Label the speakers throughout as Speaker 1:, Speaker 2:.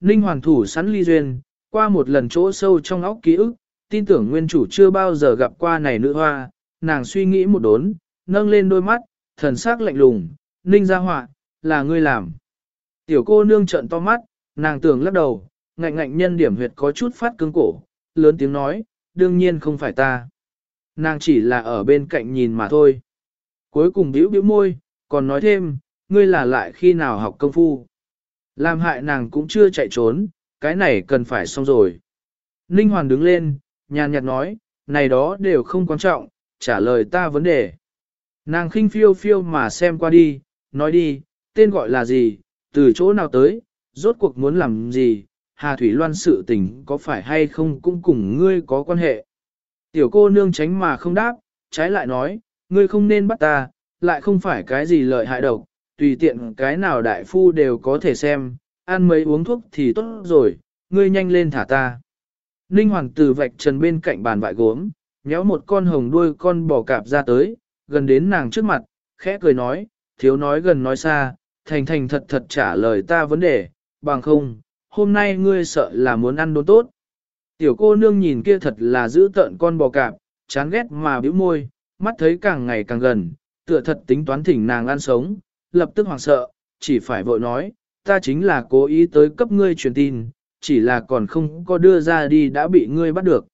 Speaker 1: Ninh Hoàn thủ sẵn ly duyên, qua một lần chỗ sâu trong óc ký ức, tin tưởng nguyên chủ chưa bao giờ gặp qua này nữ hoa, nàng suy nghĩ một đốn, nâng lên đôi mắt, thần sắc lạnh lùng, Ninh ra họa, là ngươi làm. Tiểu cô nương trợn to mắt, nàng tưởng lắc đầu, ngạnh ngạnh nhân điểm huyệt có chút phát cứng cổ, lớn tiếng nói, đương nhiên không phải ta. Nàng chỉ là ở bên cạnh nhìn mà thôi. Cuối cùng bĩu bĩu môi, còn nói thêm, ngươi là lại khi nào học công phu. Làm hại nàng cũng chưa chạy trốn, cái này cần phải xong rồi. Ninh Hoàn đứng lên, nhàn nhạt nói, này đó đều không quan trọng, trả lời ta vấn đề. Nàng khinh phiêu phiêu mà xem qua đi, nói đi, tên gọi là gì, từ chỗ nào tới, rốt cuộc muốn làm gì, Hà Thủy Loan sự tình có phải hay không cũng cùng ngươi có quan hệ. Tiểu cô nương tránh mà không đáp, trái lại nói, ngươi không nên bắt ta, lại không phải cái gì lợi hại độc, tùy tiện cái nào đại phu đều có thể xem, ăn mấy uống thuốc thì tốt rồi, ngươi nhanh lên thả ta. Ninh Hoàng từ vạch trần bên cạnh bàn vại gốm, nhéo một con hồng đuôi con bò cạp ra tới, gần đến nàng trước mặt, khẽ cười nói, thiếu nói gần nói xa, thành thành thật thật trả lời ta vấn đề, bằng không, hôm nay ngươi sợ là muốn ăn đồ tốt. Tiểu cô nương nhìn kia thật là giữ tợn con bò cạp, chán ghét mà bĩu môi, mắt thấy càng ngày càng gần, tựa thật tính toán thỉnh nàng ăn sống, lập tức hoảng sợ, chỉ phải vội nói, ta chính là cố ý tới cấp ngươi truyền tin, chỉ là còn không có đưa ra đi đã bị ngươi bắt được.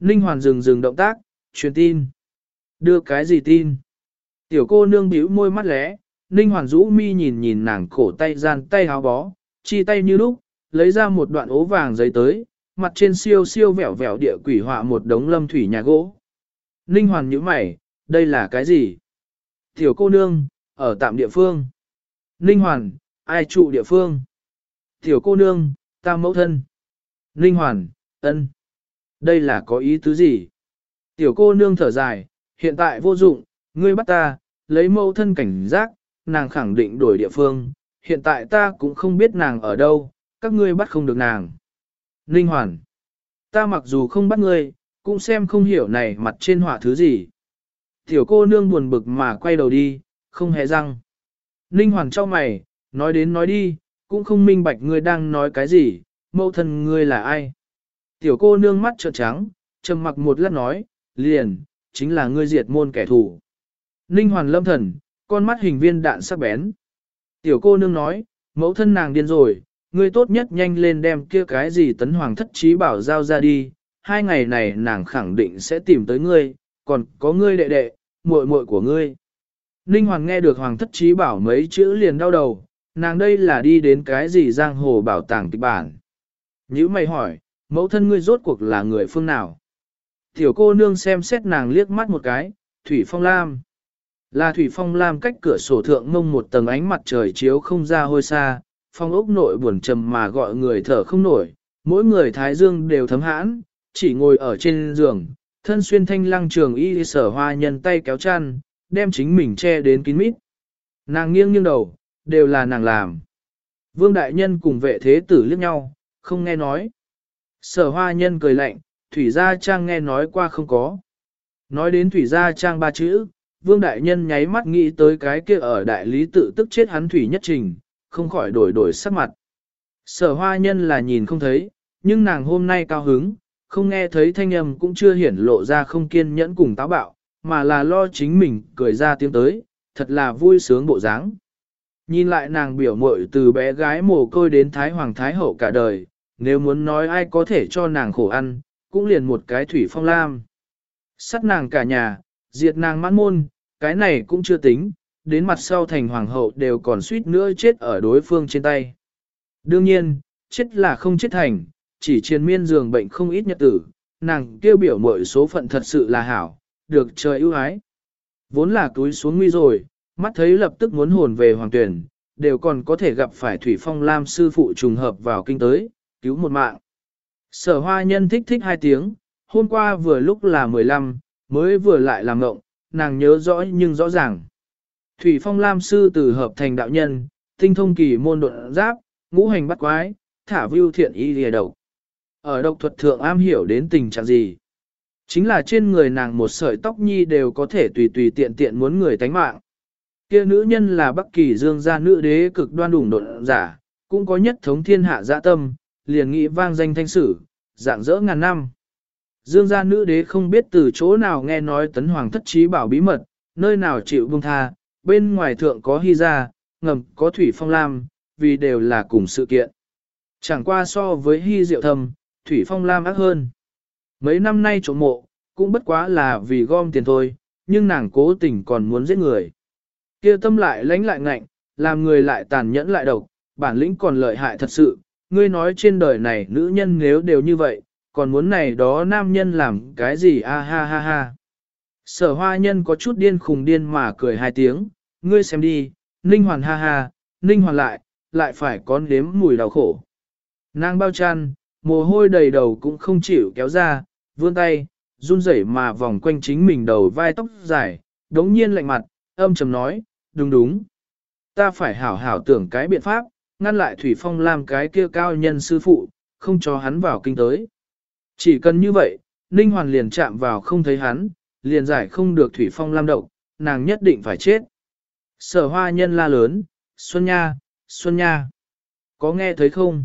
Speaker 1: Ninh Hoàn dừng dừng động tác, truyền tin. Đưa cái gì tin? Tiểu cô nương bĩu môi mắt lẽ, Ninh Hoàn rũ mi nhìn nhìn nàng cổ tay gian tay háo bó, chi tay như lúc, lấy ra một đoạn ố vàng giấy tới, mặt trên siêu siêu vẻo vẻo địa quỷ họa một đống lâm thủy nhà gỗ. Ninh Hoàn nhíu mày, đây là cái gì? Tiểu cô nương, ở tạm địa phương. Ninh Hoàn, ai trụ địa phương? Tiểu cô nương, ta mẫu thân. Ninh Hoàn, ân. Đây là có ý tứ gì? Tiểu cô nương thở dài, hiện tại vô dụng, ngươi bắt ta, lấy mẫu thân cảnh giác, nàng khẳng định đổi địa phương, hiện tại ta cũng không biết nàng ở đâu, các ngươi bắt không được nàng. Ninh Hoàn, ta mặc dù không bắt ngươi, cũng xem không hiểu này mặt trên họa thứ gì. Tiểu cô nương buồn bực mà quay đầu đi, không hề răng. Ninh Hoàn cho mày, nói đến nói đi, cũng không minh bạch ngươi đang nói cái gì, mẫu thân ngươi là ai. Tiểu cô nương mắt trợn trắng, trầm mặc một lát nói, liền, chính là ngươi diệt môn kẻ thù. Ninh Hoàn lâm thần, con mắt hình viên đạn sắc bén. Tiểu cô nương nói, mẫu thân nàng điên rồi, ngươi tốt nhất nhanh lên đem kia cái gì tấn hoàng thất trí bảo giao ra đi, hai ngày này nàng khẳng định sẽ tìm tới ngươi, còn có ngươi đệ đệ, muội muội của ngươi. Ninh Hoàng nghe được hoàng thất trí bảo mấy chữ liền đau đầu, nàng đây là đi đến cái gì giang hồ bảo tàng kịch bản. Nhữ mày hỏi, mẫu thân ngươi rốt cuộc là người phương nào? Tiểu cô nương xem xét nàng liếc mắt một cái, Thủy Phong Lam. Là Thủy Phong Lam cách cửa sổ thượng ngông một tầng ánh mặt trời chiếu không ra hôi xa, phong ốc nội buồn trầm mà gọi người thở không nổi, mỗi người thái dương đều thấm hãn, chỉ ngồi ở trên giường, thân xuyên thanh lăng trường y sở hoa nhân tay kéo chăn, đem chính mình che đến kín mít. Nàng nghiêng nghiêng đầu, đều là nàng làm. Vương đại nhân cùng vệ thế tử liếc nhau, không nghe nói. Sở hoa nhân cười lạnh, thủy gia trang nghe nói qua không có. Nói đến thủy gia trang ba chữ, vương đại nhân nháy mắt nghĩ tới cái kia ở đại lý tự tức chết hắn thủy nhất trình, không khỏi đổi đổi sắc mặt. Sở hoa nhân là nhìn không thấy, nhưng nàng hôm nay cao hứng, không nghe thấy thanh âm cũng chưa hiển lộ ra không kiên nhẫn cùng táo bạo, mà là lo chính mình cười ra tiếng tới, thật là vui sướng bộ dáng. Nhìn lại nàng biểu mội từ bé gái mồ côi đến Thái Hoàng Thái Hậu cả đời, nếu muốn nói ai có thể cho nàng khổ ăn, cũng liền một cái thủy phong lam. Sắt nàng cả nhà, diệt nàng mãn môn, cái này cũng chưa tính, đến mặt sau thành hoàng hậu đều còn suýt nữa chết ở đối phương trên tay. Đương nhiên, chết là không chết thành, chỉ triền miên giường bệnh không ít nhật tử, nàng kêu biểu mội số phận thật sự là hảo, được trời ưu ái. Vốn là túi xuống nguy rồi, mắt thấy lập tức muốn hồn về hoàng tuyển, đều còn có thể gặp phải Thủy Phong Lam sư phụ trùng hợp vào kinh tới, cứu một mạng. Sở hoa nhân thích thích hai tiếng, hôm qua vừa lúc là 15, mới vừa lại làm ngộng, nàng nhớ rõ nhưng rõ ràng. Thủy Phong Lam sư từ hợp thành đạo nhân, tinh thông kỳ môn độn giáp, ngũ hành bắt quái, thả vưu thiện y lìa độc. Ở độc thuật thượng am hiểu đến tình trạng gì? Chính là trên người nàng một sợi tóc nhi đều có thể tùy tùy tiện tiện muốn người tánh mạng. Kia nữ nhân là Bắc Kỳ Dương gia nữ đế cực đoan đủng độn giả, cũng có nhất thống thiên hạ dạ tâm, liền nghĩ vang danh thanh sử, dạng dỡ ngàn năm. Dương gia nữ đế không biết từ chỗ nào nghe nói tấn hoàng thất trí bảo bí mật, nơi nào chịu buông tha, bên ngoài thượng có hy gia, ngầm có thủy phong lam, vì đều là cùng sự kiện. Chẳng qua so với hy diệu thầm, thủy phong lam ác hơn. Mấy năm nay trộm mộ, cũng bất quá là vì gom tiền thôi, nhưng nàng cố tình còn muốn giết người. kia tâm lại lánh lại ngạnh, làm người lại tàn nhẫn lại độc, bản lĩnh còn lợi hại thật sự, ngươi nói trên đời này nữ nhân nếu đều như vậy, còn muốn này đó nam nhân làm cái gì a ha ha ha. Sở hoa nhân có chút điên khùng điên mà cười hai tiếng, ngươi xem đi, ninh hoàn ha ha, ninh hoàn lại, lại phải có nếm mùi đau khổ. Nàng bao chăn, mồ hôi đầy đầu cũng không chịu kéo ra, vươn tay, run rẩy mà vòng quanh chính mình đầu vai tóc dài, đống nhiên lạnh mặt, âm trầm nói, đúng đúng. Ta phải hảo hảo tưởng cái biện pháp, ngăn lại Thủy Phong làm cái kia cao nhân sư phụ, không cho hắn vào kinh tới. Chỉ cần như vậy, Ninh Hoàn liền chạm vào không thấy hắn, liền giải không được Thủy Phong Lam động, nàng nhất định phải chết. Sở hoa nhân la lớn, Xuân Nha, Xuân Nha. Có nghe thấy không?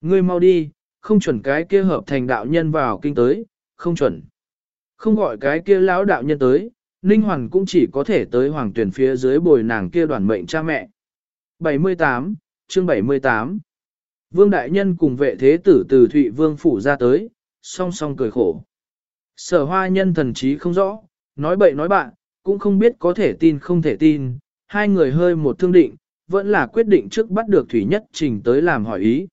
Speaker 1: Ngươi mau đi, không chuẩn cái kia hợp thành đạo nhân vào kinh tới, không chuẩn. Không gọi cái kia lão đạo nhân tới, Ninh Hoàn cũng chỉ có thể tới hoàng tuyển phía dưới bồi nàng kia đoàn mệnh cha mẹ. 78, chương 78 Vương Đại Nhân cùng vệ thế tử từ Thụy Vương Phủ ra tới, song song cười khổ. Sở hoa nhân thần trí không rõ, nói bậy nói bạn, cũng không biết có thể tin không thể tin, hai người hơi một thương định, vẫn là quyết định trước bắt được Thủy Nhất Trình tới làm hỏi ý.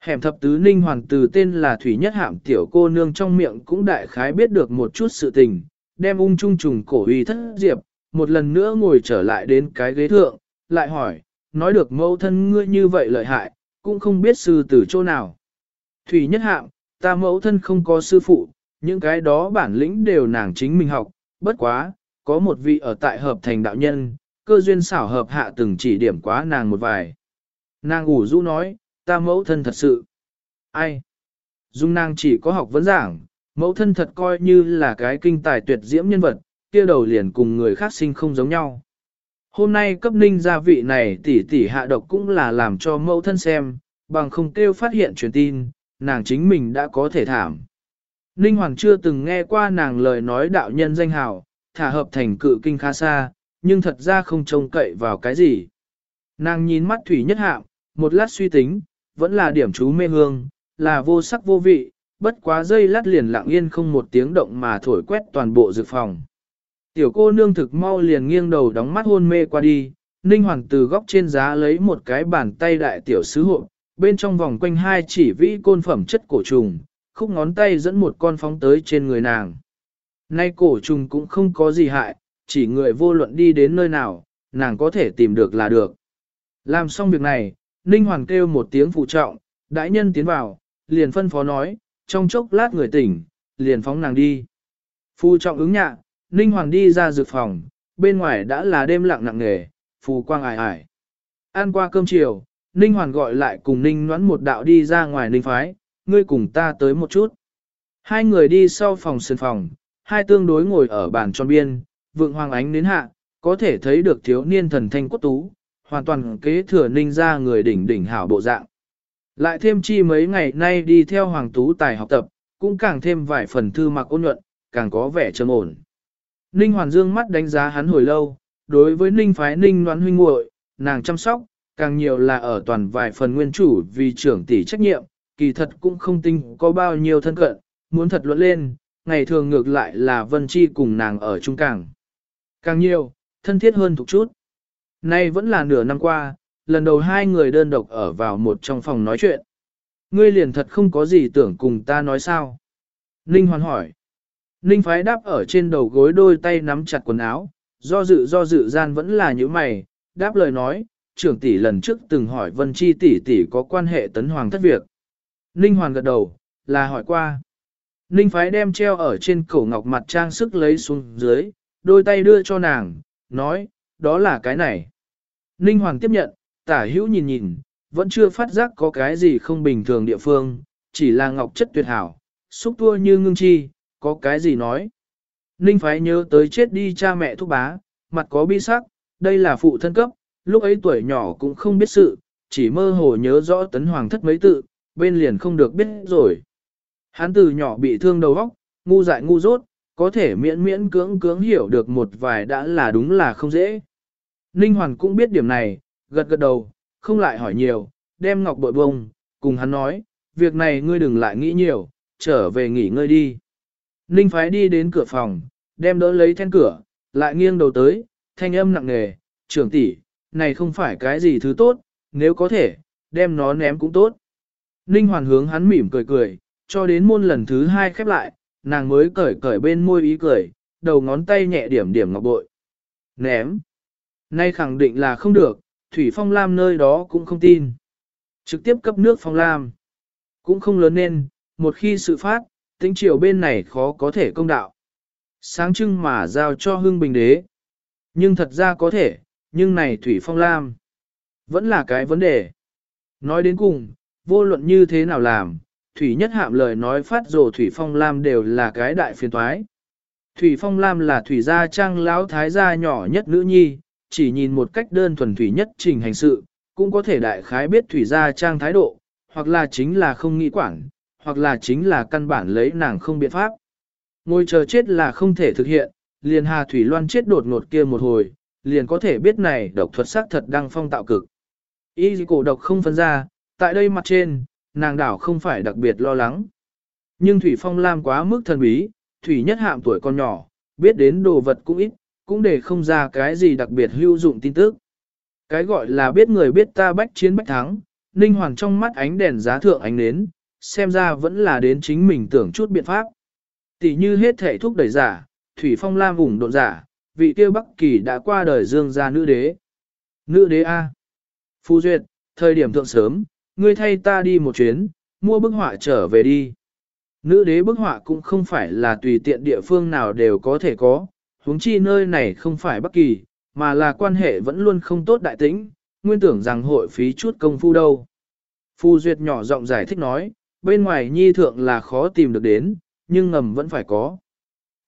Speaker 1: Hẻm thập tứ ninh hoàn từ tên là Thủy Nhất Hạm tiểu cô nương trong miệng cũng đại khái biết được một chút sự tình, đem ung trung trùng cổ uy thất diệp, một lần nữa ngồi trở lại đến cái ghế thượng, lại hỏi, nói được mẫu thân ngươi như vậy lợi hại, cũng không biết sư từ chỗ nào. Thủy Nhất Hạm, ta mẫu thân không có sư phụ, những cái đó bản lĩnh đều nàng chính mình học, bất quá, có một vị ở tại hợp thành đạo nhân, cơ duyên xảo hợp hạ từng chỉ điểm quá nàng một vài. Nàng ủ rũ nói, ta mẫu thân thật sự. Ai? Dung nàng chỉ có học vấn giảng, mẫu thân thật coi như là cái kinh tài tuyệt diễm nhân vật, kia đầu liền cùng người khác sinh không giống nhau. Hôm nay cấp ninh gia vị này tỷ tỷ hạ độc cũng là làm cho mẫu thân xem, bằng không kêu phát hiện truyền tin, nàng chính mình đã có thể thảm. Ninh Hoàng chưa từng nghe qua nàng lời nói đạo nhân danh hào, thả hợp thành cự kinh khá xa, nhưng thật ra không trông cậy vào cái gì. Nàng nhìn mắt thủy nhất hạm, một lát suy tính, vẫn là điểm chú mê hương, là vô sắc vô vị, bất quá dây lát liền lặng yên không một tiếng động mà thổi quét toàn bộ dược phòng. Tiểu cô nương thực mau liền nghiêng đầu đóng mắt hôn mê qua đi, Ninh Hoàng từ góc trên giá lấy một cái bàn tay đại tiểu sứ hộ, bên trong vòng quanh hai chỉ vĩ côn phẩm chất cổ trùng, khúc ngón tay dẫn một con phóng tới trên người nàng. Nay cổ trùng cũng không có gì hại, chỉ người vô luận đi đến nơi nào, nàng có thể tìm được là được. Làm xong việc này, Ninh Hoàng kêu một tiếng phụ trọng, đại nhân tiến vào, liền phân phó nói, trong chốc lát người tỉnh, liền phóng nàng đi. Phụ trọng ứng nhạ, Ninh Hoàng đi ra dược phòng, bên ngoài đã là đêm lặng nặng nề, phù quang ải ải. Ăn qua cơm chiều, Ninh Hoàn gọi lại cùng Ninh Ngoãn một đạo đi ra ngoài Ninh Phái, ngươi cùng ta tới một chút. Hai người đi sau phòng sân phòng, hai tương đối ngồi ở bàn tròn biên, vượng hoàng ánh đến hạ, có thể thấy được thiếu niên thần thanh quốc tú, hoàn toàn kế thừa Ninh ra người đỉnh đỉnh hảo bộ dạng. Lại thêm chi mấy ngày nay đi theo Hoàng Tú Tài học tập, cũng càng thêm vài phần thư mặc ôn nhuận, càng có vẻ trầm ổn. Ninh Hoàn Dương mắt đánh giá hắn hồi lâu, đối với Ninh phái Ninh đoán huynh muội, nàng chăm sóc, càng nhiều là ở toàn vài phần nguyên chủ vì trưởng tỷ trách nhiệm, kỳ thật cũng không tinh có bao nhiêu thân cận, muốn thật luận lên, ngày thường ngược lại là Vân Chi cùng nàng ở trung càng. Càng nhiều, thân thiết hơn thuộc chút. Nay vẫn là nửa năm qua, lần đầu hai người đơn độc ở vào một trong phòng nói chuyện. Ngươi liền thật không có gì tưởng cùng ta nói sao? Ninh hoàn hỏi. Ninh phái đáp ở trên đầu gối đôi tay nắm chặt quần áo, do dự do dự gian vẫn là như mày, đáp lời nói, trưởng tỷ lần trước từng hỏi Vân Chi tỷ tỷ có quan hệ tấn hoàng thất việc. Ninh Hoàn gật đầu, là hỏi qua. Ninh phái đem treo ở trên cổ ngọc mặt trang sức lấy xuống dưới, đôi tay đưa cho nàng, nói, đó là cái này. Ninh Hoàng tiếp nhận, tả hữu nhìn nhìn, vẫn chưa phát giác có cái gì không bình thường địa phương, chỉ là ngọc chất tuyệt hảo, xúc tua như ngưng chi, có cái gì nói. Ninh phái nhớ tới chết đi cha mẹ thúc bá, mặt có bi sắc, đây là phụ thân cấp, lúc ấy tuổi nhỏ cũng không biết sự, chỉ mơ hồ nhớ rõ tấn hoàng thất mấy tự, bên liền không được biết rồi. Hắn từ nhỏ bị thương đầu óc, ngu dại ngu dốt, có thể miễn miễn cưỡng cưỡng hiểu được một vài đã là đúng là không dễ. Ninh Hoàn cũng biết điểm này, gật gật đầu, không lại hỏi nhiều, đem ngọc bội bông, cùng hắn nói, việc này ngươi đừng lại nghĩ nhiều, trở về nghỉ ngơi đi. Ninh phái đi đến cửa phòng, đem đỡ lấy then cửa, lại nghiêng đầu tới, thanh âm nặng nề, trưởng tỷ, này không phải cái gì thứ tốt, nếu có thể, đem nó ném cũng tốt. Ninh hoàn hướng hắn mỉm cười cười, cho đến môn lần thứ hai khép lại, nàng mới cởi cởi bên môi ý cười, đầu ngón tay nhẹ điểm điểm ngọc bội. Ném. Nay khẳng định là không được, Thủy Phong Lam nơi đó cũng không tin. Trực tiếp cấp nước Phong Lam. Cũng không lớn nên, một khi sự phát, tính triều bên này khó có thể công đạo. Sáng trưng mà giao cho hưng bình đế. Nhưng thật ra có thể, nhưng này Thủy Phong Lam. Vẫn là cái vấn đề. Nói đến cùng, vô luận như thế nào làm, Thủy Nhất Hạm lời nói phát rồ Thủy Phong Lam đều là cái đại phiền toái. Thủy Phong Lam là Thủy gia trang lão thái gia nhỏ nhất nữ nhi, chỉ nhìn một cách đơn thuần Thủy Nhất trình hành sự, cũng có thể đại khái biết Thủy gia trang thái độ, hoặc là chính là không nghĩ quản, hoặc là chính là căn bản lấy nàng không biện pháp. Ngồi chờ chết là không thể thực hiện, liền Hà Thủy Loan chết đột ngột kia một hồi, liền có thể biết này độc thuật sắc thật đang phong tạo cực. Y cổ độc không phân ra, tại đây mặt trên, nàng đảo không phải đặc biệt lo lắng. Nhưng Thủy Phong Lam quá mức thần bí, Thủy nhất hạm tuổi con nhỏ, biết đến đồ vật cũng ít, cũng để không ra cái gì đặc biệt hữu dụng tin tức. Cái gọi là biết người biết ta bách chiến bách thắng, Ninh Hoàng trong mắt ánh đèn giá thượng ánh nến, xem ra vẫn là đến chính mình tưởng chút biện pháp. Tỷ như hết thể thúc đẩy giả, Thủy Phong Lam vùng độn giả, vị kia Bắc Kỳ đã qua đời dương gia nữ đế. Nữ đế A. Phu Duyệt, thời điểm thượng sớm, ngươi thay ta đi một chuyến, mua bức họa trở về đi. Nữ đế bức họa cũng không phải là tùy tiện địa phương nào đều có thể có, huống chi nơi này không phải Bắc Kỳ, mà là quan hệ vẫn luôn không tốt đại tĩnh, nguyên tưởng rằng hội phí chút công phu đâu. Phu Duyệt nhỏ giọng giải thích nói, bên ngoài nhi thượng là khó tìm được đến, nhưng ngầm vẫn phải có.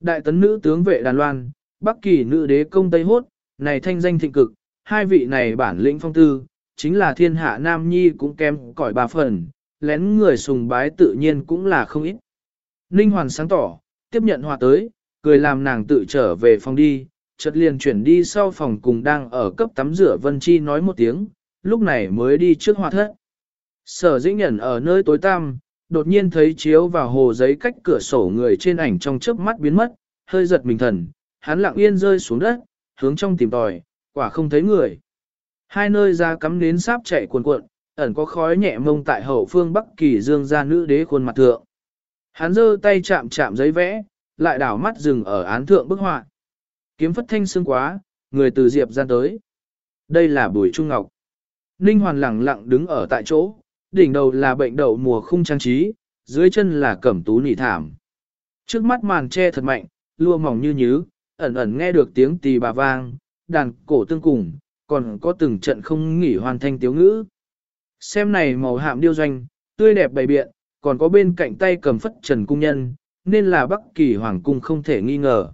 Speaker 1: Đại tấn nữ tướng vệ đàn loan, Bắc Kỳ nữ đế công Tây Hốt, này thanh danh thịnh cực, hai vị này bản lĩnh phong tư, chính là thiên hạ nam nhi cũng kém cỏi ba phần, lén người sùng bái tự nhiên cũng là không ít. Ninh Hoàn sáng tỏ, tiếp nhận hòa tới, cười làm nàng tự trở về phòng đi, chợt liền chuyển đi sau phòng cùng đang ở cấp tắm rửa Vân Chi nói một tiếng, lúc này mới đi trước hòa thất. Sở dĩnh nhận ở nơi tối tăm, đột nhiên thấy chiếu vào hồ giấy cách cửa sổ người trên ảnh trong chớp mắt biến mất, hơi giật mình thần, hắn lặng yên rơi xuống đất, hướng trong tìm tòi, quả không thấy người. Hai nơi ra cắm nến sáp chạy cuồn cuộn, ẩn có khói nhẹ mông tại hậu phương Bắc Kỳ Dương gia nữ đế khuôn mặt thượng. Hắn giơ tay chạm chạm giấy vẽ, lại đảo mắt dừng ở án thượng bức họa. Kiếm phất thanh xương quá, người từ diệp ra tới. Đây là bùi trung ngọc. Ninh hoàn lặng lặng đứng ở tại chỗ, đỉnh đầu là bệnh đậu mùa khung trang trí, dưới chân là cẩm tú nỉ thảm. Trước mắt màn che thật mạnh, lua mỏng như nhứ, ẩn ẩn nghe được tiếng tỳ bà vang, đàn cổ tương cùng, còn có từng trận không nghỉ hoàn thành tiếu ngữ. Xem này màu hạm điêu doanh, tươi đẹp bày biện, còn có bên cạnh tay cầm phất trần cung nhân, nên là Bắc Kỳ Hoàng cung không thể nghi ngờ.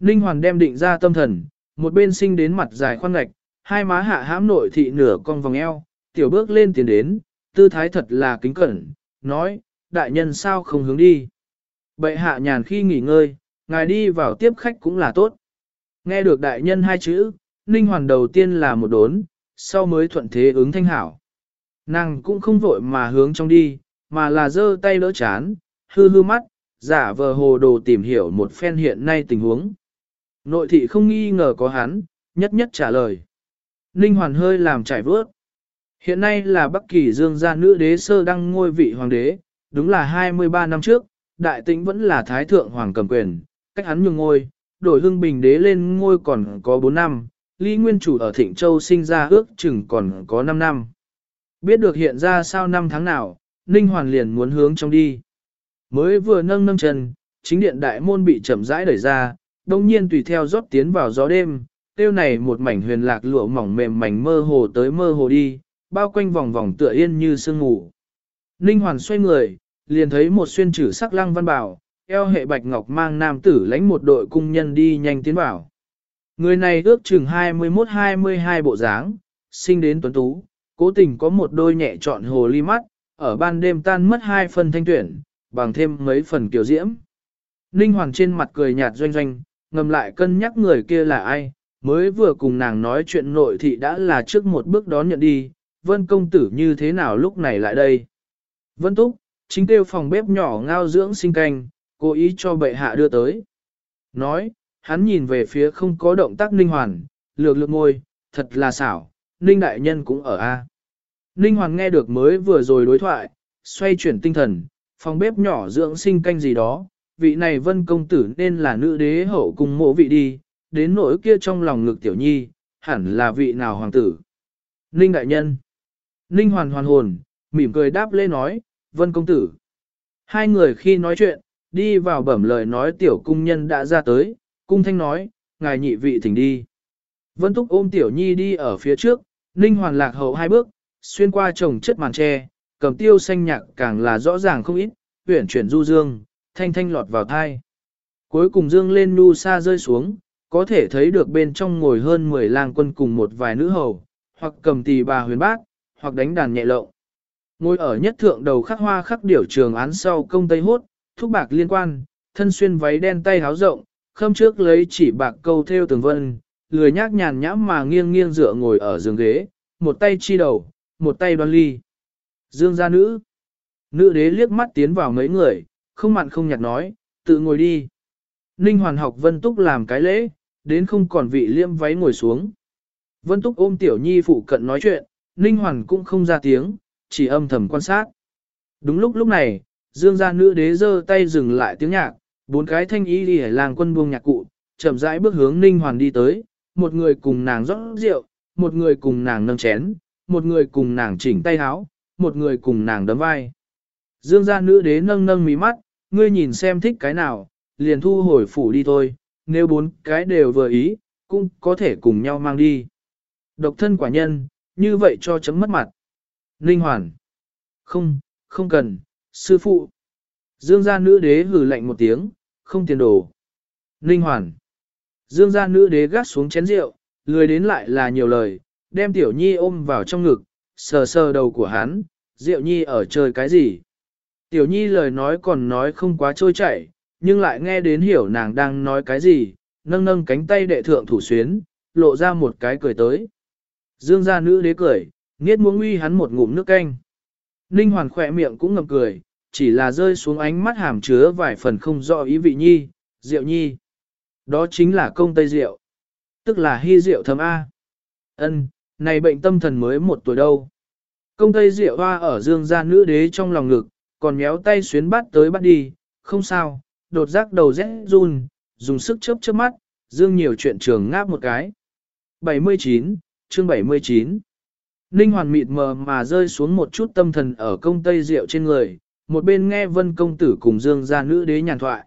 Speaker 1: Ninh Hoàn đem định ra tâm thần, một bên sinh đến mặt dài khoan ngạch, hai má hạ hãm nội thị nửa con vòng eo, tiểu bước lên tiến đến, tư thái thật là kính cẩn, nói, đại nhân sao không hướng đi. Bệ hạ nhàn khi nghỉ ngơi, ngài đi vào tiếp khách cũng là tốt. Nghe được đại nhân hai chữ, Ninh Hoàn đầu tiên là một đốn, sau mới thuận thế ứng thanh hảo. Nàng cũng không vội mà hướng trong đi, mà là giơ tay đỡ chán, hư hư mắt, giả vờ hồ đồ tìm hiểu một phen hiện nay tình huống. Nội thị không nghi ngờ có hắn, nhất nhất trả lời. Ninh Hoàn hơi làm trải vớt. Hiện nay là Bắc Kỳ Dương gia nữ đế sơ đăng ngôi vị hoàng đế, đúng là 23 năm trước, đại tĩnh vẫn là thái thượng hoàng cầm quyền, cách hắn nhường ngôi, đổi hưng bình đế lên ngôi còn có 4 năm, Lý Nguyên Chủ ở Thịnh Châu sinh ra ước chừng còn có 5 năm. Biết được hiện ra sau năm tháng nào, Ninh Hoàn liền muốn hướng trong đi. Mới vừa nâng nâng chân, chính điện đại môn bị chậm rãi đẩy ra, đồng nhiên tùy theo rót tiến vào gió đêm, tiêu này một mảnh huyền lạc lụa mỏng mềm mảnh mơ hồ tới mơ hồ đi, bao quanh vòng vòng tựa yên như sương ngủ. Ninh Hoàn xoay người, liền thấy một xuyên chử sắc lăng văn bảo, eo hệ bạch ngọc mang nam tử lãnh một đội cung nhân đi nhanh tiến vào. Người này ước chừng 21-22 bộ dáng, sinh đến tuấn tú, cố tình có một đôi nhẹ trọn hồ ly mắt, ở ban đêm tan mất hai phần thanh tuyển, bằng thêm mấy phần kiểu diễm. Ninh Hoàng trên mặt cười nhạt doanh doanh, ngầm lại cân nhắc người kia là ai, mới vừa cùng nàng nói chuyện nội thị đã là trước một bước đón nhận đi, vân công tử như thế nào lúc này lại đây. Vân túc, chính kêu phòng bếp nhỏ ngao dưỡng sinh canh, cố ý cho bệ hạ đưa tới. Nói, hắn nhìn về phía không có động tác Ninh Hoàn, lược lược ngôi, thật là xảo, Ninh Đại Nhân cũng ở A. Ninh Hoàn nghe được mới vừa rồi đối thoại, xoay chuyển tinh thần, phòng bếp nhỏ dưỡng sinh canh gì đó, vị này vân công tử nên là nữ đế hậu cùng mộ vị đi, đến nỗi kia trong lòng ngực tiểu nhi, hẳn là vị nào hoàng tử. Ninh Đại Nhân Ninh Hoàn hoàn hồn, mỉm cười đáp lê nói, vân công tử. Hai người khi nói chuyện, đi vào bẩm lời nói tiểu cung nhân đã ra tới, cung thanh nói, ngài nhị vị thỉnh đi. Vân Túc ôm tiểu nhi đi ở phía trước, Ninh Hoàn lạc hậu hai bước, xuyên qua trồng chất màn tre, cầm tiêu xanh nhạc càng là rõ ràng không ít, huyển chuyển du dương, thanh thanh lọt vào thai. Cuối cùng dương lên nu xa rơi xuống, có thể thấy được bên trong ngồi hơn 10 lang quân cùng một vài nữ hầu, hoặc cầm tỳ bà huyền bác, hoặc đánh đàn nhẹ lộng. Ngồi ở nhất thượng đầu khắc hoa khắc điểu trường án sau công tây hốt, thúc bạc liên quan, thân xuyên váy đen tay háo rộng, khâm trước lấy chỉ bạc câu theo tường vân, lười nhác nhàn nhãm mà nghiêng nghiêng dựa ngồi ở giường ghế, một tay chi đầu, một tay đoan ly. Dương gia nữ. Nữ đế liếc mắt tiến vào mấy người, không mặn không nhạt nói, tự ngồi đi. Ninh hoàn học Vân Túc làm cái lễ, đến không còn vị liêm váy ngồi xuống. Vân Túc ôm Tiểu Nhi phụ cận nói chuyện, Ninh hoàn cũng không ra tiếng, chỉ âm thầm quan sát. Đúng lúc lúc này, Dương gia nữ đế giơ tay dừng lại tiếng nhạc, bốn cái thanh ý đi làng quân buông nhạc cụ, chậm rãi bước hướng Ninh Hoàn đi tới, một người cùng nàng rót rượu, một người cùng nàng nâng chén, một người cùng nàng chỉnh tay áo, một người cùng nàng đấm vai. Dương gia nữ đế nâng nâng mí mắt, ngươi nhìn xem thích cái nào, liền thu hồi phủ đi thôi, nếu bốn cái đều vừa ý, cũng có thể cùng nhau mang đi. Độc thân quả nhân, như vậy cho chấm mất mặt. Ninh Hoàn. Không, không cần, sư phụ. Dương gia nữ đế hử lạnh một tiếng, không tiền đồ. Ninh Hoàn. Dương gia nữ đế gắt xuống chén rượu, lười đến lại là nhiều lời, đem tiểu nhi ôm vào trong ngực, sờ sờ đầu của hắn, diệu nhi ở chơi cái gì. Tiểu nhi lời nói còn nói không quá trôi chảy, nhưng lại nghe đến hiểu nàng đang nói cái gì, nâng nâng cánh tay đệ thượng thủ xuyến, lộ ra một cái cười tới. Dương gia nữ đế cười, nghiết muốn uy hắn một ngụm nước canh. Ninh hoàn khỏe miệng cũng ngầm cười, chỉ là rơi xuống ánh mắt hàm chứa vài phần không rõ ý vị nhi, diệu nhi. Đó chính là công tây rượu, tức là hy rượu thấm A. Ân, này bệnh tâm thần mới một tuổi đâu. Công tây rượu hoa ở dương gia nữ đế trong lòng ngực, còn méo tay xuyến bắt tới bắt đi, không sao, đột giác đầu rẽ run, dùng sức chớp chớp mắt, dương nhiều chuyện trường ngáp một cái. 79, chương 79 Ninh hoàn mịt mờ mà rơi xuống một chút tâm thần ở công tây rượu trên người, một bên nghe vân công tử cùng dương gia nữ đế nhàn thoại.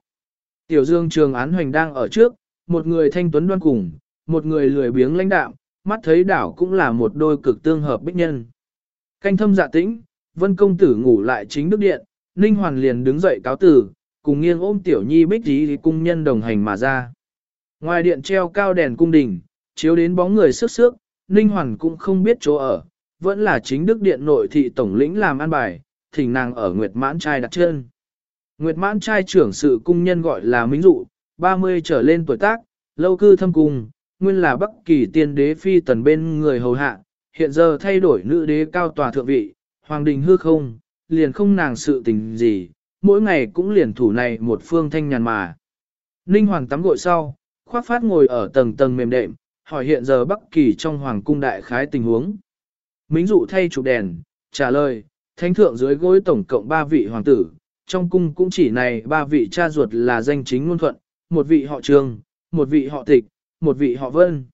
Speaker 1: Tiểu dương trường án hoành đang ở trước, một người thanh tuấn đoan cùng, một người lười biếng lãnh đạm, mắt thấy đảo cũng là một đôi cực tương hợp bích nhân. Canh thâm dạ tĩnh, vân công tử ngủ lại chính đức điện, Ninh Hoàn liền đứng dậy cáo tử, cùng nghiêng ôm tiểu nhi bích tí cung nhân đồng hành mà ra. Ngoài điện treo cao đèn cung đình, chiếu đến bóng người sức sước, Ninh Hoàn cũng không biết chỗ ở, vẫn là chính đức điện nội thị tổng lĩnh làm an bài, thỉnh nàng ở Nguyệt Mãn Trai đặt chân. Nguyệt Mãn Trai trưởng sự cung nhân gọi là Minh Dụ, 30 trở lên tuổi tác, lâu cư thâm cung, nguyên là Bắc Kỳ tiên đế phi tần bên người hầu hạ, hiện giờ thay đổi nữ đế cao tòa thượng vị, hoàng đình hư không, liền không nàng sự tình gì, mỗi ngày cũng liền thủ này một phương thanh nhàn mà. Ninh Hoàng tắm gội sau, khoác phát ngồi ở tầng tầng mềm đệm, hỏi hiện giờ Bắc Kỳ trong hoàng cung đại khái tình huống. Mính dụ thay chụp đèn, trả lời, thánh thượng dưới gối tổng cộng ba vị hoàng tử, trong cung cũng chỉ này ba vị cha ruột là danh chính ngôn thuận, một vị họ trường, một vị họ tịch, một vị họ vân.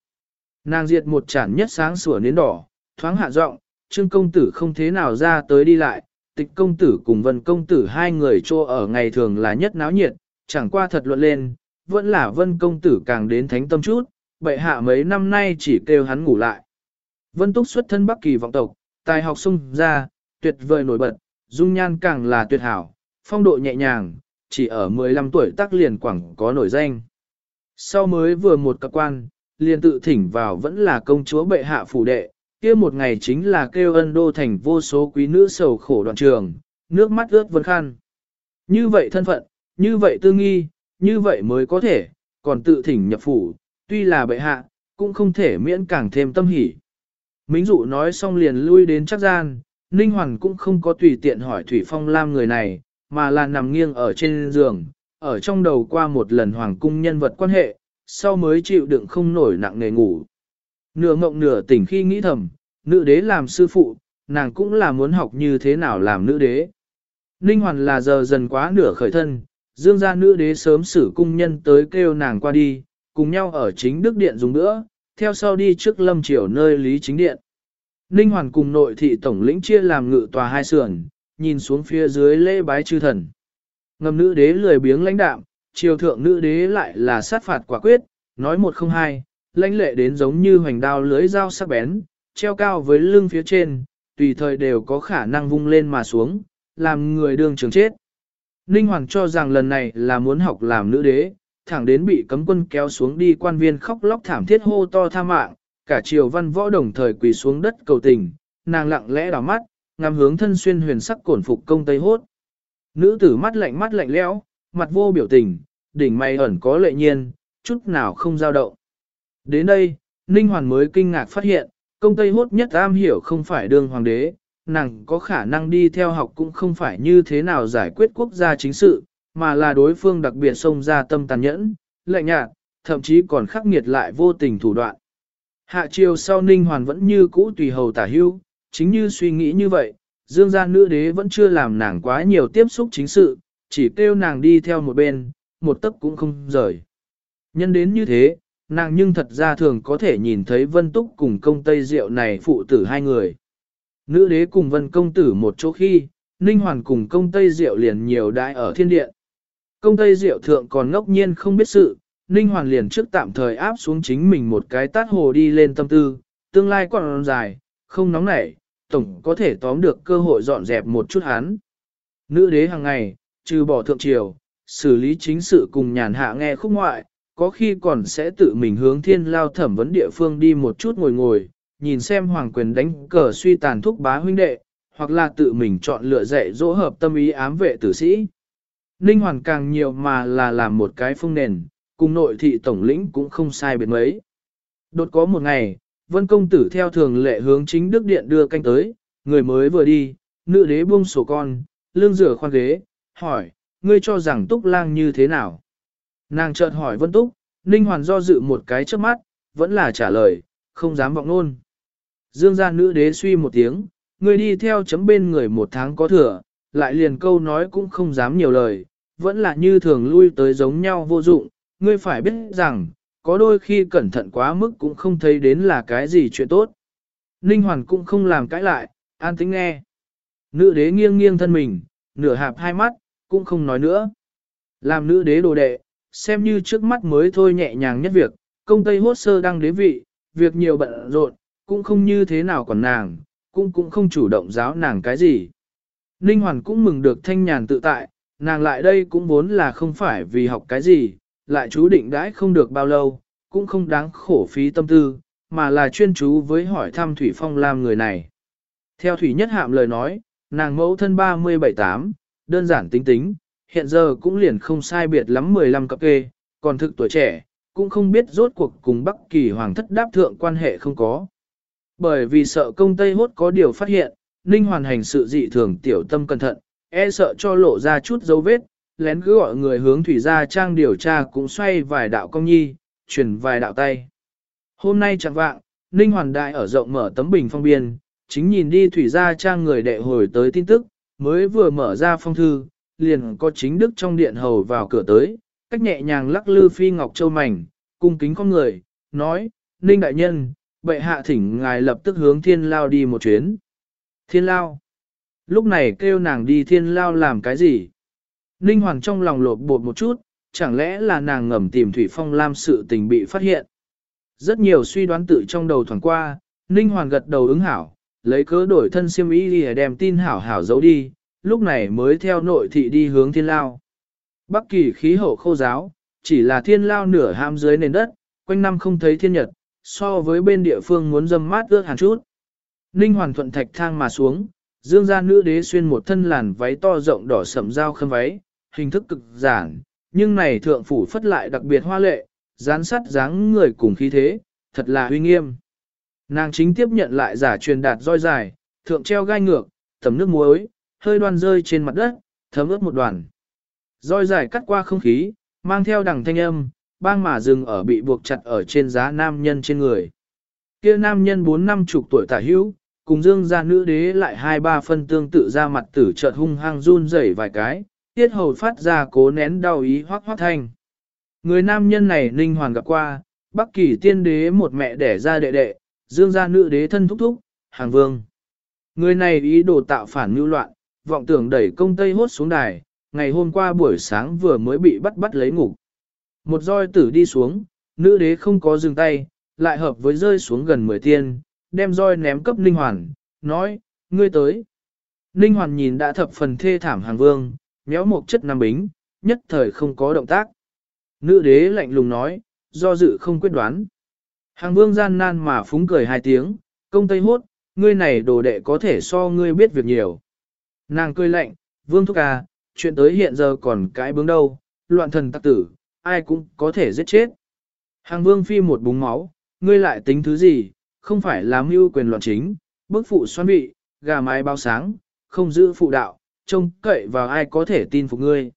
Speaker 1: Nàng diệt một chản nhất sáng sủa nến đỏ, thoáng hạ giọng, trương công tử không thế nào ra tới đi lại, tịch công tử cùng vân công tử hai người trô ở ngày thường là nhất náo nhiệt, chẳng qua thật luận lên, vẫn là vân công tử càng đến thánh tâm chút, bệ hạ mấy năm nay chỉ kêu hắn ngủ lại. Vân túc xuất thân Bắc Kỳ vọng tộc, tài học sung ra, tuyệt vời nổi bật, dung nhan càng là tuyệt hảo, phong độ nhẹ nhàng, chỉ ở 15 tuổi tác liền quảng có nổi danh. Sau mới vừa một cặp quan, liền tự thỉnh vào vẫn là công chúa bệ hạ phủ đệ, kia một ngày chính là kêu ân đô thành vô số quý nữ sầu khổ đoạn trường, nước mắt ướt vân khăn. Như vậy thân phận, như vậy tư nghi, như vậy mới có thể, còn tự thỉnh nhập phủ, tuy là bệ hạ, cũng không thể miễn càng thêm tâm hỉ. Mính dụ nói xong liền lui đến chắc gian, Ninh Hoàn cũng không có tùy tiện hỏi Thủy Phong Lam người này, mà là nằm nghiêng ở trên giường, ở trong đầu qua một lần hoàng cung nhân vật quan hệ, sau mới chịu đựng không nổi nặng nề ngủ. Nửa mộng nửa tỉnh khi nghĩ thầm, nữ đế làm sư phụ, nàng cũng là muốn học như thế nào làm nữ đế. Ninh Hoàn là giờ dần quá nửa khởi thân, dương gia nữ đế sớm xử cung nhân tới kêu nàng qua đi, cùng nhau ở chính đức điện dùng nữa, theo sau đi trước lâm triều nơi lý chính điện. Ninh Hoàn cùng nội thị tổng lĩnh chia làm ngự tòa hai sườn, nhìn xuống phía dưới lễ bái chư thần. Ngầm nữ đế lười biếng lãnh đạm, triều thượng nữ đế lại là sát phạt quả quyết, nói một không hai, lãnh lệ đến giống như hoành đao lưới dao sắc bén, treo cao với lưng phía trên, tùy thời đều có khả năng vung lên mà xuống, làm người đương trường chết. Ninh Hoàng cho rằng lần này là muốn học làm nữ đế, thẳng đến bị cấm quân kéo xuống đi quan viên khóc lóc thảm thiết hô to tha mạng, cả triều văn võ đồng thời quỳ xuống đất cầu tình, nàng lặng lẽ đảo mắt, ngắm hướng thân xuyên huyền sắc cổn phục công tây hốt. Nữ tử mắt lạnh mắt lạnh lẽo, mặt vô biểu tình, đỉnh mày ẩn có lệ nhiên, chút nào không dao động. Đến đây, Ninh Hoàn mới kinh ngạc phát hiện, công tây hốt nhất am hiểu không phải đương hoàng đế, nàng có khả năng đi theo học cũng không phải như thế nào giải quyết quốc gia chính sự, mà là đối phương đặc biệt xông ra tâm tàn nhẫn, lạnh nhạt, thậm chí còn khắc nghiệt lại vô tình thủ đoạn. Hạ triều sau Ninh Hoàn vẫn như cũ tùy hầu tả hưu, chính như suy nghĩ như vậy, dương gia nữ đế vẫn chưa làm nàng quá nhiều tiếp xúc chính sự, chỉ kêu nàng đi theo một bên, một tấc cũng không rời. Nhân đến như thế, nàng nhưng thật ra thường có thể nhìn thấy vân túc cùng công tây diệu này phụ tử hai người. Nữ đế cùng vân công tử một chỗ khi, Ninh Hoàn cùng công tây diệu liền nhiều đại ở thiên điện. Công tây diệu thượng còn ngốc nhiên không biết sự, Ninh Hoàn liền trước tạm thời áp xuống chính mình một cái tát hồ đi lên tâm tư, tương lai còn dài, không nóng nảy, tổng có thể tóm được cơ hội dọn dẹp một chút hắn. Nữ đế hàng ngày, trừ bỏ thượng triều, xử lý chính sự cùng nhàn hạ nghe khúc ngoại, có khi còn sẽ tự mình hướng thiên lao thẩm vấn địa phương đi một chút ngồi ngồi, nhìn xem hoàng quyền đánh cờ suy tàn thúc bá huynh đệ, hoặc là tự mình chọn lựa dạy dỗ hợp tâm ý ám vệ tử sĩ. Ninh hoàn càng nhiều mà là làm một cái phương nền, cùng nội thị tổng lĩnh cũng không sai biệt mấy. Đột có một ngày, vân công tử theo thường lệ hướng chính đức điện đưa canh tới, người mới vừa đi, nữ đế buông sổ con, lương rửa khoan ghế, hỏi, ngươi cho rằng túc lang như thế nào? Nàng chợt hỏi vân túc, ninh hoàn do dự một cái trước mắt, vẫn là trả lời, không dám vọng nôn. Dương gia nữ đế suy một tiếng, ngươi đi theo chấm bên người một tháng có thừa, lại liền câu nói cũng không dám nhiều lời, vẫn là như thường lui tới giống nhau vô dụng, ngươi phải biết rằng, có đôi khi cẩn thận quá mức cũng không thấy đến là cái gì chuyện tốt. Ninh Hoàn cũng không làm cãi lại, an tính nghe. Nữ đế nghiêng nghiêng thân mình, nửa hạp hai mắt, cũng không nói nữa. Làm nữ đế đồ đệ, xem như trước mắt mới thôi nhẹ nhàng nhất việc, công tây hốt sơ đăng đế vị, việc nhiều bận rộn, cũng không như thế nào còn nàng, cũng cũng không chủ động giáo nàng cái gì. Ninh Hoàn cũng mừng được thanh nhàn tự tại, nàng lại đây cũng vốn là không phải vì học cái gì, lại chú định đãi không được bao lâu, cũng không đáng khổ phí tâm tư, mà là chuyên chú với hỏi thăm Thủy Phong Lam người này. Theo Thủy Nhất Hạm lời nói, nàng mẫu thân 37-8, đơn giản tính tính, hiện giờ cũng liền không sai biệt lắm 15 cặp kê, còn thực tuổi trẻ, cũng không biết rốt cuộc cùng Bắc Kỳ Hoàng thất đáp thượng quan hệ không có. Bởi vì sợ công Tây hốt có điều phát hiện, Ninh hoàn hành sự dị thường tiểu tâm cẩn thận, e sợ cho lộ ra chút dấu vết, lén cứ gọi người hướng thủy gia trang điều tra cũng xoay vài đạo công nhi, chuyển vài đạo tay. Hôm nay chẳng vạng, Ninh Hoàn Đại ở rộng mở tấm bình phong biên, chính nhìn đi thủy gia trang người đệ hồi tới tin tức, mới vừa mở ra phong thư, liền có chính đức trong điện hầu vào cửa tới, cách nhẹ nhàng lắc lư phi ngọc châu mảnh, cung kính con người, nói, Ninh Đại Nhân, bệ hạ thỉnh ngài lập tức hướng thiên lao đi một chuyến. Thiên lao. Lúc này kêu nàng đi thiên lao làm cái gì? Ninh Hoàng trong lòng lột bột một chút, chẳng lẽ là nàng ngầm tìm Thủy Phong Lam sự tình bị phát hiện. Rất nhiều suy đoán tự trong đầu thoảng qua, Ninh Hoàng gật đầu ứng hảo, lấy cớ đổi thân siêm ý đi đem tin hảo hảo giấu đi, lúc này mới theo nội thị đi hướng thiên lao. Bắc kỳ khí hậu khô giáo, chỉ là thiên lao nửa ham dưới nền đất, quanh năm không thấy thiên nhật, so với bên địa phương muốn dâm mát ước hẳn chút. Ninh Hoàng thuận thạch thang mà xuống, dương gia nữ đế xuyên một thân làn váy to rộng đỏ sậm dao khâm váy, hình thức cực giản, nhưng này thượng phủ phất lại đặc biệt hoa lệ, gián sắt dáng người cùng khí thế, thật là uy nghiêm. Nàng chính tiếp nhận lại giả truyền đạt roi dài, thượng treo gai ngược, tầm nước muối, hơi đoan rơi trên mặt đất, thấm ướt một đoàn. Roi dài cắt qua không khí, mang theo đằng thanh âm, bang mà dừng ở bị buộc chặt ở trên giá nam nhân trên người. Kia nam nhân bốn năm chục tuổi tả hữu, cùng dương gia nữ đế lại hai ba phân tương tự ra mặt tử chợt hung hăng run rẩy vài cái, tiết hầu phát ra cố nén đau ý hoác hoác thanh. Người nam nhân này ninh hoàn gặp qua, bắc kỳ tiên đế một mẹ đẻ ra đệ đệ, dương gia nữ đế thân thúc thúc, hàng vương. Người này ý đồ tạo phản mưu loạn, vọng tưởng đẩy công tây hốt xuống đài, ngày hôm qua buổi sáng vừa mới bị bắt bắt lấy ngục. Một roi tử đi xuống, nữ đế không có dừng tay, lại hợp với rơi xuống gần 10 tiên, đem roi ném cấp Ninh Hoàn, nói, ngươi tới. Ninh Hoàn nhìn đã thập phần thê thảm hàng vương, méo một chất nam bính, nhất thời không có động tác. Nữ đế lạnh lùng nói, do dự không quyết đoán. Hàng vương gian nan mà phúng cười hai tiếng, công tây hốt, ngươi này đồ đệ có thể so ngươi biết việc nhiều. Nàng cười lạnh, vương thúc à, chuyện tới hiện giờ còn cái bướng đâu, loạn thần tắc tử, ai cũng có thể giết chết. Hàng vương phi một búng máu, ngươi lại tính thứ gì, không phải làm mưu quyền loạn chính, bức phụ xoan bị, gà mái bao sáng, không giữ phụ đạo, trông cậy vào ai có thể tin phục ngươi.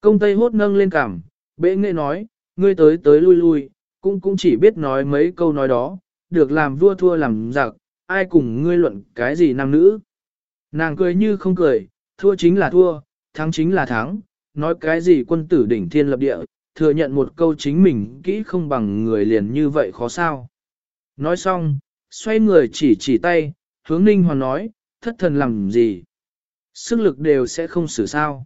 Speaker 1: Công Tây hốt nâng lên cằm, bệ nghệ nói, ngươi tới tới lui lui, cũng cũng chỉ biết nói mấy câu nói đó, được làm vua thua làm giặc, ai cùng ngươi luận cái gì nam nữ. Nàng cười như không cười, thua chính là thua, thắng chính là thắng, nói cái gì quân tử đỉnh thiên lập địa, thừa nhận một câu chính mình kỹ không bằng người liền như vậy khó sao. Nói xong, xoay người chỉ chỉ tay, hướng ninh hoàn nói, thất thần làm gì. Sức lực đều sẽ không xử sao.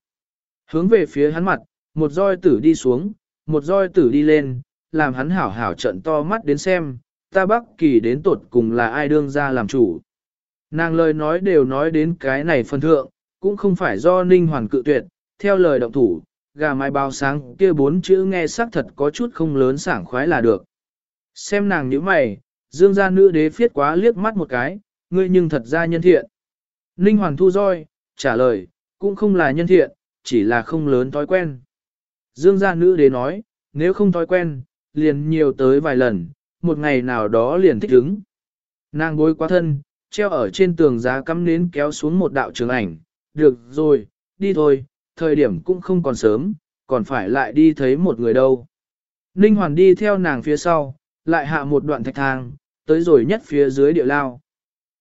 Speaker 1: Hướng về phía hắn mặt, một roi tử đi xuống, một roi tử đi lên, làm hắn hảo hảo trận to mắt đến xem, ta bắc kỳ đến tột cùng là ai đương ra làm chủ. Nàng lời nói đều nói đến cái này phân thượng, cũng không phải do ninh hoàn cự tuyệt, theo lời động thủ, gà mái bao sáng kia bốn chữ nghe xác thật có chút không lớn sảng khoái là được. Xem nàng như mày, dương gia nữ đế phiết quá liếc mắt một cái, ngươi nhưng thật ra nhân thiện. Ninh hoàn thu roi, trả lời, cũng không là nhân thiện, chỉ là không lớn thói quen. Dương gia nữ đế nói, nếu không thói quen, liền nhiều tới vài lần, một ngày nào đó liền thích ứng. Nàng bối quá thân, treo ở trên tường giá cắm nến kéo xuống một đạo trường ảnh, được rồi, đi thôi, thời điểm cũng không còn sớm, còn phải lại đi thấy một người đâu. Ninh Hoàn đi theo nàng phía sau, lại hạ một đoạn thạch thang, tới rồi nhất phía dưới địa lao.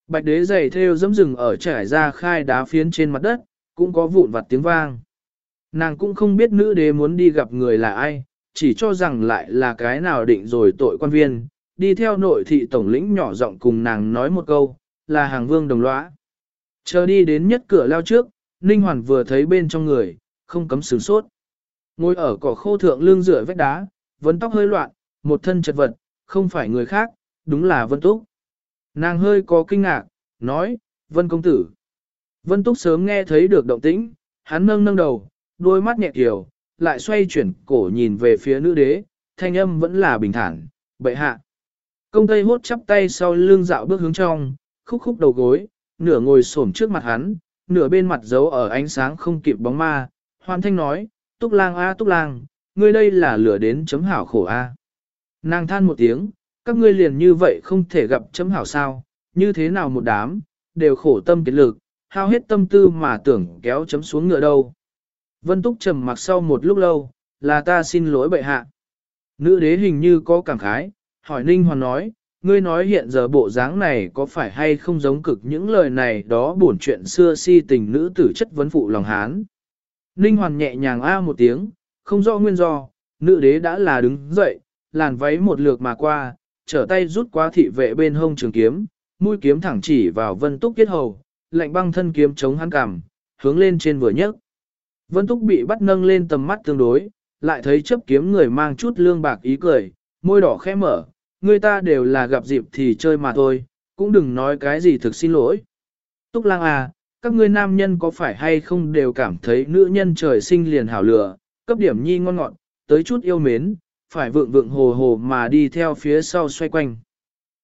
Speaker 1: Bạch đế giày theo dẫm rừng ở trải ra khai đá phiến trên mặt đất, cũng có vụn vặt tiếng vang. Nàng cũng không biết nữ đế muốn đi gặp người là ai, chỉ cho rằng lại là cái nào định rồi tội quan viên, đi theo nội thị tổng lĩnh nhỏ giọng cùng nàng nói một câu, là hàng vương đồng lõa. Chờ đi đến nhất cửa lao trước, Ninh Hoàn vừa thấy bên trong người, không cấm sửng sốt. Ngồi ở cỏ khô thượng lưng rửa vách đá, vấn tóc hơi loạn, một thân chật vật, không phải người khác, đúng là Vân Túc. Nàng hơi có kinh ngạc, nói, Vân công tử. Vân Túc sớm nghe thấy được động tĩnh, hắn nâng nâng đầu, đôi mắt nhẹ kiểu, lại xoay chuyển cổ nhìn về phía nữ đế, thanh âm vẫn là bình thản, bệ hạ. Công tây hốt chắp tay sau lưng dạo bước hướng trong, khúc khúc đầu gối, nửa ngồi xổm trước mặt hắn, nửa bên mặt giấu ở ánh sáng không kịp bóng ma, hoàn thanh nói, túc lang a túc lang, ngươi đây là lửa đến chấm hảo khổ a. Nàng than một tiếng, các ngươi liền như vậy không thể gặp chấm hảo sao, như thế nào một đám, đều khổ tâm kiệt lực, hao hết tâm tư mà tưởng kéo chấm xuống ngựa đâu. Vân Túc trầm mặc sau một lúc lâu, là ta xin lỗi bệ hạ. Nữ đế hình như có cảm khái, hỏi Ninh Hoàn nói, ngươi nói hiện giờ bộ dáng này có phải hay không giống cực những lời này đó buồn chuyện xưa si tình nữ tử chất vấn phụ lòng hán. Ninh Hoàn nhẹ nhàng a một tiếng, không rõ nguyên do, nữ đế đã là đứng dậy, làn váy một lượt mà qua, trở tay rút qua thị vệ bên hông trường kiếm, mũi kiếm thẳng chỉ vào vân túc kết hầu, lạnh băng thân kiếm chống hắn cằm, hướng lên trên vừa nhấc. Vân túc bị bắt nâng lên tầm mắt tương đối, lại thấy chấp kiếm người mang chút lương bạc ý cười, môi đỏ khẽ mở, người ta đều là gặp dịp thì chơi mà thôi, cũng đừng nói cái gì thực xin lỗi. Túc lang à, các ngươi nam nhân có phải hay không đều cảm thấy nữ nhân trời sinh liền hảo lửa, cấp điểm nhi ngon ngọt, tới chút yêu mến, phải vượng vượng hồ hồ mà đi theo phía sau xoay quanh.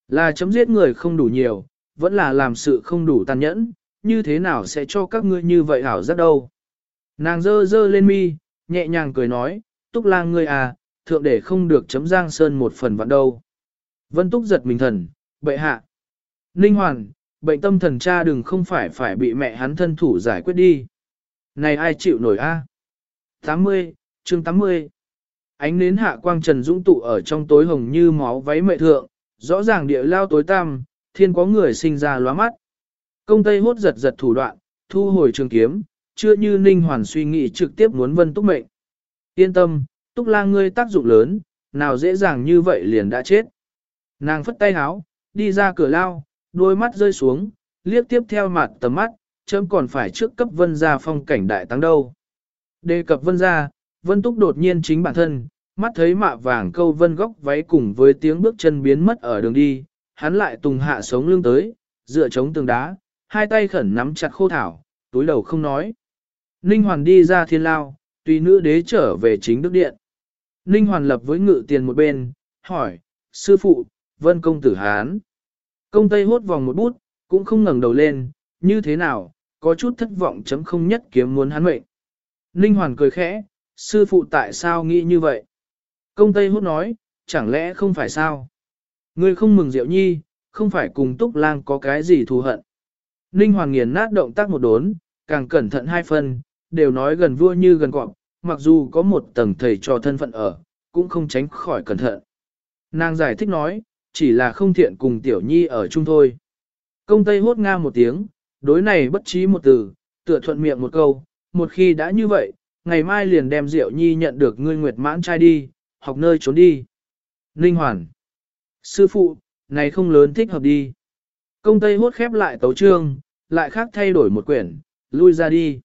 Speaker 1: Là chấm giết người không đủ nhiều, vẫn là làm sự không đủ tàn nhẫn, như thế nào sẽ cho các ngươi như vậy hảo rất đâu. Nàng dơ dơ lên mi, nhẹ nhàng cười nói, túc lang ngươi à, thượng để không được chấm giang sơn một phần vạn đâu. Vân túc giật mình thần, bệ hạ. Ninh hoàn, bệnh tâm thần cha đừng không phải phải bị mẹ hắn thân thủ giải quyết đi. Này ai chịu nổi a? À? 80, chương 80. Ánh nến hạ quang trần dũng tụ ở trong tối hồng như máu váy mệ thượng, rõ ràng địa lao tối tăm, thiên có người sinh ra lóa mắt. Công tây hốt giật giật thủ đoạn, thu hồi trường kiếm, chưa như ninh hoàn suy nghĩ trực tiếp muốn vân túc mệnh. Yên tâm, túc lang ngươi tác dụng lớn, nào dễ dàng như vậy liền đã chết. Nàng phất tay háo, đi ra cửa lao, đôi mắt rơi xuống, liếc tiếp theo mặt tầm mắt, chấm còn phải trước cấp vân ra phong cảnh đại tăng đâu. Đề cập vân ra, vân túc đột nhiên chính bản thân, mắt thấy mạ vàng câu vân góc váy cùng với tiếng bước chân biến mất ở đường đi, hắn lại tùng hạ sống lưng tới, dựa chống tường đá, hai tay khẩn nắm chặt khô thảo, túi đầu không nói. Ninh Hoàn đi ra thiên lao, tùy nữ đế trở về chính đức điện. Ninh Hoàn lập với ngự tiền một bên, hỏi, sư phụ, vân công tử Hán. Công Tây hốt vòng một bút, cũng không ngẩng đầu lên, như thế nào, có chút thất vọng chấm không nhất kiếm muốn hắn mệnh. Ninh Hoàn cười khẽ, sư phụ tại sao nghĩ như vậy? Công Tây hốt nói, chẳng lẽ không phải sao? Ngươi không mừng Diệu Nhi, không phải cùng Túc Lang có cái gì thù hận. Ninh Hoàn nghiền nát động tác một đốn, càng cẩn thận hai phần, đều nói gần vua như gần cọp, mặc dù có một tầng thầy trò thân phận ở, cũng không tránh khỏi cẩn thận. Nàng giải thích nói, chỉ là không thiện cùng Tiểu Nhi ở chung thôi. Công Tây hốt nga một tiếng, đối này bất trí một từ, tựa thuận miệng một câu, một khi đã như vậy, ngày mai liền đem Diệu Nhi nhận được ngươi nguyệt mãn trai đi, học nơi trốn đi. Ninh Hoàn. Sư phụ, này không lớn thích hợp đi. Công Tây hốt khép lại tấu trương, lại khác thay đổi một quyển, lui ra đi.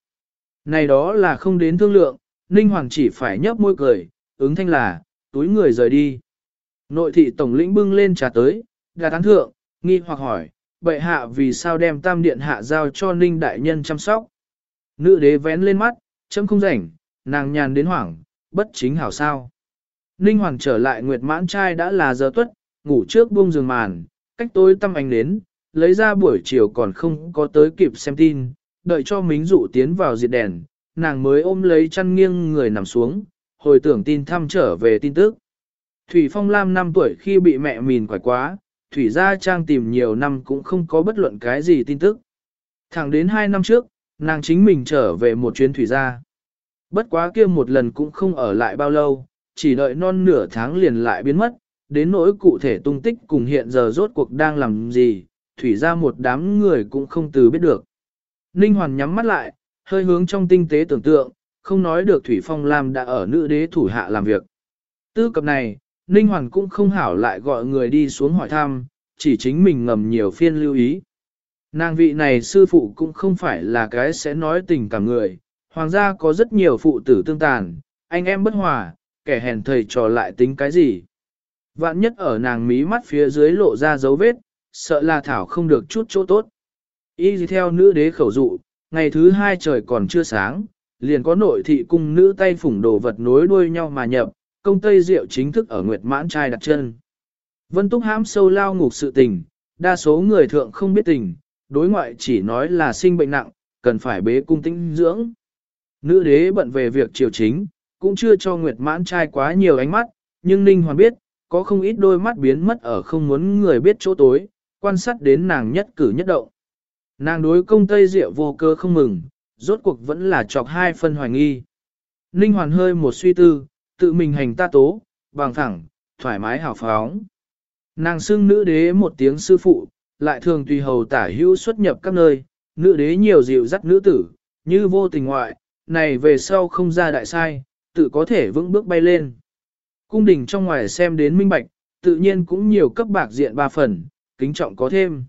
Speaker 1: Này đó là không đến thương lượng, Ninh Hoàng chỉ phải nhấp môi cười, ứng thanh là, túi người rời đi. Nội thị tổng lĩnh bưng lên trà tới, gà tán thượng, nghi hoặc hỏi, bệ hạ vì sao đem tam điện hạ giao cho Ninh đại nhân chăm sóc. Nữ đế vén lên mắt, chấm không rảnh, nàng nhàn đến hoảng, bất chính hảo sao. Ninh Hoàng trở lại Nguyệt Mãn trai đã là giờ tuất, ngủ trước buông giường màn, cách tối tâm ánh đến, lấy ra buổi chiều còn không có tới kịp xem tin, đợi cho mính dụ tiến vào diệt đèn, nàng mới ôm lấy chăn nghiêng người nằm xuống, hồi tưởng tin thăm trở về tin tức. Thủy Phong Lam 5 tuổi khi bị mẹ mìn quải quá, Thủy gia trang tìm nhiều năm cũng không có bất luận cái gì tin tức. Thẳng đến 2 năm trước, nàng chính mình trở về một chuyến Thủy gia. Bất quá kia một lần cũng không ở lại bao lâu, chỉ đợi non nửa tháng liền lại biến mất, đến nỗi cụ thể tung tích cùng hiện giờ rốt cuộc đang làm gì, Thủy gia một đám người cũng không từ biết được. Ninh Hoàn nhắm mắt lại, hơi hướng trong tinh tế tưởng tượng, không nói được Thủy Phong Lam đã ở nữ đế thủ hạ làm việc. Tư cập này, Ninh Hoàn cũng không hảo lại gọi người đi xuống hỏi thăm, chỉ chính mình ngầm nhiều phiên lưu ý. Nàng vị này sư phụ cũng không phải là cái sẽ nói tình cảm người, hoàng gia có rất nhiều phụ tử tương tàn, anh em bất hòa, kẻ hèn thầy trò lại tính cái gì. Vạn nhất ở nàng mí mắt phía dưới lộ ra dấu vết, sợ là thảo không được chút chỗ tốt. Y theo nữ đế khẩu dụ, ngày thứ hai trời còn chưa sáng, liền có nội thị cung nữ tay phủng đồ vật nối đuôi nhau mà nhập, công tây rượu chính thức ở Nguyệt Mãn trai đặt chân. Vân Túc hãm sâu lao ngục sự tình, đa số người thượng không biết tình, đối ngoại chỉ nói là sinh bệnh nặng, cần phải bế cung tĩnh dưỡng. Nữ đế bận về việc triều chính, cũng chưa cho Nguyệt Mãn trai quá nhiều ánh mắt, nhưng Ninh Hoàn biết, có không ít đôi mắt biến mất ở không muốn người biết chỗ tối, quan sát đến nàng nhất cử nhất động. Nàng đối công Tây Diệu vô cơ không mừng, rốt cuộc vẫn là chọc hai phân hoài nghi. Ninh Hoàn hơi một suy tư, tự mình hành ta tố, bằng thẳng, thoải mái hào phóng. Nàng xưng nữ đế một tiếng sư phụ, lại thường tùy hầu tả hữu xuất nhập các nơi, nữ đế nhiều dịu dắt nữ tử, như vô tình ngoại, này về sau không ra đại sai, tự có thể vững bước bay lên. Cung đình trong ngoài xem đến minh bạch, tự nhiên cũng nhiều cấp bạc diện ba phần, kính trọng có thêm.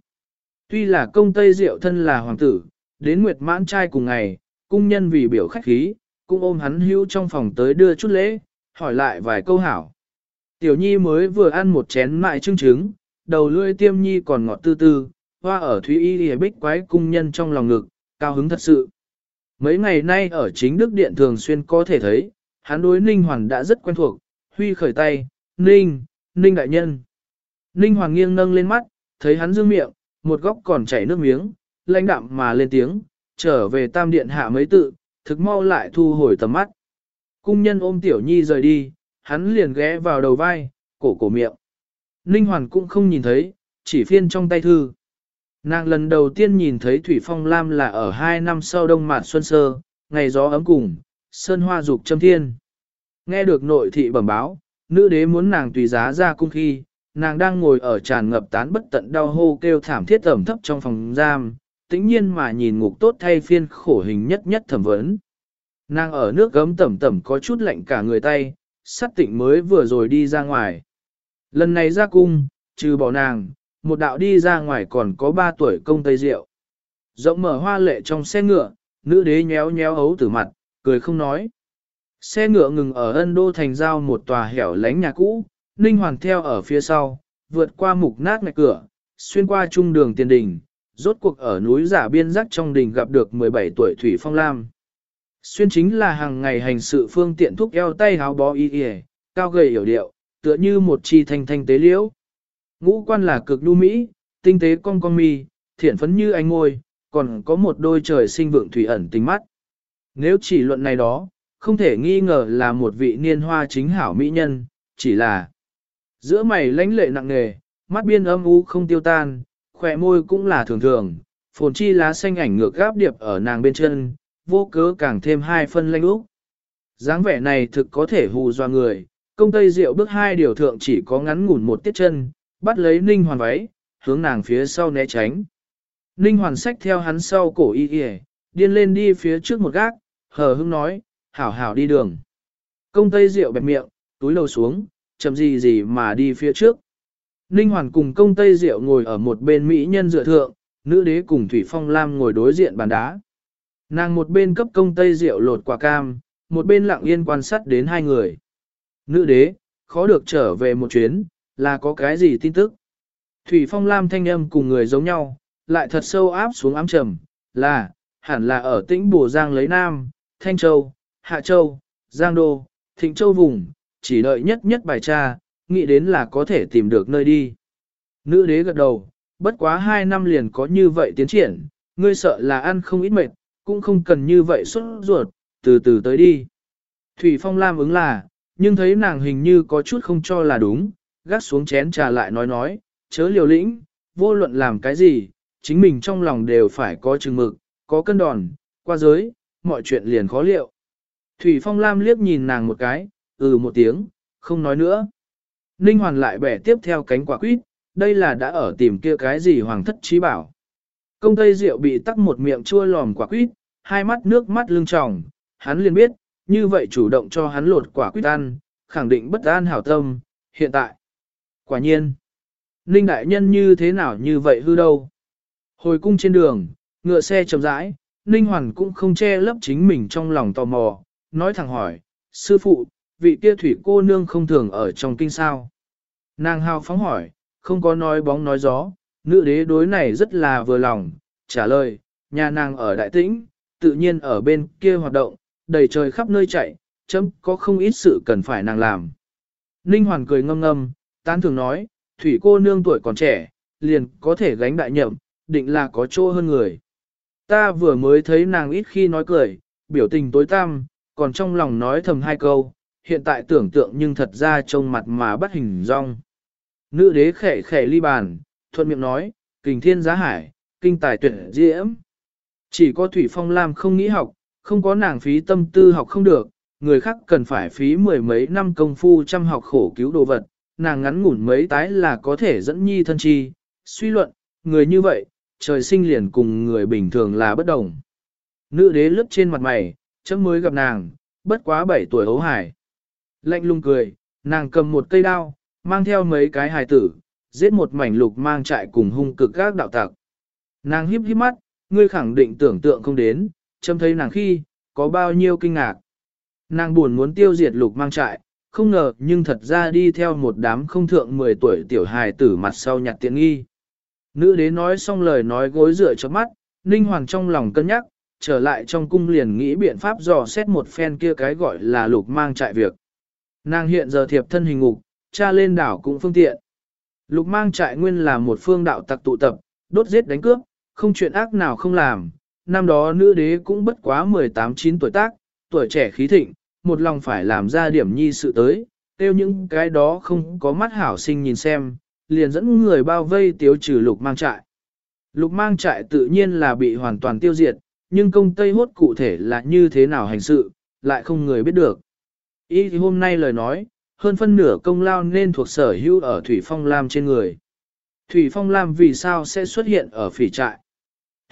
Speaker 1: Tuy là công Tây Diệu thân là hoàng tử, đến Nguyệt Mãn trai cùng ngày, cung nhân vì biểu khách khí, cũng ôm hắn hưu trong phòng tới đưa chút lễ, hỏi lại vài câu hảo. Tiểu Nhi mới vừa ăn một chén mại trưng trứng, đầu lưỡi tiêm nhi còn ngọt tư tư, hoa ở Thúy Y Lìa Bích quái cung nhân trong lòng ngực, cao hứng thật sự. Mấy ngày nay ở chính Đức Điện thường xuyên có thể thấy, hắn đối Ninh Hoàng đã rất quen thuộc, huy khởi tay, Ninh, Ninh đại nhân. Ninh Hoàng nghiêng nâng lên mắt, thấy hắn dương miệng, một góc còn chảy nước miếng, lãnh đạm mà lên tiếng, trở về tam điện hạ mấy tự, thực mau lại thu hồi tầm mắt. Cung nhân ôm tiểu nhi rời đi, hắn liền ghé vào đầu vai, cổ cổ miệng. Ninh Hoàn cũng không nhìn thấy, chỉ phiên trong tay thư. Nàng lần đầu tiên nhìn thấy Thủy Phong Lam là ở hai năm sau đông mạt xuân sơ, ngày gió ấm cùng, sơn hoa dục châm thiên. Nghe được nội thị bẩm báo, nữ đế muốn nàng tùy giá ra cung khi, nàng đang ngồi ở tràn ngập tán bất tận đau hô kêu thảm thiết ẩm thấp trong phòng giam, tĩnh nhiên mà nhìn ngục tốt thay phiên khổ hình nhất nhất thẩm vấn. Nàng ở nước gấm tẩm tẩm có chút lạnh cả người tay, sát tịnh mới vừa rồi đi ra ngoài. Lần này ra cung, trừ bỏ nàng, một đạo đi ra ngoài còn có ba tuổi công tây rượu. Rộng mở hoa lệ trong xe ngựa, nữ đế nhéo nhéo ấu tử mặt, cười không nói. Xe ngựa ngừng ở ân đô thành giao một tòa hẻo lánh nhà cũ, Ninh Hoàng theo ở phía sau, vượt qua mục nát ngạch cửa, xuyên qua trung đường tiền đình, rốt cuộc ở núi giả biên giác trong đình gặp được 17 tuổi Thủy Phong Lam. Xuyên chính là hàng ngày hành sự phương tiện thúc eo tay háo bó y y, cao gầy hiểu điệu, tựa như một chi thanh thanh tế liễu. Ngũ quan là cực đu mỹ, tinh tế cong cong mi, thiện phấn như ánh ngôi, còn có một đôi trời sinh vượng thủy ẩn tình mắt. Nếu chỉ luận này đó, không thể nghi ngờ là một vị niên hoa chính hảo mỹ nhân, chỉ là giữa mày lãnh lệ nặng nề, mắt biên âm u không tiêu tan, khỏe môi cũng là thường thường, phồn chi lá xanh ảnh ngược gáp điệp ở nàng bên chân, vô cớ càng thêm hai phân lanh úc. dáng vẻ này thực có thể hù doa người, công tây rượu bước hai điều thượng chỉ có ngắn ngủn một tiết chân, bắt lấy ninh hoàn váy, hướng nàng phía sau né tránh. Ninh hoàn sách theo hắn sau cổ y y, điên lên đi phía trước một gác, hờ hững nói, hảo hảo đi đường. Công tây rượu bẹp miệng, túi lầu xuống, chậm gì gì mà đi phía trước. Ninh hoàn cùng công tây rượu ngồi ở một bên mỹ nhân dựa thượng, nữ đế cùng Thủy Phong Lam ngồi đối diện bàn đá. Nàng một bên cấp công tây rượu lột quả cam, một bên lặng yên quan sát đến hai người. Nữ đế, khó được trở về một chuyến, là có cái gì tin tức? Thủy Phong Lam thanh âm cùng người giống nhau, lại thật sâu áp xuống ám trầm, là, hẳn là ở tĩnh Bồ Giang lấy Nam, Thanh Châu, Hạ Châu, Giang Đô, Thịnh Châu vùng, chỉ đợi nhất nhất bài tra, nghĩ đến là có thể tìm được nơi đi. Nữ đế gật đầu, bất quá hai năm liền có như vậy tiến triển, ngươi sợ là ăn không ít mệt, cũng không cần như vậy xuất ruột, từ từ tới đi. Thủy Phong Lam ứng là, nhưng thấy nàng hình như có chút không cho là đúng, gác xuống chén trà lại nói nói, chớ liều lĩnh, vô luận làm cái gì, chính mình trong lòng đều phải có chừng mực, có cân đòn, qua giới, mọi chuyện liền khó liệu. Thủy Phong Lam liếc nhìn nàng một cái, ừ một tiếng, không nói nữa. Ninh Hoàn lại bẻ tiếp theo cánh quả quýt, đây là đã ở tìm kia cái gì hoàng thất trí bảo. Công tây rượu bị tắc một miệng chua lòm quả quýt, hai mắt nước mắt lưng tròng, hắn liền biết, như vậy chủ động cho hắn lột quả quýt ăn, khẳng định bất an hảo tâm, hiện tại. Quả nhiên, Ninh Đại Nhân như thế nào như vậy hư đâu. Hồi cung trên đường, ngựa xe chậm rãi, Ninh Hoàn cũng không che lấp chính mình trong lòng tò mò, nói thẳng hỏi, sư phụ, vị kia thủy cô nương không thường ở trong kinh sao. Nàng hào phóng hỏi, không có nói bóng nói gió, nữ đế đối này rất là vừa lòng, trả lời, nhà nàng ở đại tĩnh, tự nhiên ở bên kia hoạt động, đầy trời khắp nơi chạy, chấm có không ít sự cần phải nàng làm. Ninh Hoàn cười ngâm ngâm, tán thường nói, thủy cô nương tuổi còn trẻ, liền có thể gánh đại nhậm, định là có chỗ hơn người. Ta vừa mới thấy nàng ít khi nói cười, biểu tình tối tăm, còn trong lòng nói thầm hai câu, hiện tại tưởng tượng nhưng thật ra trông mặt mà bắt hình rong. Nữ đế khẽ khẽ ly bàn, thuận miệng nói, kình thiên giá hải, kinh tài tuyển diễm. Chỉ có Thủy Phong Lam không nghĩ học, không có nàng phí tâm tư học không được, người khác cần phải phí mười mấy năm công phu chăm học khổ cứu đồ vật, nàng ngắn ngủn mấy tái là có thể dẫn nhi thân chi. Suy luận, người như vậy, trời sinh liền cùng người bình thường là bất đồng. Nữ đế lướt trên mặt mày, chấm mới gặp nàng, bất quá 7 tuổi hấu hải. Lạnh lung cười, nàng cầm một cây đao, mang theo mấy cái hài tử, giết một mảnh lục mang trại cùng hung cực các đạo tặc. Nàng híp híp mắt, ngươi khẳng định tưởng tượng không đến, chấm thấy nàng khi, có bao nhiêu kinh ngạc. Nàng buồn muốn tiêu diệt lục mang trại, không ngờ nhưng thật ra đi theo một đám không thượng 10 tuổi tiểu hài tử mặt sau nhặt tiện nghi. Nữ đế nói xong lời nói gối rửa cho mắt, Ninh Hoàng trong lòng cân nhắc, trở lại trong cung liền nghĩ biện pháp dò xét một phen kia cái gọi là lục mang trại việc. Nàng hiện giờ thiệp thân hình ngục, cha lên đảo cũng phương tiện. Lục mang trại nguyên là một phương đạo tặc tụ tập, đốt giết đánh cướp, không chuyện ác nào không làm. Năm đó nữ đế cũng bất quá 18-9 tuổi tác, tuổi trẻ khí thịnh, một lòng phải làm ra điểm nhi sự tới, tiêu những cái đó không có mắt hảo sinh nhìn xem, liền dẫn người bao vây tiêu trừ lục mang trại. Lục mang trại tự nhiên là bị hoàn toàn tiêu diệt, nhưng công Tây hốt cụ thể là như thế nào hành sự, lại không người biết được. Ý thì hôm nay lời nói, hơn phân nửa công lao nên thuộc sở hữu ở Thủy Phong Lam trên người. Thủy Phong Lam vì sao sẽ xuất hiện ở phỉ trại?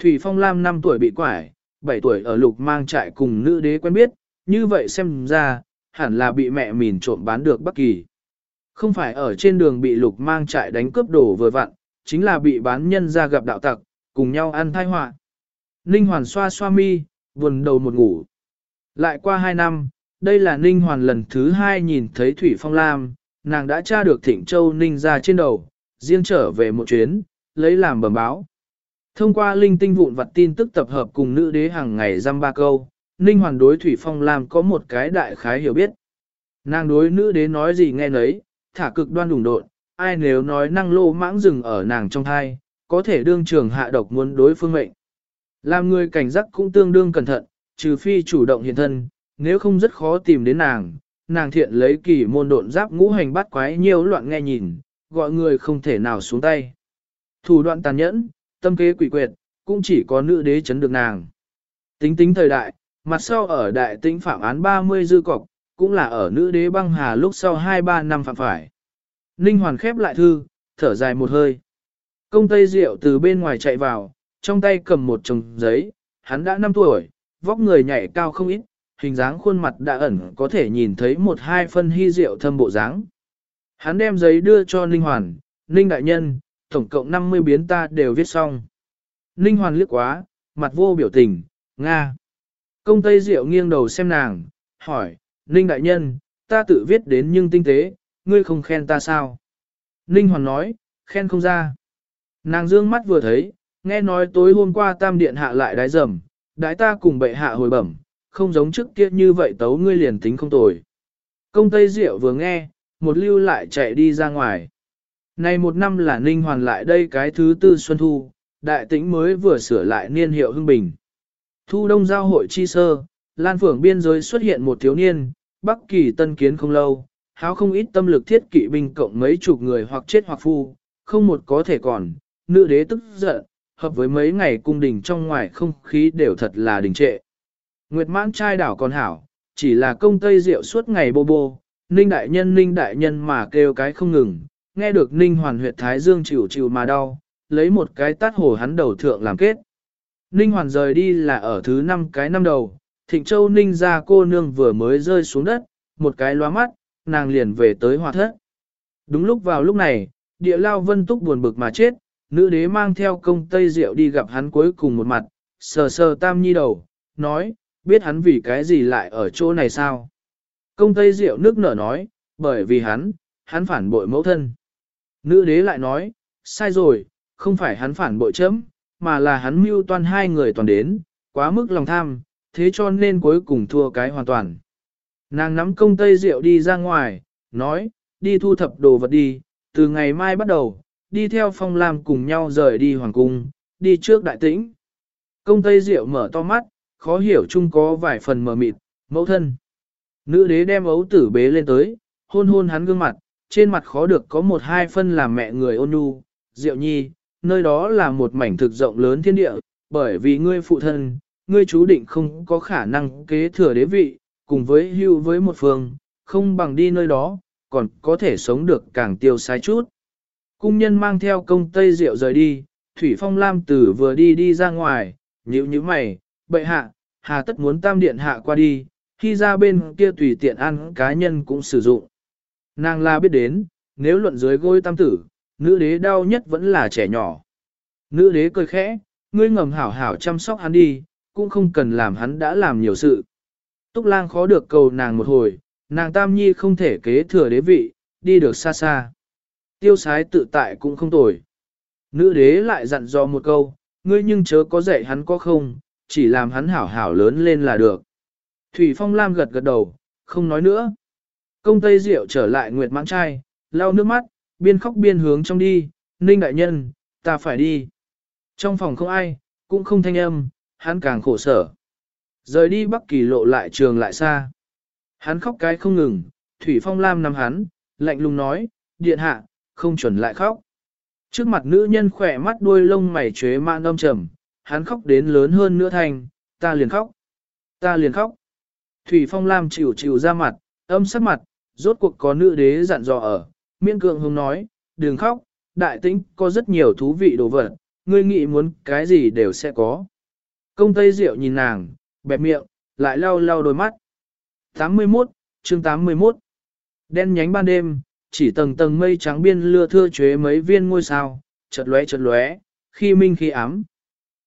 Speaker 1: Thủy Phong Lam 5 tuổi bị quải, 7 tuổi ở lục mang trại cùng nữ đế quen biết, như vậy xem ra, hẳn là bị mẹ mìn trộm bán được Bắc Kỳ. Không phải ở trên đường bị lục mang trại đánh cướp đổ vừa vặn, chính là bị bán nhân ra gặp đạo tặc, cùng nhau ăn thai họa. Ninh Hoàn xoa xoa mi, buồn đầu một ngủ. Lại qua hai năm, đây là Ninh Hoàn lần thứ hai nhìn thấy Thủy Phong Lam, nàng đã tra được Thịnh Châu Ninh ra trên đầu, riêng trở về một chuyến, lấy làm bẩm báo. Thông qua linh tinh vụn vặt tin tức tập hợp cùng nữ đế hàng ngày dăm ba câu, Ninh Hoàn đối Thủy Phong Lam có một cái đại khái hiểu biết. Nàng đối nữ đế nói gì nghe nấy, thả cực đoan đủng độn, ai nếu nói năng lô mãng rừng ở nàng trong thai, có thể đương trường hạ độc muốn đối phương mệnh. Làm người cảnh giác cũng tương đương cẩn thận, trừ phi chủ động hiện thân, nếu không rất khó tìm đến nàng, nàng thiện lấy kỳ môn độn giáp ngũ hành bắt quái nhiều loạn nghe nhìn, gọi người không thể nào xuống tay. Thủ đoạn tàn nhẫn, tâm kế quỷ quyệt, cũng chỉ có nữ đế chấn được nàng. Tính tính thời đại, mặt sau ở đại tĩnh phạm án 30 dư cọc, cũng là ở nữ đế băng hà lúc sau 2-3 năm phạm phải. Ninh Hoàn khép lại thư, thở dài một hơi. Công Tây Diệu từ bên ngoài chạy vào, trong tay cầm một chồng giấy, hắn đã 5 tuổi, vóc người nhảy cao không ít, hình dáng khuôn mặt đã ẩn có thể nhìn thấy một hai phân hy diệu thâm bộ dáng. Hắn đem giấy đưa cho Ninh Hoàn, Ninh Đại Nhân, tổng cộng 50 biến ta đều viết xong. Ninh Hoàn liếc quá, mặt vô biểu tình, Nga. Công Tây Diệu nghiêng đầu xem nàng, hỏi, Ninh Đại Nhân, ta tự viết đến nhưng tinh tế, ngươi không khen ta sao? Ninh Hoàn nói, khen không ra. Nàng dương mắt vừa thấy, nghe nói tối hôm qua tam điện hạ lại đái rầm, đái ta cùng bệ hạ hồi bẩm, không giống trước kia như vậy tấu ngươi liền tính không tồi. Công Tây Diệu vừa nghe, một lưu lại chạy đi ra ngoài. Này một năm là Ninh Hoàn lại đây cái thứ tư Xuân Thu, đại tĩnh mới vừa sửa lại niên hiệu hưng bình. Thu đông giao hội chi sơ, Lan Phượng biên giới xuất hiện một thiếu niên, Bắc Kỳ tân kiến không lâu, háo không ít tâm lực thiết kỵ binh cộng mấy chục người hoặc chết hoặc phu, không một có thể còn, nữ đế tức giận, hợp với mấy ngày cung đình trong ngoài không khí đều thật là đình trệ. Nguyệt mãn trai đảo còn hảo, chỉ là công tây rượu suốt ngày bô bô, ninh đại nhân ninh đại nhân mà kêu cái không ngừng, nghe được ninh hoàn huyệt thái dương chịu chịu mà đau, lấy một cái tát hổ hắn đầu thượng làm kết. Ninh hoàn rời đi là ở thứ năm cái năm đầu, thịnh châu ninh ra cô nương vừa mới rơi xuống đất, một cái loa mắt, nàng liền về tới hòa thất. Đúng lúc vào lúc này, địa lao vân túc buồn bực mà chết, nữ đế mang theo công tây diệu đi gặp hắn cuối cùng một mặt, sờ sờ tam nhi đầu, nói, biết hắn vì cái gì lại ở chỗ này sao? Công tây diệu nước nở nói, bởi vì hắn, hắn phản bội mẫu thân. Nữ đế lại nói, sai rồi, không phải hắn phản bội chấm, mà là hắn mưu toan hai người toàn đến, quá mức lòng tham, thế cho nên cuối cùng thua cái hoàn toàn. Nàng nắm công tây rượu đi ra ngoài, nói, đi thu thập đồ vật đi, từ ngày mai bắt đầu, đi theo phong lam cùng nhau rời đi hoàng cung, đi trước đại tĩnh. Công tây rượu mở to mắt, khó hiểu chung có vài phần mờ mịt, mẫu thân. Nữ đế đem ấu tử bế lên tới, hôn hôn hắn gương mặt, trên mặt khó được có một hai phân làm mẹ người ôn nhu, diệu nhi, nơi đó là một mảnh thực rộng lớn thiên địa, bởi vì ngươi phụ thân, ngươi chú định không có khả năng kế thừa đế vị, cùng với hưu với một phương, không bằng đi nơi đó, còn có thể sống được càng tiêu sai chút. Cung nhân mang theo công tây rượu rời đi, Thủy Phong Lam tử vừa đi đi ra ngoài, nhíu như mày, bệ hạ, hà tất muốn tam điện hạ qua đi, khi ra bên kia tùy tiện ăn cá nhân cũng sử dụng. Nàng la biết đến, nếu luận dưới gôi tam tử, nữ đế đau nhất vẫn là trẻ nhỏ. Nữ đế cười khẽ, ngươi ngầm hảo hảo chăm sóc hắn đi, cũng không cần làm hắn đã làm nhiều sự. Túc lang khó được cầu nàng một hồi, nàng tam nhi không thể kế thừa đế vị, đi được xa xa. Tiêu sái tự tại cũng không tồi. Nữ đế lại dặn dò một câu, ngươi nhưng chớ có dạy hắn có không, chỉ làm hắn hảo hảo lớn lên là được. Thủy Phong Lam gật gật đầu, không nói nữa. Công Tây Diệu trở lại Nguyệt Mãn Trai, lau nước mắt, biên khóc biên hướng trong đi, Ninh Đại Nhân, ta phải đi. Trong phòng không ai, cũng không thanh âm, hắn càng khổ sở. Rời đi Bắc Kỳ lộ lại trường lại xa. Hắn khóc cái không ngừng, Thủy Phong Lam nắm hắn, lạnh lùng nói, điện hạ, không chuẩn lại khóc. Trước mặt nữ nhân khỏe mắt đuôi lông mày chế mạn âm trầm, hắn khóc đến lớn hơn nữa thành, ta liền khóc, ta liền khóc. Thủy Phong Lam chịu chịu ra mặt, âm sắc mặt, rốt cuộc có nữ đế dặn dò ở, miên cường hùng nói, đừng khóc, đại tĩnh có rất nhiều thú vị đồ vật, ngươi nghĩ muốn cái gì đều sẽ có. Công Tây Diệu nhìn nàng, bẹp miệng, lại lau lau đôi mắt. 81, chương 81 Đen nhánh ban đêm, chỉ tầng tầng mây trắng biên lưa thưa chế mấy viên ngôi sao, chợt lóe chợt lóe, khi minh khi ám.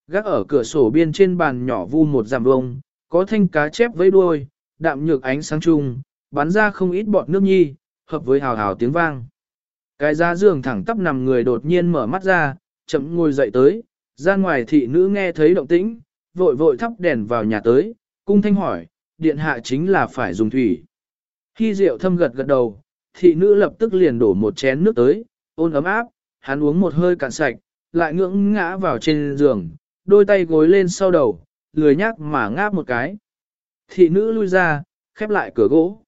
Speaker 1: Gác ở cửa sổ biên trên bàn nhỏ vu một giảm vông, có thanh cá chép với đuôi, đạm nhược ánh sáng chung, bắn ra không ít bọt nước nhi, hợp với hào hào tiếng vang. Cái giá giường thẳng tắp nằm người đột nhiên mở mắt ra, chậm ngồi dậy tới, ra ngoài thị nữ nghe thấy động tĩnh, vội vội thắp đèn vào nhà tới, cung thanh hỏi, điện hạ chính là phải dùng thủy. Khi rượu thâm gật gật đầu, thị nữ lập tức liền đổ một chén nước tới, ôn ấm áp, hắn uống một hơi cạn sạch, lại ngưỡng ngã vào trên giường, đôi tay gối lên sau đầu, lười nhác mà ngáp một cái. Thị nữ lui ra, khép lại cửa gỗ.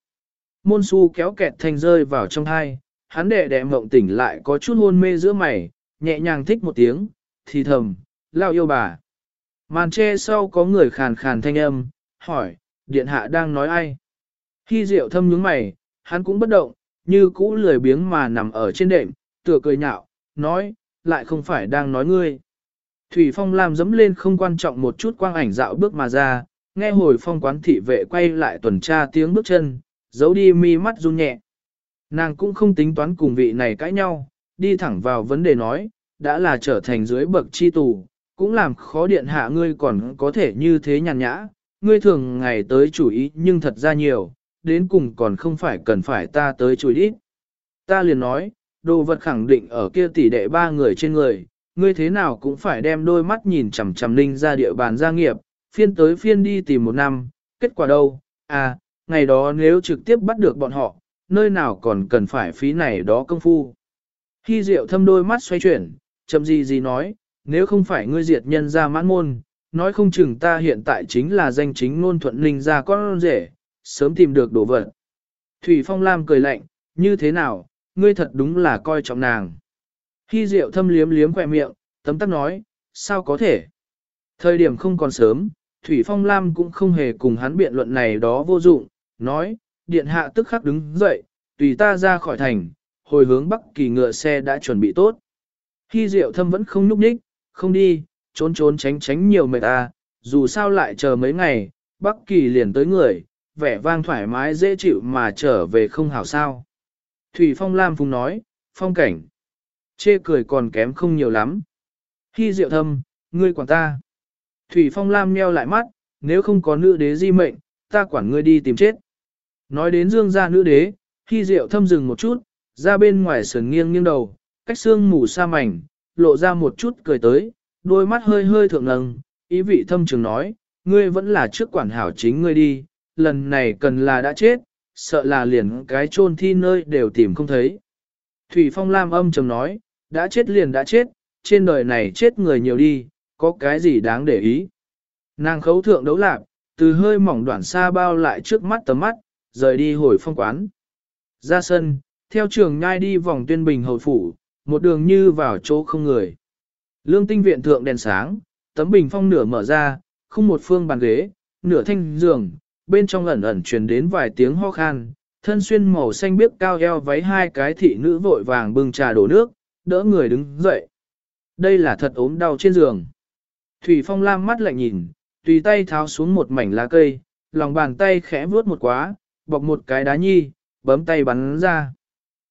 Speaker 1: Môn su kéo kẹt thanh rơi vào trong hai, hắn đệ đệ mộng tỉnh lại có chút hôn mê giữa mày, nhẹ nhàng thích một tiếng, thì thầm, lao yêu bà. Màn che sau có người khàn khàn thanh âm, hỏi, điện hạ đang nói ai? Khi rượu thâm nhướng mày, hắn cũng bất động, như cũ lười biếng mà nằm ở trên đệm, tựa cười nhạo, nói, lại không phải đang nói ngươi. Thủy Phong làm dẫm lên không quan trọng một chút quang ảnh dạo bước mà ra, nghe hồi phong quán thị vệ quay lại tuần tra tiếng bước chân, giấu đi mi mắt run nhẹ. Nàng cũng không tính toán cùng vị này cãi nhau, đi thẳng vào vấn đề nói, đã là trở thành dưới bậc chi tù, cũng làm khó điện hạ ngươi còn có thể như thế nhàn nhã, ngươi thường ngày tới chủ ý nhưng thật ra nhiều, đến cùng còn không phải cần phải ta tới chùi đi. Ta liền nói, đồ vật khẳng định ở kia tỷ đệ ba người trên người, ngươi thế nào cũng phải đem đôi mắt nhìn chằm chằm ninh ra địa bàn gia nghiệp, phiên tới phiên đi tìm một năm, kết quả đâu, à, ngày đó nếu trực tiếp bắt được bọn họ, nơi nào còn cần phải phí này đó công phu. Khi Diệu thâm đôi mắt xoay chuyển, chậm gì gì nói, nếu không phải ngươi diệt nhân ra mãn môn, nói không chừng ta hiện tại chính là danh chính ngôn thuận ninh ra con rể, sớm tìm được đồ vật. Thủy Phong Lam cười lạnh, như thế nào, ngươi thật đúng là coi trọng nàng. Khi Diệu thâm liếm liếm khỏe miệng, tấm tắc nói, sao có thể? Thời điểm không còn sớm, Thủy Phong Lam cũng không hề cùng hắn biện luận này đó vô dụng, nói, điện hạ tức khắc đứng dậy, tùy ta ra khỏi thành, hồi hướng bắc kỳ ngựa xe đã chuẩn bị tốt. Khi Diệu thâm vẫn không nhúc nhích, không đi, trốn trốn tránh tránh nhiều mệt ta, dù sao lại chờ mấy ngày, bắc kỳ liền tới người, vẻ vang thoải mái dễ chịu mà trở về không hảo sao. Thủy Phong Lam Phùng nói, phong cảnh, chê cười còn kém không nhiều lắm. Khi Diệu thâm, ngươi quản ta. Thủy Phong Lam nheo lại mắt, nếu không có nữ đế di mệnh, ta quản ngươi đi tìm chết. Nói đến dương gia nữ đế, khi Diệu thâm dừng một chút, ra bên ngoài sườn nghiêng nghiêng đầu, cách xương mù sa mảnh, lộ ra một chút cười tới, đôi mắt hơi hơi thượng lầng, ý vị thâm trường nói, ngươi vẫn là trước quản hảo chính ngươi đi, lần này cần là đã chết, sợ là liền cái chôn thi nơi đều tìm không thấy. Thủy Phong Lam âm trầm nói, đã chết liền đã chết, trên đời này chết người nhiều đi, có cái gì đáng để ý. Nàng khấu thượng đấu lạc, từ hơi mỏng đoạn xa bao lại trước mắt tầm mắt, rời đi hồi phong quán. Ra sân, theo trường nhai đi vòng tuyên bình hồi phủ, một đường như vào chỗ không người. Lương tinh viện thượng đèn sáng, tấm bình phong nửa mở ra, không một phương bàn ghế, nửa thanh giường, bên trong ẩn ẩn truyền đến vài tiếng ho khan, thân xuyên màu xanh biếc cao eo váy hai cái thị nữ vội vàng bưng trà đổ nước, đỡ người đứng dậy. Đây là thật ốm đau trên giường. Thủy Phong Lam mắt lạnh nhìn, tùy tay tháo xuống một mảnh lá cây, lòng bàn tay khẽ vuốt một quá, bọc một cái đá nhi, bấm tay bắn ra.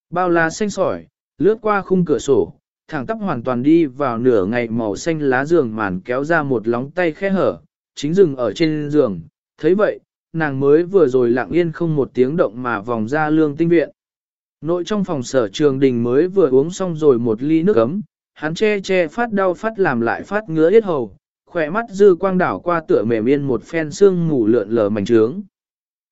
Speaker 1: Bao lá xanh sỏi, lướt qua khung cửa sổ, thẳng tắp hoàn toàn đi vào nửa ngày màu xanh lá giường màn kéo ra một lóng tay khe hở, chính dừng ở trên giường. thấy vậy, nàng mới vừa rồi lặng yên không một tiếng động mà vòng ra lương tinh viện. Nội trong phòng sở trường đình mới vừa uống xong rồi một ly nước ấm, hắn che che phát đau phát làm lại phát ngứa yết hầu, khỏe mắt dư quang đảo qua tựa mềm yên một phen xương ngủ lượn lờ mảnh trướng.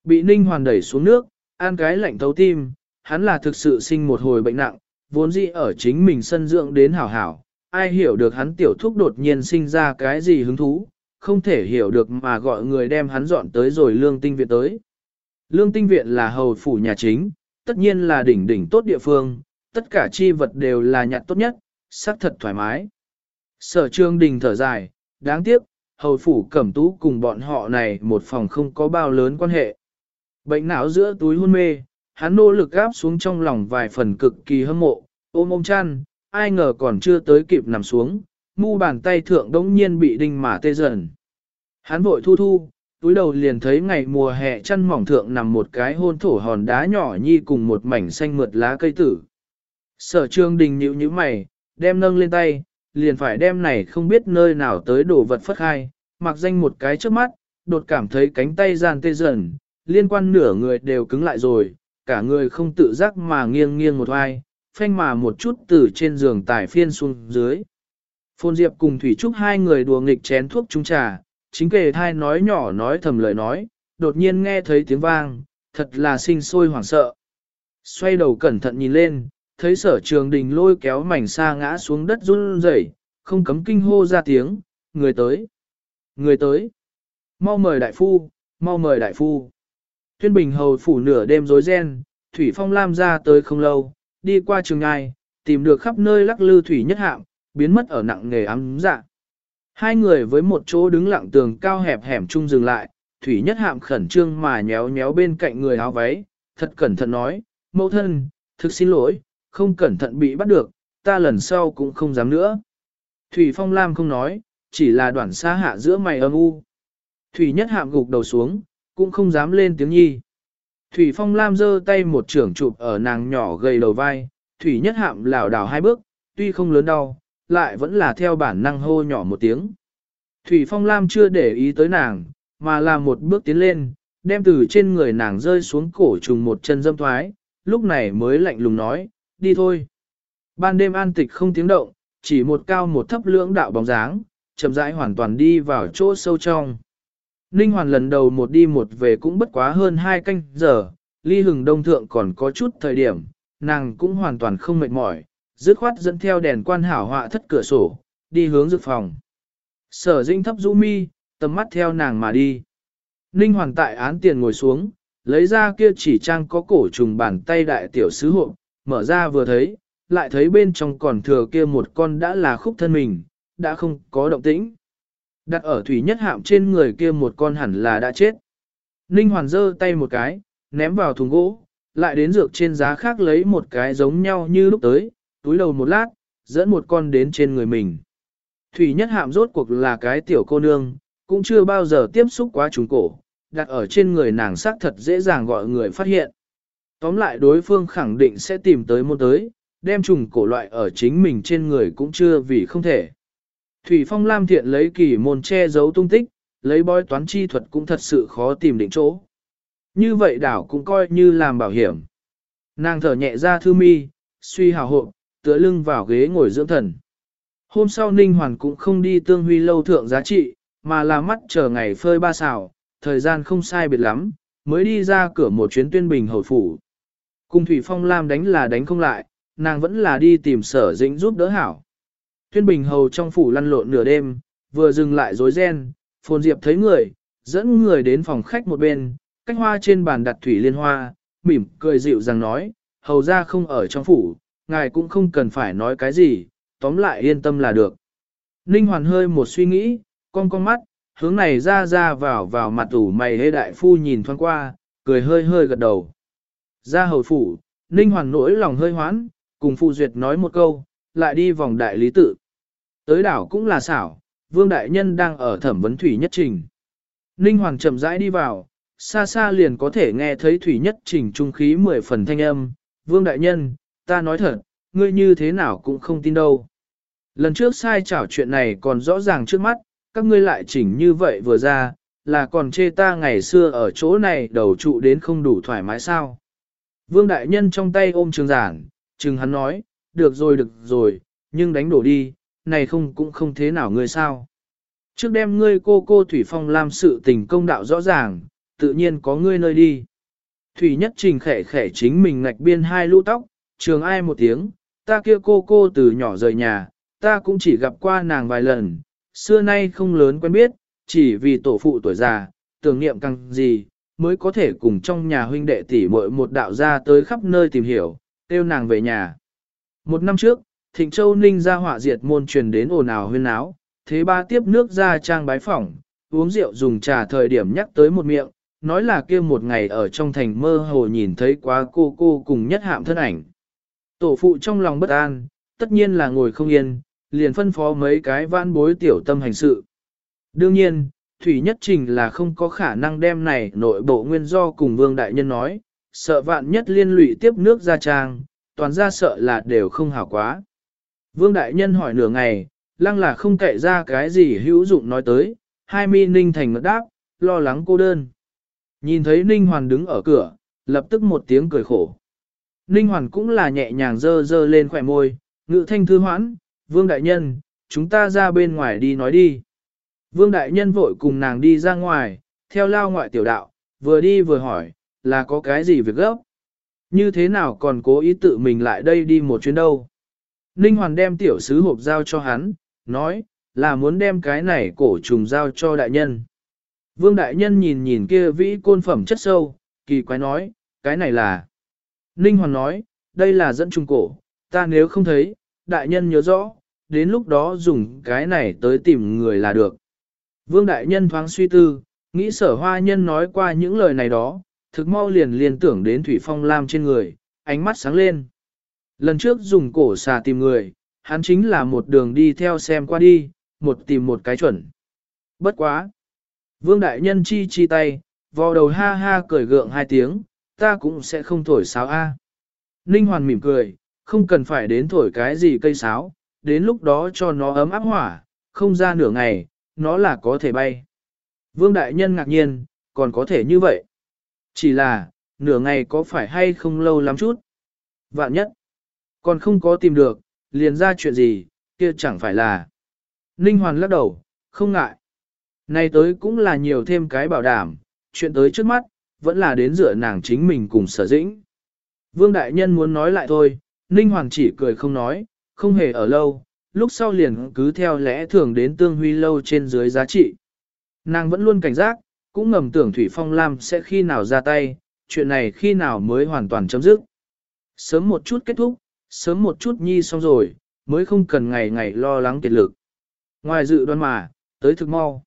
Speaker 1: Bị ninh hoàn đẩy xuống nước, an cái lạnh thấu tim, hắn là thực sự sinh một hồi bệnh nặng, vốn dĩ ở chính mình sân dưỡng đến hảo hảo, ai hiểu được hắn tiểu thúc đột nhiên sinh ra cái gì hứng thú, không thể hiểu được mà gọi người đem hắn dọn tới rồi lương tinh viện tới. Lương tinh viện là hầu phủ nhà chính, tất nhiên là đỉnh đỉnh tốt địa phương, tất cả chi vật đều là nhặt tốt nhất, sắc thật thoải mái. Sở trương đình thở dài, đáng tiếc, hầu phủ cẩm tú cùng bọn họ này một phòng không có bao lớn quan hệ. Bệnh não giữa túi hôn mê, hắn nỗ lực gáp xuống trong lòng vài phần cực kỳ hâm mộ, ôm ôm chăn, ai ngờ còn chưa tới kịp nằm xuống, mu bàn tay thượng đống nhiên bị đinh mà tê dần. Hắn vội thu thu, túi đầu liền thấy ngày mùa hè chăn mỏng thượng nằm một cái hôn thổ hòn đá nhỏ nhi cùng một mảnh xanh mượt lá cây tử. Sở trương đình nhịu như mày, đem nâng lên tay, liền phải đem này không biết nơi nào tới đổ vật phất khai, mặc danh một cái trước mắt, đột cảm thấy cánh tay gian tê dần, liên quan nửa người đều cứng lại rồi, cả người không tự giác mà nghiêng nghiêng một hoai, phanh mà một chút từ trên giường tải phiên xuống dưới. Phôn Diệp cùng Thủy Trúc hai người đùa nghịch chén thuốc trung trà, chính kề thai nói nhỏ nói thầm lời nói, đột nhiên nghe thấy tiếng vang, thật là sinh sôi hoảng sợ. Xoay đầu cẩn thận nhìn lên, thấy sở trường đình lôi kéo mảnh xa ngã xuống đất run rẩy, không cấm kinh hô ra tiếng, người tới, người tới, mau mời đại phu, mau mời đại phu. Thuyên Bình hầu phủ nửa đêm rối ren, Thủy Phong Lam ra tới không lâu, đi qua trường ngai, tìm được khắp nơi lắc lư Thủy nhất hạm, biến mất ở nặng nghề ám dạ. Hai người với một chỗ đứng lặng tường cao hẹp hẻm chung dừng lại, Thủy nhất hạm khẩn trương mà nhéo nhéo bên cạnh người áo váy, thật cẩn thận nói, mẫu thân, thực xin lỗi, không cẩn thận bị bắt được, ta lần sau cũng không dám nữa. Thủy Phong Lam không nói, chỉ là đoạn xa hạ giữa mày âm u. Thủy nhất hạm gục đầu xuống, cũng không dám lên tiếng nhi. Thủy Phong Lam giơ tay một trưởng chụp ở nàng nhỏ gầy đầu vai, Thủy nhất hạm lảo đảo hai bước, tuy không lớn đau, lại vẫn là theo bản năng hô nhỏ một tiếng. Thủy Phong Lam chưa để ý tới nàng, mà là một bước tiến lên, đem từ trên người nàng rơi xuống cổ trùng một chân dâm thoái, lúc này mới lạnh lùng nói, đi thôi. Ban đêm an tịch không tiếng động, chỉ một cao một thấp lưỡng đạo bóng dáng, chậm rãi hoàn toàn đi vào chỗ sâu trong. Ninh Hoàn lần đầu một đi một về cũng bất quá hơn hai canh giờ, ly hừng đông thượng còn có chút thời điểm, nàng cũng hoàn toàn không mệt mỏi, dứt khoát dẫn theo đèn quan hảo họa thất cửa sổ, đi hướng dược phòng. Sở dinh thấp rũ mi, tầm mắt theo nàng mà đi. Ninh Hoàn tại án tiền ngồi xuống, lấy ra kia chỉ trang có cổ trùng bàn tay đại tiểu sứ hộ, mở ra vừa thấy, lại thấy bên trong còn thừa kia một con đã là khúc thân mình, đã không có động tĩnh. Đặt ở thủy nhất hạm trên người kia một con hẳn là đã chết. Ninh Hoàn giơ tay một cái, ném vào thùng gỗ, lại đến dược trên giá khác lấy một cái giống nhau như lúc tới, túi đầu một lát, dẫn một con đến trên người mình. Thủy nhất hạm rốt cuộc là cái tiểu cô nương, cũng chưa bao giờ tiếp xúc quá trùng cổ, đặt ở trên người nàng xác thật dễ dàng gọi người phát hiện. Tóm lại đối phương khẳng định sẽ tìm tới môn tới, đem trùng cổ loại ở chính mình trên người cũng chưa vì không thể. Thủy Phong Lam thiện lấy kỳ môn che giấu tung tích, lấy bói toán chi thuật cũng thật sự khó tìm định chỗ. Như vậy đảo cũng coi như làm bảo hiểm. Nàng thở nhẹ ra thư mi, suy hào hộp, tựa lưng vào ghế ngồi dưỡng thần. Hôm sau Ninh Hoàn cũng không đi tương huy lâu thượng giá trị, mà là mắt chờ ngày phơi ba xào, thời gian không sai biệt lắm, mới đi ra cửa một chuyến tuyên bình hồi phủ. Cùng Thủy Phong Lam đánh là đánh không lại, nàng vẫn là đi tìm sở dĩnh giúp đỡ hảo. Thuyên bình hầu trong phủ lăn lộn nửa đêm, vừa dừng lại rối ren, phồn diệp thấy người, dẫn người đến phòng khách một bên, cách hoa trên bàn đặt thủy liên hoa, mỉm cười dịu rằng nói, hầu ra không ở trong phủ, ngài cũng không cần phải nói cái gì, tóm lại yên tâm là được. Ninh hoàn hơi một suy nghĩ, con con mắt, hướng này ra ra vào vào mặt ủ mày hê đại phu nhìn thoáng qua, cười hơi hơi gật đầu. Ra hầu phủ, Ninh hoàn nỗi lòng hơi hoán, cùng phu duyệt nói một câu, lại đi vòng đại lý tự. Tới đảo cũng là xảo, vương đại nhân đang ở thẩm vấn thủy nhất trình. Ninh Hoàng chậm rãi đi vào, xa xa liền có thể nghe thấy thủy nhất trình trung khí mười phần thanh âm. Vương đại nhân, ta nói thật, ngươi như thế nào cũng không tin đâu. Lần trước sai trảo chuyện này còn rõ ràng trước mắt, các ngươi lại chỉnh như vậy vừa ra, là còn chê ta ngày xưa ở chỗ này đầu trụ đến không đủ thoải mái sao. Vương đại nhân trong tay ôm trường giản, chừng hắn nói, được rồi được rồi, nhưng đánh đổ đi, này không cũng không thế nào ngươi sao. Trước đem ngươi cô cô Thủy Phong làm sự tình công đạo rõ ràng, tự nhiên có ngươi nơi đi. Thủy Nhất Trình khẻ khẻ chính mình ngạch biên hai lũ tóc, trường ai một tiếng, ta kia cô cô từ nhỏ rời nhà, ta cũng chỉ gặp qua nàng vài lần, xưa nay không lớn quen biết, chỉ vì tổ phụ tuổi già, tưởng niệm càng gì, mới có thể cùng trong nhà huynh đệ tỷ muội một đạo ra tới khắp nơi tìm hiểu, tiêu nàng về nhà. Một năm trước, Thịnh Châu Ninh ra họa diệt môn truyền đến ồn ào huyên áo, thế ba tiếp nước ra trang bái phỏng, uống rượu dùng trà thời điểm nhắc tới một miệng, nói là kia một ngày ở trong thành mơ hồ nhìn thấy quá cô cô cùng nhất hạm thân ảnh. Tổ phụ trong lòng bất an, tất nhiên là ngồi không yên, liền phân phó mấy cái vãn bối tiểu tâm hành sự. Đương nhiên, Thủy Nhất Trình là không có khả năng đem này nội bộ nguyên do cùng Vương Đại Nhân nói, sợ vạn nhất liên lụy tiếp nước ra trang, toàn ra sợ là đều không hảo quá. Vương Đại Nhân hỏi nửa ngày, lăng là không kệ ra cái gì hữu dụng nói tới, hai mi ninh thành ngất đáp, lo lắng cô đơn. Nhìn thấy Ninh Hoàn đứng ở cửa, lập tức một tiếng cười khổ. Ninh Hoàn cũng là nhẹ nhàng dơ dơ lên khỏe môi, ngự thanh thư hoãn, Vương Đại Nhân, chúng ta ra bên ngoài đi nói đi. Vương Đại Nhân vội cùng nàng đi ra ngoài, theo lao ngoại tiểu đạo, vừa đi vừa hỏi, là có cái gì việc gấp? Như thế nào còn cố ý tự mình lại đây đi một chuyến đâu? Ninh Hoàn đem tiểu sứ hộp giao cho hắn, nói, là muốn đem cái này cổ trùng giao cho đại nhân. Vương đại nhân nhìn nhìn kia vĩ côn phẩm chất sâu, kỳ quái nói, cái này là. Ninh Hoàn nói, đây là dẫn trùng cổ, ta nếu không thấy, đại nhân nhớ rõ, đến lúc đó dùng cái này tới tìm người là được. Vương đại nhân thoáng suy tư, nghĩ sở hoa nhân nói qua những lời này đó, thực mau liền liên tưởng đến Thủy Phong Lam trên người, ánh mắt sáng lên. Lần trước dùng cổ xà tìm người, hắn chính là một đường đi theo xem qua đi, một tìm một cái chuẩn. Bất quá. Vương Đại Nhân chi chi tay, vò đầu ha ha cười gượng hai tiếng, ta cũng sẽ không thổi sáo A. Ninh Hoàn mỉm cười, không cần phải đến thổi cái gì cây sáo, đến lúc đó cho nó ấm áp hỏa, không ra nửa ngày, nó là có thể bay. Vương Đại Nhân ngạc nhiên, còn có thể như vậy. Chỉ là, nửa ngày có phải hay không lâu lắm chút. Vạn nhất, còn không có tìm được, liền ra chuyện gì, kia chẳng phải là. Ninh Hoàn lắc đầu, không ngại. Này tới cũng là nhiều thêm cái bảo đảm, chuyện tới trước mắt, vẫn là đến dựa nàng chính mình cùng sở dĩnh. Vương Đại Nhân muốn nói lại thôi, Ninh Hoàng chỉ cười không nói, không hề ở lâu, lúc sau liền cứ theo lẽ thường đến tương huy lâu trên dưới giá trị. Nàng vẫn luôn cảnh giác, cũng ngầm tưởng Thủy Phong Lam sẽ khi nào ra tay, chuyện này khi nào mới hoàn toàn chấm dứt. Sớm một chút kết thúc, sớm một chút nhi xong rồi, mới không cần ngày ngày lo lắng kiệt lực. Ngoài dự đoán mà, tới thực mau.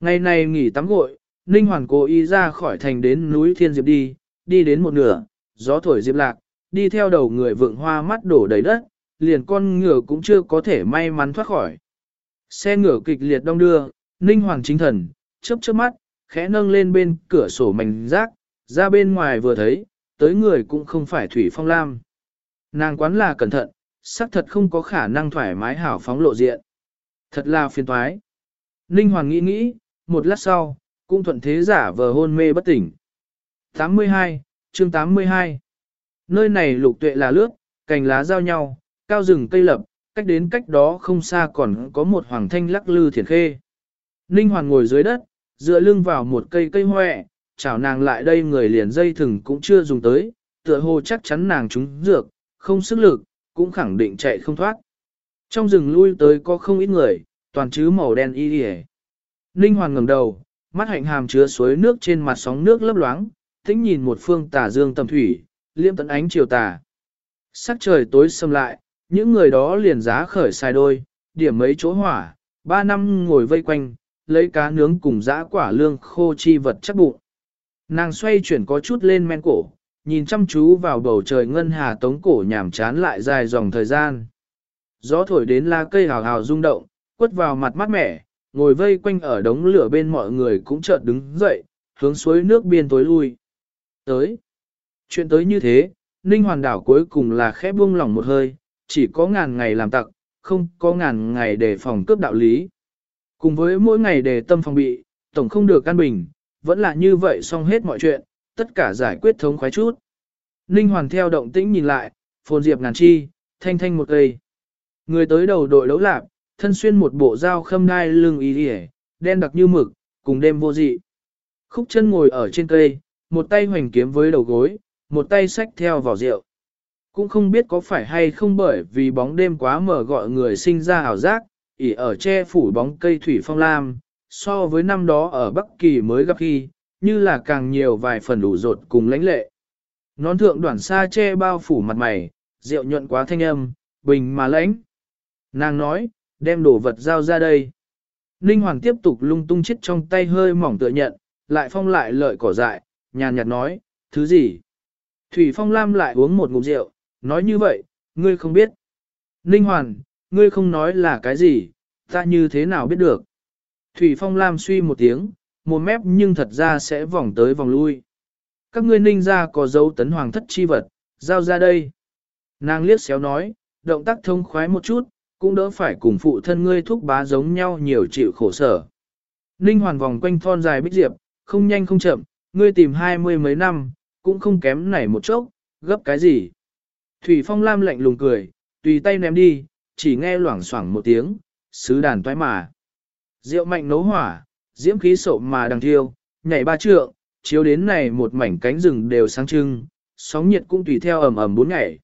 Speaker 1: Ngày này nghỉ tắm gội, Ninh Hoàn cố ý ra khỏi thành đến núi Thiên Diệp đi, đi đến một nửa, gió thổi diệp lạc, đi theo đầu người vượng hoa mắt đổ đầy đất, liền con ngựa cũng chưa có thể may mắn thoát khỏi. Xe ngựa kịch liệt đông đưa, Ninh Hoàng chính thần, chớp chớp mắt, khẽ nâng lên bên cửa sổ mảnh rác, ra bên ngoài vừa thấy, tới người cũng không phải Thủy Phong Lam. Nàng quán là cẩn thận, xác thật không có khả năng thoải mái hảo phóng lộ diện. Thật là phiền toái. Ninh Hoàng nghĩ nghĩ, một lát sau, cũng thuận thế giả vờ hôn mê bất tỉnh. 82, chương 82 Nơi này lục tuệ là lướt, cành lá giao nhau, cao rừng cây lập, cách đến cách đó không xa còn có một hoàng thanh lắc lư thiền khê. Ninh Hoàng ngồi dưới đất, dựa lưng vào một cây cây hoẹ, chào nàng lại đây người liền dây thừng cũng chưa dùng tới, tựa hồ chắc chắn nàng trúng dược, không sức lực, cũng khẳng định chạy không thoát. Trong rừng lui tới có không ít người, toàn chứ màu đen y hề. Ninh Hoàng ngẩng đầu, mắt hạnh hàm chứa suối nước trên mặt sóng nước lấp loáng, tĩnh nhìn một phương tà dương tầm thủy, liêm tận ánh chiều tà. Sắc trời tối xâm lại, những người đó liền giá khởi sai đôi, điểm mấy chỗ hỏa, ba năm ngồi vây quanh, lấy cá nướng cùng dã quả lương khô chi vật chắc bụng. Nàng xoay chuyển có chút lên men cổ, nhìn chăm chú vào bầu trời ngân hà tống cổ nhảm chán lại dài dòng thời gian. Gió thổi đến la cây hào hào rung động, quất vào mặt mát mẻ, ngồi vây quanh ở đống lửa bên mọi người cũng chợt đứng dậy, hướng suối nước biên tối lui. Tới. Chuyện tới như thế, Ninh Hoàn đảo cuối cùng là khẽ buông lỏng một hơi, chỉ có ngàn ngày làm tặc, không có ngàn ngày để phòng cướp đạo lý. Cùng với mỗi ngày để tâm phòng bị, tổng không được căn bình, vẫn là như vậy xong hết mọi chuyện, tất cả giải quyết thống khoái chút. Ninh Hoàn theo động tĩnh nhìn lại, phồn diệp ngàn chi, thanh thanh một cây. Người tới đầu đội đấu lạp, thân xuyên một bộ dao khâm đai lưng y điề, đen đặc như mực, cùng đêm vô dị. Khúc chân ngồi ở trên cây, một tay hoành kiếm với đầu gối, một tay xách theo vỏ rượu. cũng không biết có phải hay không bởi vì bóng đêm quá mở gọi người sinh ra ảo giác, ỉ ở che phủ bóng cây thủy phong lam, so với năm đó ở Bắc Kỳ mới gặp khi, như là càng nhiều vài phần đủ rột cùng lãnh lệ. Nón thượng đoạn xa che bao phủ mặt mày, rượu nhuận quá thanh âm, bình mà lãnh. Nàng nói, đem đồ vật giao ra đây. Ninh Hoàng tiếp tục lung tung chết trong tay hơi mỏng tựa nhận, lại phong lại lợi cỏ dại, nhàn nhạt nói, thứ gì? Thủy Phong Lam lại uống một ngụm rượu, nói như vậy, ngươi không biết. Ninh Hoàn, ngươi không nói là cái gì, ta như thế nào biết được. Thủy Phong Lam suy một tiếng, một mép nhưng thật ra sẽ vòng tới vòng lui. Các ngươi ninh ra có dấu tấn hoàng thất chi vật, giao ra đây. Nàng liếc xéo nói, động tác thông khoái một chút, cũng đỡ phải cùng phụ thân ngươi thúc bá giống nhau nhiều chịu khổ sở. Ninh hoàn vòng quanh thon dài bích diệp, không nhanh không chậm, ngươi tìm hai mươi mấy năm, cũng không kém nảy một chốc, gấp cái gì. Thủy Phong Lam lạnh lùng cười, tùy tay ném đi, chỉ nghe loảng xoảng một tiếng, sứ đàn toái mà. Rượu mạnh nấu hỏa, diễm khí sộ mà đằng thiêu, nhảy ba trượng, chiếu đến này một mảnh cánh rừng đều sáng trưng, sóng nhiệt cũng tùy theo ầm ầm bốn ngày.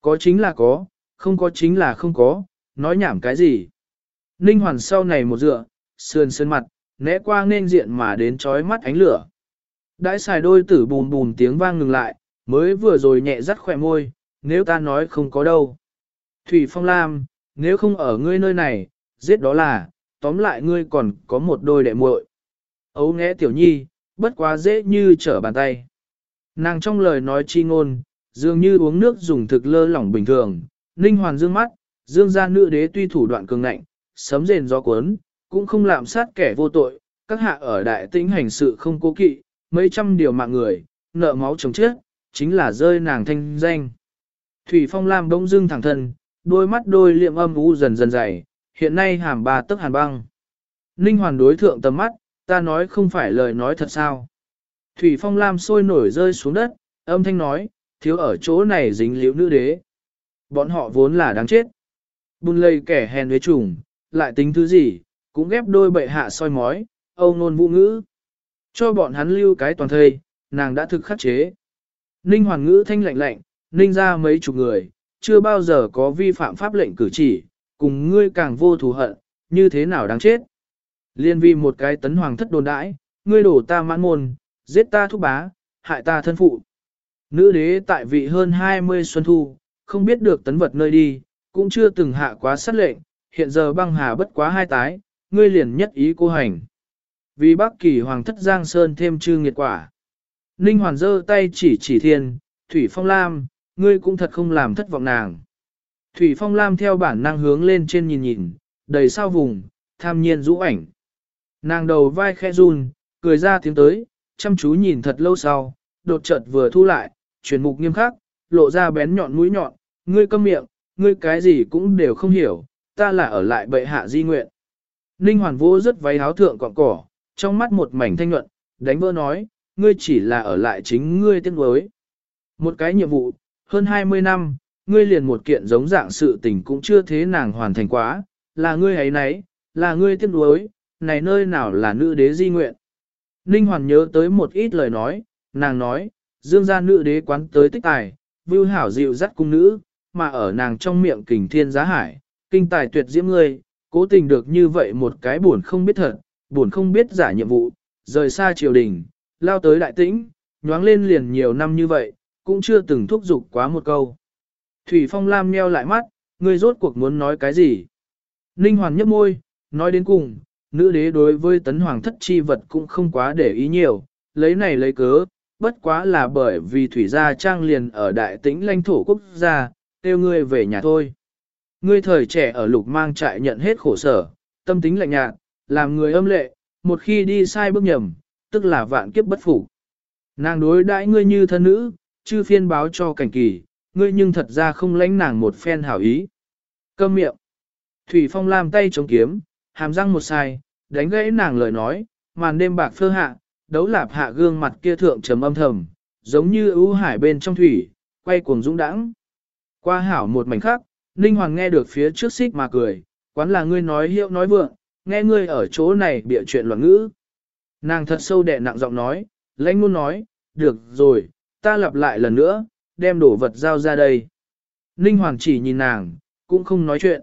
Speaker 1: Có chính là có, không có chính là không có, nói nhảm cái gì. Ninh hoàn sau này một dựa, sườn sơn mặt, né qua nên diện mà đến trói mắt ánh lửa. Đãi xài đôi tử bùn bùn tiếng vang ngừng lại, mới vừa rồi nhẹ dắt khỏe môi, nếu ta nói không có đâu. Thủy Phong Lam, nếu không ở ngươi nơi này, giết đó là, tóm lại ngươi còn có một đôi đệ muội. Ấu nghe tiểu nhi, bất quá dễ như trở bàn tay. Nàng trong lời nói chi ngôn, dường như uống nước dùng thực lơ lỏng bình thường, ninh hoàn dương mắt, dương gia nữ đế tuy thủ đoạn cường nạnh, sấm rền gió cuốn, cũng không lạm sát kẻ vô tội, các hạ ở đại tĩnh hành sự không cố kỵ, mấy trăm điều mạng người, nợ máu chồng chết, chính là rơi nàng thanh danh. Thủy Phong Lam bỗng dưng thẳng thân, đôi mắt đôi liệm âm u dần dần dày, hiện nay hàm ba tức hàn băng. Ninh hoàn đối thượng tầm mắt, ta nói không phải lời nói thật sao. Thủy Phong Lam sôi nổi rơi xuống đất, âm thanh nói, thiếu ở chỗ này dính liễu nữ đế. Bọn họ vốn là đáng chết. Bùn lây kẻ hèn với chủng lại tính thứ gì, cũng ghép đôi bệ hạ soi mói, âu nôn vũ ngữ. Cho bọn hắn lưu cái toàn thây, nàng đã thực khắc chế. Ninh hoàn ngữ thanh lạnh lạnh, ninh ra mấy chục người, chưa bao giờ có vi phạm pháp lệnh cử chỉ, cùng ngươi càng vô thù hận, như thế nào đáng chết. Liên vi một cái tấn hoàng thất đồn đãi, ngươi đổ ta mãn môn, giết ta thúc bá, hại ta thân phụ. Nữ đế tại vị hơn 20 xuân thu, không biết được tấn vật nơi đi, cũng chưa từng hạ quá sát lệnh, hiện giờ băng hà bất quá hai tái, ngươi liền nhất ý cô hành. Vì Bắc Kỳ Hoàng thất Giang Sơn thêm chư nghiệt quả. Ninh Hoàn giơ tay chỉ chỉ thiên, Thủy Phong Lam, ngươi cũng thật không làm thất vọng nàng. Thủy Phong Lam theo bản năng hướng lên trên nhìn nhìn, đầy sao vùng, tham nhiên rũ ảnh. Nàng đầu vai khẽ run, cười ra tiếng tới, chăm chú nhìn thật lâu sau, đột chợt vừa thu lại, chuyển mục nghiêm khắc, lộ ra bén nhọn mũi nhọn, ngươi câm miệng, ngươi cái gì cũng đều không hiểu, ta là ở lại bệ hạ di nguyện. Ninh hoàn Vũ rất váy áo thượng cọng cỏ, trong mắt một mảnh thanh nhuận, đánh vỡ nói, ngươi chỉ là ở lại chính ngươi tiếc đối. Một cái nhiệm vụ, hơn 20 năm, ngươi liền một kiện giống dạng sự tình cũng chưa thế nàng hoàn thành quá, là ngươi ấy nấy, là ngươi tiếc nuối, này nơi nào là nữ đế di nguyện. Ninh Hoàn nhớ tới một ít lời nói, nàng nói, dương gia nữ đế quán tới tích tài, vưu hảo dịu dắt cung nữ, mà ở nàng trong miệng kình thiên giá hải, kinh tài tuyệt diễm ngươi, cố tình được như vậy một cái buồn không biết thật, buồn không biết giả nhiệm vụ, rời xa triều đình, lao tới đại tĩnh, nhoáng lên liền nhiều năm như vậy, cũng chưa từng thúc giục quá một câu. Thủy Phong Lam nheo lại mắt, ngươi rốt cuộc muốn nói cái gì? Ninh Hoàn nhấp môi, nói đến cùng, nữ đế đối với tấn hoàng thất chi vật cũng không quá để ý nhiều, lấy này lấy cớ, bất quá là bởi vì thủy gia trang liền ở đại tĩnh lãnh thổ quốc gia, tiêu ngươi về nhà thôi. Ngươi thời trẻ ở lục mang trại nhận hết khổ sở, tâm tính lạnh nhạt, làm người âm lệ, một khi đi sai bước nhầm, tức là vạn kiếp bất phục. Nàng đối đãi ngươi như thân nữ, chư phiên báo cho cảnh kỳ, ngươi nhưng thật ra không lãnh nàng một phen hảo ý. Cơm miệng. Thủy Phong làm tay chống kiếm, hàm răng một sai, đánh gãy nàng lời nói, màn đêm bạc phơ hạ, đấu lạp hạ gương mặt kia thượng trầm âm thầm, giống như ưu hải bên trong thủy, quay cuồng dũng đãng. Qua hảo một mảnh khác, Ninh Hoàng nghe được phía trước xích mà cười, quán là ngươi nói hiệu nói vượng, nghe ngươi ở chỗ này bịa chuyện loạn ngữ. Nàng thật sâu đẹ nặng giọng nói, lãnh luôn nói, được rồi, ta lặp lại lần nữa, đem đồ vật giao ra đây. Ninh Hoàng chỉ nhìn nàng, cũng không nói chuyện.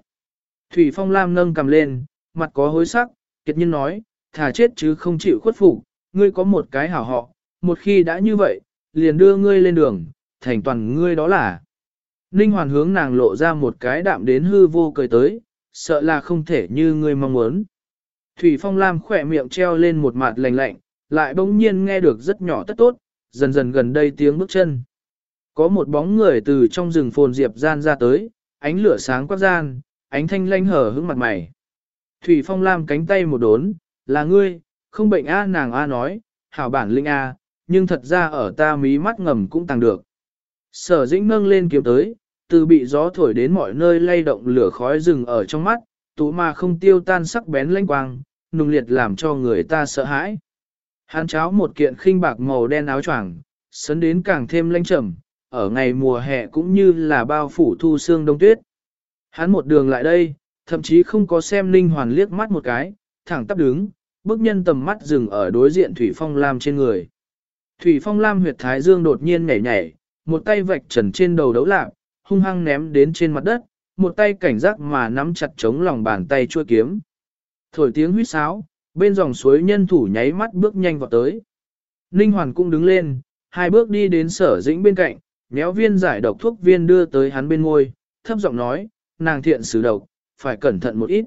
Speaker 1: Thủy Phong Lam nâng cầm lên, mặt có hối sắc, kiệt nhiên nói, thà chết chứ không chịu khuất phục, ngươi có một cái hảo họ, một khi đã như vậy, liền đưa ngươi lên đường, thành toàn ngươi đó là. Ninh Hoàn hướng nàng lộ ra một cái đạm đến hư vô cười tới, sợ là không thể như ngươi mong muốn. Thủy Phong Lam khỏe miệng treo lên một mặt lạnh lạnh, lại bỗng nhiên nghe được rất nhỏ tất tốt, dần dần gần đây tiếng bước chân. Có một bóng người từ trong rừng phồn diệp gian ra tới, ánh lửa sáng quắc gian, ánh thanh lanh hở hững mặt mày. Thủy Phong Lam cánh tay một đốn, là ngươi, không bệnh A nàng A nói, hảo bản linh A, nhưng thật ra ở ta mí mắt ngầm cũng tàng được. Sở dĩnh nâng lên kiếm tới, từ bị gió thổi đến mọi nơi lay động lửa khói rừng ở trong mắt, tú mà không tiêu tan sắc bén lanh quang, nung liệt làm cho người ta sợ hãi. Hắn cháo một kiện khinh bạc màu đen áo choàng, sấn đến càng thêm lanh trầm, ở ngày mùa hè cũng như là bao phủ thu sương đông tuyết. Hắn một đường lại đây, thậm chí không có xem Ninh Hoàn liếc mắt một cái, thẳng tắp đứng, bước nhân tầm mắt dừng ở đối diện Thủy Phong Lam trên người. Thủy Phong Lam huyệt thái dương đột nhiên nhảy nhảy, một tay vạch trần trên đầu đấu lạc, hung hăng ném đến trên mặt đất, một tay cảnh giác mà nắm chặt chống lòng bàn tay chua kiếm. Thổi tiếng huýt sáo, bên dòng suối nhân thủ nháy mắt bước nhanh vào tới. Ninh Hoàn cũng đứng lên, hai bước đi đến sở dĩnh bên cạnh, méo viên giải độc thuốc viên đưa tới hắn bên ngôi, thấp giọng nói, nàng thiện sử độc, phải cẩn thận một ít.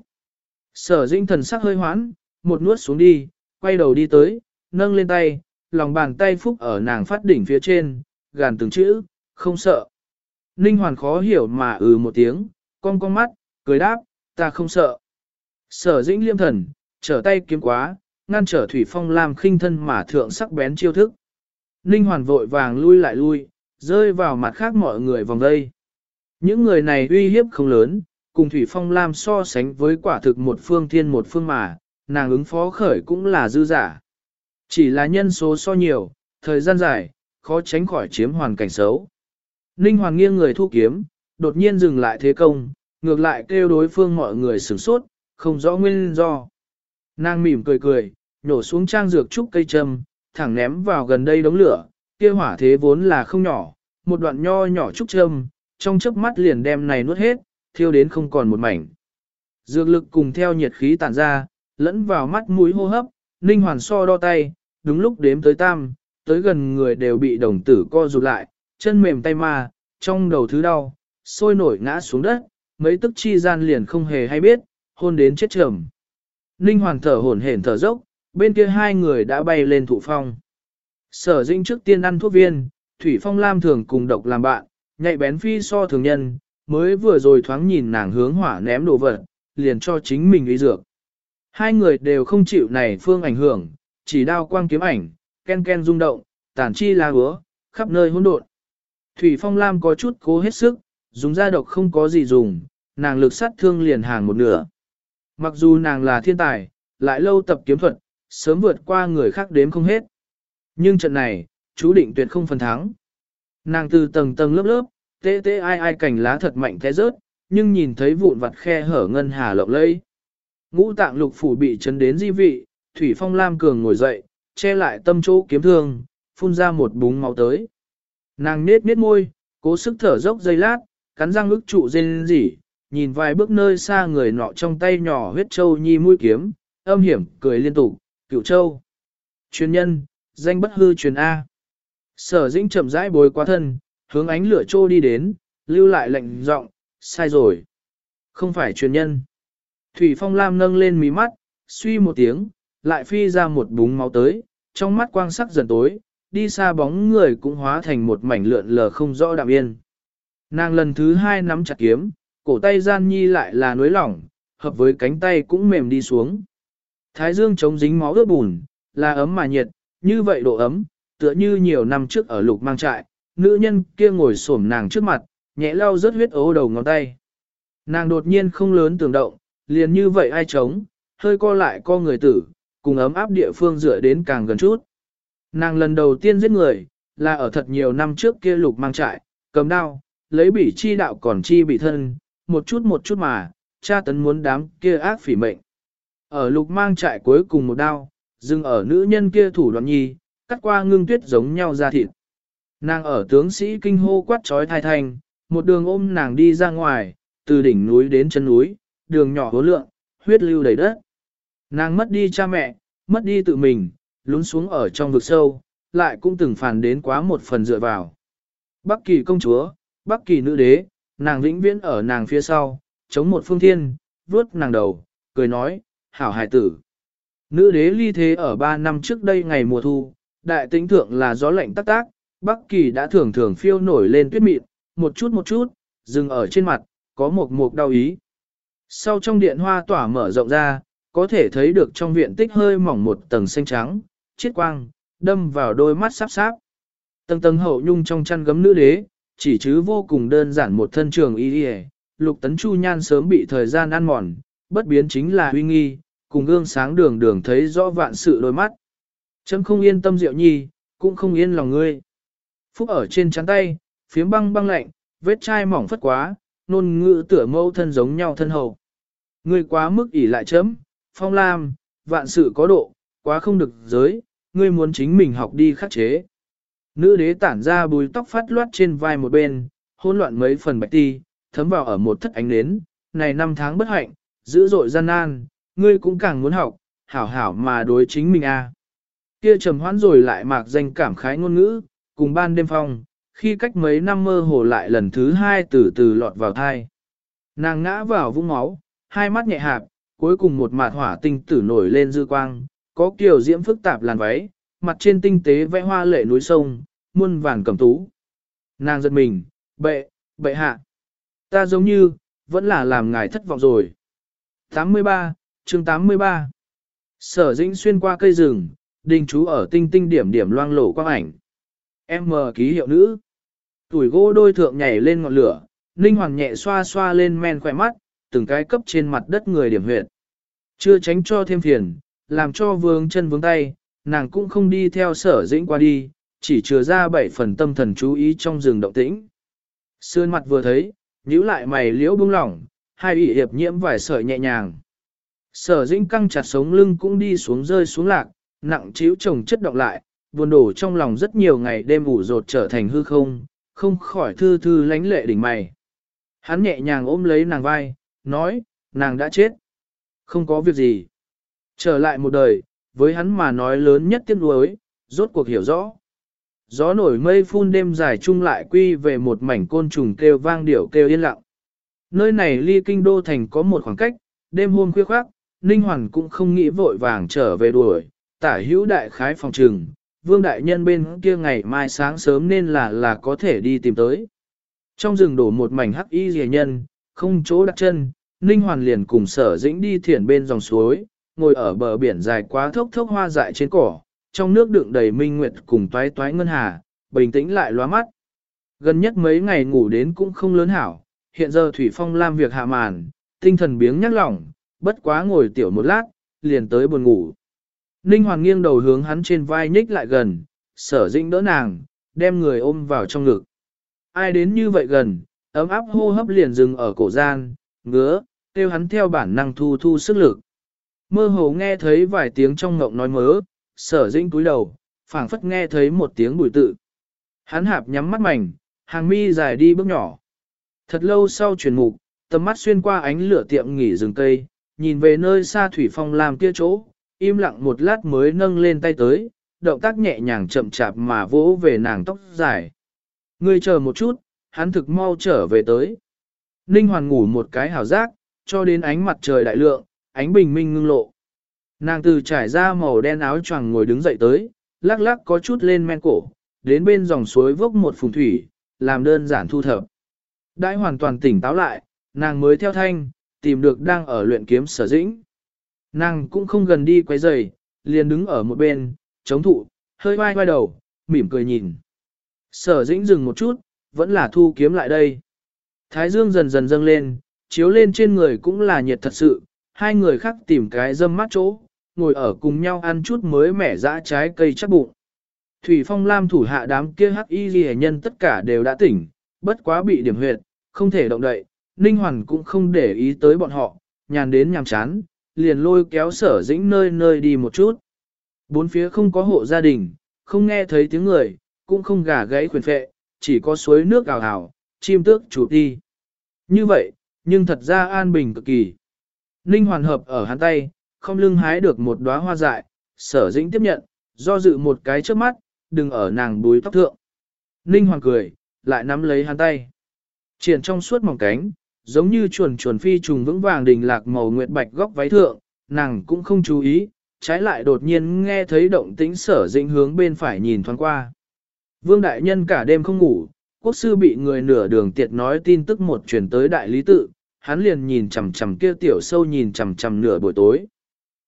Speaker 1: Sở dĩnh thần sắc hơi hoãn, một nuốt xuống đi, quay đầu đi tới, nâng lên tay, lòng bàn tay phúc ở nàng phát đỉnh phía trên, gàn từng chữ, không sợ. Ninh hoàn khó hiểu mà ừ một tiếng, cong cong mắt, cười đáp, ta không sợ. Sở dĩnh liêm thần, trở tay kiếm quá, ngăn trở thủy phong lam khinh thân mà thượng sắc bén chiêu thức. Ninh hoàn vội vàng lui lại lui, rơi vào mặt khác mọi người vòng đây. Những người này uy hiếp không lớn, cùng Thủy Phong Lam so sánh với quả thực một phương thiên một phương mà, nàng ứng phó khởi cũng là dư giả. Chỉ là nhân số so nhiều, thời gian dài, khó tránh khỏi chiếm hoàn cảnh xấu. Ninh Hoàng nghiêng người thu kiếm, đột nhiên dừng lại thế công, ngược lại kêu đối phương mọi người sửng sốt, không rõ nguyên do. Nàng mỉm cười cười, nhổ xuống trang dược trúc cây châm, thẳng ném vào gần đây đống lửa, kia hỏa thế vốn là không nhỏ, một đoạn nho nhỏ trúc châm, trong chớp mắt liền đem này nuốt hết, thiêu đến không còn một mảnh. Dược lực cùng theo nhiệt khí tản ra, lẫn vào mắt mũi hô hấp, Ninh Hoàn so đo tay, đúng lúc đếm tới tam, tới gần người đều bị đồng tử co rụt lại, chân mềm tay ma, trong đầu thứ đau, sôi nổi ngã xuống đất, mấy tức chi gian liền không hề hay biết, hôn đến chết trầm. Ninh Hoàn thở hổn hển thở dốc, bên kia hai người đã bay lên thụ phong. Sở Dĩnh trước tiên ăn thuốc viên, Thủy Phong Lam thường cùng độc làm bạn, nhạy bén phi so thường nhân, mới vừa rồi thoáng nhìn nàng hướng hỏa ném đồ vật, liền cho chính mình ý dược. Hai người đều không chịu này phương ảnh hưởng, chỉ đao quang kiếm ảnh, ken ken rung động, tản chi la hứa, khắp nơi hỗn độn. Thủy Phong Lam có chút cố hết sức, dùng ra độc không có gì dùng, nàng lực sát thương liền hàng một nửa. Mặc dù nàng là thiên tài, lại lâu tập kiếm thuật, sớm vượt qua người khác đếm không hết. Nhưng trận này, chú định tuyệt không phần thắng. Nàng từ tầng tầng lớp lớp, tê tê ai ai cảnh lá thật mạnh thế rớt, nhưng nhìn thấy vụn vặt khe hở ngân hà lộng lẫy. Ngũ tạng lục phủ bị chấn đến di vị, Thủy Phong Lam Cường ngồi dậy, che lại tâm chỗ kiếm thương, phun ra một búng máu tới. Nàng nết nết môi, cố sức thở dốc dây lát, cắn răng ức trụ dên gì, nhìn vài bước nơi xa người nọ trong tay nhỏ huyết châu nhi mũi kiếm, âm hiểm cười liên tục, cựu châu. Chuyên nhân, danh bất hư truyền A. Sở dĩnh chậm rãi bồi qua thân, hướng ánh lửa trô đi đến, lưu lại lệnh giọng, sai rồi. Không phải truyền nhân. Thủy Phong Lam nâng lên mí mắt, suy một tiếng, lại phi ra một búng máu tới, trong mắt quang sắc dần tối, đi xa bóng người cũng hóa thành một mảnh lượn lờ không rõ đạm yên. Nàng lần thứ hai nắm chặt kiếm, cổ tay gian nhi lại là nối lỏng, hợp với cánh tay cũng mềm đi xuống. Thái dương chống dính máu ướt bùn, là ấm mà nhiệt, như vậy độ ấm, tựa như nhiều năm trước ở lục mang trại, nữ nhân kia ngồi xổm nàng trước mặt, nhẹ lau rớt huyết ố đầu ngón tay. Nàng đột nhiên không lớn tưởng động, liền như vậy ai chống, hơi co lại co người tử, cùng ấm áp địa phương dựa đến càng gần chút. Nàng lần đầu tiên giết người, là ở thật nhiều năm trước kia lục mang trại, cầm đao, lấy bỉ chi đạo còn chi bị thân, một chút một chút mà, cha tấn muốn đám kia ác phỉ mệnh. Ở lục mang trại cuối cùng một đao, dừng ở nữ nhân kia thủ đoạn nhi, cắt qua ngưng tuyết giống nhau ra thịt. Nàng ở tướng sĩ kinh hô quát trói thai thành một đường ôm nàng đi ra ngoài, từ đỉnh núi đến chân núi, đường nhỏ hố lượng, huyết lưu đầy đất. Nàng mất đi cha mẹ, mất đi tự mình, lún xuống ở trong vực sâu, lại cũng từng phản đến quá một phần dựa vào. Bắc kỳ công chúa, Bắc kỳ nữ đế, nàng vĩnh viễn ở nàng phía sau, chống một phương thiên, vuốt nàng đầu, cười nói, hảo hài tử. Nữ đế ly thế ở ba năm trước đây ngày mùa thu, đại tĩnh thượng là gió lạnh tắc tác, Bắc kỳ đã thường thường phiêu nổi lên tuyết mịn, một chút một chút, dừng ở trên mặt, có một mục đau ý. Sau trong điện hoa tỏa mở rộng ra, có thể thấy được trong viện tích hơi mỏng một tầng xanh trắng, chiết quang, đâm vào đôi mắt sắp sáp. Tầng tầng hậu nhung trong chăn gấm nữ đế, chỉ chứ vô cùng đơn giản một thân trường y y lục tấn chu nhan sớm bị thời gian ăn mòn, bất biến chính là huy nghi, cùng gương sáng đường đường thấy rõ vạn sự đôi mắt. Chấm không yên tâm diệu nhi, cũng không yên lòng ngươi. Phúc ở trên chắn tay, phiếm băng băng lạnh, vết chai mỏng phất quá, nôn ngữ tựa mâu thân giống nhau thân hậu. Ngươi quá mức ỉ lại chấm, phong lam, vạn sự có độ, quá không được giới, ngươi muốn chính mình học đi khắc chế. Nữ đế tản ra bùi tóc phát loát trên vai một bên, hỗn loạn mấy phần bạch ti, thấm vào ở một thất ánh nến, này năm tháng bất hạnh, dữ dội gian nan, ngươi cũng càng muốn học, hảo hảo mà đối chính mình a. À. Kia trầm hoãn rồi lại mạc danh cảm khái ngôn ngữ, cùng ban đêm phong, khi cách mấy năm mơ hồ lại lần thứ hai từ từ lọt vào thai. Nàng ngã vào vũng máu, hai mắt nhẹ hạp, cuối cùng một mạt hỏa tinh tử nổi lên dư quang, có kiểu diễm phức tạp làn váy, mặt trên tinh tế vẽ hoa lệ núi sông, muôn vàng cầm tú. Nàng giật mình, bệ, bệ hạ. Ta giống như, vẫn là làm ngài thất vọng rồi. 83, chương 83. Sở dĩnh xuyên qua cây rừng, đình chú ở tinh tinh điểm điểm loang lổ quang ảnh. Em mờ ký hiệu nữ. Tuổi gỗ đôi thượng nhảy lên ngọn lửa, Ninh Hoàng nhẹ xoa xoa lên men khỏe mắt, từng cái cấp trên mặt đất người điểm huyệt. Chưa tránh cho thêm phiền, làm cho vương chân vướng tay, nàng cũng không đi theo sở dĩnh qua đi, chỉ chừa ra bảy phần tâm thần chú ý trong rừng động tĩnh. Sương mặt vừa thấy, nhíu lại mày liễu bung lỏng, hai ủy hiệp nhiễm vài sợi nhẹ nhàng. Sở dĩnh căng chặt sống lưng cũng đi xuống rơi xuống lạc, nặng chiếu chồng chất động lại, buồn đổ trong lòng rất nhiều ngày đêm ủ rột trở thành hư không, không khỏi thư thư lánh lệ đỉnh mày. Hắn nhẹ nhàng ôm lấy nàng vai, nói, nàng đã chết. Không có việc gì. Trở lại một đời, với hắn mà nói lớn nhất tiếc nuối, rốt cuộc hiểu rõ. Gió nổi mây phun đêm dài chung lại quy về một mảnh côn trùng kêu vang điệu kêu yên lặng. Nơi này ly kinh đô thành có một khoảng cách, đêm hôm khuya khoác, Ninh Hoàn cũng không nghĩ vội vàng trở về đuổi, tả hữu đại khái phòng trừng, vương đại nhân bên kia ngày mai sáng sớm nên là là có thể đi tìm tới. Trong rừng đổ một mảnh hắc y rìa nhân, không chỗ đặt chân, Ninh Hoàn liền cùng sở dĩnh đi thiển bên dòng suối, ngồi ở bờ biển dài quá thốc thốc hoa dại trên cỏ, trong nước đựng đầy minh nguyệt cùng toái toái ngân hà, bình tĩnh lại lóa mắt. Gần nhất mấy ngày ngủ đến cũng không lớn hảo, hiện giờ Thủy Phong làm việc hạ màn, tinh thần biếng nhắc lỏng, bất quá ngồi tiểu một lát, liền tới buồn ngủ. Ninh Hoàng nghiêng đầu hướng hắn trên vai nhích lại gần, sở dĩnh đỡ nàng, đem người ôm vào trong ngực. Ai đến như vậy gần, ấm áp hô hấp liền dừng ở cổ gian, ngứa, kêu hắn theo bản năng thu thu sức lực. Mơ hồ nghe thấy vài tiếng trong ngộng nói mớ, sở dĩnh cúi đầu, phảng phất nghe thấy một tiếng bùi tự. Hắn hạp nhắm mắt mảnh, hàng mi dài đi bước nhỏ. Thật lâu sau chuyển mục, tầm mắt xuyên qua ánh lửa tiệm nghỉ rừng cây, nhìn về nơi xa thủy phong làm kia chỗ, im lặng một lát mới nâng lên tay tới, động tác nhẹ nhàng chậm chạp mà vỗ về nàng tóc dài. Ngươi chờ một chút, hắn thực mau trở về tới. Ninh hoàn ngủ một cái hào giác, cho đến ánh mặt trời đại lượng, ánh bình minh ngưng lộ. Nàng từ trải ra màu đen áo choàng ngồi đứng dậy tới, lắc lắc có chút lên men cổ, đến bên dòng suối vốc một phùng thủy, làm đơn giản thu thập. Đãi hoàn toàn tỉnh táo lại, nàng mới theo thanh, tìm được đang ở luyện kiếm sở dĩnh. Nàng cũng không gần đi quấy rầy, liền đứng ở một bên, chống thụ, hơi vai vai đầu, mỉm cười nhìn. Sở dĩnh dừng một chút, vẫn là thu kiếm lại đây. Thái dương dần dần dâng lên, chiếu lên trên người cũng là nhiệt thật sự, hai người khác tìm cái dâm mát chỗ, ngồi ở cùng nhau ăn chút mới mẻ dã trái cây chắc bụng. Thủy Phong Lam thủ hạ đám kia hắc y ghi nhân tất cả đều đã tỉnh, bất quá bị điểm huyệt, không thể động đậy, Ninh Hoàn cũng không để ý tới bọn họ, nhàn đến nhàm chán, liền lôi kéo sở dĩnh nơi nơi đi một chút. Bốn phía không có hộ gia đình, không nghe thấy tiếng người, cũng không gà gãy khuyền phệ, chỉ có suối nước ảo ảo, chim tước chủ đi. Như vậy, nhưng thật ra an bình cực kỳ. Ninh hoàn hợp ở hắn tay, không lưng hái được một đóa hoa dại, sở dĩnh tiếp nhận, do dự một cái trước mắt, đừng ở nàng búi tóc thượng. Ninh hoàn cười, lại nắm lấy hắn tay. Triển trong suốt mỏng cánh, giống như chuồn chuồn phi trùng vững vàng đình lạc màu nguyệt bạch góc váy thượng, nàng cũng không chú ý, trái lại đột nhiên nghe thấy động tĩnh sở dĩnh hướng bên phải nhìn thoáng qua. Vương đại nhân cả đêm không ngủ, quốc sư bị người nửa đường tiệt nói tin tức một truyền tới đại lý tự, hắn liền nhìn chằm chằm kia tiểu sâu nhìn chằm chằm nửa buổi tối.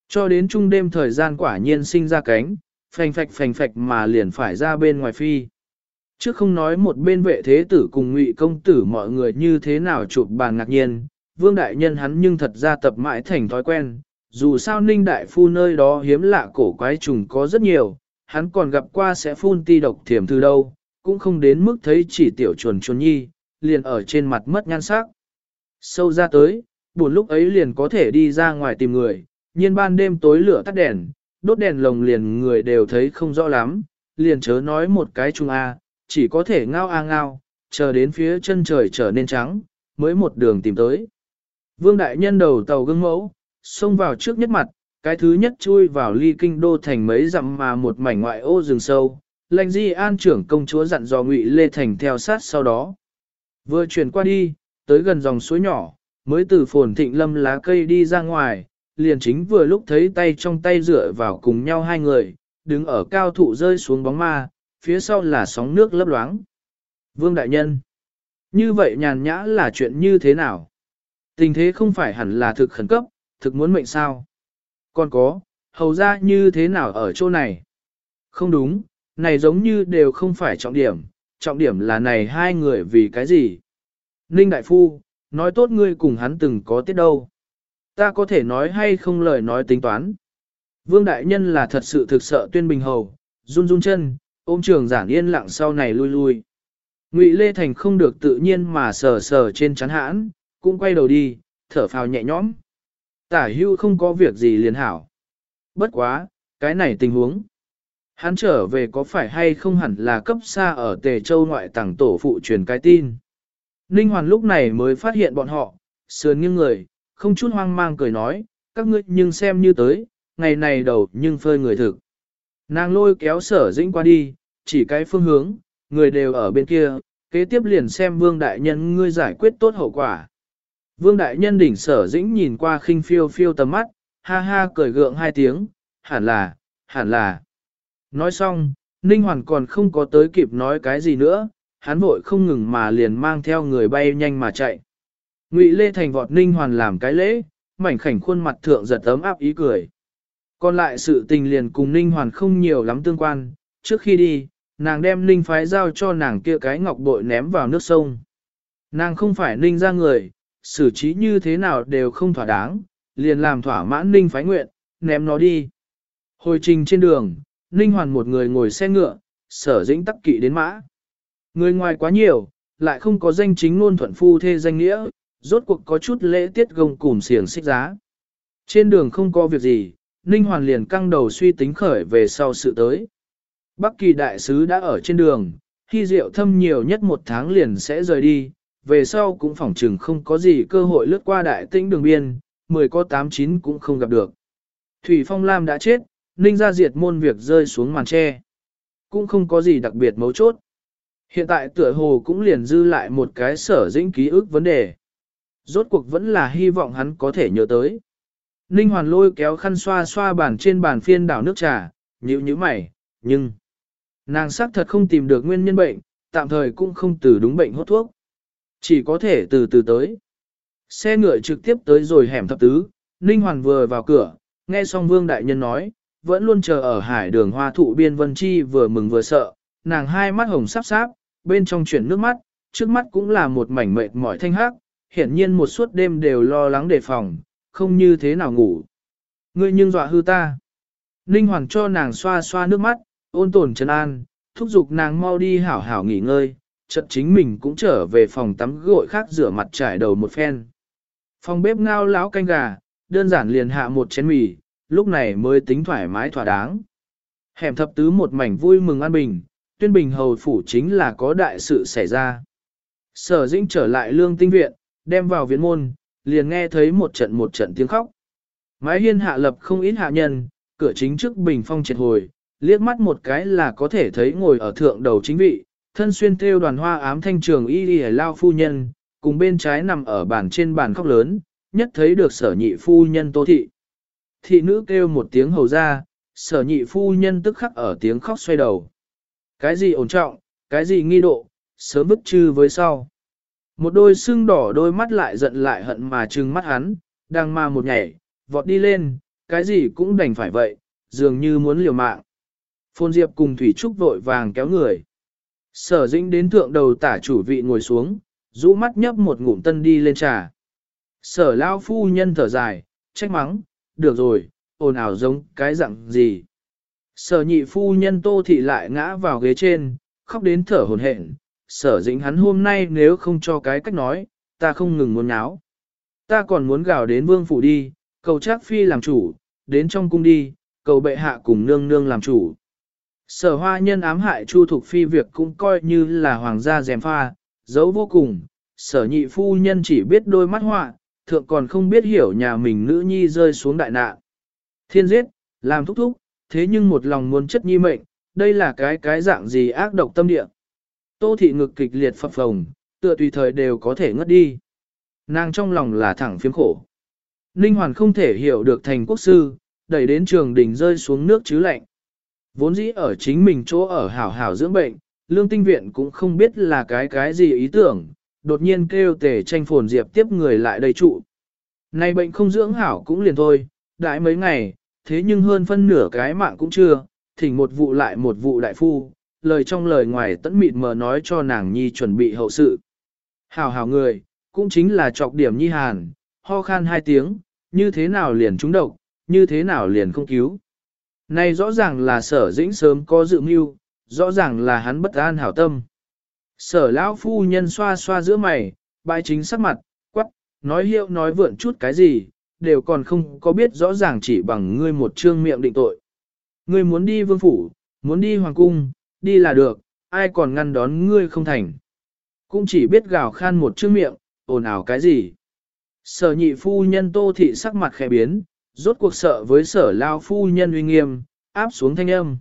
Speaker 1: Cho đến trung đêm thời gian quả nhiên sinh ra cánh, phành phạch phành phạch mà liền phải ra bên ngoài phi. Trước không nói một bên vệ thế tử cùng ngụy công tử mọi người như thế nào chụp bàn ngạc nhiên, vương đại nhân hắn nhưng thật ra tập mãi thành thói quen, dù sao ninh đại phu nơi đó hiếm lạ cổ quái trùng có rất nhiều, hắn còn gặp qua sẽ phun ti độc thiểm từ đâu, cũng không đến mức thấy chỉ tiểu chuồn chuồn nhi, liền ở trên mặt mất nhan sắc. Sâu ra tới, buồn lúc ấy liền có thể đi ra ngoài tìm người, nhiên ban đêm tối lửa tắt đèn, đốt đèn lồng liền người đều thấy không rõ lắm, liền chớ nói một cái chung A, chỉ có thể ngao a ngao, chờ đến phía chân trời trở nên trắng, mới một đường tìm tới. Vương đại nhân đầu tàu gương mẫu, xông vào trước nhất mặt, cái thứ nhất chui vào ly kinh đô thành mấy dặm mà một mảnh ngoại ô rừng sâu, lệnh di an trưởng công chúa dặn dò ngụy lê thành theo sát sau đó. Vừa chuyển qua đi, tới gần dòng suối nhỏ, mới từ phồn thịnh lâm lá cây đi ra ngoài, liền chính vừa lúc thấy tay trong tay dựa vào cùng nhau hai người, đứng ở cao thụ rơi xuống bóng ma, phía sau là sóng nước lấp loáng. Vương Đại Nhân, như vậy nhàn nhã là chuyện như thế nào? Tình thế không phải hẳn là thực khẩn cấp, thực muốn mệnh sao? Còn có, hầu ra như thế nào ở chỗ này? Không đúng, này giống như đều không phải trọng điểm, trọng điểm là này hai người vì cái gì? Ninh Đại Phu, nói tốt ngươi cùng hắn từng có tiết đâu. Ta có thể nói hay không lời nói tính toán. Vương Đại Nhân là thật sự thực sợ tuyên bình hầu, run run chân, ôm trường giản yên lặng sau này lui lui. Ngụy Lê Thành không được tự nhiên mà sờ sờ trên chắn hãn, cũng quay đầu đi, thở phào nhẹ nhõm. Tả hưu không có việc gì liền hảo. Bất quá, cái này tình huống. Hắn trở về có phải hay không hẳn là cấp xa ở Tề Châu ngoại tàng tổ phụ truyền cái tin. Ninh Hoàn lúc này mới phát hiện bọn họ, sườn nghiêng người, không chút hoang mang cười nói, các ngươi nhưng xem như tới, ngày này đầu nhưng phơi người thực. Nàng lôi kéo sở dĩnh qua đi, chỉ cái phương hướng, người đều ở bên kia, kế tiếp liền xem vương đại nhân ngươi giải quyết tốt hậu quả. Vương đại nhân đỉnh sở dĩnh nhìn qua khinh phiêu phiêu tầm mắt, ha ha cười gượng hai tiếng, hẳn là, hẳn là. Nói xong, Ninh Hoàn còn không có tới kịp nói cái gì nữa, hắn vội không ngừng mà liền mang theo người bay nhanh mà chạy. Ngụy Lê Thành vọt Ninh Hoàn làm cái lễ, mảnh khảnh khuôn mặt thượng giật ấm áp ý cười. Còn lại sự tình liền cùng Ninh Hoàn không nhiều lắm tương quan, trước khi đi, nàng đem Ninh phái giao cho nàng kia cái ngọc bội ném vào nước sông. Nàng không phải Ninh ra người, xử trí như thế nào đều không thỏa đáng, liền làm thỏa mãn Ninh phái nguyện, ném nó đi. Hồi trình trên đường, Ninh Hoàn một người ngồi xe ngựa, sở dĩnh tắc kỵ đến mã. Người ngoài quá nhiều, lại không có danh chính ngôn thuận phu thê danh nghĩa, rốt cuộc có chút lễ tiết gồng cùm xiềng xích giá. Trên đường không có việc gì, Ninh Hoàn liền căng đầu suy tính khởi về sau sự tới. Bắc kỳ đại sứ đã ở trên đường, khi rượu thâm nhiều nhất một tháng liền sẽ rời đi, về sau cũng phỏng chừng không có gì cơ hội lướt qua đại tĩnh đường biên, mười có tám chín cũng không gặp được. Thủy Phong Lam đã chết, Ninh ra diệt môn việc rơi xuống màn tre. Cũng không có gì đặc biệt mấu chốt. Hiện tại tựa hồ cũng liền dư lại một cái sở dĩnh ký ức vấn đề. Rốt cuộc vẫn là hy vọng hắn có thể nhớ tới. Ninh Hoàn lôi kéo khăn xoa xoa bàn trên bàn phiên đảo nước trà, nhíu nhíu mày, nhưng... Nàng xác thật không tìm được nguyên nhân bệnh, tạm thời cũng không từ đúng bệnh hốt thuốc. Chỉ có thể từ từ tới. Xe ngựa trực tiếp tới rồi hẻm thập tứ, Ninh Hoàn vừa vào cửa, nghe xong Vương Đại Nhân nói, vẫn luôn chờ ở hải đường hoa thụ biên Vân Chi vừa mừng vừa sợ, nàng hai mắt hồng sắp sáp, bên trong chuyển nước mắt, trước mắt cũng là một mảnh mệt mỏi thanh hắc, hiển nhiên một suốt đêm đều lo lắng đề phòng, không như thế nào ngủ. Ngươi nhưng dọa hư ta. Ninh Hoàng cho nàng xoa xoa nước mắt, ôn tồn trấn an, thúc giục nàng mau đi hảo hảo nghỉ ngơi, chợt chính mình cũng trở về phòng tắm gội khác rửa mặt trải đầu một phen. Phòng bếp ngao láo canh gà, đơn giản liền hạ một chén mì, lúc này mới tính thoải mái thỏa đáng. Hẻm thập tứ một mảnh vui mừng an bình, tuyên bình hầu phủ chính là có đại sự xảy ra. Sở dĩnh trở lại lương tinh viện, đem vào viện môn, liền nghe thấy một trận một trận tiếng khóc. Mái hiên hạ lập không ít hạ nhân, cửa chính trước bình phong triệt hồi, liếc mắt một cái là có thể thấy ngồi ở thượng đầu chính vị, thân xuyên theo đoàn hoa ám thanh trường y đi lao phu nhân, cùng bên trái nằm ở bàn trên bàn khóc lớn, nhất thấy được sở nhị phu nhân tô thị. Thị nữ kêu một tiếng hầu ra, sở nhị phu nhân tức khắc ở tiếng khóc xoay đầu. Cái gì ổn trọng, cái gì nghi độ, sớm bức chư với sau. Một đôi xương đỏ đôi mắt lại giận lại hận mà trừng mắt hắn, đang ma một nhảy, vọt đi lên, cái gì cũng đành phải vậy, dường như muốn liều mạng. Phôn Diệp cùng Thủy Trúc vội vàng kéo người. Sở dĩnh đến thượng đầu tả chủ vị ngồi xuống, rũ mắt nhấp một ngụm tân đi lên trà. Sở lao phu nhân thở dài, trách mắng, được rồi, ồn ào giống cái dạng gì. Sở nhị phu nhân tô thị lại ngã vào ghế trên, khóc đến thở hồn hển. Sở dĩnh hắn hôm nay nếu không cho cái cách nói, ta không ngừng muốn náo. Ta còn muốn gào đến vương phủ đi, cầu trác phi làm chủ, đến trong cung đi, cầu bệ hạ cùng nương nương làm chủ. Sở hoa nhân ám hại Chu Thục Phi việc cũng coi như là hoàng gia dèm pha, giấu vô cùng. Sở nhị phu nhân chỉ biết đôi mắt họa, thượng còn không biết hiểu nhà mình nữ nhi rơi xuống đại nạn. Thiên giết, làm thúc thúc, thế nhưng một lòng muốn chất nhi mệnh, đây là cái cái dạng gì ác độc tâm địa. Tô thị ngực kịch liệt phập phồng, tựa tùy thời đều có thể ngất đi. Nàng trong lòng là thẳng phiếm khổ. Ninh Hoàn không thể hiểu được thành quốc sư, đẩy đến trường đỉnh rơi xuống nước chứ lạnh. Vốn dĩ ở chính mình chỗ ở hảo hảo dưỡng bệnh, lương tinh viện cũng không biết là cái cái gì ý tưởng, đột nhiên kêu tề tranh phồn diệp tiếp người lại đầy trụ. Này bệnh không dưỡng hảo cũng liền thôi, đại mấy ngày, thế nhưng hơn phân nửa cái mạng cũng chưa, thỉnh một vụ lại một vụ đại phu, lời trong lời ngoài tẫn mịt mờ nói cho nàng nhi chuẩn bị hậu sự. Hảo hảo người, cũng chính là trọc điểm nhi hàn, ho khan hai tiếng, như thế nào liền trúng độc, như thế nào liền không cứu. Này rõ ràng là sở dĩnh sớm có dự mưu, rõ ràng là hắn bất an hảo tâm. Sở lão phu nhân xoa xoa giữa mày, bài chính sắc mặt, quắc, nói hiệu nói vượn chút cái gì, đều còn không có biết rõ ràng chỉ bằng ngươi một trương miệng định tội. Ngươi muốn đi vương phủ, muốn đi hoàng cung, đi là được, ai còn ngăn đón ngươi không thành. Cũng chỉ biết gào khan một trương miệng, ồn ào cái gì. Sở nhị phu nhân tô thị sắc mặt khẽ biến, rốt cuộc sợ với sở lao phu nhân uy nghiêm, áp xuống thanh âm.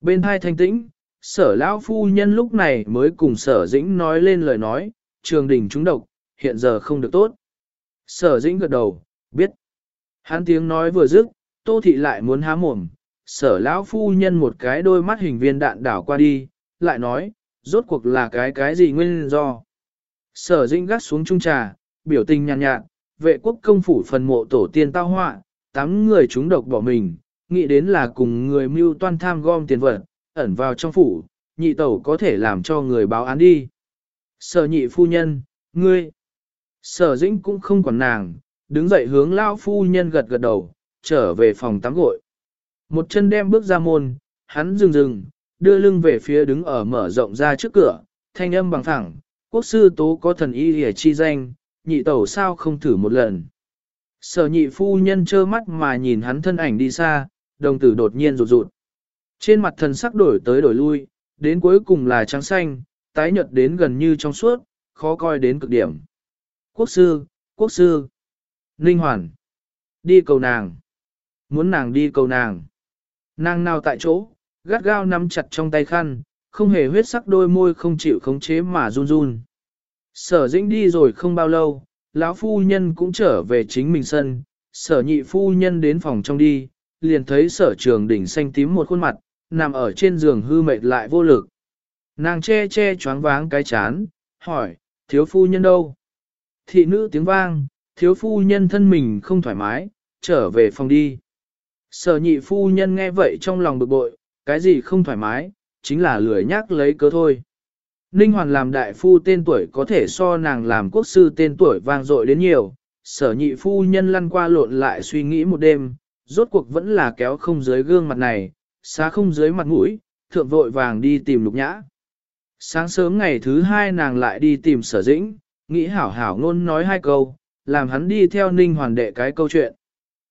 Speaker 1: Bên hai thanh tĩnh, sở Lão phu nhân lúc này mới cùng sở dĩnh nói lên lời nói, trường đình trúng độc, hiện giờ không được tốt. Sở dĩnh gật đầu, biết. Hắn tiếng nói vừa dứt, tô thị lại muốn há mồm, sở lão phu nhân một cái đôi mắt hình viên đạn đảo qua đi, lại nói, rốt cuộc là cái cái gì nguyên do. Sở dĩnh gắt xuống trung trà, biểu tình nhàn nhạt, nhạt, vệ quốc công phủ phần mộ tổ tiên tao họa, tám người chúng độc bỏ mình, nghĩ đến là cùng người mưu toan tham gom tiền vật, ẩn vào trong phủ, nhị tẩu có thể làm cho người báo án đi. Sở nhị phu nhân, ngươi, sở dĩnh cũng không còn nàng, đứng dậy hướng lao phu nhân gật gật đầu, trở về phòng tắm gội. Một chân đem bước ra môn, hắn dừng dừng, đưa lưng về phía đứng ở mở rộng ra trước cửa, thanh âm bằng thẳng, quốc sư tố có thần y hề chi danh, nhị tẩu sao không thử một lần. Sở nhị phu nhân trơ mắt mà nhìn hắn thân ảnh đi xa, đồng tử đột nhiên rụt rụt. Trên mặt thần sắc đổi tới đổi lui, đến cuối cùng là trắng xanh, tái nhợt đến gần như trong suốt, khó coi đến cực điểm. Quốc sư, quốc sư, Ninh Hoàn, đi cầu nàng, muốn nàng đi cầu nàng. Nàng nào tại chỗ, gắt gao nắm chặt trong tay khăn, không hề huyết sắc đôi môi không chịu khống chế mà run run. Sở dĩnh đi rồi không bao lâu, lão phu nhân cũng trở về chính mình sân, sở nhị phu nhân đến phòng trong đi, liền thấy sở trường đỉnh xanh tím một khuôn mặt, nằm ở trên giường hư mệt lại vô lực. Nàng che che choáng váng cái chán, hỏi, thiếu phu nhân đâu? Thị nữ tiếng vang, thiếu phu nhân thân mình không thoải mái, trở về phòng đi. Sở nhị phu nhân nghe vậy trong lòng bực bội, cái gì không thoải mái, chính là lười nhắc lấy cớ thôi. Ninh Hoàn làm đại phu tên tuổi có thể so nàng làm quốc sư tên tuổi vang dội đến nhiều, sở nhị phu nhân lăn qua lộn lại suy nghĩ một đêm, rốt cuộc vẫn là kéo không dưới gương mặt này, xá không dưới mặt mũi, thượng vội vàng đi tìm lục nhã. Sáng sớm ngày thứ hai nàng lại đi tìm sở dĩnh, nghĩ hảo hảo ngôn nói hai câu, làm hắn đi theo ninh hoàn đệ cái câu chuyện.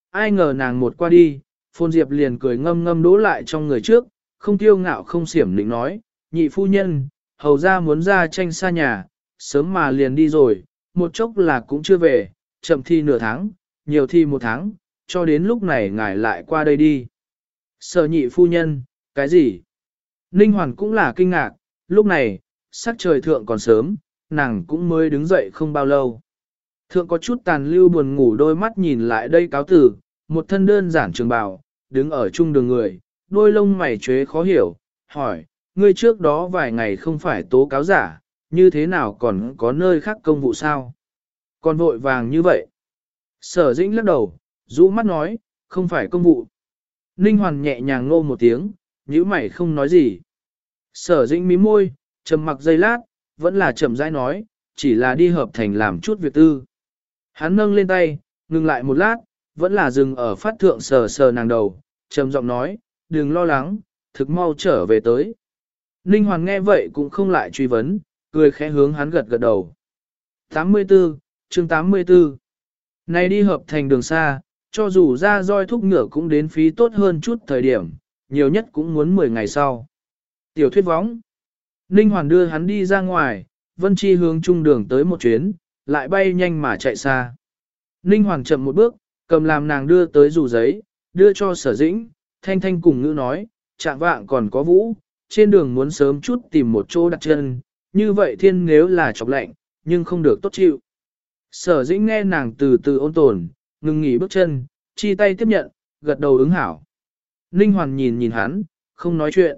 Speaker 1: Ai ngờ nàng một qua đi, phôn diệp liền cười ngâm ngâm đỗ lại trong người trước, không tiêu ngạo không xiểm định nói, nhị phu nhân, hầu ra muốn ra tranh xa nhà, sớm mà liền đi rồi, một chốc là cũng chưa về, chậm thi nửa tháng, nhiều thi một tháng, cho đến lúc này ngài lại qua đây đi. Sở nhị phu nhân, cái gì? Ninh Hoàn cũng là kinh ngạc, lúc này, sắc trời thượng còn sớm, nàng cũng mới đứng dậy không bao lâu. Thượng có chút tàn lưu buồn ngủ đôi mắt nhìn lại đây cáo tử, một thân đơn giản trường bào, đứng ở trung đường người, đôi lông mày chế khó hiểu, hỏi, ngươi trước đó vài ngày không phải tố cáo giả, như thế nào còn có nơi khác công vụ sao? Còn vội vàng như vậy. Sở dĩnh lắc đầu, rũ mắt nói, không phải công vụ. Ninh Hoàn nhẹ nhàng ngô một tiếng, nhíu mày không nói gì. Sở dĩnh mím môi, trầm mặc giây lát, vẫn là chậm rãi nói, chỉ là đi hợp thành làm chút việc tư. Hắn nâng lên tay, ngừng lại một lát, vẫn là dừng ở phát thượng sờ sờ nàng đầu, trầm giọng nói, đừng lo lắng, thực mau trở về tới. Ninh Hoàn nghe vậy cũng không lại truy vấn, cười khẽ hướng hắn gật gật đầu. 84, chương 84 Này đi hợp thành đường xa, cho dù ra roi thúc ngựa cũng đến phí tốt hơn chút thời điểm, nhiều nhất cũng muốn 10 ngày sau. Tiểu thuyết võng Ninh Hoàn đưa hắn đi ra ngoài, Vân Chi hướng trung đường tới một chuyến, lại bay nhanh mà chạy xa. Ninh hoàng chậm một bước, cầm làm nàng đưa tới dù giấy, đưa cho sở dĩnh, thanh thanh cùng ngữ nói, trạng vạng còn có vũ, trên đường muốn sớm chút tìm một chỗ đặt chân, như vậy thiên nếu là chọc lạnh, nhưng không được tốt chịu. Sở dĩnh nghe nàng từ từ ôn tồn, ngừng nghỉ bước chân, chi tay tiếp nhận, gật đầu ứng hảo. Ninh Hoàn nhìn nhìn hắn, không nói chuyện.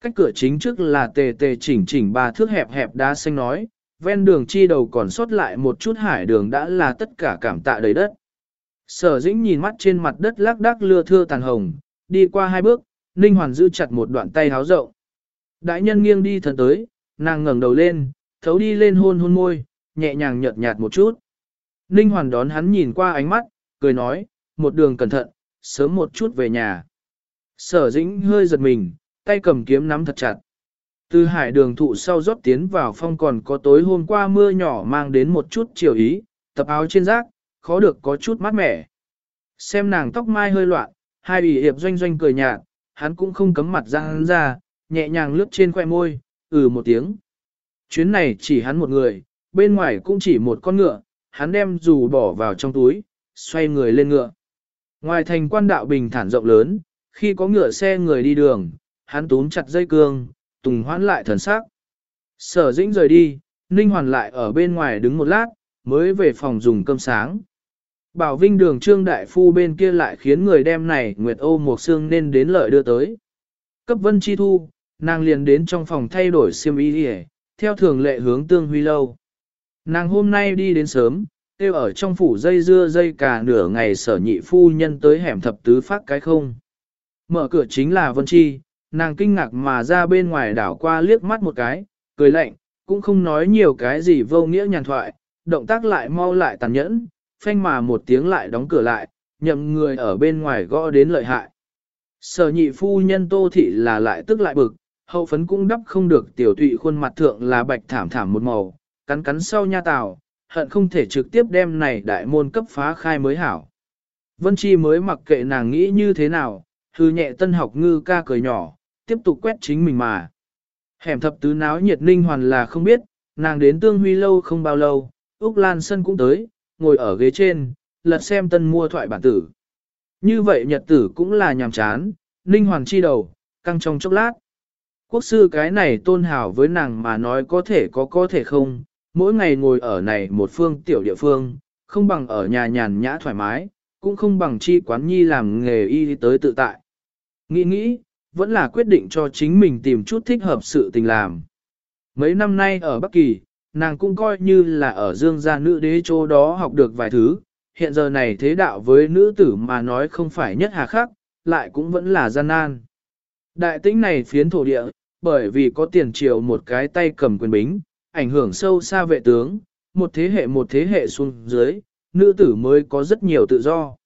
Speaker 1: Cách cửa chính trước là tề tề chỉnh chỉnh ba thước hẹp hẹp đá xanh nói, ven đường chi đầu còn sót lại một chút hải đường đã là tất cả cảm tạ đầy đất. Sở dĩnh nhìn mắt trên mặt đất lác đác lưa thưa tàn hồng, đi qua hai bước, Ninh Hoàn giữ chặt một đoạn tay háo rộng. Đại nhân nghiêng đi thần tới, nàng ngẩng đầu lên, thấu đi lên hôn hôn môi, nhẹ nhàng nhợt nhạt một chút. Ninh Hoàn đón hắn nhìn qua ánh mắt, cười nói, một đường cẩn thận, sớm một chút về nhà. Sở dĩnh hơi giật mình, tay cầm kiếm nắm thật chặt. Từ hải đường thụ sau rót tiến vào phong còn có tối hôm qua mưa nhỏ mang đến một chút chiều ý, tập áo trên rác, khó được có chút mát mẻ. Xem nàng tóc mai hơi loạn, hai ủy hiệp doanh doanh cười nhạt, hắn cũng không cấm mặt ra hắn ra, nhẹ nhàng lướt trên khoe môi, ừ một tiếng. Chuyến này chỉ hắn một người, bên ngoài cũng chỉ một con ngựa, hắn đem dù bỏ vào trong túi, xoay người lên ngựa. Ngoài thành quan đạo bình thản rộng lớn, khi có ngựa xe người đi đường, hắn túm chặt dây cương, tùng hoãn lại thần sắc. Sở dĩnh rời đi, Ninh Hoàn lại ở bên ngoài đứng một lát, mới về phòng dùng cơm sáng. Bảo Vinh đường trương đại phu bên kia lại khiến người đem này Nguyệt ô một xương nên đến lợi đưa tới. Cấp vân chi thu, nàng liền đến trong phòng thay đổi xiêm y đi theo thường lệ hướng tương huy lâu. Nàng hôm nay đi đến sớm, tiêu ở trong phủ dây dưa dây cả nửa ngày sở nhị phu nhân tới hẻm thập tứ phát cái không. Mở cửa chính là Vân Chi, nàng kinh ngạc mà ra bên ngoài đảo qua liếc mắt một cái, cười lạnh, cũng không nói nhiều cái gì vô nghĩa nhàn thoại, động tác lại mau lại tàn nhẫn, phanh mà một tiếng lại đóng cửa lại, nhậm người ở bên ngoài gõ đến lợi hại. Sở nhị phu nhân tô thị là lại tức lại bực, hậu phấn cũng đắp không được tiểu tụy khuôn mặt thượng là bạch thảm thảm một màu, cắn cắn sau nha tào, hận không thể trực tiếp đem này đại môn cấp phá khai mới hảo. Vân Chi mới mặc kệ nàng nghĩ như thế nào, thư nhẹ tân học ngư ca cười nhỏ, tiếp tục quét chính mình mà. Hẻm thập tứ náo nhiệt ninh hoàn là không biết, nàng đến tương huy lâu không bao lâu, Úc Lan Sân cũng tới, ngồi ở ghế trên, lật xem tân mua thoại bản tử. Như vậy nhật tử cũng là nhàm chán, ninh hoàn chi đầu, căng trong chốc lát. Quốc sư cái này tôn hào với nàng mà nói có thể có có thể không, mỗi ngày ngồi ở này một phương tiểu địa phương, không bằng ở nhà nhàn nhã thoải mái, cũng không bằng chi quán nhi làm nghề y tới tự tại. Nghĩ nghĩ, vẫn là quyết định cho chính mình tìm chút thích hợp sự tình làm. Mấy năm nay ở Bắc Kỳ, nàng cũng coi như là ở dương gia nữ đế chỗ đó học được vài thứ, hiện giờ này thế đạo với nữ tử mà nói không phải nhất hà khắc, lại cũng vẫn là gian nan. Đại tĩnh này phiến thổ địa, bởi vì có tiền triều một cái tay cầm quyền bính, ảnh hưởng sâu xa vệ tướng, một thế hệ một thế hệ xuống dưới, nữ tử mới có rất nhiều tự do.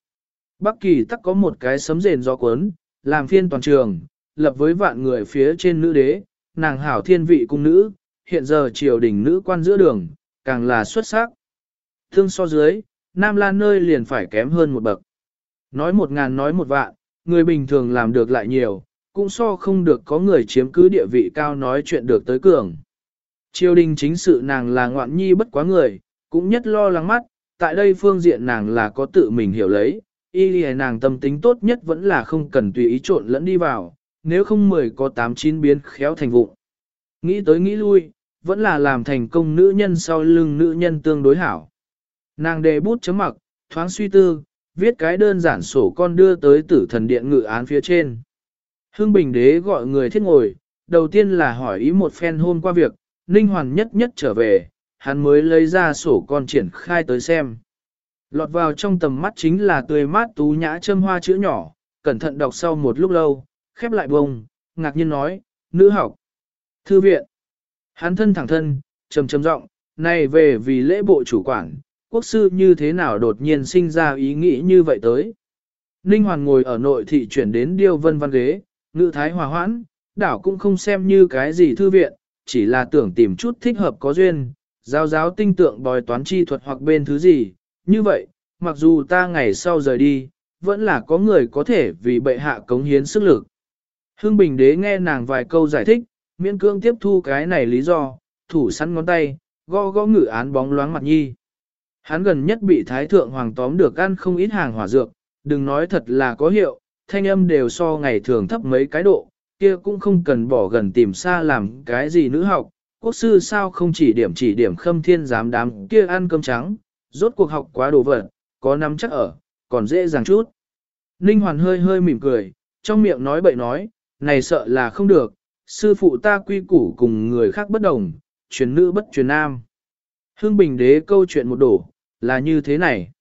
Speaker 1: Bắc Kỳ tắc có một cái sấm rền gió cuốn, làm phiên toàn trường, lập với vạn người phía trên nữ đế, nàng hảo thiên vị cung nữ, hiện giờ triều đình nữ quan giữa đường, càng là xuất sắc. Thương so dưới, Nam Lan nơi liền phải kém hơn một bậc. Nói một ngàn nói một vạn, người bình thường làm được lại nhiều, cũng so không được có người chiếm cứ địa vị cao nói chuyện được tới cường. Triều đình chính sự nàng là ngoạn nhi bất quá người, cũng nhất lo lắng mắt, tại đây phương diện nàng là có tự mình hiểu lấy, y lì nàng tâm tính tốt nhất vẫn là không cần tùy ý trộn lẫn đi vào, nếu không mười có tám chín biến khéo thành vụ Nghĩ tới nghĩ lui, vẫn là làm thành công nữ nhân sau lưng nữ nhân tương đối hảo. Nàng đề bút chấm mặc, thoáng suy tư, viết cái đơn giản sổ con đưa tới tử thần điện ngự án phía trên. Hương Bình Đế gọi người thiết ngồi, đầu tiên là hỏi ý một phen hôn qua việc, Ninh Hoàn nhất nhất trở về, hắn mới lấy ra sổ con triển khai tới xem. Lọt vào trong tầm mắt chính là tươi mát tú nhã châm hoa chữ nhỏ, cẩn thận đọc sau một lúc lâu, khép lại bông, ngạc nhiên nói, nữ học, thư viện. Hắn thân thẳng thân, trầm trầm giọng, này về vì lễ bộ chủ quản, quốc sư như thế nào đột nhiên sinh ra ý nghĩ như vậy tới. Ninh Hoàn ngồi ở nội thị chuyển đến điêu vân văn ghế, ngự thái hòa hoãn, đảo cũng không xem như cái gì thư viện, chỉ là tưởng tìm chút thích hợp có duyên, giáo giáo tinh tượng bòi toán chi thuật hoặc bên thứ gì, như vậy, mặc dù ta ngày sau rời đi, vẫn là có người có thể vì bệ hạ cống hiến sức lực. Hương Bình Đế nghe nàng vài câu giải thích, miễn cương tiếp thu cái này lý do, thủ săn ngón tay, gõ gõ ngự án bóng loáng mặt nhi. Hắn gần nhất bị Thái Thượng Hoàng tóm được ăn không ít hàng hỏa dược, đừng nói thật là có hiệu, thanh âm đều so ngày thường thấp mấy cái độ, kia cũng không cần bỏ gần tìm xa làm cái gì nữ học, quốc sư sao không chỉ điểm chỉ điểm khâm thiên giám đám kia ăn cơm trắng, rốt cuộc học quá đồ vật, có nắm chắc ở, còn dễ dàng chút. Ninh Hoàn hơi hơi mỉm cười, trong miệng nói bậy nói, này sợ là không được, sư phụ ta quy củ cùng người khác bất đồng, truyền nữ bất truyền nam. Hương Bình đế câu chuyện một đổ, là như thế này.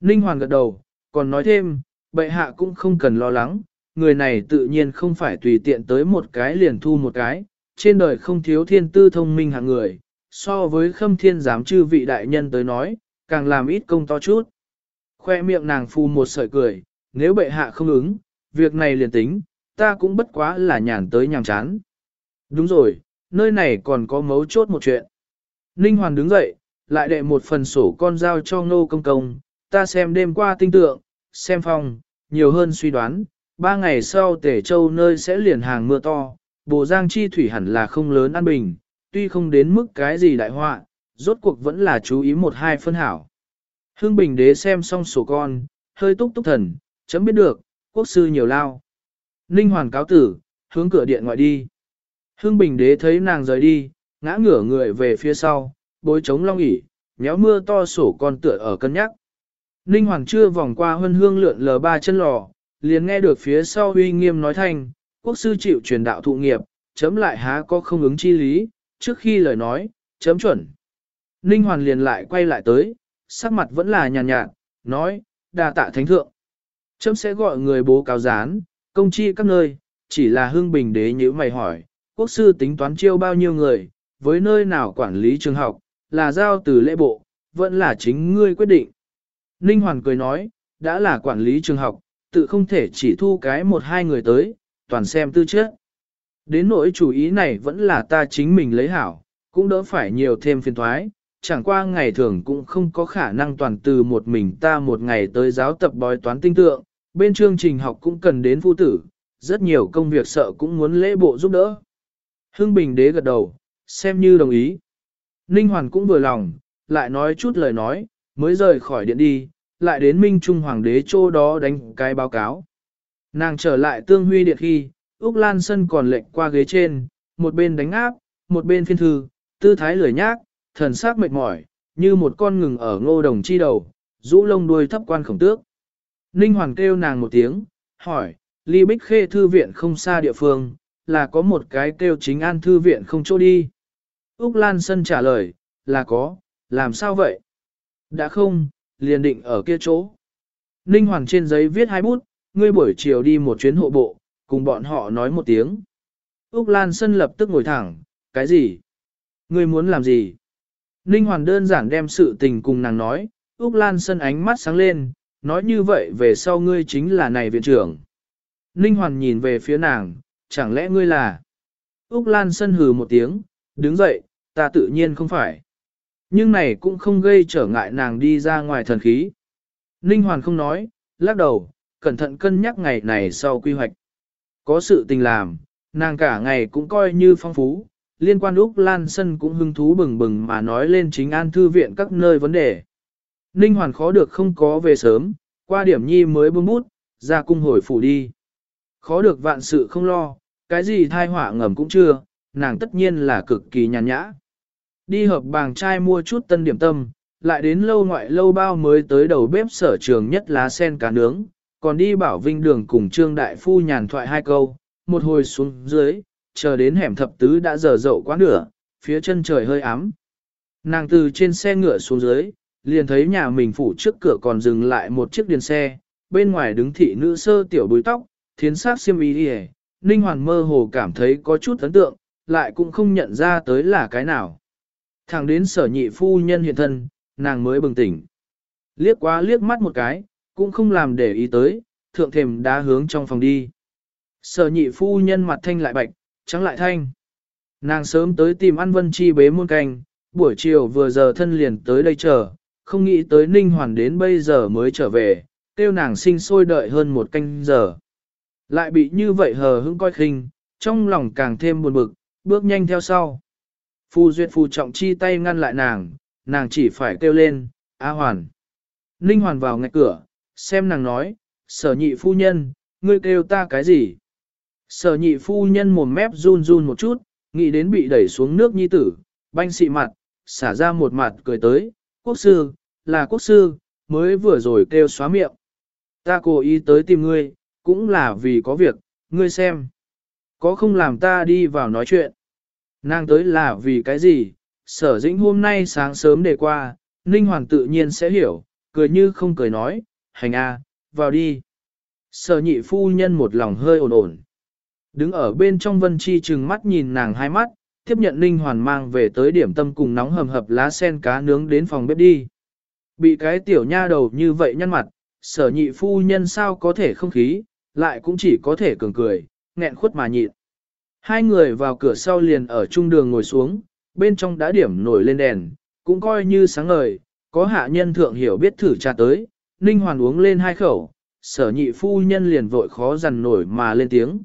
Speaker 1: Ninh Hoàn gật đầu, còn nói thêm, bệ hạ cũng không cần lo lắng, người này tự nhiên không phải tùy tiện tới một cái liền thu một cái, trên đời không thiếu thiên tư thông minh hạng người, so với khâm thiên giám chư vị đại nhân tới nói, càng làm ít công to chút. Khoe miệng nàng phu một sợi cười, nếu bệ hạ không ứng, việc này liền tính, ta cũng bất quá là nhàn tới nhàm chán. Đúng rồi, nơi này còn có mấu chốt một chuyện. Ninh Hoàn đứng dậy, lại đệ một phần sổ con giao cho ngô công công, ta xem đêm qua tinh tượng, xem phong, nhiều hơn suy đoán, ba ngày sau tể châu nơi sẽ liền hàng mưa to, bồ giang chi thủy hẳn là không lớn an bình, tuy không đến mức cái gì đại họa, rốt cuộc vẫn là chú ý một hai phân hảo. Hương Bình đế xem xong sổ con, hơi túc túc thần, chấm biết được, quốc sư nhiều lao. Ninh Hoàn cáo tử, hướng cửa điện ngoại đi. Hương Bình đế thấy nàng rời đi, ngã ngửa người về phía sau, bối chống long ỉ, nhéo mưa to sổ con tựa ở cân nhắc. Ninh Hoàng chưa vòng qua huân hương lượn lờ ba chân lò, liền nghe được phía sau uy nghiêm nói thanh, quốc sư chịu truyền đạo thụ nghiệp, chấm lại há có không ứng chi lý, trước khi lời nói, chấm chuẩn. Ninh Hoàn liền lại quay lại tới, sắc mặt vẫn là nhàn nhạt, nhạt, nói, đà tạ thánh thượng. Chấm sẽ gọi người bố cáo gián, công chi các nơi, chỉ là hương bình đế như mày hỏi, quốc sư tính toán chiêu bao nhiêu người, với nơi nào quản lý trường học, là giao từ lễ bộ, vẫn là chính ngươi quyết định. Ninh Hoàn cười nói, đã là quản lý trường học, tự không thể chỉ thu cái một hai người tới, toàn xem tư chất. Đến nỗi chủ ý này vẫn là ta chính mình lấy hảo, cũng đỡ phải nhiều thêm phiền thoái, chẳng qua ngày thường cũng không có khả năng toàn từ một mình ta một ngày tới giáo tập bói toán tinh tượng, bên chương trình học cũng cần đến phu tử, rất nhiều công việc sợ cũng muốn lễ bộ giúp đỡ. Hưng Bình đế gật đầu, xem như đồng ý. Ninh Hoàn cũng vừa lòng, lại nói chút lời nói, mới rời khỏi điện đi, lại đến Minh Trung Hoàng đế chỗ đó đánh cái báo cáo. Nàng trở lại tương huy điện khi, Úc Lan Sân còn lệnh qua ghế trên, một bên đánh áp, một bên phiên thư, tư thái lười nhác, thần sắc mệt mỏi, như một con ngừng ở ngô đồng chi đầu, rũ lông đuôi thấp quan khổng tước. Ninh Hoàng kêu nàng một tiếng, hỏi, ly bích khê thư viện không xa địa phương, là có một cái kêu chính an thư viện không chỗ đi. Úc Lan Sân trả lời, là có, làm sao vậy? Đã không, liền định ở kia chỗ. Ninh Hoàng trên giấy viết hai bút, ngươi buổi chiều đi một chuyến hộ bộ, cùng bọn họ nói một tiếng. Úc Lan Sân lập tức ngồi thẳng, cái gì? Ngươi muốn làm gì? Ninh Hoàng đơn giản đem sự tình cùng nàng nói, Úc Lan Sân ánh mắt sáng lên, nói như vậy về sau ngươi chính là này viện trưởng. Ninh Hoàn nhìn về phía nàng, chẳng lẽ ngươi là? Úc Lan Sân hừ một tiếng, đứng dậy, ta tự nhiên không phải. Nhưng này cũng không gây trở ngại nàng đi ra ngoài thần khí. Ninh Hoàn không nói, lắc đầu, cẩn thận cân nhắc ngày này sau quy hoạch. Có sự tình làm, nàng cả ngày cũng coi như phong phú, liên quan Úc Lan Sân cũng hứng thú bừng bừng mà nói lên chính an thư viện các nơi vấn đề. Ninh Hoàn khó được không có về sớm, qua điểm nhi mới buông bút, ra cung hồi phủ đi. Khó được vạn sự không lo, cái gì thai họa ngầm cũng chưa, nàng tất nhiên là cực kỳ nhàn nhã. Đi hợp bàng trai mua chút tân điểm tâm, lại đến lâu ngoại lâu bao mới tới đầu bếp sở trường nhất lá sen cá nướng, còn đi bảo vinh đường cùng trương đại phu nhàn thoại hai câu, một hồi xuống dưới, chờ đến hẻm thập tứ đã dở dậu quá nửa, phía chân trời hơi ấm. Nàng từ trên xe ngựa xuống dưới, liền thấy nhà mình phủ trước cửa còn dừng lại một chiếc điền xe, bên ngoài đứng thị nữ sơ tiểu búi tóc, thiến sát xiêm y đi Ninh Hoàn mơ hồ cảm thấy có chút ấn tượng, lại cũng không nhận ra tới là cái nào. Thẳng đến sở nhị phu nhân hiện thân, nàng mới bừng tỉnh. Liếc quá liếc mắt một cái, cũng không làm để ý tới, thượng thềm đá hướng trong phòng đi. Sở nhị phu nhân mặt thanh lại bạch, trắng lại thanh. Nàng sớm tới tìm ăn vân chi bế muôn canh, buổi chiều vừa giờ thân liền tới đây chờ, không nghĩ tới Ninh Hoàn đến bây giờ mới trở về, tiêu nàng sinh sôi đợi hơn một canh giờ. Lại bị như vậy hờ hững coi khinh, trong lòng càng thêm buồn bực, bước nhanh theo sau. Phu duyệt phù trọng chi tay ngăn lại nàng, nàng chỉ phải kêu lên, A Hoàn. Ninh Hoàn vào ngạch cửa, xem nàng nói, sở nhị phu nhân, ngươi kêu ta cái gì? Sở nhị phu nhân mồm mép run run một chút, nghĩ đến bị đẩy xuống nước nhi tử, banh xị mặt, xả ra một mặt cười tới, quốc sư, là quốc sư, mới vừa rồi kêu xóa miệng. Ta cố ý tới tìm ngươi, cũng là vì có việc, ngươi xem. Có không làm ta đi vào nói chuyện. Nàng tới là vì cái gì, sở dĩnh hôm nay sáng sớm để qua, Ninh Hoàng tự nhiên sẽ hiểu, cười như không cười nói, hành a, vào đi. Sở nhị phu nhân một lòng hơi ổn ổn. Đứng ở bên trong vân chi trừng mắt nhìn nàng hai mắt, tiếp nhận Ninh Hoàn mang về tới điểm tâm cùng nóng hầm hập lá sen cá nướng đến phòng bếp đi. Bị cái tiểu nha đầu như vậy nhăn mặt, sở nhị phu nhân sao có thể không khí, lại cũng chỉ có thể cường cười, nghẹn khuất mà nhịn. Hai người vào cửa sau liền ở trung đường ngồi xuống, bên trong đã điểm nổi lên đèn, cũng coi như sáng ngời, có hạ nhân thượng hiểu biết thử trà tới, Ninh Hoàn uống lên hai khẩu, sở nhị phu nhân liền vội khó dằn nổi mà lên tiếng.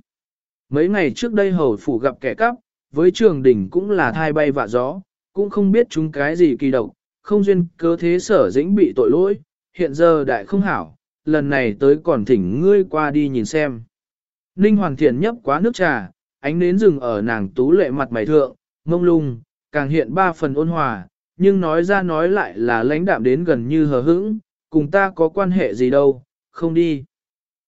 Speaker 1: Mấy ngày trước đây hầu phủ gặp kẻ cắp, với trường đỉnh cũng là thai bay vạ gió, cũng không biết chúng cái gì kỳ độc, không duyên cơ thế sở dĩnh bị tội lỗi, hiện giờ đại không hảo, lần này tới còn thỉnh ngươi qua đi nhìn xem. Ninh Hoàng Thiện nhấp quá nước trà, ánh nến rừng ở nàng tú lệ mặt mày thượng, mông lung, càng hiện ba phần ôn hòa, nhưng nói ra nói lại là lãnh đạm đến gần như hờ hững, cùng ta có quan hệ gì đâu, không đi.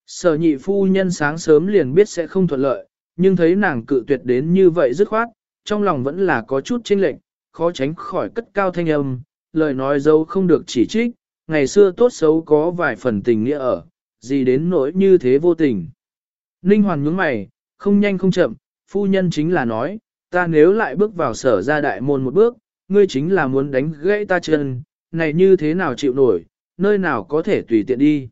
Speaker 1: Sở nhị phu nhân sáng sớm liền biết sẽ không thuận lợi, nhưng thấy nàng cự tuyệt đến như vậy dứt khoát, trong lòng vẫn là có chút chênh lệch, khó tránh khỏi cất cao thanh âm, lời nói dâu không được chỉ trích, ngày xưa tốt xấu có vài phần tình nghĩa ở, gì đến nỗi như thế vô tình. Ninh Hoàn nhướng mày, không nhanh không chậm, phu nhân chính là nói, ta nếu lại bước vào sở ra đại môn một bước, ngươi chính là muốn đánh gãy ta chân, này như thế nào chịu nổi, nơi nào có thể tùy tiện đi.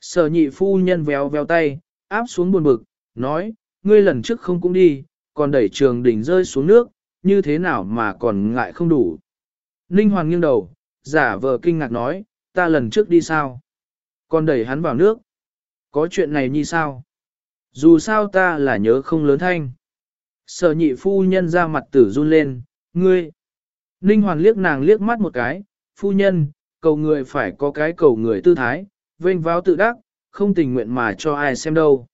Speaker 1: Sở nhị phu nhân véo véo tay, áp xuống buồn bực, nói, ngươi lần trước không cũng đi, còn đẩy trường đỉnh rơi xuống nước, như thế nào mà còn ngại không đủ. Ninh Hoàng nghiêng đầu, giả vờ kinh ngạc nói, ta lần trước đi sao? Còn đẩy hắn vào nước. Có chuyện này như sao? Dù sao ta là nhớ không lớn thanh. Sở nhị phu nhân ra mặt tử run lên, ngươi. Ninh Hoàng liếc nàng liếc mắt một cái, phu nhân, cầu người phải có cái cầu người tư thái, vênh váo tự đắc, không tình nguyện mà cho ai xem đâu.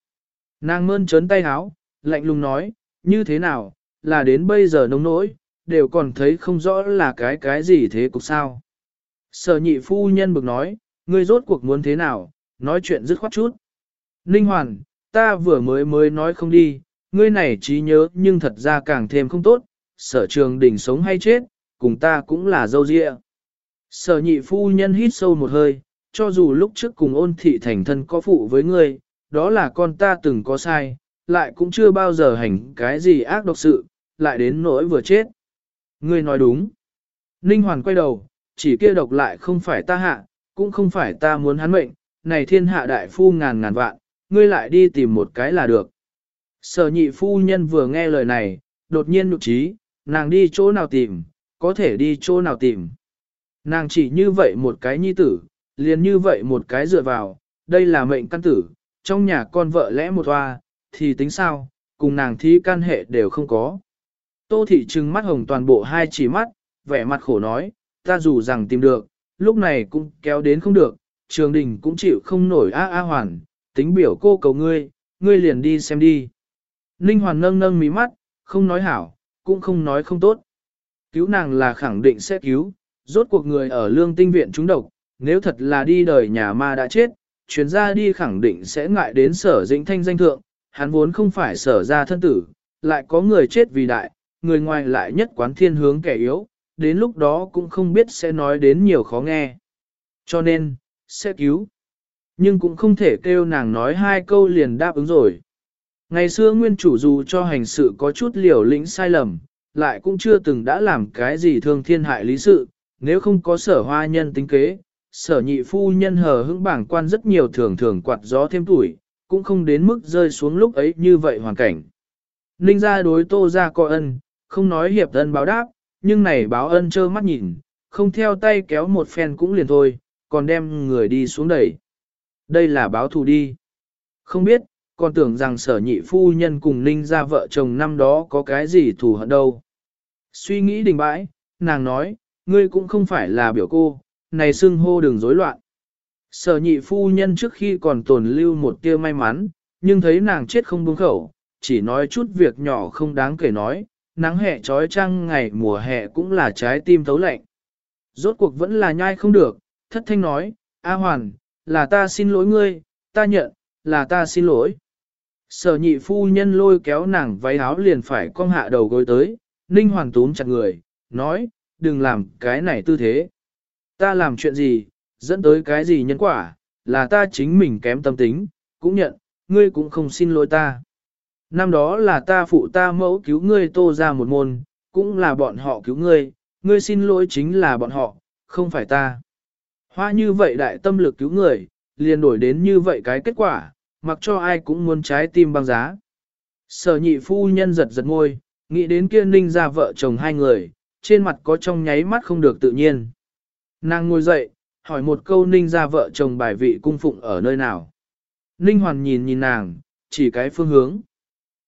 Speaker 1: Nàng mơn trớn tay háo, lạnh lùng nói, như thế nào, là đến bây giờ nông nỗi, đều còn thấy không rõ là cái cái gì thế cục sao. Sở nhị phu nhân bực nói, ngươi rốt cuộc muốn thế nào, nói chuyện dứt khoát chút. Ninh Hoàn, ta vừa mới mới nói không đi, ngươi này trí nhớ nhưng thật ra càng thêm không tốt, sở trường đỉnh sống hay chết, cùng ta cũng là dâu dịa. Sở nhị phu nhân hít sâu một hơi, cho dù lúc trước cùng ôn thị thành thân có phụ với ngươi, đó là con ta từng có sai, lại cũng chưa bao giờ hành cái gì ác độc sự, lại đến nỗi vừa chết. Ngươi nói đúng. Ninh Hoàn quay đầu, chỉ kia độc lại không phải ta hạ, cũng không phải ta muốn hắn mệnh, này thiên hạ đại phu ngàn ngàn vạn, ngươi lại đi tìm một cái là được. Sở nhị phu nhân vừa nghe lời này, đột nhiên nụ trí, nàng đi chỗ nào tìm, có thể đi chỗ nào tìm. Nàng chỉ như vậy một cái nhi tử, liền như vậy một cái dựa vào, đây là mệnh căn tử, trong nhà con vợ lẽ một hoa, thì tính sao, cùng nàng thí can hệ đều không có. Tô thị trừng mắt hồng toàn bộ hai chỉ mắt, vẻ mặt khổ nói, ta dù rằng tìm được, lúc này cũng kéo đến không được, trường đình cũng chịu không nổi a a hoàn, tính biểu cô cầu ngươi, ngươi liền đi xem đi. Ninh hoàn nâng nâng mí mắt, không nói hảo, cũng không nói không tốt. Cứu nàng là khẳng định sẽ cứu, rốt cuộc người ở lương tinh viện trúng độc, nếu thật là đi đời nhà ma đã chết, chuyến ra đi khẳng định sẽ ngại đến sở dĩnh thanh danh thượng, hắn vốn không phải sở ra thân tử, lại có người chết vì đại, người ngoài lại nhất quán thiên hướng kẻ yếu, đến lúc đó cũng không biết sẽ nói đến nhiều khó nghe. Cho nên, sẽ cứu. Nhưng cũng không thể kêu nàng nói hai câu liền đáp ứng rồi. Ngày xưa nguyên chủ dù cho hành sự có chút liều lĩnh sai lầm, lại cũng chưa từng đã làm cái gì thương thiên hại lý sự, nếu không có sở hoa nhân tính kế, sở nhị phu nhân hờ hững bảng quan rất nhiều thường thường quạt gió thêm tuổi, cũng không đến mức rơi xuống lúc ấy như vậy hoàn cảnh. Ninh ra đối tô ra coi ân, không nói hiệp ân báo đáp, nhưng này báo ân trơ mắt nhìn, không theo tay kéo một phen cũng liền thôi, còn đem người đi xuống đẩy. Đây là báo thù đi. Không biết, còn tưởng rằng sở nhị phu nhân cùng ninh ra vợ chồng năm đó có cái gì thù hận đâu. Suy nghĩ đình bãi, nàng nói, ngươi cũng không phải là biểu cô, này xưng hô đừng rối loạn. Sở nhị phu nhân trước khi còn tồn lưu một tia may mắn, nhưng thấy nàng chết không buông khẩu, chỉ nói chút việc nhỏ không đáng kể nói, nắng hè trói trăng ngày mùa hè cũng là trái tim thấu lạnh. Rốt cuộc vẫn là nhai không được, thất thanh nói, A Hoàn, là ta xin lỗi ngươi, ta nhận, là ta xin lỗi. Sở nhị phu nhân lôi kéo nàng váy áo liền phải cong hạ đầu gối tới, Ninh Hoàn túm chặt người, nói, đừng làm cái này tư thế. Ta làm chuyện gì, dẫn tới cái gì nhân quả, là ta chính mình kém tâm tính, cũng nhận, ngươi cũng không xin lỗi ta. Năm đó là ta phụ ta mẫu cứu ngươi tô ra một môn, cũng là bọn họ cứu ngươi, ngươi xin lỗi chính là bọn họ, không phải ta. Hoa như vậy đại tâm lực cứu người, liền đổi đến như vậy cái kết quả, mặc cho ai cũng muốn trái tim băng giá. Sở nhị phu nhân giật giật ngôi, nghĩ đến kia ninh ra vợ chồng hai người, trên mặt có trong nháy mắt không được tự nhiên. Nàng ngồi dậy, hỏi một câu ninh ra vợ chồng bài vị cung phụng ở nơi nào. Ninh hoàn nhìn nhìn nàng, chỉ cái phương hướng.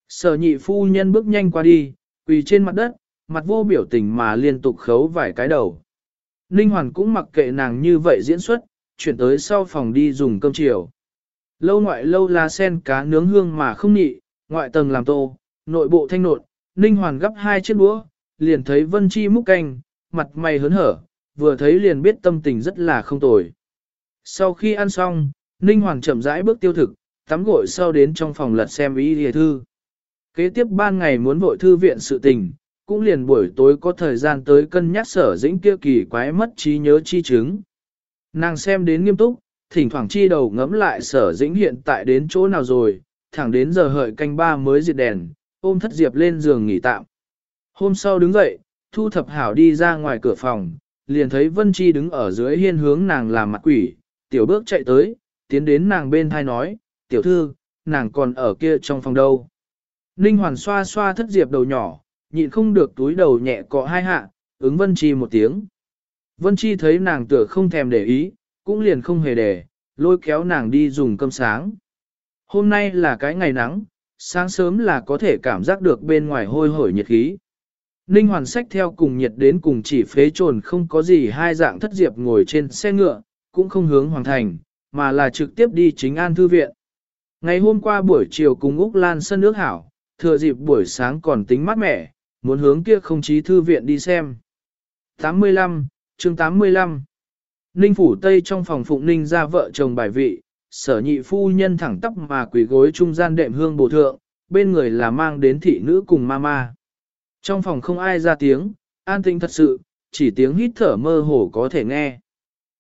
Speaker 1: Sở nhị phu nhân bước nhanh qua đi, quỳ trên mặt đất, mặt vô biểu tình mà liên tục khấu vài cái đầu. Ninh hoàn cũng mặc kệ nàng như vậy diễn xuất, chuyển tới sau phòng đi dùng cơm chiều. Lâu ngoại lâu là sen cá nướng hương mà không nhị, ngoại tầng làm tô, nội bộ thanh nột, Ninh hoàn gấp hai chiếc đũa, liền thấy Vân Chi múc canh, mặt mày hớn hở, vừa thấy liền biết tâm tình rất là không tồi. Sau khi ăn xong, Ninh Hoàng chậm rãi bước tiêu thực, tắm gội sau đến trong phòng lật xem ý địa thư. Kế tiếp ban ngày muốn vội thư viện sự tình, cũng liền buổi tối có thời gian tới cân nhắc sở dĩnh kia kỳ quái mất trí nhớ chi chứng. Nàng xem đến nghiêm túc, thỉnh thoảng chi đầu ngẫm lại sở dĩnh hiện tại đến chỗ nào rồi, thẳng đến giờ hợi canh ba mới diệt đèn, ôm thất diệp lên giường nghỉ tạm. Hôm sau đứng dậy, thu thập hảo đi ra ngoài cửa phòng, liền thấy Vân Chi đứng ở dưới hiên hướng nàng làm mặt quỷ, tiểu bước chạy tới, tiến đến nàng bên thai nói, tiểu thư, nàng còn ở kia trong phòng đâu. Ninh Hoàn xoa xoa thất diệp đầu nhỏ, nhịn không được túi đầu nhẹ cọ hai hạ, ứng Vân Chi một tiếng. Vân Chi thấy nàng tựa không thèm để ý, cũng liền không hề để, lôi kéo nàng đi dùng cơm sáng. Hôm nay là cái ngày nắng, sáng sớm là có thể cảm giác được bên ngoài hôi hổi nhiệt khí. Ninh Hoàn sách theo cùng nhiệt đến cùng chỉ phế trồn không có gì hai dạng thất diệp ngồi trên xe ngựa, cũng không hướng Hoàng Thành, mà là trực tiếp đi chính an thư viện. Ngày hôm qua buổi chiều cùng Úc Lan sân nước hảo, thừa dịp buổi sáng còn tính mát mẻ, muốn hướng kia không chí thư viện đi xem. 85, chương 85 Ninh Phủ Tây trong phòng Phụng Ninh ra vợ chồng bài vị, sở nhị phu nhân thẳng tóc mà quỷ gối trung gian đệm hương bổ thượng, bên người là mang đến thị nữ cùng mama. Trong phòng không ai ra tiếng, an tĩnh thật sự, chỉ tiếng hít thở mơ hồ có thể nghe.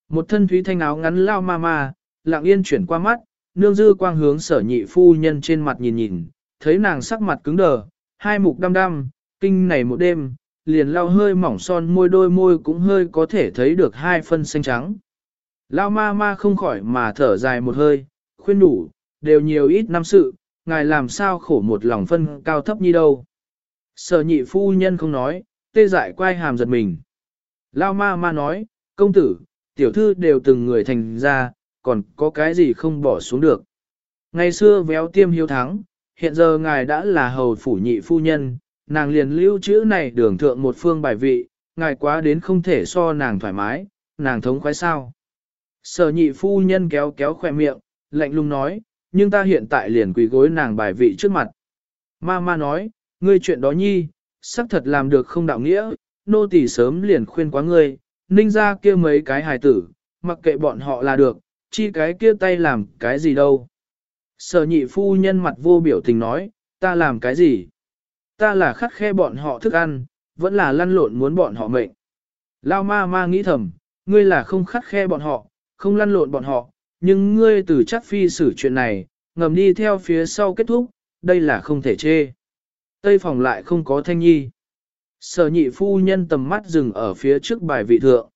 Speaker 1: Một thân thúy thanh áo ngắn lao ma ma, lặng yên chuyển qua mắt, nương dư quang hướng sở nhị phu nhân trên mặt nhìn nhìn, thấy nàng sắc mặt cứng đờ, hai mục đăm đăm, kinh này một đêm, liền lao hơi mỏng son môi đôi môi cũng hơi có thể thấy được hai phân xanh trắng. Lao ma ma không khỏi mà thở dài một hơi, khuyên đủ, đều nhiều ít năm sự, ngài làm sao khổ một lòng phân cao thấp như đâu. Sở nhị phu nhân không nói, tê dại quay hàm giật mình. Lao ma ma nói, công tử, tiểu thư đều từng người thành ra, còn có cái gì không bỏ xuống được. Ngày xưa véo tiêm hiếu thắng, hiện giờ ngài đã là hầu phủ nhị phu nhân, nàng liền lưu chữ này đường thượng một phương bài vị, ngài quá đến không thể so nàng thoải mái, nàng thống khoái sao. Sở nhị phu nhân kéo kéo khỏe miệng, lạnh lùng nói, nhưng ta hiện tại liền quỳ gối nàng bài vị trước mặt. Ma ma nói, ngươi chuyện đó nhi, xác thật làm được không đạo nghĩa, nô tỳ sớm liền khuyên quá ngươi, ninh ra kia mấy cái hài tử, mặc kệ bọn họ là được, chi cái kia tay làm cái gì đâu. Sở nhị phu nhân mặt vô biểu tình nói, ta làm cái gì? Ta là khắt khe bọn họ thức ăn, vẫn là lăn lộn muốn bọn họ mệnh. Lao ma ma nghĩ thầm, ngươi là không khắt khe bọn họ, không lăn lộn bọn họ, nhưng ngươi từ chắc phi xử chuyện này, ngầm đi theo phía sau kết thúc, đây là không thể chê. Tây phòng lại không có thanh nhi. Sở nhị phu nhân tầm mắt dừng ở phía trước bài vị thượng.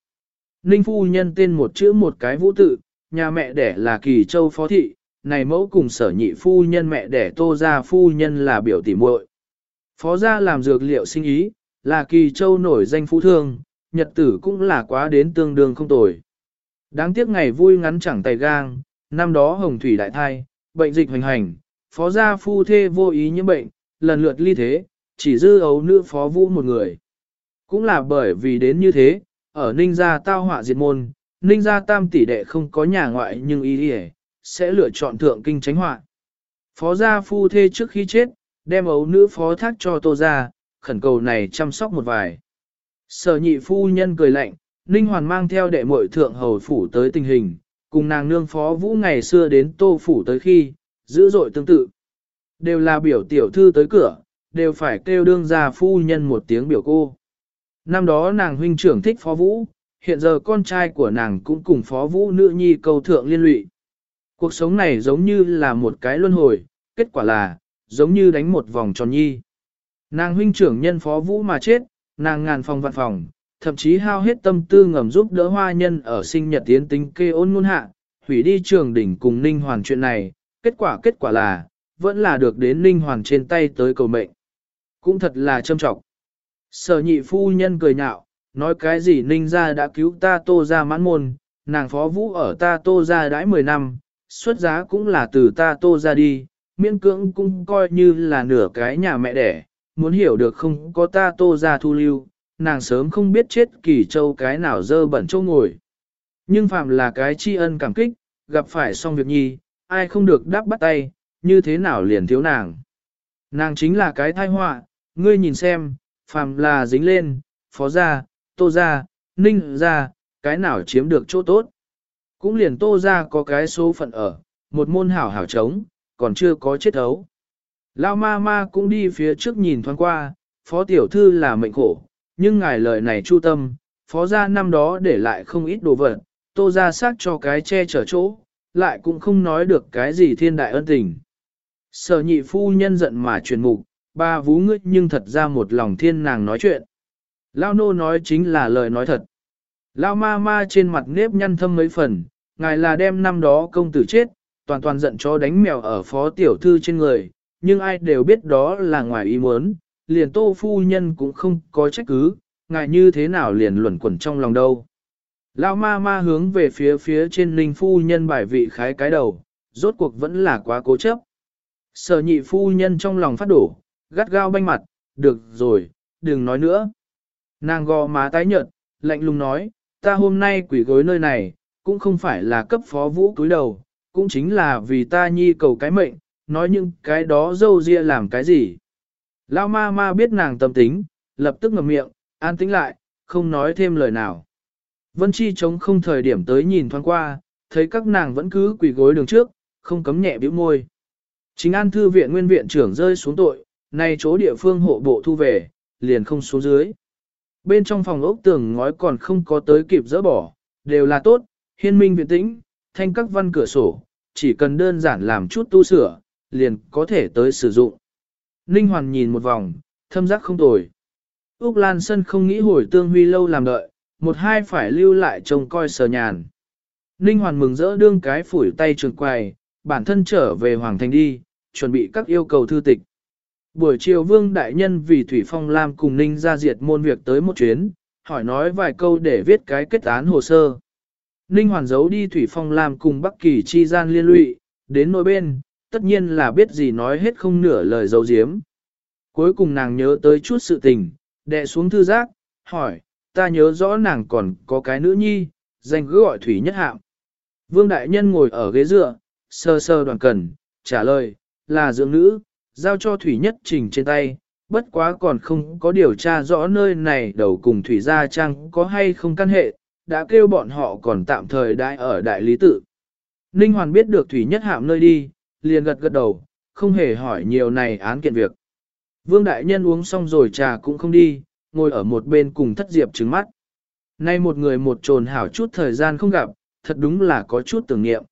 Speaker 1: Ninh phu nhân tên một chữ một cái vũ tự, nhà mẹ đẻ là kỳ châu phó thị, này mẫu cùng sở nhị phu nhân mẹ đẻ tô gia phu nhân là biểu tỉ muội. Phó gia làm dược liệu sinh ý, là kỳ châu nổi danh phú thương, nhật tử cũng là quá đến tương đương không tồi. Đáng tiếc ngày vui ngắn chẳng tay gang, năm đó hồng thủy đại thai, bệnh dịch hoành hành, phó gia phu thê vô ý nhiễm bệnh, lần lượt ly thế, chỉ dư ấu nữ phó vũ một người. Cũng là bởi vì đến như thế, ở ninh gia tao họa diệt môn, ninh gia tam tỷ đệ không có nhà ngoại nhưng ý đi sẽ lựa chọn thượng kinh tránh họa. Phó gia phu thê trước khi chết, đem ấu nữ phó thác cho tô gia, khẩn cầu này chăm sóc một vài. Sở nhị phu nhân cười lạnh, Ninh Hoàn mang theo đệ muội thượng hầu phủ tới tình hình, cùng nàng nương phó vũ ngày xưa đến tô phủ tới khi, dữ dội tương tự. Đều là biểu tiểu thư tới cửa, đều phải kêu đương gia phu nhân một tiếng biểu cô. Năm đó nàng huynh trưởng thích phó vũ, hiện giờ con trai của nàng cũng cùng phó vũ nữ nhi cầu thượng liên lụy. Cuộc sống này giống như là một cái luân hồi, kết quả là, giống như đánh một vòng tròn nhi. Nàng huynh trưởng nhân phó vũ mà chết, nàng ngàn phòng vạn phòng, thậm chí hao hết tâm tư ngầm giúp đỡ hoa nhân ở sinh nhật tiến tính kê ôn ngôn hạ, hủy đi trường đỉnh cùng Ninh Hoàn chuyện này, kết quả kết quả là, vẫn là được đến Ninh Hoàn trên tay tới cầu mệnh. Cũng thật là châm trọng. Sở nhị phu nhân cười nhạo, nói cái gì Ninh ra đã cứu ta tô ra mãn môn, nàng phó vũ ở ta tô ra đãi 10 năm, xuất giá cũng là từ ta tô ra đi, miễn cưỡng cũng coi như là nửa cái nhà mẹ đẻ, muốn hiểu được không có ta tô ra thu lưu, nàng sớm không biết chết kỳ châu cái nào dơ bẩn châu ngồi. Nhưng phạm là cái tri ân cảm kích, gặp phải xong việc nhi, ai không được đáp bắt tay, như thế nào liền thiếu nàng. Nàng chính là cái thai họa, ngươi nhìn xem, phàm là dính lên, phó gia, tô gia, ninh gia, cái nào chiếm được chỗ tốt. Cũng liền tô gia có cái số phận ở, một môn hảo hảo trống, còn chưa có chết ấu. Lao ma ma cũng đi phía trước nhìn thoáng qua, phó tiểu thư là mệnh khổ, nhưng ngài lời này chu tâm, phó gia năm đó để lại không ít đồ vật, tô ra xác cho cái che chở chỗ, lại cũng không nói được cái gì thiên đại ân tình. Sở nhị phu nhân giận mà truyền mục, ba vú ngươi nhưng thật ra một lòng thiên nàng nói chuyện. Lao nô nói chính là lời nói thật. Lao ma ma trên mặt nếp nhăn thâm mấy phần, ngài là đem năm đó công tử chết, toàn toàn giận cho đánh mèo ở phó tiểu thư trên người, nhưng ai đều biết đó là ngoài ý muốn, liền tô phu nhân cũng không có trách cứ, ngài như thế nào liền luẩn quẩn trong lòng đâu. Lao ma ma hướng về phía phía trên linh phu nhân bài vị khái cái đầu, rốt cuộc vẫn là quá cố chấp. Sở nhị phu nhân trong lòng phát đổ, gắt gao banh mặt, được rồi, đừng nói nữa. Nàng gò má tái nhợt, lạnh lùng nói, ta hôm nay quỷ gối nơi này, cũng không phải là cấp phó vũ túi đầu, cũng chính là vì ta nhi cầu cái mệnh, nói những cái đó dâu ria làm cái gì. Lao ma ma biết nàng tâm tính, lập tức ngậm miệng, an tĩnh lại, không nói thêm lời nào. Vân Chi chống không thời điểm tới nhìn thoáng qua, thấy các nàng vẫn cứ quỳ gối đường trước, không cấm nhẹ bĩu môi. Chính an thư viện nguyên viện trưởng rơi xuống tội, nay chỗ địa phương hộ bộ thu về, liền không xuống dưới. Bên trong phòng ốc tường ngói còn không có tới kịp dỡ bỏ, đều là tốt, hiên minh viện tĩnh, thanh các văn cửa sổ, chỉ cần đơn giản làm chút tu sửa, liền có thể tới sử dụng. Ninh Hoàn nhìn một vòng, thâm giác không tồi. Úc Lan Sân không nghĩ hồi tương huy lâu làm đợi, một hai phải lưu lại trông coi sờ nhàn. Ninh Hoàn mừng rỡ đương cái phủi tay trường quài, bản thân trở về Hoàng Thành đi, chuẩn bị các yêu cầu thư tịch. Buổi chiều Vương Đại Nhân vì Thủy Phong Lam cùng Ninh ra diệt môn việc tới một chuyến, hỏi nói vài câu để viết cái kết án hồ sơ. Ninh Hoàn giấu đi Thủy Phong Lam cùng Bắc Kỳ chi gian liên lụy, đến nỗi bên, tất nhiên là biết gì nói hết không nửa lời dấu diếm. Cuối cùng nàng nhớ tới chút sự tình, đệ xuống thư giác, hỏi, ta nhớ rõ nàng còn có cái nữ nhi, danh cứ gọi Thủy Nhất Hạm. Vương Đại Nhân ngồi ở ghế dựa, sơ sơ đoàn cần, trả lời, là dưỡng nữ, giao cho Thủy Nhất Trình trên tay, bất quá còn không có điều tra rõ nơi này đầu cùng Thủy Gia Trang có hay không căn hệ, đã kêu bọn họ còn tạm thời đại ở Đại Lý Tự. Ninh Hoàn biết được Thủy Nhất Hạm nơi đi, liền gật gật đầu, không hề hỏi nhiều này án kiện việc. Vương Đại Nhân uống xong rồi trà cũng không đi, ngồi ở một bên cùng thất diệp trứng mắt. Nay một người một trồn hảo chút thời gian không gặp, thật đúng là có chút tưởng niệm.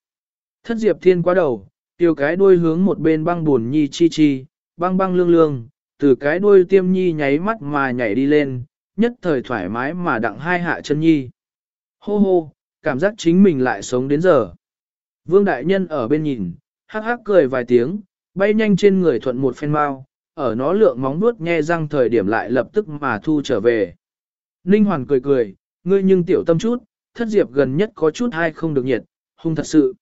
Speaker 1: Thất diệp thiên quá đầu, tiêu cái đuôi hướng một bên băng buồn nhi chi chi, băng băng lương lương, từ cái đuôi tiêm nhi nháy mắt mà nhảy đi lên, nhất thời thoải mái mà đặng hai hạ chân nhi. Hô hô, cảm giác chính mình lại sống đến giờ. Vương Đại Nhân ở bên nhìn, hắc hắc cười vài tiếng, bay nhanh trên người thuận một phen mau, ở nó lượng móng nuốt nghe răng thời điểm lại lập tức mà thu trở về. Ninh Hoàn cười cười, ngươi nhưng tiểu tâm chút, thất diệp gần nhất có chút hay không được nhiệt, hung thật sự.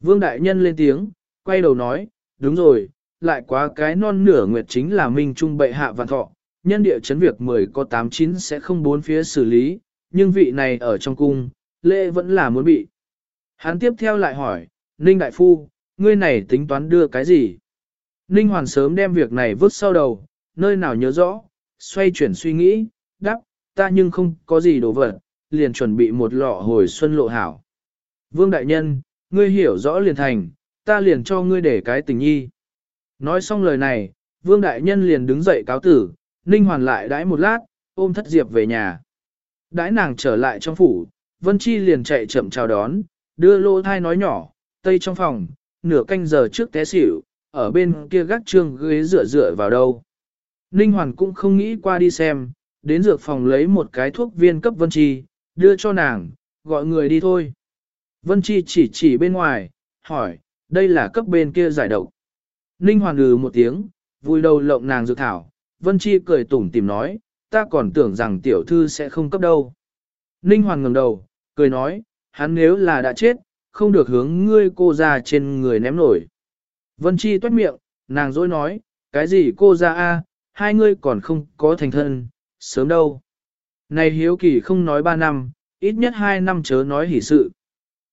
Speaker 1: Vương Đại Nhân lên tiếng, quay đầu nói, đúng rồi, lại quá cái non nửa nguyệt chính là Minh Trung bệ hạ vạn thọ, nhân địa chấn việc 10 có 89 sẽ không bốn phía xử lý, nhưng vị này ở trong cung, lễ vẫn là muốn bị. Hắn tiếp theo lại hỏi, Ninh Đại Phu, ngươi này tính toán đưa cái gì? Ninh Hoàn sớm đem việc này vứt sau đầu, nơi nào nhớ rõ, xoay chuyển suy nghĩ, đáp, ta nhưng không có gì đồ vật, liền chuẩn bị một lọ hồi xuân lộ hảo. Vương Đại Nhân, ngươi hiểu rõ liền thành, ta liền cho ngươi để cái tình nhi. Nói xong lời này, Vương Đại Nhân liền đứng dậy cáo tử, Ninh Hoàn lại đãi một lát, ôm thất diệp về nhà. Đãi nàng trở lại trong phủ, Vân Chi liền chạy chậm chào đón, đưa lô thai nói nhỏ, tây trong phòng, nửa canh giờ trước té xỉu, ở bên kia gác trương ghế dựa dựa vào đâu. Ninh Hoàn cũng không nghĩ qua đi xem, đến dược phòng lấy một cái thuốc viên cấp Vân Chi, đưa cho nàng, gọi người đi thôi. Vân Chi chỉ chỉ bên ngoài, hỏi, đây là cấp bên kia giải độc. Ninh Hoàn lừ một tiếng, vui đầu lộng nàng dược thảo, Vân Chi cười tủm tìm nói, ta còn tưởng rằng tiểu thư sẽ không cấp đâu. Ninh Hoàn ngẩng đầu, cười nói, hắn nếu là đã chết, không được hướng ngươi cô ra trên người ném nổi. Vân Chi toát miệng, nàng dối nói, cái gì cô ra a, hai ngươi còn không có thành thân, sớm đâu. Này hiếu kỳ không nói ba năm, ít nhất hai năm chớ nói hỉ sự.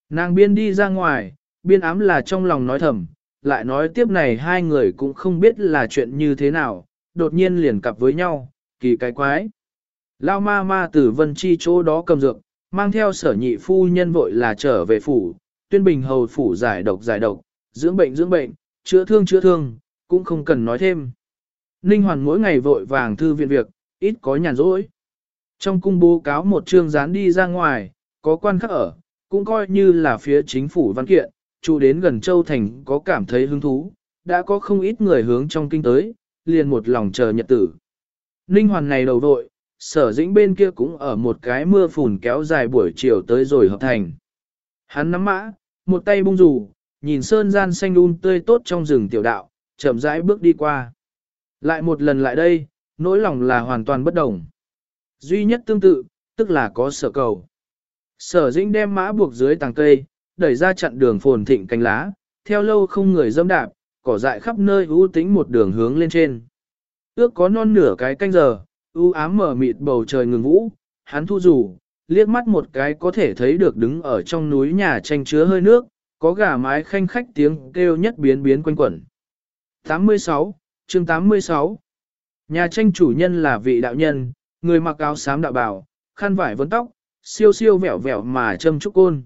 Speaker 1: Nàng biên đi ra ngoài, biên ám là trong lòng nói thầm, lại nói tiếp này hai người cũng không biết là chuyện như thế nào, đột nhiên liền cặp với nhau, kỳ cái quái. Lao ma ma từ vân chi chỗ đó cầm dược, mang theo sở nhị phu nhân vội là trở về phủ, tuyên bình hầu phủ giải độc giải độc, dưỡng bệnh dưỡng bệnh, chữa thương chữa thương, cũng không cần nói thêm. Ninh Hoàn mỗi ngày vội vàng thư viện việc, ít có nhàn rỗi. Trong cung bố cáo một chương dán đi ra ngoài, có quan khắc ở, cũng coi như là phía chính phủ văn kiện, trụ đến gần Châu Thành có cảm thấy hứng thú, đã có không ít người hướng trong kinh tới, liền một lòng chờ nhật tử. Ninh Hoàn này đầu vội, sở dĩnh bên kia cũng ở một cái mưa phùn kéo dài buổi chiều tới rồi hợp thành. Hắn nắm mã, một tay bung rủ, nhìn sơn gian xanh đun tươi tốt trong rừng tiểu đạo, chậm rãi bước đi qua. Lại một lần lại đây, nỗi lòng là hoàn toàn bất đồng. Duy nhất tương tự, tức là có sở cầu. Sở dĩnh đem mã buộc dưới tàng cây, đẩy ra chặn đường phồn thịnh cánh lá, theo lâu không người dâm đạp, cỏ dại khắp nơi ưu tính một đường hướng lên trên. Ước có non nửa cái canh giờ, ưu ám mở mịt bầu trời ngừng vũ, hắn thu rủ, liếc mắt một cái có thể thấy được đứng ở trong núi nhà tranh chứa hơi nước, có gà mái khanh khách tiếng kêu nhất biến biến quanh quẩn. 86, chương 86 Nhà tranh chủ nhân là vị đạo nhân, người mặc áo xám đạo bào, khăn vải vấn tóc, siêu siêu vẹo vẹo mà châm trúc côn.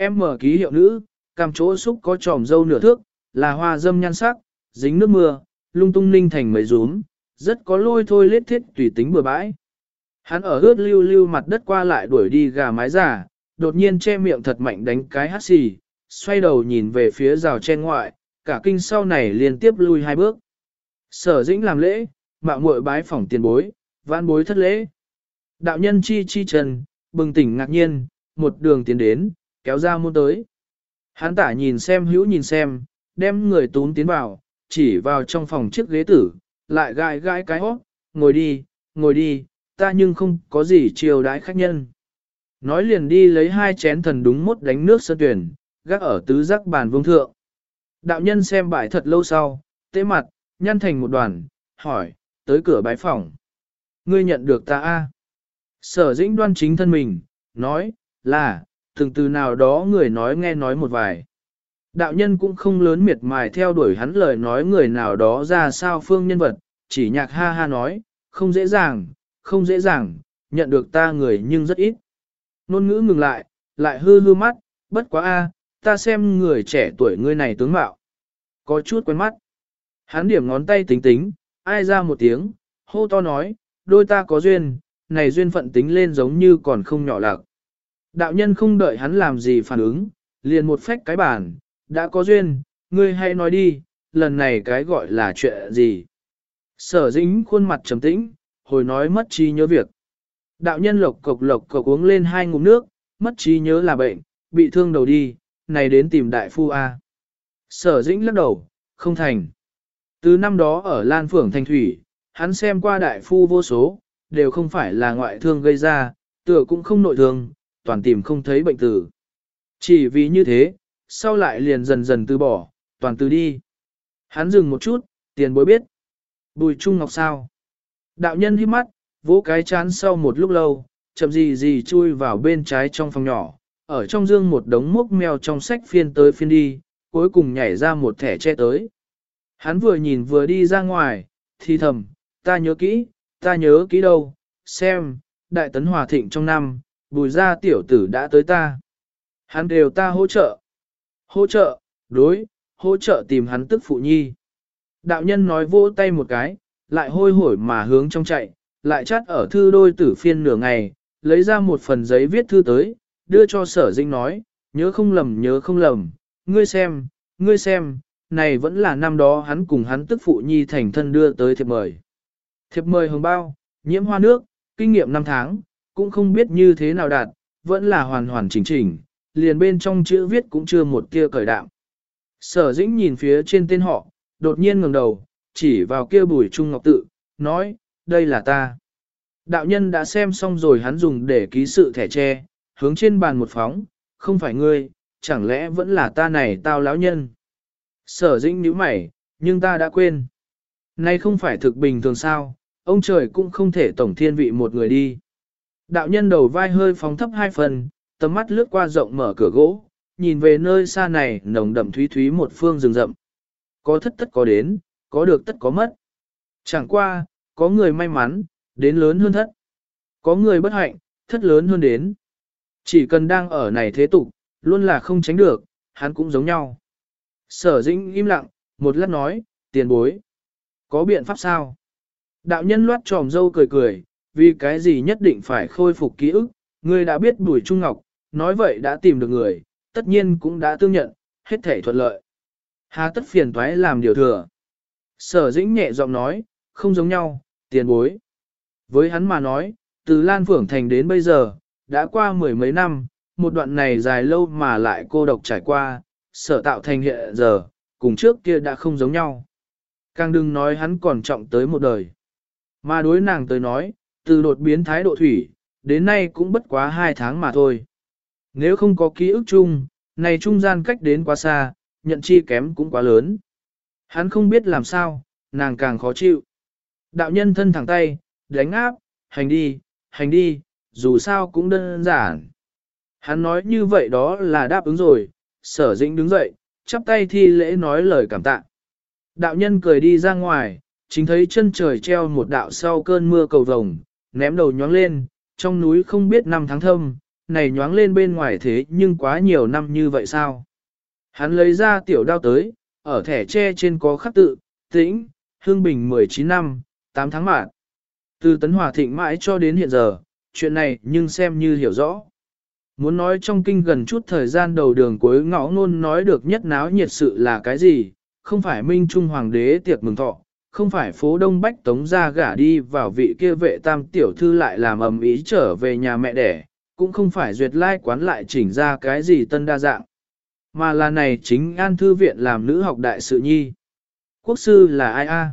Speaker 1: Em mở ký hiệu nữ, cam chỗ xúc có tròm dâu nửa thước, là hoa dâm nhan sắc, dính nước mưa, lung tung ninh thành mấy rúm, rất có lôi thôi lết thiết tùy tính bừa bãi. Hắn ở ướt lưu lưu mặt đất qua lại đuổi đi gà mái giả, đột nhiên che miệng thật mạnh đánh cái hát xì, xoay đầu nhìn về phía rào che ngoại, cả kinh sau này liên tiếp lui hai bước. Sở dĩnh làm lễ, mạo muội bái phỏng tiền bối, vãn bối thất lễ. Đạo nhân chi chi trần, bừng tỉnh ngạc nhiên, một đường tiến đến, kéo ra môn tới. Hắn tả nhìn xem hữu nhìn xem, đem người tún tiến vào, chỉ vào trong phòng chiếc ghế tử, lại gãi gãi cái hót, ngồi đi, ngồi đi, ta nhưng không có gì chiều đãi khách nhân. Nói liền đi lấy hai chén thần đúng mốt đánh nước sơn tuyển, gác ở tứ giác bàn vương thượng. Đạo nhân xem bài thật lâu sau, tế mặt, nhăn thành một đoàn, hỏi, tới cửa bái phòng. Ngươi nhận được ta a? Sở dĩnh đoan chính thân mình, nói, là, từng từ nào đó người nói nghe nói một vài. Đạo nhân cũng không lớn miệt mài theo đuổi hắn lời nói người nào đó ra sao phương nhân vật, chỉ nhạc ha ha nói, không dễ dàng, không dễ dàng, nhận được ta người nhưng rất ít. Nôn ngữ ngừng lại, lại hư hư mắt, bất quá a, ta xem người trẻ tuổi ngươi này tướng mạo. Có chút quen mắt. Hắn điểm ngón tay tính tính, ai ra một tiếng, hô to nói, đôi ta có duyên, này duyên phận tính lên giống như còn không nhỏ lạc. Đạo nhân không đợi hắn làm gì phản ứng, liền một phách cái bản, đã có duyên, ngươi hãy nói đi, lần này cái gọi là chuyện gì. Sở dính khuôn mặt trầm tĩnh, hồi nói mất trí nhớ việc. Đạo nhân lộc cộc lộc cộc uống lên hai ngụm nước, mất trí nhớ là bệnh, bị thương đầu đi, này đến tìm đại phu A. Sở dĩnh lắc đầu, không thành. Từ năm đó ở Lan Phượng Thanh Thủy, hắn xem qua đại phu vô số, đều không phải là ngoại thương gây ra, tựa cũng không nội thương, toàn tìm không thấy bệnh tử. Chỉ vì như thế, sau lại liền dần dần từ bỏ, toàn từ đi. Hắn dừng một chút, tiền bối biết. Bùi Trung Ngọc sao? Đạo nhân hít mắt, vỗ cái chán sau một lúc lâu, chậm gì gì chui vào bên trái trong phòng nhỏ, ở trong dương một đống mốc mèo trong sách phiên tới phiên đi, cuối cùng nhảy ra một thẻ che tới. Hắn vừa nhìn vừa đi ra ngoài, thì thầm, ta nhớ kỹ, ta nhớ kỹ đâu, xem, đại tấn hòa thịnh trong năm, bùi gia tiểu tử đã tới ta. Hắn đều ta hỗ trợ. Hỗ trợ, đối, hỗ trợ tìm hắn tức phụ nhi. Đạo nhân nói vỗ tay một cái, lại hôi hổi mà hướng trong chạy, lại chắt ở thư đôi tử phiên nửa ngày, lấy ra một phần giấy viết thư tới, đưa cho sở dinh nói, nhớ không lầm nhớ không lầm, ngươi xem, ngươi xem, này vẫn là năm đó hắn cùng hắn tức phụ nhi thành thân đưa tới thiệp mời. Thiệp mời hồng bao, nhiễm hoa nước, kinh nghiệm năm tháng, cũng không biết như thế nào đạt, vẫn là hoàn hoàn chỉnh chỉnh, liền bên trong chữ viết cũng chưa một tia cởi đạm. Sở dĩnh nhìn phía trên tên họ, đột nhiên ngẩng đầu, chỉ vào kia bùi trung ngọc tự, nói, đây là ta. Đạo nhân đã xem xong rồi hắn dùng để ký sự thẻ tre, hướng trên bàn một phóng, không phải ngươi, chẳng lẽ vẫn là ta này tao lão nhân. Sở dĩnh nhíu mày, nhưng ta đã quên. Nay không phải thực bình thường sao, ông trời cũng không thể tổng thiên vị một người đi. Đạo nhân đầu vai hơi phóng thấp hai phần, tầm mắt lướt qua rộng mở cửa gỗ, nhìn về nơi xa này nồng đậm thúy thúy một phương rừng rậm. Có thất tất có đến, có được tất có mất. Chẳng qua, có người may mắn, đến lớn hơn thất. Có người bất hạnh, thất lớn hơn đến. Chỉ cần đang ở này thế tục, luôn là không tránh được, hắn cũng giống nhau. Sở dĩnh im lặng, một lát nói, tiền bối. Có biện pháp sao? Đạo nhân loát tròm dâu cười cười, vì cái gì nhất định phải khôi phục ký ức, ngươi đã biết Bùi Trung Ngọc, nói vậy đã tìm được người, tất nhiên cũng đã tương nhận, hết thể thuận lợi. Hà tất phiền toái làm điều thừa. Sở dĩnh nhẹ giọng nói, không giống nhau, tiền bối. Với hắn mà nói, từ Lan Phượng Thành đến bây giờ, đã qua mười mấy năm, một đoạn này dài lâu mà lại cô độc trải qua, sở tạo thành hiện giờ, cùng trước kia đã không giống nhau. Càng đừng nói hắn còn trọng tới một đời. Mà đối nàng tới nói, từ đột biến thái độ thủy, đến nay cũng bất quá hai tháng mà thôi. Nếu không có ký ức chung, này trung gian cách đến quá xa, nhận chi kém cũng quá lớn. Hắn không biết làm sao, nàng càng khó chịu. Đạo nhân thân thẳng tay, đánh áp, hành đi, hành đi, dù sao cũng đơn giản. Hắn nói như vậy đó là đáp ứng rồi, sở dĩnh đứng dậy, chắp tay thi lễ nói lời cảm tạ. Đạo nhân cười đi ra ngoài, chính thấy chân trời treo một đạo sau cơn mưa cầu vồng, ném đầu nhoáng lên, trong núi không biết năm tháng thâm, này nhoáng lên bên ngoài thế nhưng quá nhiều năm như vậy sao? Hắn lấy ra tiểu đao tới, ở thẻ tre trên có khắc tự, tĩnh, hương bình 19 năm, 8 tháng mạng. Từ tấn hòa thịnh mãi cho đến hiện giờ, chuyện này nhưng xem như hiểu rõ. Muốn nói trong kinh gần chút thời gian đầu đường cuối ngõ ngôn nói được nhất náo nhiệt sự là cái gì, không phải minh trung hoàng đế tiệc mừng thọ, không phải phố đông bách tống ra gả đi vào vị kia vệ tam tiểu thư lại làm ầm ý trở về nhà mẹ đẻ, cũng không phải duyệt lai quán lại chỉnh ra cái gì tân đa dạng. Mà là này chính an thư viện làm nữ học đại sự nhi. Quốc sư là ai a?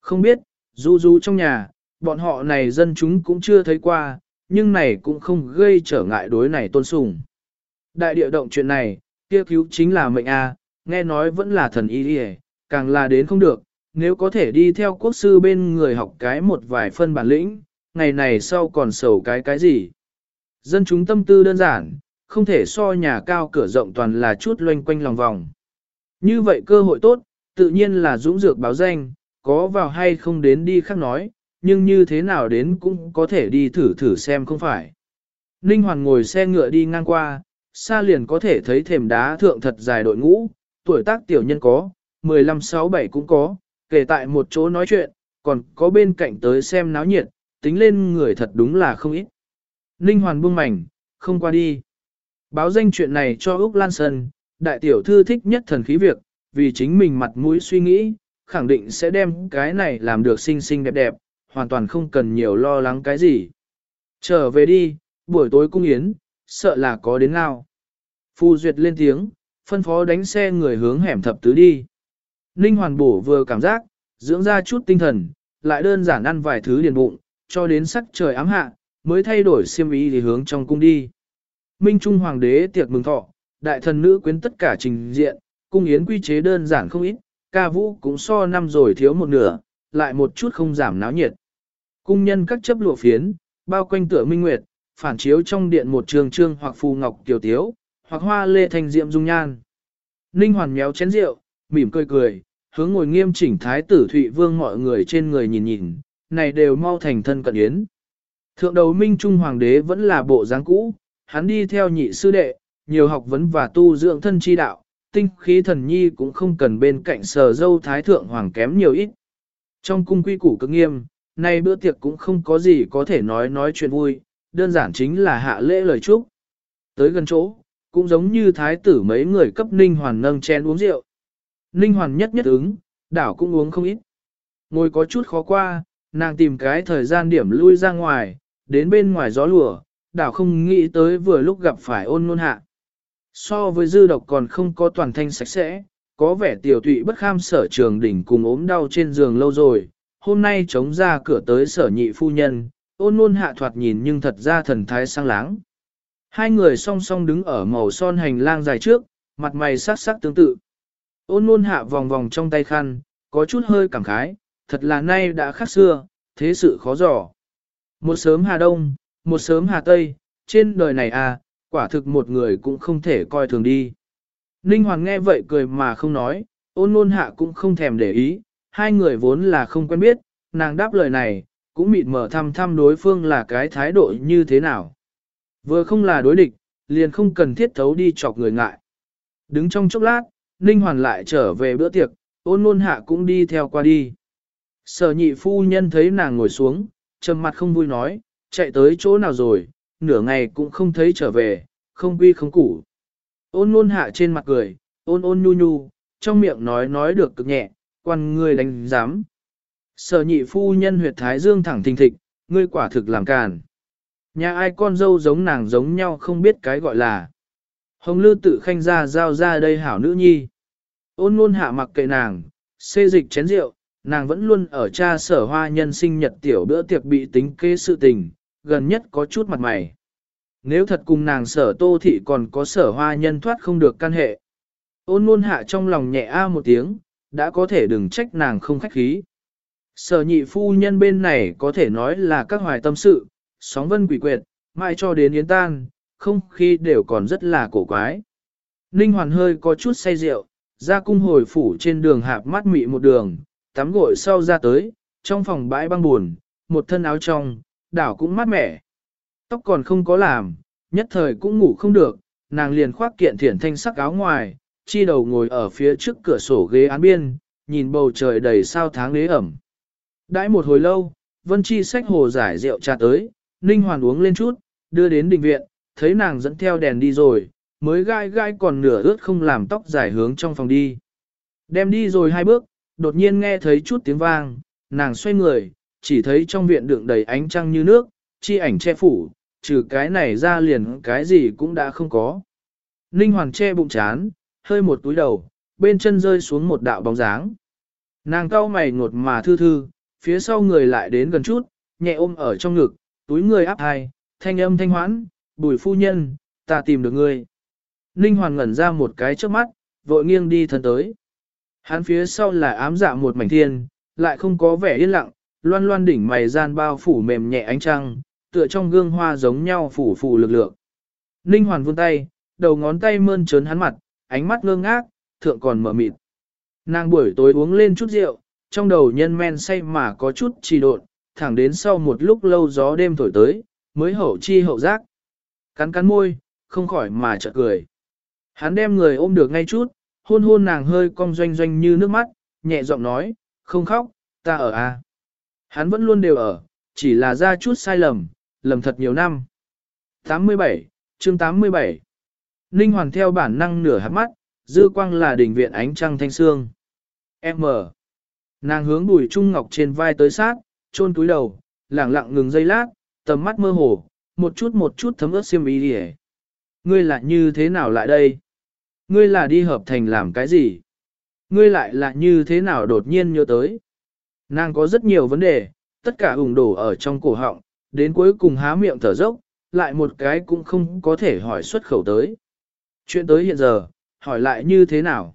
Speaker 1: Không biết, du du trong nhà, bọn họ này dân chúng cũng chưa thấy qua, nhưng này cũng không gây trở ngại đối này tôn sùng. Đại địa động chuyện này, kia cứu chính là mệnh A, nghe nói vẫn là thần y đi càng là đến không được, nếu có thể đi theo quốc sư bên người học cái một vài phân bản lĩnh, ngày này sau còn sầu cái cái gì. Dân chúng tâm tư đơn giản, không thể so nhà cao cửa rộng toàn là chút loanh quanh lòng vòng. Như vậy cơ hội tốt, tự nhiên là dũng dược báo danh, có vào hay không đến đi khác nói, nhưng như thế nào đến cũng có thể đi thử thử xem không phải. Ninh Hoàn ngồi xe ngựa đi ngang qua, xa liền có thể thấy thềm đá thượng thật dài đội ngũ, tuổi tác tiểu nhân có, 15-6-7 cũng có, kể tại một chỗ nói chuyện, còn có bên cạnh tới xem náo nhiệt, tính lên người thật đúng là không ít. Ninh Hoàn buông mảnh, không qua đi. Báo danh chuyện này cho Úc Lan Sơn, đại tiểu thư thích nhất thần khí việc, vì chính mình mặt mũi suy nghĩ, khẳng định sẽ đem cái này làm được xinh xinh đẹp đẹp, hoàn toàn không cần nhiều lo lắng cái gì. Trở về đi, buổi tối cung yến, sợ là có đến nào. Phu Duyệt lên tiếng, phân phó đánh xe người hướng hẻm thập tứ đi. Ninh Hoàn bổ vừa cảm giác, dưỡng ra chút tinh thần, lại đơn giản ăn vài thứ điền bụng, cho đến sắc trời ám hạ, mới thay đổi xiêm ý thì hướng trong cung đi. Minh Trung Hoàng đế tiệc mừng thọ, đại thần nữ quyến tất cả trình diện, cung yến quy chế đơn giản không ít, ca vũ cũng so năm rồi thiếu một nửa, lại một chút không giảm náo nhiệt. Cung nhân các chấp lụa phiến, bao quanh tựa minh nguyệt, phản chiếu trong điện một trường trương hoặc phù ngọc tiểu tiếu, hoặc hoa lê thành diệm dung nhan. Ninh hoàn méo chén rượu, mỉm cười cười, hướng ngồi nghiêm chỉnh thái tử Thụy Vương mọi người trên người nhìn nhìn, này đều mau thành thân cận yến. Thượng đầu Minh Trung Hoàng đế vẫn là bộ dáng cũ, hắn đi theo nhị sư đệ, nhiều học vấn và tu dưỡng thân chi đạo, tinh khí thần nhi cũng không cần bên cạnh sờ dâu thái thượng hoàng kém nhiều ít. Trong cung quy củ cực nghiêm, nay bữa tiệc cũng không có gì có thể nói nói chuyện vui, đơn giản chính là hạ lễ lời chúc. Tới gần chỗ, cũng giống như thái tử mấy người cấp Ninh Hoàn nâng chén uống rượu. Ninh Hoàn nhất nhất ứng, đảo cũng uống không ít. Ngồi có chút khó qua, nàng tìm cái thời gian điểm lui ra ngoài, đến bên ngoài gió lùa, đảo không nghĩ tới vừa lúc gặp phải ôn nôn hạ. So với dư độc còn không có toàn thanh sạch sẽ, có vẻ tiểu tụy bất kham sở trường đỉnh cùng ốm đau trên giường lâu rồi, hôm nay chống ra cửa tới sở nhị phu nhân, ôn nôn hạ thoạt nhìn nhưng thật ra thần thái sang láng. Hai người song song đứng ở màu son hành lang dài trước, mặt mày sắc sắc tương tự. Ôn nôn hạ vòng vòng trong tay khăn, có chút hơi cảm khái, thật là nay đã khác xưa, thế sự khó dò. Một sớm Hà Đông, một sớm Hà Tây, trên đời này à, quả thực một người cũng không thể coi thường đi. Ninh Hoàng nghe vậy cười mà không nói, ôn nôn hạ cũng không thèm để ý, hai người vốn là không quen biết, nàng đáp lời này, cũng mịt mở thăm thăm đối phương là cái thái độ như thế nào. Vừa không là đối địch, liền không cần thiết thấu đi chọc người ngại. Đứng trong chốc lát, Ninh Hoàn lại trở về bữa tiệc, ôn nôn hạ cũng đi theo qua đi. Sở nhị phu nhân thấy nàng ngồi xuống, trầm mặt không vui nói, chạy tới chỗ nào rồi, nửa ngày cũng không thấy trở về, không quy không củ. Ôn nôn hạ trên mặt cười, ôn ôn nhu nhu, trong miệng nói nói được cực nhẹ, quan ngươi đánh giám. Sở nhị phu nhân huyệt thái dương thẳng thình thịch, ngươi quả thực làm càn. Nhà ai con dâu giống nàng giống nhau không biết cái gọi là. Hồng lư tự khanh ra giao ra đây hảo nữ nhi. Ôn luôn hạ mặc kệ nàng, xê dịch chén rượu, nàng vẫn luôn ở cha sở hoa nhân sinh nhật tiểu bữa tiệc bị tính kế sự tình, gần nhất có chút mặt mày. Nếu thật cùng nàng sở tô thị còn có sở hoa nhân thoát không được căn hệ. Ôn luôn hạ trong lòng nhẹ a một tiếng, đã có thể đừng trách nàng không khách khí. Sở nhị phu nhân bên này có thể nói là các hoài tâm sự, sóng vân quỷ quyệt, mãi cho đến yến tan, không khi đều còn rất là cổ quái. Ninh hoàn hơi có chút say rượu, ra cung hồi phủ trên đường hạp mắt mị một đường, tắm gội sau ra tới, trong phòng bãi băng buồn, một thân áo trong, đảo cũng mát mẻ. Tóc còn không có làm, nhất thời cũng ngủ không được, nàng liền khoác kiện thiển thanh sắc áo ngoài, chi đầu ngồi ở phía trước cửa sổ ghế án biên, nhìn bầu trời đầy sao tháng lế ẩm. Đãi một hồi lâu, Vân Chi xách hồ giải rượu trà tới, Ninh Hoàn uống lên chút, đưa đến đình viện, thấy nàng dẫn theo đèn đi rồi, mới gai gai còn nửa ướt không làm tóc giải hướng trong phòng đi. Đem đi rồi hai bước, đột nhiên nghe thấy chút tiếng vang, nàng xoay người, chỉ thấy trong viện đựng đầy ánh trăng như nước, chi ảnh che phủ, trừ cái này ra liền cái gì cũng đã không có. Ninh Hoàng che bụng chán, hơi một túi đầu, bên chân rơi xuống một đạo bóng dáng. Nàng cau mày ngột mà thư thư, phía sau người lại đến gần chút, nhẹ ôm ở trong ngực, túi người áp hai, thanh âm thanh hoãn, bùi phu nhân, ta tìm được ngươi. Ninh Hoàn ngẩn ra một cái trước mắt, vội nghiêng đi thân tới. Hắn phía sau là ám dạ một mảnh thiên, lại không có vẻ yên lặng, loan loan đỉnh mày gian bao phủ mềm nhẹ ánh trăng, tựa trong gương hoa giống nhau phủ phủ lực lượng. Ninh Hoàn vươn tay, đầu ngón tay mơn trớn hắn mặt, ánh mắt ngơ ngác, thượng còn mở mịt. Nàng buổi tối uống lên chút rượu, trong đầu nhân men say mà có chút trì độn, thẳng đến sau một lúc lâu gió đêm thổi tới, mới hậu chi hậu giác. Cắn cắn môi, không khỏi mà chợt cười. Hắn đem người ôm được ngay chút, hôn hôn nàng hơi cong doanh doanh như nước mắt, nhẹ giọng nói, không khóc, ta ở à. Hắn vẫn luôn đều ở, chỉ là ra chút sai lầm, lầm thật nhiều năm. 87, chương 87 Ninh Hoàn theo bản năng nửa hạt mắt, dư quang là đỉnh viện ánh trăng thanh sương. M. Nàng hướng bùi trung ngọc trên vai tới sát, chôn túi đầu, lẳng lặng ngừng giây lát, tầm mắt mơ hồ, một chút một chút thấm ướt xiêm y đi Ngươi lại như thế nào lại đây? Ngươi là đi hợp thành làm cái gì? Ngươi lại là như thế nào đột nhiên nhớ tới? Nàng có rất nhiều vấn đề, tất cả ủng đổ ở trong cổ họng, đến cuối cùng há miệng thở dốc, lại một cái cũng không có thể hỏi xuất khẩu tới. Chuyện tới hiện giờ, hỏi lại như thế nào?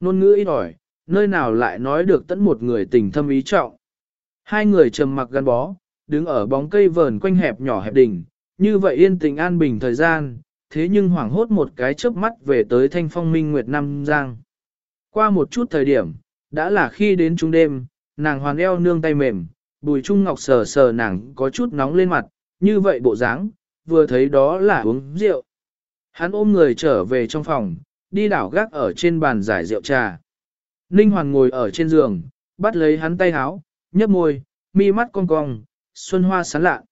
Speaker 1: Nôn ngữ ít hỏi, nơi nào lại nói được tận một người tình thâm ý trọng. Hai người trầm mặc gắn bó, đứng ở bóng cây vờn quanh hẹp nhỏ hẹp đỉnh, như vậy yên tình an bình thời gian, thế nhưng hoảng hốt một cái chớp mắt về tới thanh phong minh nguyệt năm giang. Qua một chút thời điểm, đã là khi đến trung đêm, nàng hoàn eo nương tay mềm, bùi trung ngọc sờ sờ nàng có chút nóng lên mặt, như vậy bộ dáng, vừa thấy đó là uống rượu. Hắn ôm người trở về trong phòng, đi đảo gác ở trên bàn giải rượu trà. Ninh Hoàn ngồi ở trên giường, bắt lấy hắn tay háo, nhấp môi, mi mắt cong cong, xuân hoa sán lạ.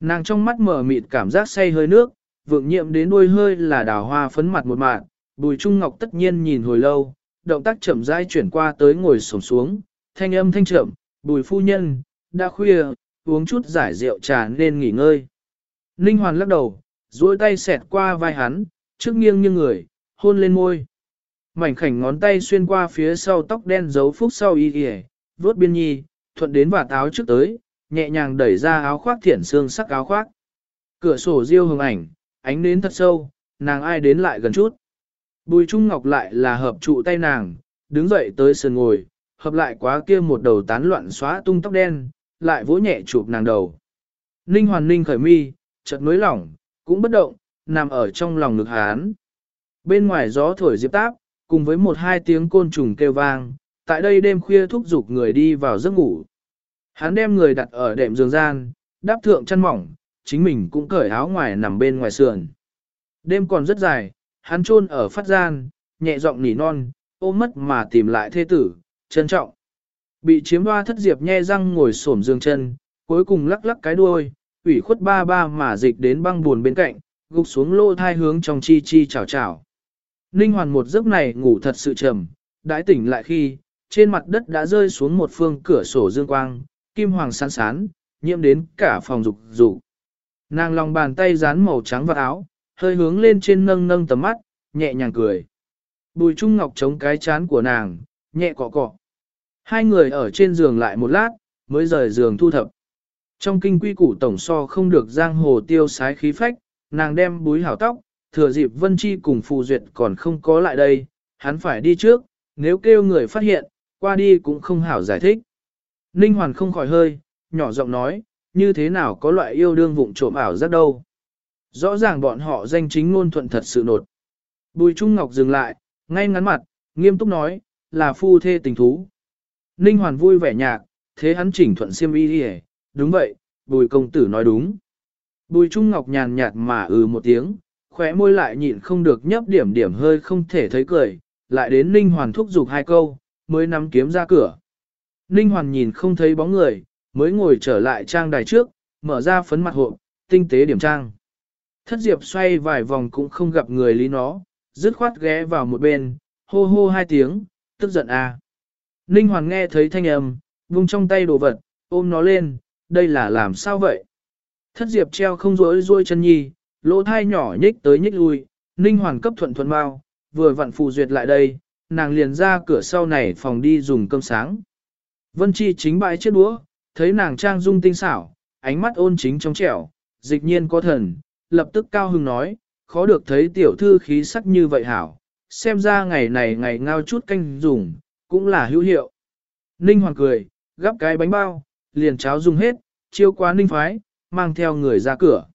Speaker 1: Nàng trong mắt mở mịt cảm giác say hơi nước, vượng nhiệm đến đuôi hơi là đào hoa phấn mặt một mạng, bùi trung ngọc tất nhiên nhìn hồi lâu, động tác chậm rãi chuyển qua tới ngồi sổng xuống, thanh âm thanh chậm, bùi phu nhân, đã khuya, uống chút giải rượu trà nên nghỉ ngơi. Ninh Hoàn lắc đầu, duỗi tay xẹt qua vai hắn, trước nghiêng như người, hôn lên môi. Mảnh khảnh ngón tay xuyên qua phía sau tóc đen giấu phúc sau y kìa, vuốt biên nhi, thuận đến và táo trước tới, nhẹ nhàng đẩy ra áo khoác thiển xương sắc áo khoác. Cửa sổ riêu hồng ảnh, ánh đến thật sâu, nàng ai đến lại gần chút. Bùi Trung Ngọc lại là hợp trụ tay nàng, đứng dậy tới sườn ngồi, hợp lại quá kia một đầu tán loạn xóa tung tóc đen, lại vỗ nhẹ chụp nàng đầu. Ninh hoàn ninh khởi mi, chợt nối lỏng, cũng bất động, nằm ở trong lòng ngực hán. Bên ngoài gió thổi diệp táp, cùng với một hai tiếng côn trùng kêu vang, tại đây đêm khuya thúc giục người đi vào giấc ngủ. Hắn đem người đặt ở đệm giường gian, đáp thượng chân mỏng, chính mình cũng cởi áo ngoài nằm bên ngoài sườn. Đêm còn rất dài, hắn chôn ở phát gian, nhẹ giọng nỉ non, ôm mất mà tìm lại thê tử, trân trọng. Bị chiếm hoa thất diệp nhe răng ngồi xổm giường chân, cuối cùng lắc lắc cái đuôi, ủy khuất ba ba mà dịch đến băng buồn bên cạnh, gục xuống lô thai hướng trong chi chi chào chào. Ninh hoàn một giấc này ngủ thật sự trầm, đãi tỉnh lại khi, trên mặt đất đã rơi xuống một phương cửa sổ dương quang, kim hoàng sán sán, nhiễm đến cả phòng dục dục. Nàng lòng bàn tay dán màu trắng vào áo, hơi hướng lên trên nâng nâng tầm mắt, nhẹ nhàng cười. Bùi Trung Ngọc chống cái chán của nàng, nhẹ cọ cọ. Hai người ở trên giường lại một lát, mới rời giường thu thập. Trong kinh quy củ tổng so không được giang hồ tiêu sái khí phách, nàng đem búi hảo tóc, thừa dịp Vân Chi cùng Phù Duyệt còn không có lại đây, hắn phải đi trước, nếu kêu người phát hiện, qua đi cũng không hảo giải thích. Ninh Hoàn không khỏi hơi, nhỏ giọng nói, như thế nào có loại yêu đương vụng trộm ảo giác đâu. Rõ ràng bọn họ danh chính ngôn thuận thật sự nột. Bùi Trung Ngọc dừng lại, ngay ngắn mặt, nghiêm túc nói, là phu thê tình thú. Ninh Hoàn vui vẻ nhạc, thế hắn chỉnh thuận siêm y đi đúng vậy, bùi công tử nói đúng. Bùi Trung Ngọc nhàn nhạt mà ừ một tiếng, khóe môi lại nhịn không được nhấp điểm điểm hơi không thể thấy cười, lại đến Ninh Hoàn thúc giục hai câu, mới nắm kiếm ra cửa. Ninh Hoàn nhìn không thấy bóng người, mới ngồi trở lại trang đài trước, mở ra phấn mặt hộp, tinh tế điểm trang. Thất diệp xoay vài vòng cũng không gặp người lý nó, dứt khoát ghé vào một bên, hô hô hai tiếng, tức giận à. Ninh Hoàn nghe thấy thanh âm, vung trong tay đồ vật, ôm nó lên, đây là làm sao vậy? Thất diệp treo không rối ruôi chân nhi, lỗ thai nhỏ nhích tới nhích lui, Ninh Hoàn cấp thuận thuận mau, vừa vặn phù duyệt lại đây, nàng liền ra cửa sau này phòng đi dùng cơm sáng. Vân Chi chính bãi chiếc đũa, thấy nàng trang dung tinh xảo, ánh mắt ôn chính trong trẻo, dịch nhiên có thần, lập tức cao hưng nói, khó được thấy tiểu thư khí sắc như vậy hảo, xem ra ngày này ngày ngao chút canh dùng, cũng là hữu hiệu. Ninh Hoàng cười, gắp cái bánh bao, liền cháo dùng hết, chiêu qua Ninh Phái, mang theo người ra cửa.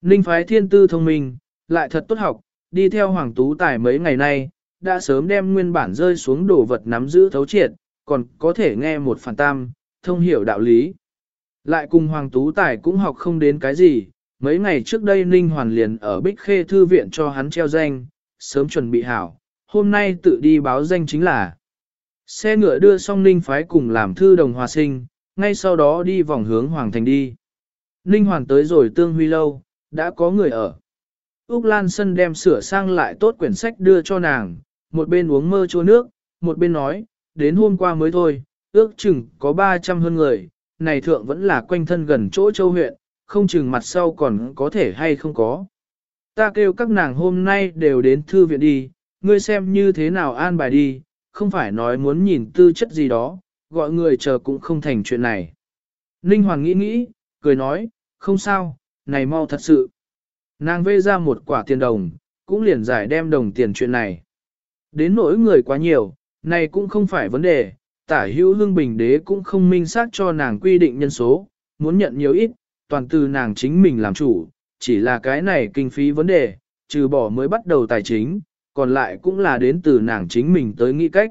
Speaker 1: Ninh Phái thiên tư thông minh, lại thật tốt học, đi theo Hoàng Tú Tài mấy ngày nay, đã sớm đem nguyên bản rơi xuống đồ vật nắm giữ thấu triệt, còn có thể nghe một phản tam, thông hiểu đạo lý. Lại cùng Hoàng Tú Tài cũng học không đến cái gì, mấy ngày trước đây Ninh Hoàn liền ở Bích Khê Thư Viện cho hắn treo danh, sớm chuẩn bị hảo, hôm nay tự đi báo danh chính là. Xe ngựa đưa xong Ninh Phái cùng làm thư đồng hòa sinh, ngay sau đó đi vòng hướng Hoàng Thành đi. Ninh Hoàn tới rồi tương huy lâu, đã có người ở. Úc Lan Sân đem sửa sang lại tốt quyển sách đưa cho nàng, một bên uống mơ chua nước, một bên nói, đến hôm qua mới thôi, ước chừng có 300 hơn người, này thượng vẫn là quanh thân gần chỗ châu huyện, không chừng mặt sau còn có thể hay không có. Ta kêu các nàng hôm nay đều đến thư viện đi, ngươi xem như thế nào an bài đi, không phải nói muốn nhìn tư chất gì đó, gọi người chờ cũng không thành chuyện này. Ninh Hoàng nghĩ nghĩ, cười nói, không sao, này mau thật sự. Nàng vê ra một quả tiền đồng, cũng liền giải đem đồng tiền chuyện này. Đến nỗi người quá nhiều, này cũng không phải vấn đề, tả hữu hương bình đế cũng không minh xác cho nàng quy định nhân số, muốn nhận nhiều ít, toàn từ nàng chính mình làm chủ, chỉ là cái này kinh phí vấn đề, trừ bỏ mới bắt đầu tài chính, còn lại cũng là đến từ nàng chính mình tới nghĩ cách.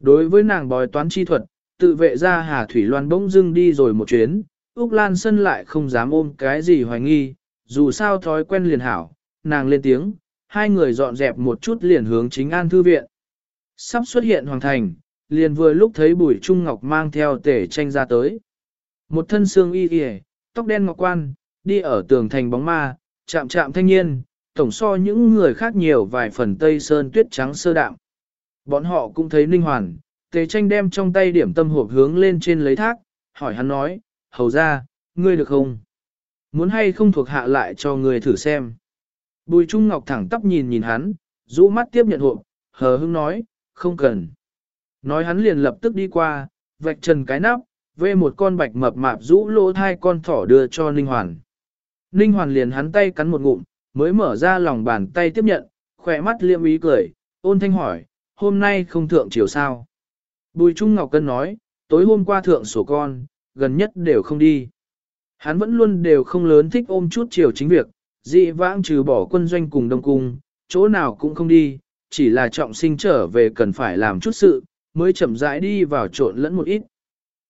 Speaker 1: Đối với nàng bói toán chi thuật, tự vệ ra Hà Thủy Loan bỗng dưng đi rồi một chuyến, Úc Lan Sân lại không dám ôm cái gì hoài nghi, dù sao thói quen liền hảo, nàng lên tiếng, hai người dọn dẹp một chút liền hướng chính an thư viện. Sắp xuất hiện hoàng thành, liền vừa lúc thấy bùi trung ngọc mang theo tể tranh ra tới. Một thân xương y y, tóc đen ngọc quan, đi ở tường thành bóng ma, chạm chạm thanh niên, tổng so những người khác nhiều vài phần tây sơn tuyết trắng sơ đạm. Bọn họ cũng thấy ninh hoàn, tề tranh đem trong tay điểm tâm hộp hướng lên trên lấy thác, hỏi hắn nói, hầu ra, ngươi được không? Muốn hay không thuộc hạ lại cho ngươi thử xem. Bùi Trung Ngọc thẳng tắp nhìn nhìn hắn, rũ mắt tiếp nhận hộp, hờ hững nói, không cần. Nói hắn liền lập tức đi qua, vạch trần cái nắp, vê một con bạch mập mạp rũ lỗ thai con thỏ đưa cho Ninh Hoàn. Ninh Hoàn liền hắn tay cắn một ngụm, mới mở ra lòng bàn tay tiếp nhận, khỏe mắt liệm ý cười, ôn thanh hỏi, hôm nay không thượng chiều sao. Bùi Trung Ngọc Cân nói, tối hôm qua thượng sổ con, gần nhất đều không đi. Hắn vẫn luôn đều không lớn thích ôm chút chiều chính việc, dị vãng trừ bỏ quân doanh cùng đông cung, chỗ nào cũng không đi, chỉ là trọng sinh trở về cần phải làm chút sự, mới chậm rãi đi vào trộn lẫn một ít.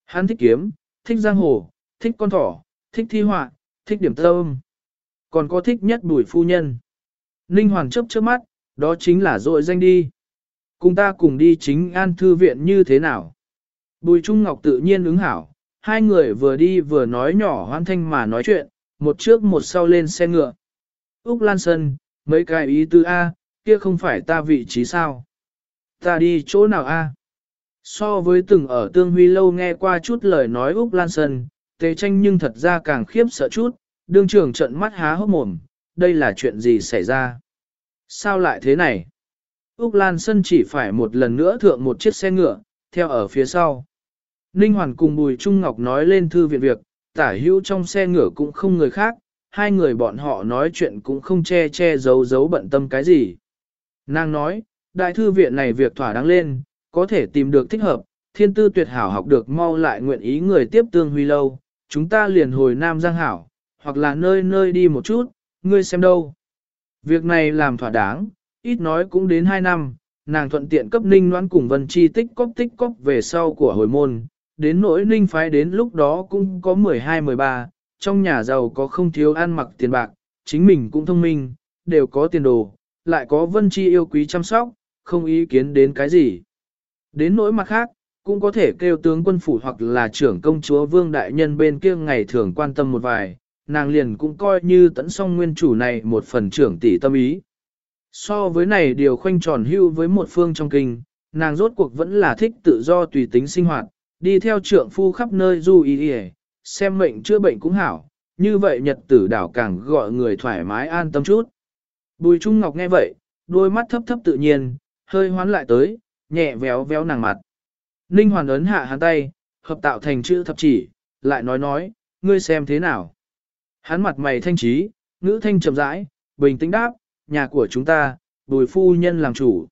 Speaker 1: Hắn thích kiếm, thích giang hồ, thích con thỏ, thích thi họa, thích điểm tâm. Còn có thích nhất bùi phu nhân. Ninh Hoàng chấp trước mắt, đó chính là dội danh đi. Cùng ta cùng đi chính an thư viện như thế nào? Bùi Trung Ngọc tự nhiên ứng hảo, hai người vừa đi vừa nói nhỏ hoan thanh mà nói chuyện, một trước một sau lên xe ngựa. Úc Lan Sơn, mấy cái ý tư A, kia không phải ta vị trí sao? Ta đi chỗ nào A? So với từng ở Tương Huy lâu nghe qua chút lời nói Úc Lan Sơn, tề tranh nhưng thật ra càng khiếp sợ chút, đương trưởng trận mắt há hốc mồm, đây là chuyện gì xảy ra? Sao lại thế này? Úc Lan Sơn chỉ phải một lần nữa thượng một chiếc xe ngựa, theo ở phía sau. Ninh Hoàn cùng Bùi Trung Ngọc nói lên thư viện việc, tả hữu trong xe ngựa cũng không người khác, hai người bọn họ nói chuyện cũng không che che giấu giấu bận tâm cái gì. Nàng nói, đại thư viện này việc thỏa đáng lên, có thể tìm được thích hợp, thiên tư tuyệt hảo học được mau lại nguyện ý người tiếp tương huy lâu, chúng ta liền hồi Nam Giang Hảo, hoặc là nơi nơi đi một chút, ngươi xem đâu. Việc này làm thỏa đáng, ít nói cũng đến 2 năm, nàng thuận tiện cấp ninh noãn cùng vân chi tích cóp tích cóp về sau của hồi môn, đến nỗi ninh phái đến lúc đó cũng có 12-13, trong nhà giàu có không thiếu ăn mặc tiền bạc, chính mình cũng thông minh, đều có tiền đồ, lại có vân chi yêu quý chăm sóc, không ý kiến đến cái gì. Đến nỗi mặt khác, cũng có thể kêu tướng quân phủ hoặc là trưởng công chúa vương đại nhân bên kia ngày thường quan tâm một vài, nàng liền cũng coi như tẫn song nguyên chủ này một phần trưởng tỷ tâm ý. So với này điều khoanh tròn hưu với một phương trong kinh, nàng rốt cuộc vẫn là thích tự do tùy tính sinh hoạt, đi theo trượng phu khắp nơi du ý ý, xem mệnh chữa bệnh cũng hảo, như vậy nhật tử đảo càng gọi người thoải mái an tâm chút. Bùi Trung Ngọc nghe vậy, đôi mắt thấp thấp tự nhiên, hơi hoán lại tới, nhẹ véo véo nàng mặt. Ninh Hoàn ấn hạ hắn tay, hợp tạo thành chữ thập chỉ, lại nói nói, ngươi xem thế nào. Hắn mặt mày thanh trí, ngữ thanh trầm rãi, bình tĩnh đáp, nhà của chúng ta, bùi phu nhân làm chủ.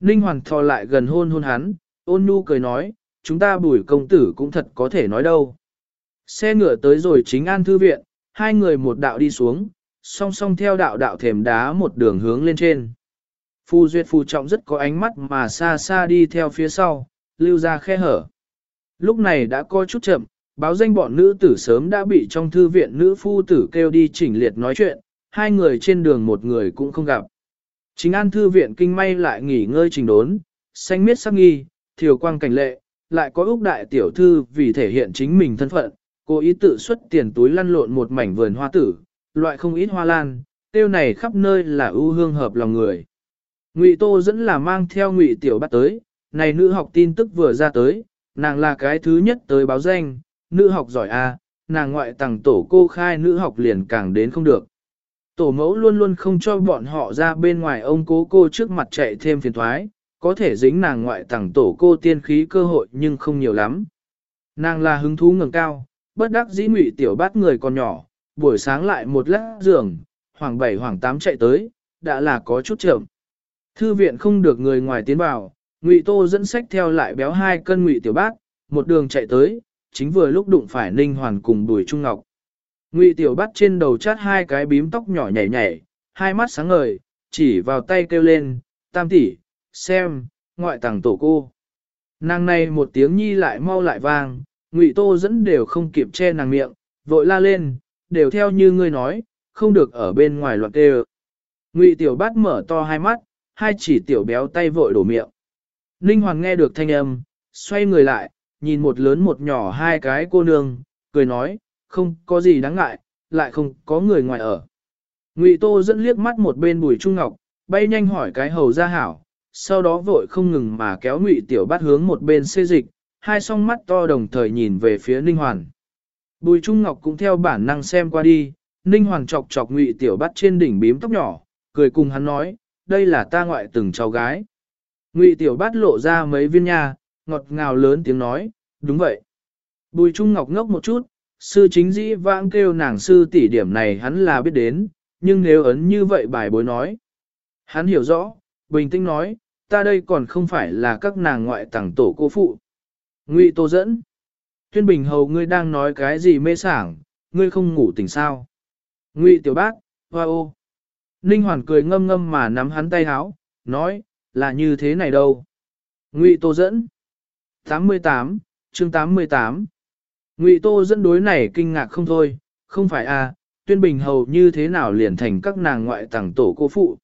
Speaker 1: Ninh Hoàn thò lại gần hôn hôn hắn, Ôn nhu cười nói, chúng ta bùi công tử cũng thật có thể nói đâu. Xe ngựa tới rồi chính an thư viện, hai người một đạo đi xuống, song song theo đạo đạo thềm đá một đường hướng lên trên. Phu Duyệt Phù Trọng rất có ánh mắt mà xa xa đi theo phía sau, lưu ra khe hở. Lúc này đã coi chút chậm, báo danh bọn nữ tử sớm đã bị trong thư viện nữ phu tử kêu đi chỉnh liệt nói chuyện, hai người trên đường một người cũng không gặp. Chính an thư viện kinh may lại nghỉ ngơi trình đốn, xanh miết sắc nghi, thiều quang cảnh lệ, lại có Úc đại tiểu thư vì thể hiện chính mình thân phận, cố ý tự xuất tiền túi lăn lộn một mảnh vườn hoa tử, loại không ít hoa lan, tiêu này khắp nơi là ưu hương hợp lòng người. Ngụy Tô dẫn là mang theo Ngụy Tiểu Bát tới, này nữ học tin tức vừa ra tới, nàng là cái thứ nhất tới báo danh, nữ học giỏi a, nàng ngoại tàng tổ cô khai nữ học liền càng đến không được. Tổ mẫu luôn luôn không cho bọn họ ra bên ngoài ông cố cô trước mặt chạy thêm phiền thoái, có thể dính nàng ngoại tàng tổ cô tiên khí cơ hội nhưng không nhiều lắm. Nàng là hứng thú ngẩng cao, bất đắc dĩ ngụy tiểu bát người còn nhỏ, buổi sáng lại một lát giường, hoàng bảy hoàng tám chạy tới, đã là có chút chậm. Thư viện không được người ngoài tiến vào, ngụy tô dẫn sách theo lại béo hai cân ngụy tiểu Bác một đường chạy tới, chính vừa lúc đụng phải ninh hoàn cùng đuổi trung ngọc. Ngụy tiểu Bác trên đầu chát hai cái bím tóc nhỏ nhảy nhảy, hai mắt sáng ngời, chỉ vào tay kêu lên, tam tỷ, xem, ngoại tàng tổ cô. Nàng này một tiếng nhi lại mau lại vang, ngụy tô dẫn đều không kịp che nàng miệng, vội la lên, đều theo như ngươi nói, không được ở bên ngoài loạn kêu. Ngụy tiểu bát mở to hai mắt, hai chỉ tiểu béo tay vội đổ miệng. Ninh Hoàng nghe được thanh âm, xoay người lại, nhìn một lớn một nhỏ hai cái cô nương, cười nói, không có gì đáng ngại, lại không có người ngoài ở. Ngụy Tô dẫn liếc mắt một bên bùi trung ngọc, bay nhanh hỏi cái hầu ra hảo, sau đó vội không ngừng mà kéo Ngụy Tiểu Bát hướng một bên xê dịch, hai song mắt to đồng thời nhìn về phía Ninh Hoàn. Bùi Trung Ngọc cũng theo bản năng xem qua đi, Ninh Hoàng chọc chọc Ngụy Tiểu Bát trên đỉnh bím tóc nhỏ, cười cùng hắn nói, đây là ta ngoại từng cháu gái. Ngụy Tiểu Bát lộ ra mấy viên nha, ngọt ngào lớn tiếng nói, đúng vậy. Bùi Trung Ngọc ngốc một chút, sư chính dĩ vãng kêu nàng sư tỷ điểm này hắn là biết đến, nhưng nếu ấn như vậy bài bối nói. Hắn hiểu rõ, bình tĩnh nói, ta đây còn không phải là các nàng ngoại tàng tổ cô phụ. Ngụy Tô dẫn. Tuyên Bình Hầu ngươi đang nói cái gì mê sảng, ngươi không ngủ tỉnh sao. Ngụy Tiểu Bác, hoa ô. Ninh Hoàn cười ngâm ngâm mà nắm hắn tay háo, nói, là như thế này đâu. Ngụy Tô dẫn. 88, chương 88. Ngụy Tô dẫn đối này kinh ngạc không thôi, không phải à, Tuyên Bình Hầu như thế nào liền thành các nàng ngoại tẳng tổ cô phụ.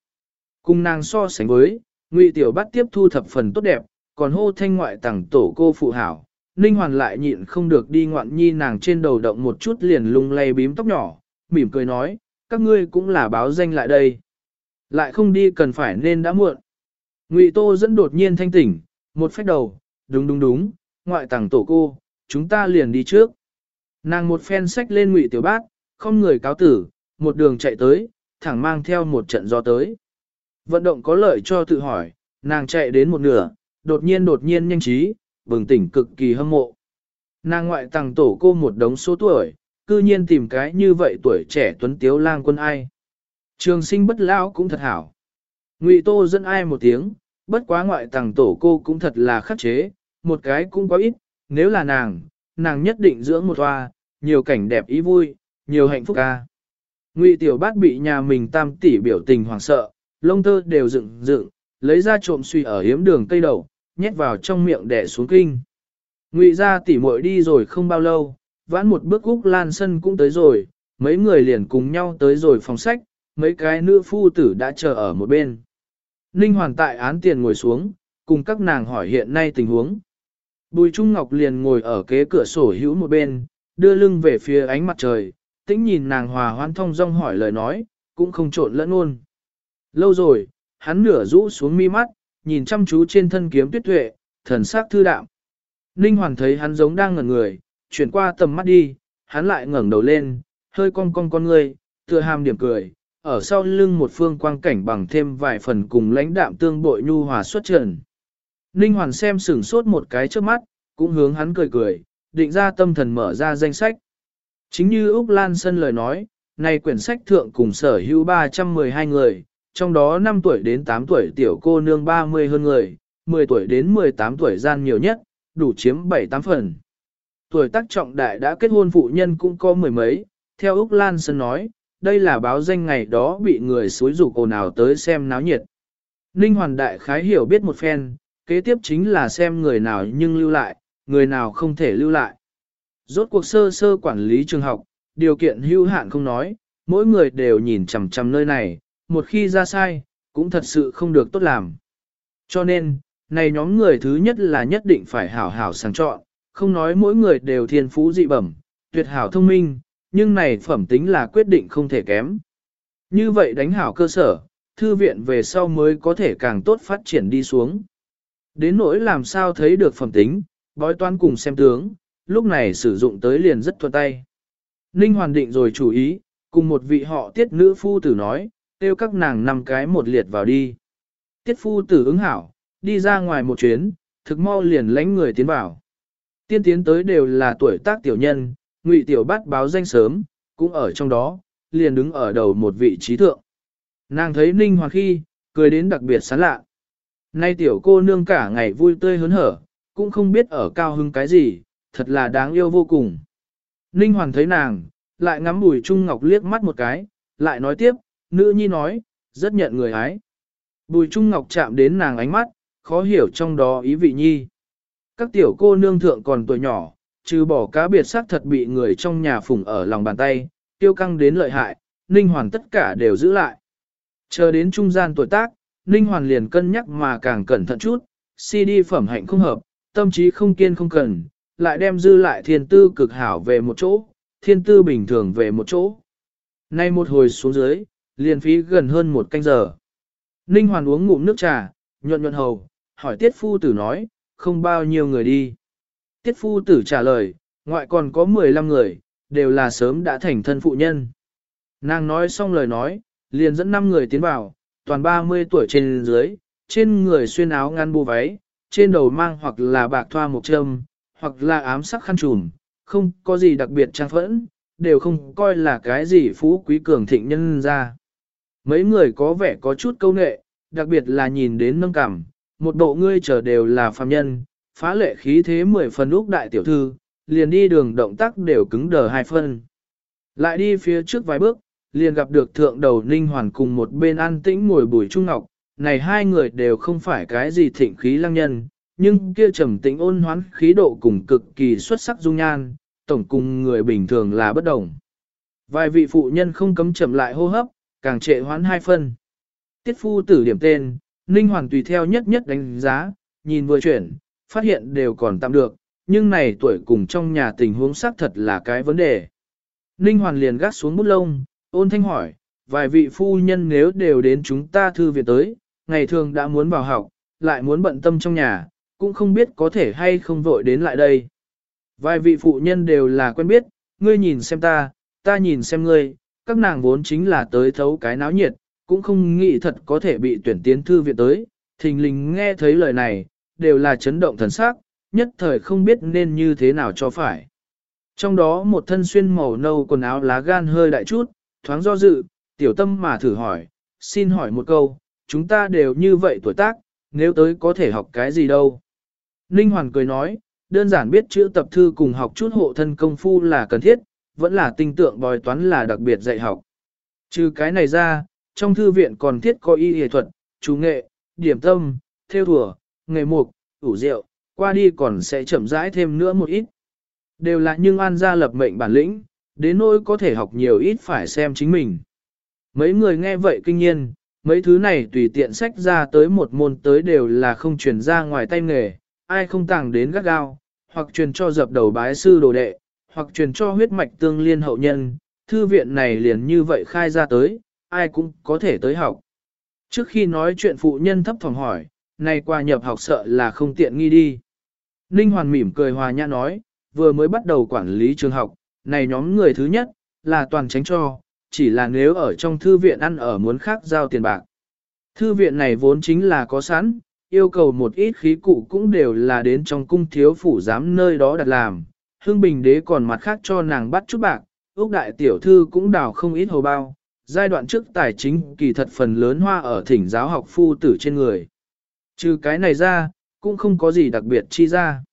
Speaker 1: Cùng nàng so sánh với, Ngụy Tiểu Bát tiếp thu thập phần tốt đẹp, còn hô thanh ngoại tẳng tổ cô phụ hảo. Ninh Hoàn lại nhịn không được đi ngoạn nhi nàng trên đầu động một chút liền lung lay bím tóc nhỏ, mỉm cười nói, các ngươi cũng là báo danh lại đây. Lại không đi cần phải nên đã muộn. Ngụy Tô dẫn đột nhiên thanh tỉnh, một phách đầu, đúng đúng đúng, ngoại tàng tổ cô, chúng ta liền đi trước. Nàng một phen sách lên Ngụy Tiểu Bát, không người cáo tử, một đường chạy tới, thẳng mang theo một trận gió tới. Vận động có lợi cho tự hỏi, nàng chạy đến một nửa, đột nhiên đột nhiên nhanh trí, bừng tỉnh cực kỳ hâm mộ. Nàng ngoại tàng tổ cô một đống số tuổi, cư nhiên tìm cái như vậy tuổi trẻ tuấn tiếu lang quân ai. Trường sinh bất lão cũng thật hảo. Ngụy Tô dẫn ai một tiếng, bất quá ngoại tàng tổ cô cũng thật là khắc chế, một cái cũng quá ít, nếu là nàng, nàng nhất định dưỡng một hoa, nhiều cảnh đẹp ý vui, nhiều hạnh phúc ca. Ngụy Tiểu Bát bị nhà mình tam tỷ biểu tình hoảng sợ, lông tơ đều dựng dựng, lấy ra trộm suy ở hiếm đường cây đầu, nhét vào trong miệng đẻ xuống kinh. Ngụy ra tỉ muội đi rồi không bao lâu, vãn một bước Úc Lan Sân cũng tới rồi, mấy người liền cùng nhau tới rồi phòng sách, mấy cái nữ phu tử đã chờ ở một bên. Ninh Hoàn tại án tiền ngồi xuống, cùng các nàng hỏi hiện nay tình huống. Bùi Trung Ngọc liền ngồi ở kế cửa sổ hữu một bên, đưa lưng về phía ánh mặt trời, tĩnh nhìn nàng hòa hoan thông rong hỏi lời nói, cũng không trộn lẫn luôn. Lâu rồi, hắn nửa rũ xuống mi mắt, nhìn chăm chú trên thân kiếm tuyết tuệ, thần sắc thư đạm. Ninh Hoàng thấy hắn giống đang ngẩn người, chuyển qua tầm mắt đi, hắn lại ngẩng đầu lên, hơi cong cong con người, tựa hàm điểm cười, ở sau lưng một phương quang cảnh bằng thêm vài phần cùng lãnh đạm tương bội nhu hòa xuất trần. Ninh Hoàn xem sửng sốt một cái trước mắt, cũng hướng hắn cười cười, định ra tâm thần mở ra danh sách. Chính như Úc Lan Sân lời nói, này quyển sách thượng cùng sở hữu 312 người, trong đó 5 tuổi đến 8 tuổi tiểu cô nương 30 hơn người, 10 tuổi đến 18 tuổi gian nhiều nhất, đủ chiếm 7-8 phần. Tuổi tác trọng đại đã kết hôn phụ nhân cũng có mười mấy, theo Úc Lan Sơn nói, đây là báo danh ngày đó bị người xối rủ ồn ào tới xem náo nhiệt. Ninh Hoàn Đại khái hiểu biết một phen, kế tiếp chính là xem người nào nhưng lưu lại, người nào không thể lưu lại. Rốt cuộc sơ sơ quản lý trường học, điều kiện hữu hạn không nói, mỗi người đều nhìn chằm chằm nơi này, một khi ra sai, cũng thật sự không được tốt làm. Cho nên, này nhóm người thứ nhất là nhất định phải hảo hảo sáng chọn, không nói mỗi người đều thiên phú dị bẩm, tuyệt hảo thông minh, nhưng này phẩm tính là quyết định không thể kém. Như vậy đánh hảo cơ sở, thư viện về sau mới có thể càng tốt phát triển đi xuống. Đến nỗi làm sao thấy được phẩm tính, bói toán cùng xem tướng, lúc này sử dụng tới liền rất thuận tay. Ninh hoàn định rồi chủ ý, cùng một vị họ tiết nữ phu tử nói, kêu các nàng năm cái một liệt vào đi. Tiết phu tử ứng hảo, đi ra ngoài một chuyến, thực mau liền lánh người tiến vào. Tiên tiến tới đều là tuổi tác tiểu nhân, ngụy tiểu bát báo danh sớm, cũng ở trong đó, liền đứng ở đầu một vị trí thượng. Nàng thấy Ninh Hoàng khi, cười đến đặc biệt sán lạ. Nay tiểu cô nương cả ngày vui tươi hớn hở, cũng không biết ở cao hưng cái gì, thật là đáng yêu vô cùng. Ninh Hoàng thấy nàng, lại ngắm bùi Trung Ngọc liếc mắt một cái, lại nói tiếp, nữ nhi nói, rất nhận người ái. Bùi Trung Ngọc chạm đến nàng ánh mắt, khó hiểu trong đó ý vị nhi. Các tiểu cô nương thượng còn tuổi nhỏ, trừ bỏ cá biệt sắc thật bị người trong nhà phủng ở lòng bàn tay, tiêu căng đến lợi hại, Ninh Hoàn tất cả đều giữ lại. Chờ đến trung gian tuổi tác, Ninh Hoàn liền cân nhắc mà càng cẩn thận chút, CD phẩm hạnh không hợp, tâm trí không kiên không cần, lại đem dư lại thiên tư cực hảo về một chỗ, thiên tư bình thường về một chỗ. Nay một hồi xuống dưới, liền phí gần hơn một canh giờ. Ninh Hoàn uống ngụm nước trà, nhuận nhuận hầu, hỏi tiết phu tử nói, không bao nhiêu người đi. Tiết phu tử trả lời, ngoại còn có 15 người, đều là sớm đã thành thân phụ nhân. Nàng nói xong lời nói, liền dẫn 5 người tiến vào, toàn 30 tuổi trên dưới, trên người xuyên áo ngăn bu váy, trên đầu mang hoặc là bạc thoa một châm, hoặc là ám sắc khăn trùm, không có gì đặc biệt trang phẫn, đều không coi là cái gì phú quý cường thịnh nhân ra. Mấy người có vẻ có chút câu nệ, đặc biệt là nhìn đến nâng cảm, một bộ ngươi chờ đều là phàm nhân, phá lệ khí thế mười phần úc đại tiểu thư, liền đi đường động tác đều cứng đờ hai phân. Lại đi phía trước vài bước, liền gặp được thượng đầu ninh hoàn cùng một bên an tĩnh ngồi bùi trung ngọc, này hai người đều không phải cái gì thịnh khí lăng nhân, nhưng kia trầm tĩnh ôn hoán khí độ cùng cực kỳ xuất sắc dung nhan, tổng cùng người bình thường là bất đồng. Vài vị phụ nhân không cấm chậm lại hô hấp, càng trệ hoán hai phân. Tiết phu tử điểm tên, Ninh hoàng tùy theo nhất nhất đánh giá, nhìn vừa chuyển, phát hiện đều còn tạm được, nhưng này tuổi cùng trong nhà tình huống xác thật là cái vấn đề. Ninh Hoàn liền gác xuống bút lông, ôn thanh hỏi, vài vị phu nhân nếu đều đến chúng ta thư viện tới, ngày thường đã muốn vào học, lại muốn bận tâm trong nhà, cũng không biết có thể hay không vội đến lại đây. Vài vị phụ nhân đều là quen biết, ngươi nhìn xem ta, ta nhìn xem ngươi, các nàng vốn chính là tới thấu cái náo nhiệt, cũng không nghĩ thật có thể bị tuyển tiến thư viện tới, thình lình nghe thấy lời này, đều là chấn động thần sắc, nhất thời không biết nên như thế nào cho phải. Trong đó một thân xuyên màu nâu quần áo lá gan hơi đại chút, thoáng do dự, tiểu tâm mà thử hỏi, xin hỏi một câu, chúng ta đều như vậy tuổi tác, nếu tới có thể học cái gì đâu. Ninh Hoàn cười nói, đơn giản biết chữ tập thư cùng học chút hộ thân công phu là cần thiết, vẫn là tinh tượng bòi toán là đặc biệt dạy học. Trừ cái này ra, trong thư viện còn thiết có y y thuật, chú nghệ, điểm tâm, theo thùa, nghề mục, ủ rượu, qua đi còn sẽ chậm rãi thêm nữa một ít. Đều là nhưng an gia lập mệnh bản lĩnh, đến nỗi có thể học nhiều ít phải xem chính mình. Mấy người nghe vậy kinh nhiên, mấy thứ này tùy tiện sách ra tới một môn tới đều là không truyền ra ngoài tay nghề, ai không tàng đến gắt gao, hoặc truyền cho dập đầu bái sư đồ đệ, hoặc truyền cho huyết mạch tương liên hậu nhân, thư viện này liền như vậy khai ra tới, ai cũng có thể tới học. Trước khi nói chuyện phụ nhân thấp phòng hỏi, này qua nhập học sợ là không tiện nghi đi. Ninh Hoàn mỉm cười hòa nhã nói, vừa mới bắt đầu quản lý trường học, này nhóm người thứ nhất, là toàn tránh cho, chỉ là nếu ở trong thư viện ăn ở muốn khác giao tiền bạc. Thư viện này vốn chính là có sẵn, yêu cầu một ít khí cụ cũng đều là đến trong cung thiếu phủ giám nơi đó đặt làm. Hương Bình Đế còn mặt khác cho nàng bắt chút bạc, Úc Đại Tiểu Thư cũng đào không ít hồ bao, giai đoạn trước tài chính kỳ thật phần lớn hoa ở thỉnh giáo học phu tử trên người. Trừ cái này ra, cũng không có gì đặc biệt chi ra.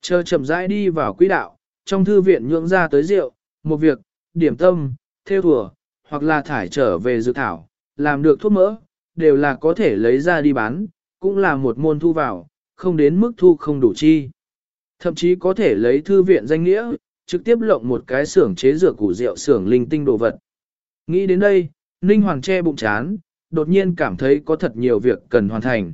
Speaker 1: Chờ chậm rãi đi vào quỹ đạo, trong thư viện nhượng ra tới rượu, một việc, điểm tâm, theo thùa, hoặc là thải trở về dự thảo, làm được thuốc mỡ, đều là có thể lấy ra đi bán, cũng là một môn thu vào, không đến mức thu không đủ chi. Thậm chí có thể lấy thư viện danh nghĩa, trực tiếp lộng một cái xưởng chế rửa củ rượu xưởng linh tinh đồ vật. Nghĩ đến đây, Ninh Hoàng che bụng chán, đột nhiên cảm thấy có thật nhiều việc cần hoàn thành.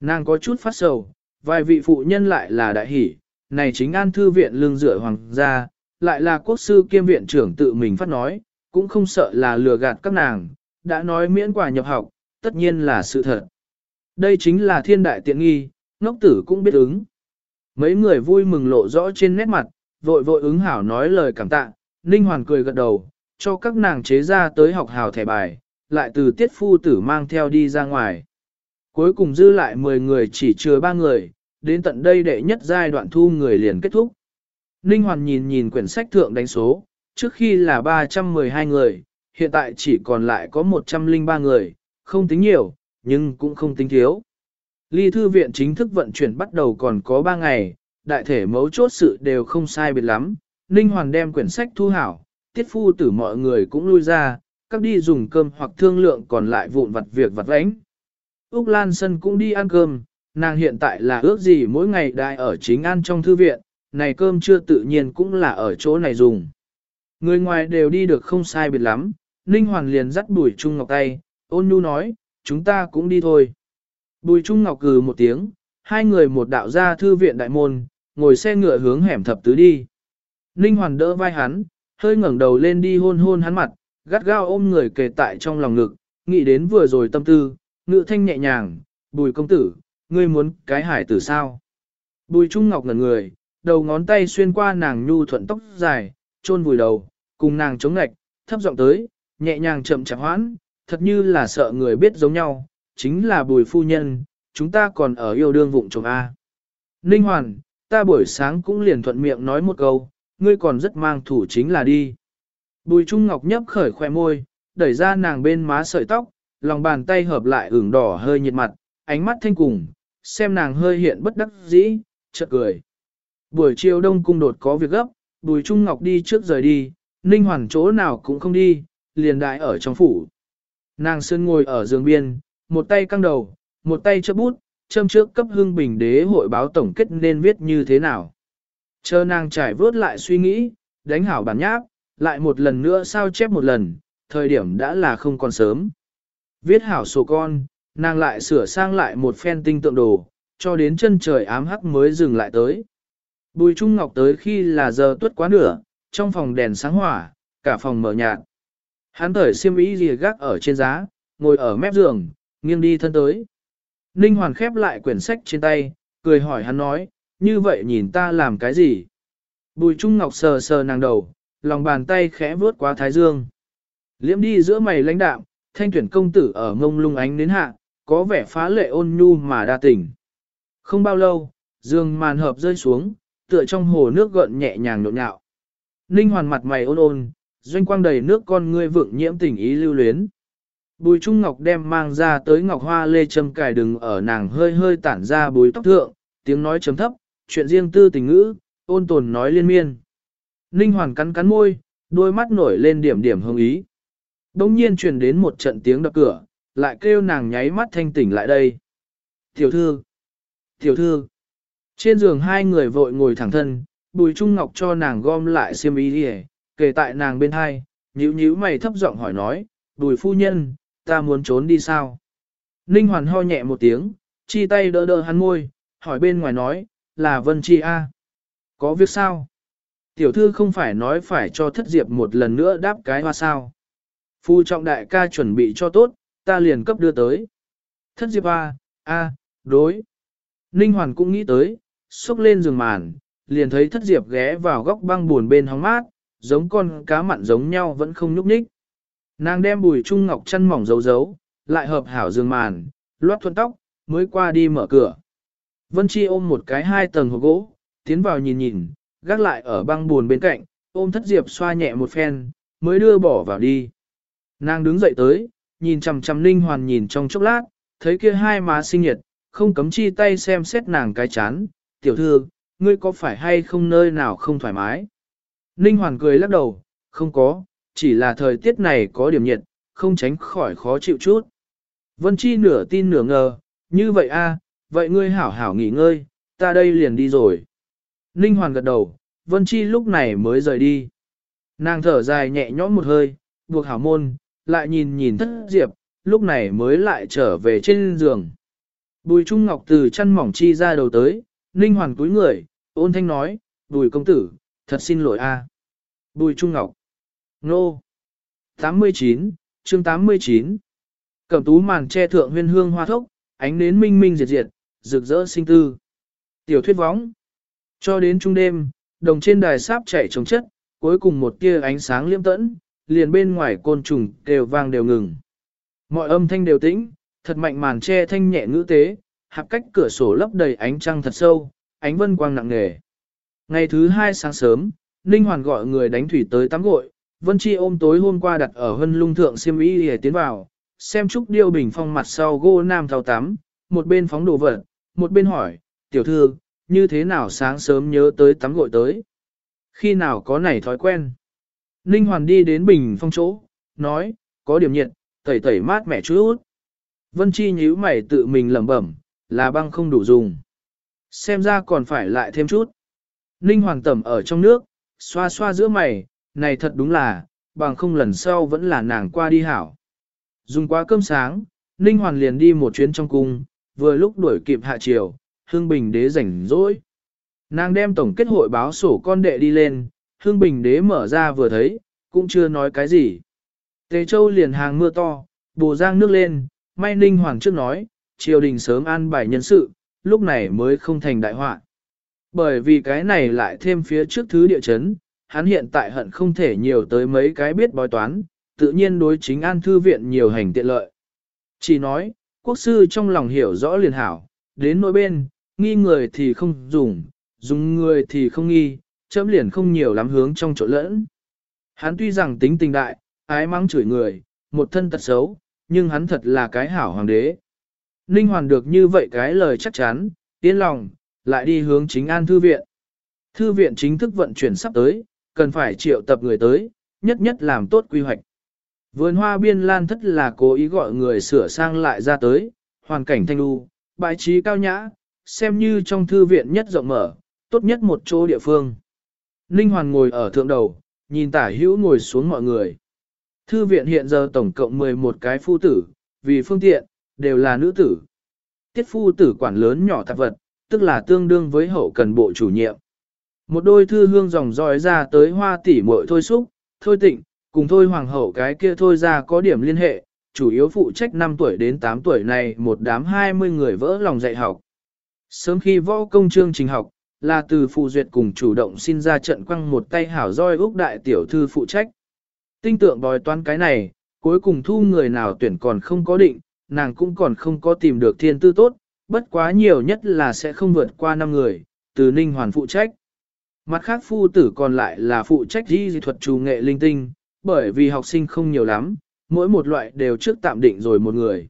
Speaker 1: Nàng có chút phát sầu, vài vị phụ nhân lại là đại hỷ, này chính an thư viện lương rửa hoàng gia, lại là quốc sư kiêm viện trưởng tự mình phát nói, cũng không sợ là lừa gạt các nàng, đã nói miễn quà nhập học, tất nhiên là sự thật. Đây chính là thiên đại tiện nghi, ngốc tử cũng biết ứng. Mấy người vui mừng lộ rõ trên nét mặt, vội vội ứng hảo nói lời cảm tạ, Ninh Hoàn cười gật đầu, cho các nàng chế ra tới học hào thẻ bài, lại từ tiết phu tử mang theo đi ra ngoài. Cuối cùng dư lại 10 người chỉ chừa 3 người, đến tận đây đệ nhất giai đoạn thu người liền kết thúc. Ninh Hoàn nhìn nhìn quyển sách thượng đánh số, trước khi là 312 người, hiện tại chỉ còn lại có 103 người, không tính nhiều, nhưng cũng không tính thiếu. Ly thư viện chính thức vận chuyển bắt đầu còn có 3 ngày, đại thể mấu chốt sự đều không sai biệt lắm. Ninh Hoàn đem quyển sách thu hảo, tiết phu tử mọi người cũng lui ra, các đi dùng cơm hoặc thương lượng còn lại vụn vặt việc vặt vãnh. Úc Lan Sân cũng đi ăn cơm, nàng hiện tại là ước gì mỗi ngày đại ở chính ăn trong thư viện, này cơm chưa tự nhiên cũng là ở chỗ này dùng. Người ngoài đều đi được không sai biệt lắm, Ninh Hoàn liền dắt Bùi Trung Ngọc tay, ôn nhu nói, chúng ta cũng đi thôi. Bùi Trung Ngọc cừ một tiếng, hai người một đạo ra thư viện đại môn, ngồi xe ngựa hướng hẻm thập tứ đi. Ninh Hoàn đỡ vai hắn, hơi ngẩng đầu lên đi hôn hôn hắn mặt, gắt gao ôm người kề tại trong lòng ngực, nghĩ đến vừa rồi tâm tư, ngựa thanh nhẹ nhàng, bùi công tử, ngươi muốn cái hải tử sao? Bùi Trung Ngọc ngẩn người, đầu ngón tay xuyên qua nàng nhu thuận tóc dài, chôn vùi đầu, cùng nàng chống ngạch, thấp giọng tới, nhẹ nhàng chậm chạp hoãn, thật như là sợ người biết giống nhau, chính là bùi phu nhân, chúng ta còn ở yêu đương vụng chồng A. Ninh Hoàn, ta buổi sáng cũng liền thuận miệng nói một câu, ngươi còn rất mang thủ chính là đi. Bùi Trung Ngọc nhấp khởi khoe môi, đẩy ra nàng bên má sợi tóc, lòng bàn tay hợp lại ửng đỏ hơi nhiệt mặt, ánh mắt thanh cùng, xem nàng hơi hiện bất đắc dĩ, chợt cười. Buổi chiều đông cung đột có việc gấp, Bùi Trung Ngọc đi trước rời đi, Ninh Hoàn chỗ nào cũng không đi, liền đại ở trong phủ. Nàng sơn ngồi ở giường biên, một tay căng đầu, một tay chấp bút, châm trước cấp hương bình đế hội báo tổng kết nên viết như thế nào. Chờ nàng trải vớt lại suy nghĩ, đánh hảo bản nháp, lại một lần nữa sao chép một lần, thời điểm đã là không còn sớm. Viết hảo sổ con, nàng lại sửa sang lại một phen tinh tượng đồ, cho đến chân trời ám hắc mới dừng lại tới. Bùi Trung Ngọc tới khi là giờ tuất quá nửa, trong phòng đèn sáng hỏa, cả phòng mở nhạt. Hắn thởi xiêm y gì gác ở trên giá, ngồi ở mép giường, nghiêng đi thân tới. Ninh Hoàn khép lại quyển sách trên tay, cười hỏi hắn nói, như vậy nhìn ta làm cái gì? Bùi Trung Ngọc sờ sờ nàng đầu, lòng bàn tay khẽ vướt qua thái dương. Liễm đi giữa mày lãnh đạm, thanh tuyển công tử ở ngông lung ánh đến hạ, có vẻ phá lệ ôn nhu mà đa tình. Không bao lâu, dương màn hợp rơi xuống, tựa trong hồ nước gợn nhẹ nhàng nhộn nhạo. Ninh hoàn mặt mày ôn ôn, doanh quang đầy nước con ngươi vượng nhiễm tình ý lưu luyến. Bùi Trung Ngọc đem mang ra tới ngọc hoa lê châm cài đừng ở nàng hơi hơi tản ra bùi tóc thượng, tiếng nói chấm thấp, chuyện riêng tư tình ngữ, ôn tồn nói liên miên. Ninh hoàn cắn cắn môi, đôi mắt nổi lên điểm điểm hương ý. Đông nhiên truyền đến một trận tiếng đập cửa, lại kêu nàng nháy mắt thanh tỉnh lại đây. Tiểu thư! Tiểu thư! Trên giường hai người vội ngồi thẳng thân, bùi trung ngọc cho nàng gom lại xiêm ý đi kể tại nàng bên hai, nhíu nhíu mày thấp giọng hỏi nói, bùi phu nhân, ta muốn trốn đi sao? Ninh hoàn ho nhẹ một tiếng, chi tay đỡ đỡ hắn môi, hỏi bên ngoài nói, là Vân Chi A. Có việc sao? Tiểu thư không phải nói phải cho thất diệp một lần nữa đáp cái hoa sao. Phu trọng đại ca chuẩn bị cho tốt, ta liền cấp đưa tới. Thất diệp A, A, đối. Ninh Hoàn cũng nghĩ tới, xúc lên giường màn, liền thấy thất diệp ghé vào góc băng buồn bên hóng mát, giống con cá mặn giống nhau vẫn không nhúc nhích. Nàng đem bùi trung ngọc chăn mỏng giấu giấu, lại hợp hảo giường màn, loát thuận tóc, mới qua đi mở cửa. Vân Chi ôm một cái hai tầng hộp gỗ, tiến vào nhìn nhìn, gác lại ở băng buồn bên cạnh, ôm thất diệp xoa nhẹ một phen, mới đưa bỏ vào đi. Nàng đứng dậy tới, nhìn chằm chằm Ninh Hoàn nhìn trong chốc lát, thấy kia hai má sinh nhiệt, không cấm chi tay xem xét nàng cái chán, tiểu thư, ngươi có phải hay không nơi nào không thoải mái? Ninh Hoàn cười lắc đầu, không có, chỉ là thời tiết này có điểm nhiệt, không tránh khỏi khó chịu chút. Vân Chi nửa tin nửa ngờ, như vậy a, vậy ngươi hảo hảo nghỉ ngơi, ta đây liền đi rồi. Ninh Hoàn gật đầu, Vân Chi lúc này mới rời đi. Nàng thở dài nhẹ nhõm một hơi, buộc hảo môn, lại nhìn nhìn thất diệp, lúc này mới lại trở về trên giường. Bùi Trung Ngọc từ chăn mỏng chi ra đầu tới, Ninh Hoàn cúi người, ôn thanh nói, Bùi công tử, thật xin lỗi a. Bùi Trung Ngọc. Nô. 89, chương 89. Cẩm tú màn che thượng huyên hương hoa thốc, ánh nến minh minh diệt diệt, rực rỡ sinh tư. Tiểu thuyết võng. Cho đến trung đêm, đồng trên đài sáp chảy trống chất, cuối cùng một tia ánh sáng liêm tẫn, liền bên ngoài côn trùng đều vang đều ngừng. Mọi âm thanh đều tĩnh, thật mạnh màn che thanh nhẹ ngữ tế, hạp cách cửa sổ lấp đầy ánh trăng thật sâu, ánh vân quang nặng nề. Ngày thứ hai sáng sớm, Ninh Hoàn gọi người đánh thủy tới tắm gội, Vân Chi ôm tối hôm qua đặt ở hân lung thượng xiêm y để tiến vào, xem Trúc Điêu Bình phong mặt sau gô nam thao tắm, một bên phóng đồ vật, một bên hỏi, tiểu thư, như thế nào sáng sớm nhớ tới tắm gội tới? Khi nào có nảy thói quen? Ninh Hoàn đi đến bình phong chỗ, nói, có điểm nhiệt, tẩy tẩy mát mẻ chút. Vân Chi nhíu mày tự mình lẩm bẩm, là băng không đủ dùng. Xem ra còn phải lại thêm chút. Ninh Hoàng tẩm ở trong nước, xoa xoa giữa mày, này thật đúng là, bằng không lần sau vẫn là nàng qua đi hảo. Dùng quá cơm sáng, Ninh Hoàn liền đi một chuyến trong cung, vừa lúc đuổi kịp hạ chiều, Hương Bình đế rảnh rỗi. Nàng đem tổng kết hội báo sổ con đệ đi lên, Hương Bình đế mở ra vừa thấy, cũng chưa nói cái gì. Tề Châu liền hàng mưa to, bồ giang nước lên, may Ninh Hoàng trước nói, triều đình sớm an bài nhân sự, lúc này mới không thành đại họa. Bởi vì cái này lại thêm phía trước thứ địa chấn, hắn hiện tại hận không thể nhiều tới mấy cái biết bói toán, tự nhiên đối chính an thư viện nhiều hành tiện lợi. Chỉ nói, quốc sư trong lòng hiểu rõ liền hảo, đến nỗi bên, nghi người thì không dùng, dùng người thì không nghi, chấm liền không nhiều lắm hướng trong chỗ lẫn. Hắn tuy rằng tính tình đại, ái mắng chửi người, một thân tật xấu, nhưng hắn thật là cái hảo hoàng đế. Ninh Hoàn được như vậy cái lời chắc chắn, yên lòng, lại đi hướng chính an thư viện. Thư viện chính thức vận chuyển sắp tới, cần phải triệu tập người tới, nhất nhất làm tốt quy hoạch. Vườn hoa biên lan thất là cố ý gọi người sửa sang lại ra tới, hoàn cảnh thanh lưu, bài trí cao nhã, xem như trong thư viện nhất rộng mở, tốt nhất một chỗ địa phương. Ninh Hoàn ngồi ở thượng đầu, nhìn tả hữu ngồi xuống mọi người. Thư viện hiện giờ tổng cộng 11 cái phu tử, vì phương tiện, đều là nữ tử. Tiết phu tử quản lớn nhỏ tạp vật, tức là tương đương với hậu cần bộ chủ nhiệm. Một đôi thư hương dòng dõi ra tới hoa tỷ muội thôi xúc, thôi tịnh, cùng thôi hoàng hậu cái kia thôi ra có điểm liên hệ, chủ yếu phụ trách 5 tuổi đến 8 tuổi này một đám 20 người vỡ lòng dạy học. Sớm khi võ công chương trình học, là từ phụ duyệt cùng chủ động xin ra trận quăng một tay hảo roi úc đại tiểu thư phụ trách. Tinh tượng bòi toán cái này, cuối cùng thu người nào tuyển còn không có định, nàng cũng còn không có tìm được thiên tư tốt, bất quá nhiều nhất là sẽ không vượt qua 5 người, từ ninh hoàn phụ trách. Mặt khác phu tử còn lại là phụ trách di dị thuật trù nghệ linh tinh, bởi vì học sinh không nhiều lắm, mỗi một loại đều trước tạm định rồi một người.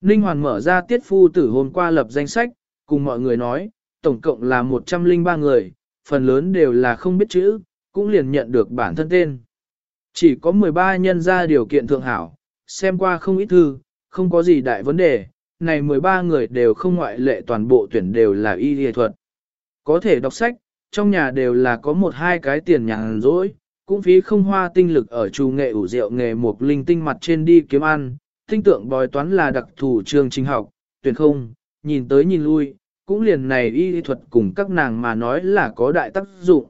Speaker 1: Ninh Hoàn mở ra tiết phu tử hôm qua lập danh sách, cùng mọi người nói, tổng cộng là 103 người, phần lớn đều là không biết chữ, cũng liền nhận được bản thân tên. Chỉ có 13 nhân ra điều kiện thượng hảo, xem qua không ít thư, không có gì đại vấn đề, này 13 người đều không ngoại lệ toàn bộ tuyển đều là y y thuật. Có thể đọc sách, trong nhà đều là có một hai cái tiền nhàn rỗi, cũng phí không hoa tinh lực ở trù nghệ ủ rượu nghề một linh tinh mặt trên đi kiếm ăn, tinh tượng bói toán là đặc thù trường trình học, tuyển không, nhìn tới nhìn lui, cũng liền này y thuật cùng các nàng mà nói là có đại tác dụng.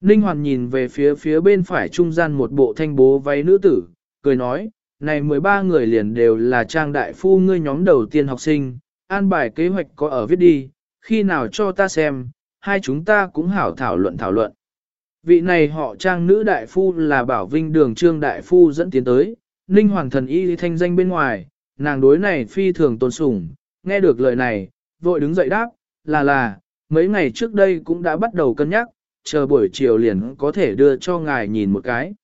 Speaker 1: Ninh Hoàn nhìn về phía phía bên phải trung gian một bộ thanh bố váy nữ tử, cười nói, này 13 người liền đều là trang đại phu ngươi nhóm đầu tiên học sinh, an bài kế hoạch có ở viết đi, khi nào cho ta xem, hai chúng ta cũng hảo thảo luận thảo luận. Vị này họ trang nữ đại phu là bảo vinh đường trương đại phu dẫn tiến tới, ninh hoàng thần y thanh danh bên ngoài, nàng đối này phi thường tôn sủng, nghe được lời này, vội đứng dậy đáp, là là, mấy ngày trước đây cũng đã bắt đầu cân nhắc, chờ buổi chiều liền có thể đưa cho ngài nhìn một cái.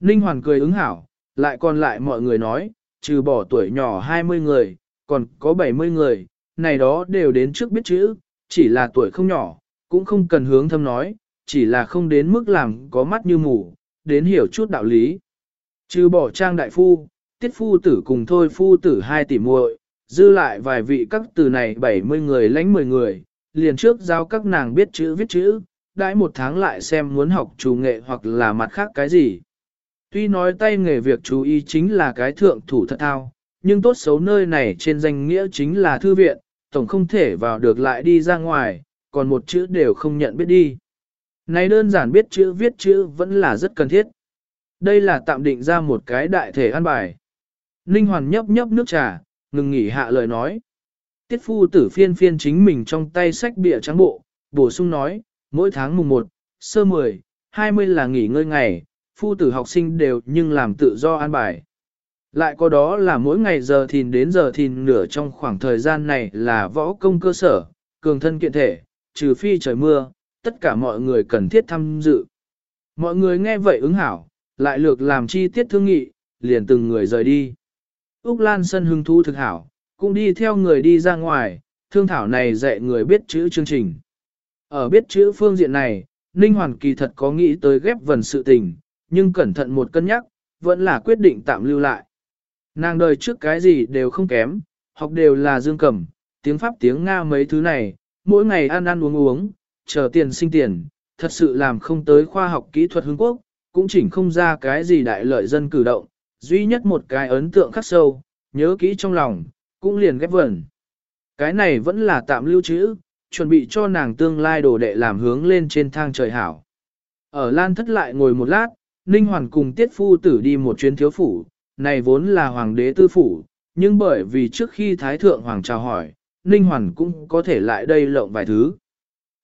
Speaker 1: Ninh Hoàn cười ứng hảo, lại còn lại mọi người nói, trừ bỏ tuổi nhỏ 20 người, còn có 70 người, này đó đều đến trước biết chữ, chỉ là tuổi không nhỏ, cũng không cần hướng thâm nói, chỉ là không đến mức làm có mắt như mù, đến hiểu chút đạo lý. Trừ bỏ trang đại phu, tiết phu tử cùng thôi phu tử hai tỷ muội, dư lại vài vị các từ này 70 người lãnh 10 người, liền trước giao các nàng biết chữ viết chữ, đãi một tháng lại xem muốn học chủ nghệ hoặc là mặt khác cái gì. Tuy nói tay nghề việc chú ý chính là cái thượng thủ thật thao, nhưng tốt xấu nơi này trên danh nghĩa chính là thư viện, tổng không thể vào được lại đi ra ngoài, còn một chữ đều không nhận biết đi. Này đơn giản biết chữ viết chữ vẫn là rất cần thiết. Đây là tạm định ra một cái đại thể an bài. Ninh Hoàn nhấp nhấp nước trà, ngừng nghỉ hạ lời nói. Tiết phu tử phiên phiên chính mình trong tay sách bịa trắng bộ, bổ sung nói, mỗi tháng mùng 1, sơ 10, 20 là nghỉ ngơi ngày, phu tử học sinh đều nhưng làm tự do an bài. Lại có đó là mỗi ngày giờ thìn đến giờ thìn nửa trong khoảng thời gian này là võ công cơ sở, cường thân kiện thể, trừ phi trời mưa, tất cả mọi người cần thiết tham dự. Mọi người nghe vậy ứng hảo, lại lược làm chi tiết thương nghị, liền từng người rời đi. Úc Lan Sân hưng thu thực hảo, cũng đi theo người đi ra ngoài, thương thảo này dạy người biết chữ chương trình. Ở biết chữ phương diện này, Ninh Hoàn kỳ thật có nghĩ tới ghép vần sự tình, nhưng cẩn thận một cân nhắc, vẫn là quyết định tạm lưu lại. Nàng đời trước cái gì đều không kém, học đều là dương cầm, tiếng Pháp tiếng Nga mấy thứ này, mỗi ngày ăn ăn uống uống, chờ tiền sinh tiền, thật sự làm không tới khoa học kỹ thuật hướng quốc, cũng chỉnh không ra cái gì đại lợi dân cử động, duy nhất một cái ấn tượng khắc sâu, nhớ kỹ trong lòng, cũng liền ghép vẩn. Cái này vẫn là tạm lưu trữ, chuẩn bị cho nàng tương lai đồ đệ làm hướng lên trên thang trời hảo. Ở Lan thất lại ngồi một lát, Ninh Hoàn cùng Tiết Phu Tử đi một chuyến thiếu phủ, này vốn là hoàng đế tư phủ, nhưng bởi vì trước khi Thái Thượng Hoàng chào hỏi, Ninh Hoàn cũng có thể lại đây lộng vài thứ.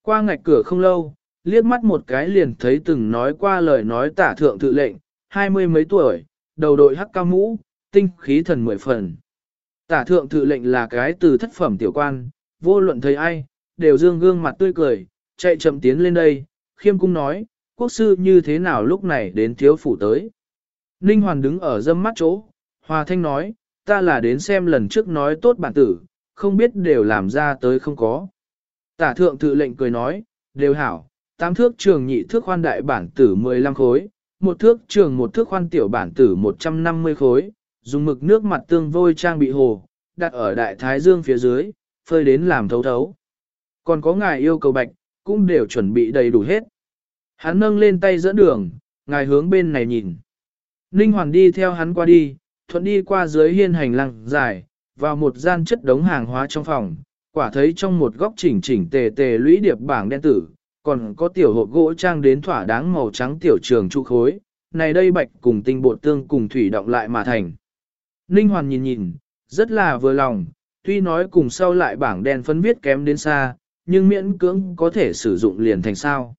Speaker 1: Qua ngạch cửa không lâu, liếc mắt một cái liền thấy từng nói qua lời nói tả thượng tự lệnh, hai mươi mấy tuổi, đầu đội hắc cao mũ, tinh khí thần mười phần. Tả thượng tự lệnh là cái từ thất phẩm tiểu quan, vô luận thấy ai, đều dương gương mặt tươi cười, chạy chậm tiến lên đây, khiêm cung nói, quốc sư như thế nào lúc này đến thiếu phủ tới. Ninh Hoàn đứng ở dâm mắt chỗ, Hòa Thanh nói, ta là đến xem lần trước nói tốt bản tử, không biết đều làm ra tới không có. Tả thượng tự lệnh cười nói, đều hảo, tám thước trường nhị thước khoan đại bản tử 15 khối, một thước trường một thước khoan tiểu bản tử 150 khối, dùng mực nước mặt tương vôi trang bị hồ, đặt ở đại thái dương phía dưới, phơi đến làm thấu thấu. Còn có ngài yêu cầu bạch, cũng đều chuẩn bị đầy đủ hết. Hắn nâng lên tay dẫn đường, ngài hướng bên này nhìn. Ninh Hoàn đi theo hắn qua đi, thuận đi qua dưới hiên hành lang dài, vào một gian chất đống hàng hóa trong phòng, quả thấy trong một góc chỉnh chỉnh tề tề lũy điệp bảng đen tử, còn có tiểu hộp gỗ trang đến thỏa đáng màu trắng tiểu trường trụ khối, này đây bạch cùng tinh bột tương cùng thủy động lại mà thành. Ninh Hoàn nhìn nhìn, rất là vừa lòng, tuy nói cùng sau lại bảng đen phân viết kém đến xa, nhưng miễn cưỡng có thể sử dụng liền thành sao.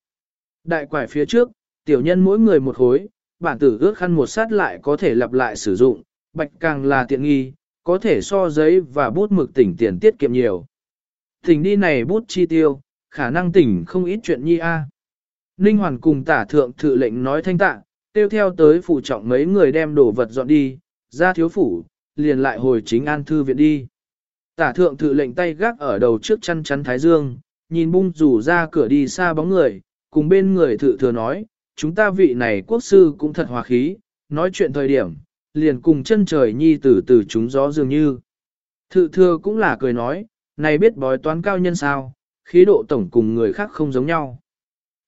Speaker 1: Đại quải phía trước, tiểu nhân mỗi người một khối, bản tử ước khăn một sát lại có thể lặp lại sử dụng, bạch càng là tiện nghi, có thể so giấy và bút mực tỉnh tiền tiết kiệm nhiều. Tỉnh đi này bút chi tiêu, khả năng tỉnh không ít chuyện nhi a. Ninh Hoàn cùng tả thượng thự lệnh nói thanh tạ, tiêu theo tới phụ trọng mấy người đem đồ vật dọn đi, ra thiếu phủ, liền lại hồi chính an thư viện đi. Tả thượng thự lệnh tay gác ở đầu trước chăn chắn thái dương, nhìn bung rủ ra cửa đi xa bóng người, cùng bên người thự thừa nói, chúng ta vị này quốc sư cũng thật hòa khí, nói chuyện thời điểm, liền cùng chân trời nhi tử từ chúng gió dường như. Thự thừa cũng là cười nói, này biết bói toán cao nhân sao, khí độ tổng cùng người khác không giống nhau.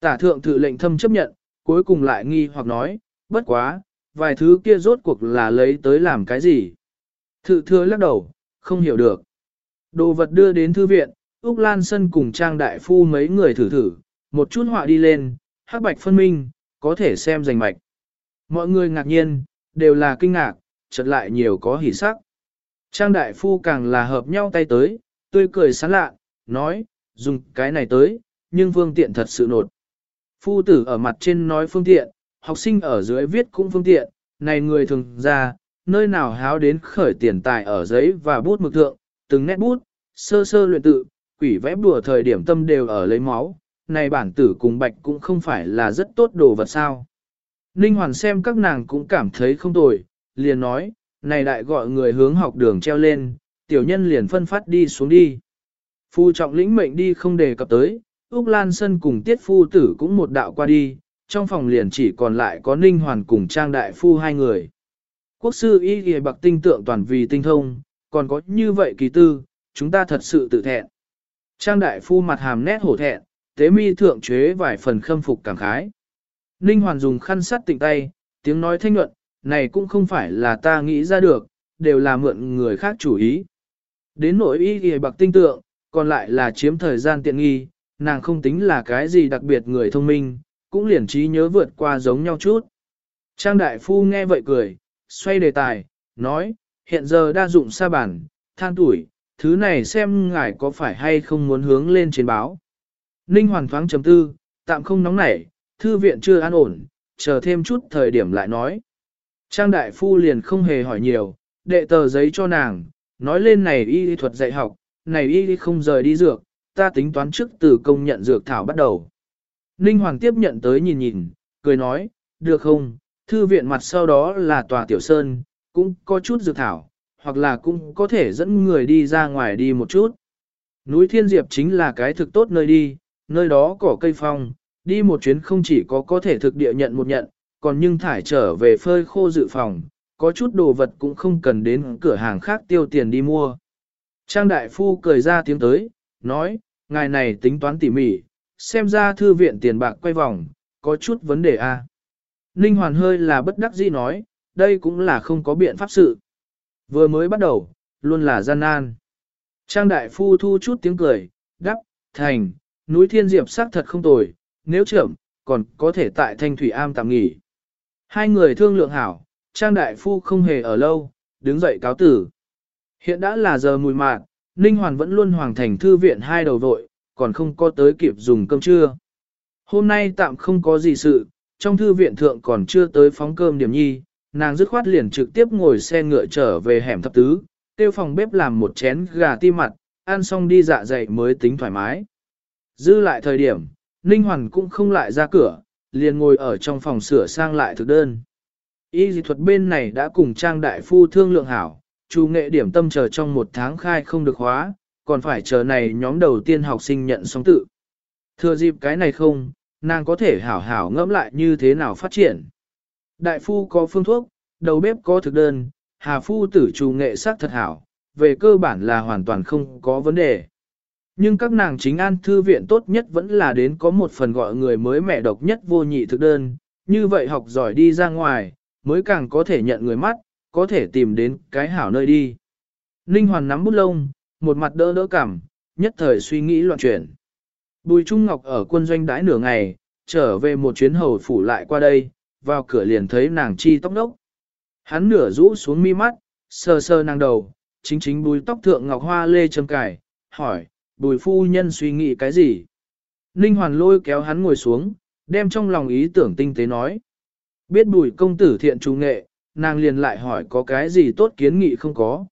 Speaker 1: Tả thượng thự lệnh thâm chấp nhận, cuối cùng lại nghi hoặc nói, bất quá, vài thứ kia rốt cuộc là lấy tới làm cái gì. Thự thừa lắc đầu, không hiểu được. Đồ vật đưa đến thư viện, Úc Lan Sân cùng Trang Đại Phu mấy người thử thử, một chút họa đi lên, hắc bạch phân minh, có thể xem rành mạch. Mọi người ngạc nhiên, đều là kinh ngạc, chợt lại nhiều có hỉ sắc. Trang đại phu càng là hợp nhau tay tới, tươi cười sán lạ, nói, dùng cái này tới, nhưng phương tiện thật sự nột. Phu tử ở mặt trên nói phương tiện, học sinh ở dưới viết cũng phương tiện, này người thường ra, nơi nào háo đến khởi tiền tài ở giấy và bút mực thượng, từng nét bút, sơ sơ luyện tự, quỷ vẽ đùa thời điểm tâm đều ở lấy máu, này bản tử cùng bạch cũng không phải là rất tốt đồ vật sao. Ninh Hoàn xem các nàng cũng cảm thấy không tồi, liền nói, này đại gọi người hướng học đường treo lên, tiểu nhân liền phân phát đi xuống đi. Phu trọng lĩnh mệnh đi không đề cập tới, Úc Lan Sân cùng tiết phu tử cũng một đạo qua đi, trong phòng liền chỉ còn lại có Ninh Hoàn cùng Trang Đại Phu hai người. Quốc sư y ghề bạc tinh tượng toàn vì tinh thông, còn có như vậy kỳ tư, chúng ta thật sự tự thẹn. Trang Đại Phu mặt hàm nét hổ thẹn, tế mi thượng chế vài phần khâm phục cảm khái. Ninh Hoàn dùng khăn sắt tịnh tay, tiếng nói thanh nhuận, này cũng không phải là ta nghĩ ra được, đều là mượn người khác chủ ý. Đến nội ý ghi bạc tinh tượng, còn lại là chiếm thời gian tiện nghi, nàng không tính là cái gì đặc biệt người thông minh, cũng liền trí nhớ vượt qua giống nhau chút. Trang đại phu nghe vậy cười, xoay đề tài, nói, hiện giờ đa dụng sa bản, than tuổi, thứ này xem ngài có phải hay không muốn hướng lên trên báo. Ninh hoàn thoáng chấm tư, tạm không nóng nảy, thư viện chưa an ổn, chờ thêm chút thời điểm lại nói. Trang đại phu liền không hề hỏi nhiều, đệ tờ giấy cho nàng, nói lên này y thuật dạy học, này y không rời đi dược, ta tính toán trước từ công nhận dược thảo bắt đầu. Ninh Hoàng tiếp nhận tới nhìn nhìn, cười nói, được không, thư viện mặt sau đó là tòa tiểu sơn, cũng có chút dược thảo, hoặc là cũng có thể dẫn người đi ra ngoài đi một chút. Núi Thiên Diệp chính là cái thực tốt nơi đi, nơi đó có cây phong, đi một chuyến không chỉ có có thể thực địa nhận một nhận, còn nhưng thải trở về phơi khô dự phòng, có chút đồ vật cũng không cần đến cửa hàng khác tiêu tiền đi mua. Trang đại phu cười ra tiếng tới, nói, ngài này tính toán tỉ mỉ, xem ra thư viện tiền bạc quay vòng, có chút vấn đề a. À. Ninh Hoàn hơi là bất đắc dĩ nói, đây cũng là không có biện pháp sự. Vừa mới bắt đầu, luôn là gian nan. Trang đại phu thu chút tiếng cười, đắp, thành, núi thiên diệp sắc thật không tồi, nếu chậm, còn có thể tại thanh thủy am tạm nghỉ. Hai người thương lượng hảo, trang đại phu không hề ở lâu, đứng dậy cáo tử. Hiện đã là giờ mùi mạt Ninh Hoàn vẫn luôn hoàng thành thư viện hai đầu vội, còn không có tới kịp dùng cơm trưa. Hôm nay tạm không có gì sự, trong thư viện thượng còn chưa tới phóng cơm điểm nhi, nàng dứt khoát liền trực tiếp ngồi xe ngựa trở về hẻm thập tứ, tiêu phòng bếp làm một chén gà ti mặt, ăn xong đi dạ dày mới tính thoải mái. Dư lại thời điểm, Ninh Hoàn cũng không lại ra cửa, liền ngồi ở trong phòng sửa sang lại thực đơn. Y dị thuật bên này đã cùng Trang Đại Phu thương lượng hảo, chú nghệ điểm tâm chờ trong một tháng khai không được hóa, còn phải chờ này nhóm đầu tiên học sinh nhận sống tự. Thừa dịp cái này không, nàng có thể hảo hảo ngẫm lại như thế nào phát triển. Đại phu có phương thuốc, đầu bếp có thực đơn, hà phu tử chú nghệ sắc thật hảo, về cơ bản là hoàn toàn không có vấn đề. Nhưng các nàng chính an thư viện tốt nhất vẫn là đến có một phần gọi người mới mẹ độc nhất vô nhị thực đơn, như vậy học giỏi đi ra ngoài, mới càng có thể nhận người mắt, có thể tìm đến cái hảo nơi đi. Ninh Hoàn nắm bút lông, một mặt đỡ đỡ cảm, nhất thời suy nghĩ loạn chuyển. Bùi Trung Ngọc ở quân doanh đãi nửa ngày, trở về một chuyến hầu phủ lại qua đây, vào cửa liền thấy nàng chi tóc đốc. Hắn nửa rũ xuống mi mắt, sờ sờ nàng đầu, chính chính bùi tóc thượng ngọc hoa lê châm cải, hỏi, bùi phu nhân suy nghĩ cái gì? Ninh Hoàn lôi kéo hắn ngồi xuống, đem trong lòng ý tưởng tinh tế nói. Biết bùi công tử thiện trung nghệ, nàng liền lại hỏi có cái gì tốt kiến nghị không có.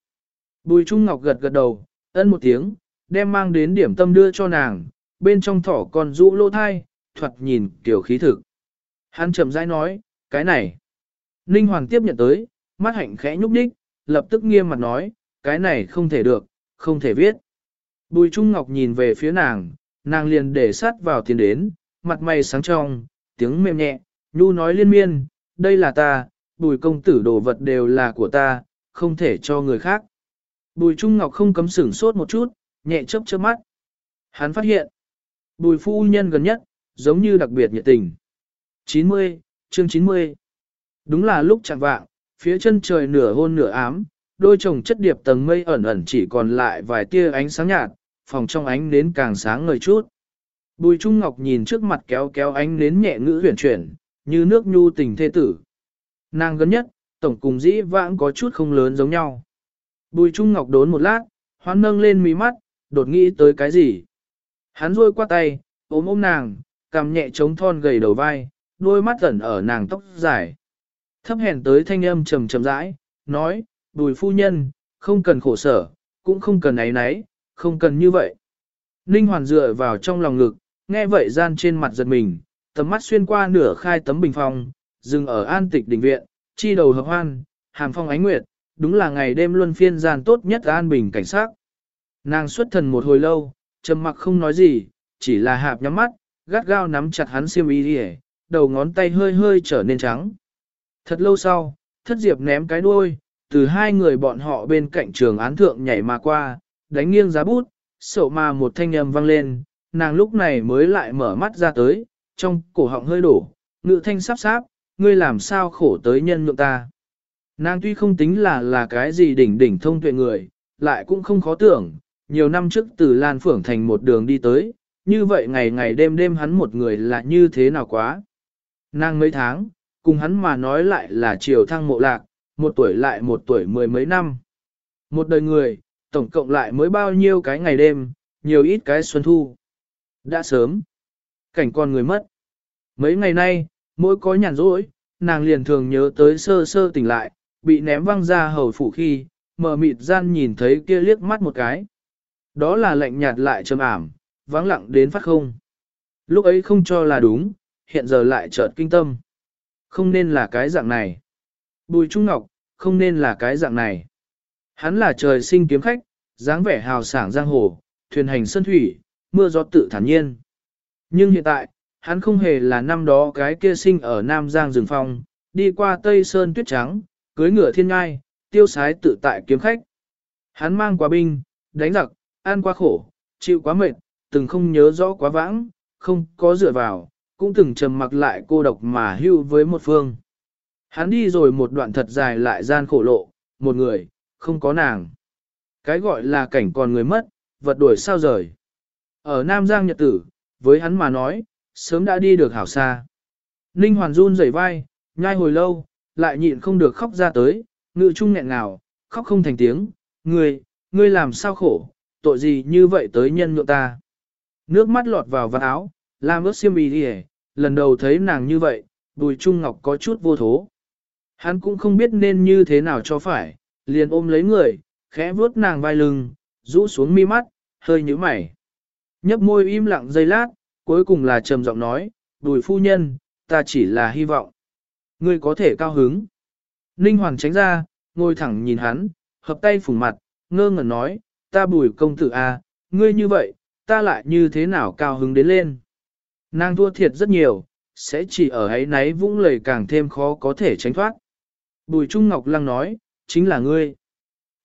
Speaker 1: Bùi Trung Ngọc gật gật đầu, ân một tiếng, đem mang đến điểm tâm đưa cho nàng, bên trong thỏ còn rũ lô thai, thuật nhìn tiểu khí thực. Hắn chậm rãi nói, cái này. Ninh Hoàng tiếp nhận tới, mắt hạnh khẽ nhúc đích, lập tức nghiêm mặt nói, cái này không thể được, không thể viết. Bùi Trung Ngọc nhìn về phía nàng, nàng liền để sát vào tiền đến, mặt mày sáng trong, tiếng mềm nhẹ, nhu nói liên miên, đây là ta, bùi công tử đồ vật đều là của ta, không thể cho người khác. Bùi Trung Ngọc không cấm sửng sốt một chút, nhẹ chớp chớp mắt. Hắn phát hiện, bùi phu nhân gần nhất, giống như đặc biệt nhiệt tình. 90, chương 90. Đúng là lúc chẳng vạng, phía chân trời nửa hôn nửa ám, đôi chồng chất điệp tầng mây ẩn ẩn chỉ còn lại vài tia ánh sáng nhạt, phòng trong ánh nến càng sáng ngời chút. Bùi Trung Ngọc nhìn trước mặt kéo kéo ánh nến nhẹ ngữ huyền chuyển, như nước nhu tình thê tử. Nàng gần nhất, tổng cùng dĩ vãng có chút không lớn giống nhau. Bùi Trung Ngọc đốn một lát, hoán nâng lên mí mắt, đột nghĩ tới cái gì. Hắn rôi qua tay, ôm ôm nàng, cầm nhẹ chống thon gầy đầu vai, đôi mắt ẩn ở nàng tóc dài. Thấp hèn tới thanh âm trầm trầm rãi, nói, bùi phu nhân, không cần khổ sở, cũng không cần ấy náy, không cần như vậy. Ninh hoàn dựa vào trong lòng ngực, nghe vậy gian trên mặt giật mình, tầm mắt xuyên qua nửa khai tấm bình phong, dừng ở an tịch đình viện, chi đầu hợp hoan, hàm phong ánh nguyệt, đúng là ngày đêm luân phiên gian tốt nhất an bình cảnh sát. Nàng xuất thần một hồi lâu, trầm mặc không nói gì, chỉ là hạp nhắm mắt, gắt gao nắm chặt hắn xiêm y đi đầu ngón tay hơi hơi trở nên trắng. Thật lâu sau, thất diệp ném cái đuôi, từ hai người bọn họ bên cạnh trường án thượng nhảy mà qua, đánh nghiêng giá bút, sổ mà một thanh âm vang lên, nàng lúc này mới lại mở mắt ra tới, trong cổ họng hơi đổ, ngự thanh sắp sáp, ngươi làm sao khổ tới nhân nhượng ta. Nàng tuy không tính là là cái gì đỉnh đỉnh thông tuệ người, lại cũng không khó tưởng, nhiều năm trước từ Lan Phưởng thành một đường đi tới, như vậy ngày ngày đêm đêm hắn một người là như thế nào quá. Nàng mấy tháng, cùng hắn mà nói lại là chiều thăng mộ lạc, một tuổi lại một tuổi mười mấy năm. Một đời người, tổng cộng lại mới bao nhiêu cái ngày đêm, nhiều ít cái xuân thu. Đã sớm, cảnh con người mất. Mấy ngày nay, mỗi có nhàn rỗi, nàng liền thường nhớ tới sơ sơ tỉnh lại, bị ném văng ra hầu phủ khi, mở mịt gian nhìn thấy kia liếc mắt một cái. Đó là lạnh nhạt lại trầm ảm, vắng lặng đến phát không. Lúc ấy không cho là đúng, hiện giờ lại chợt kinh tâm. Không nên là cái dạng này. Bùi Trung Ngọc, không nên là cái dạng này. Hắn là trời sinh kiếm khách, dáng vẻ hào sảng giang hồ, thuyền hành sơn thủy, mưa gió tự thản nhiên. Nhưng hiện tại, hắn không hề là năm đó cái kia sinh ở Nam Giang rừng phong, đi qua Tây Sơn tuyết trắng, cưới ngựa thiên ngai, tiêu sái tự tại kiếm khách. Hắn mang quá binh, đánh giặc, ăn quá khổ, chịu quá mệt, từng không nhớ rõ quá vãng, không có dựa vào, cũng từng trầm mặc lại cô độc mà hưu với một phương. Hắn đi rồi một đoạn thật dài lại gian khổ lộ, một người, không có nàng. Cái gọi là cảnh còn người mất, vật đuổi sao rời. Ở Nam Giang Nhật Tử, với hắn mà nói, sớm đã đi được hảo xa. Ninh Hoàn run rẩy vai, nhai hồi lâu, lại nhịn không được khóc ra tới, ngự trung nghẹn ngào, khóc không thành tiếng, ngươi, ngươi làm sao khổ, tội gì như vậy tới nhân nhượng ta. Nước mắt lọt vào vạt áo, làm ướt xiêm y đi lần đầu thấy nàng như vậy, bùi trung ngọc có chút vô thố. Hắn cũng không biết nên như thế nào cho phải, liền ôm lấy người, khẽ vuốt nàng vai lưng, rũ xuống mi mắt, hơi nhíu mày. Nhấp môi im lặng giây lát, cuối cùng là trầm giọng nói, bùi phu nhân, ta chỉ là hy vọng. Ngươi có thể cao hứng. Ninh Hoàng tránh ra, ngồi thẳng nhìn hắn, hợp tay phủng mặt, ngơ ngẩn nói, ta bùi công tử a, à, ngươi như vậy, ta lại như thế nào cao hứng đến lên. Nàng thua thiệt rất nhiều, sẽ chỉ ở ấy náy vũng lời càng thêm khó có thể tránh thoát. Bùi Trung Ngọc Lăng nói, chính là ngươi.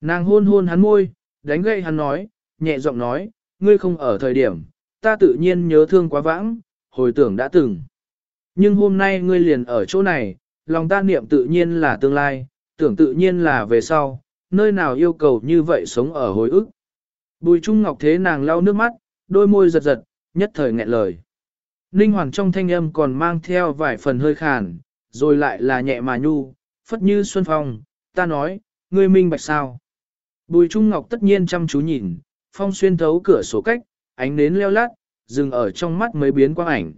Speaker 1: Nàng hôn hôn hắn môi, đánh gậy hắn nói, nhẹ giọng nói, ngươi không ở thời điểm, ta tự nhiên nhớ thương quá vãng, hồi tưởng đã từng. Nhưng hôm nay ngươi liền ở chỗ này, lòng ta niệm tự nhiên là tương lai, tưởng tự nhiên là về sau, nơi nào yêu cầu như vậy sống ở hồi ức. Bùi Trung Ngọc thế nàng lau nước mắt, đôi môi giật giật, nhất thời nghẹn lời. Ninh Hoàng trong thanh âm còn mang theo vài phần hơi khàn, rồi lại là nhẹ mà nhu, phất như xuân phong, ta nói, ngươi minh bạch sao. Bùi Trung Ngọc tất nhiên chăm chú nhìn, phong xuyên thấu cửa sổ cách, ánh nến leo lát, dừng ở trong mắt mới biến quang ảnh.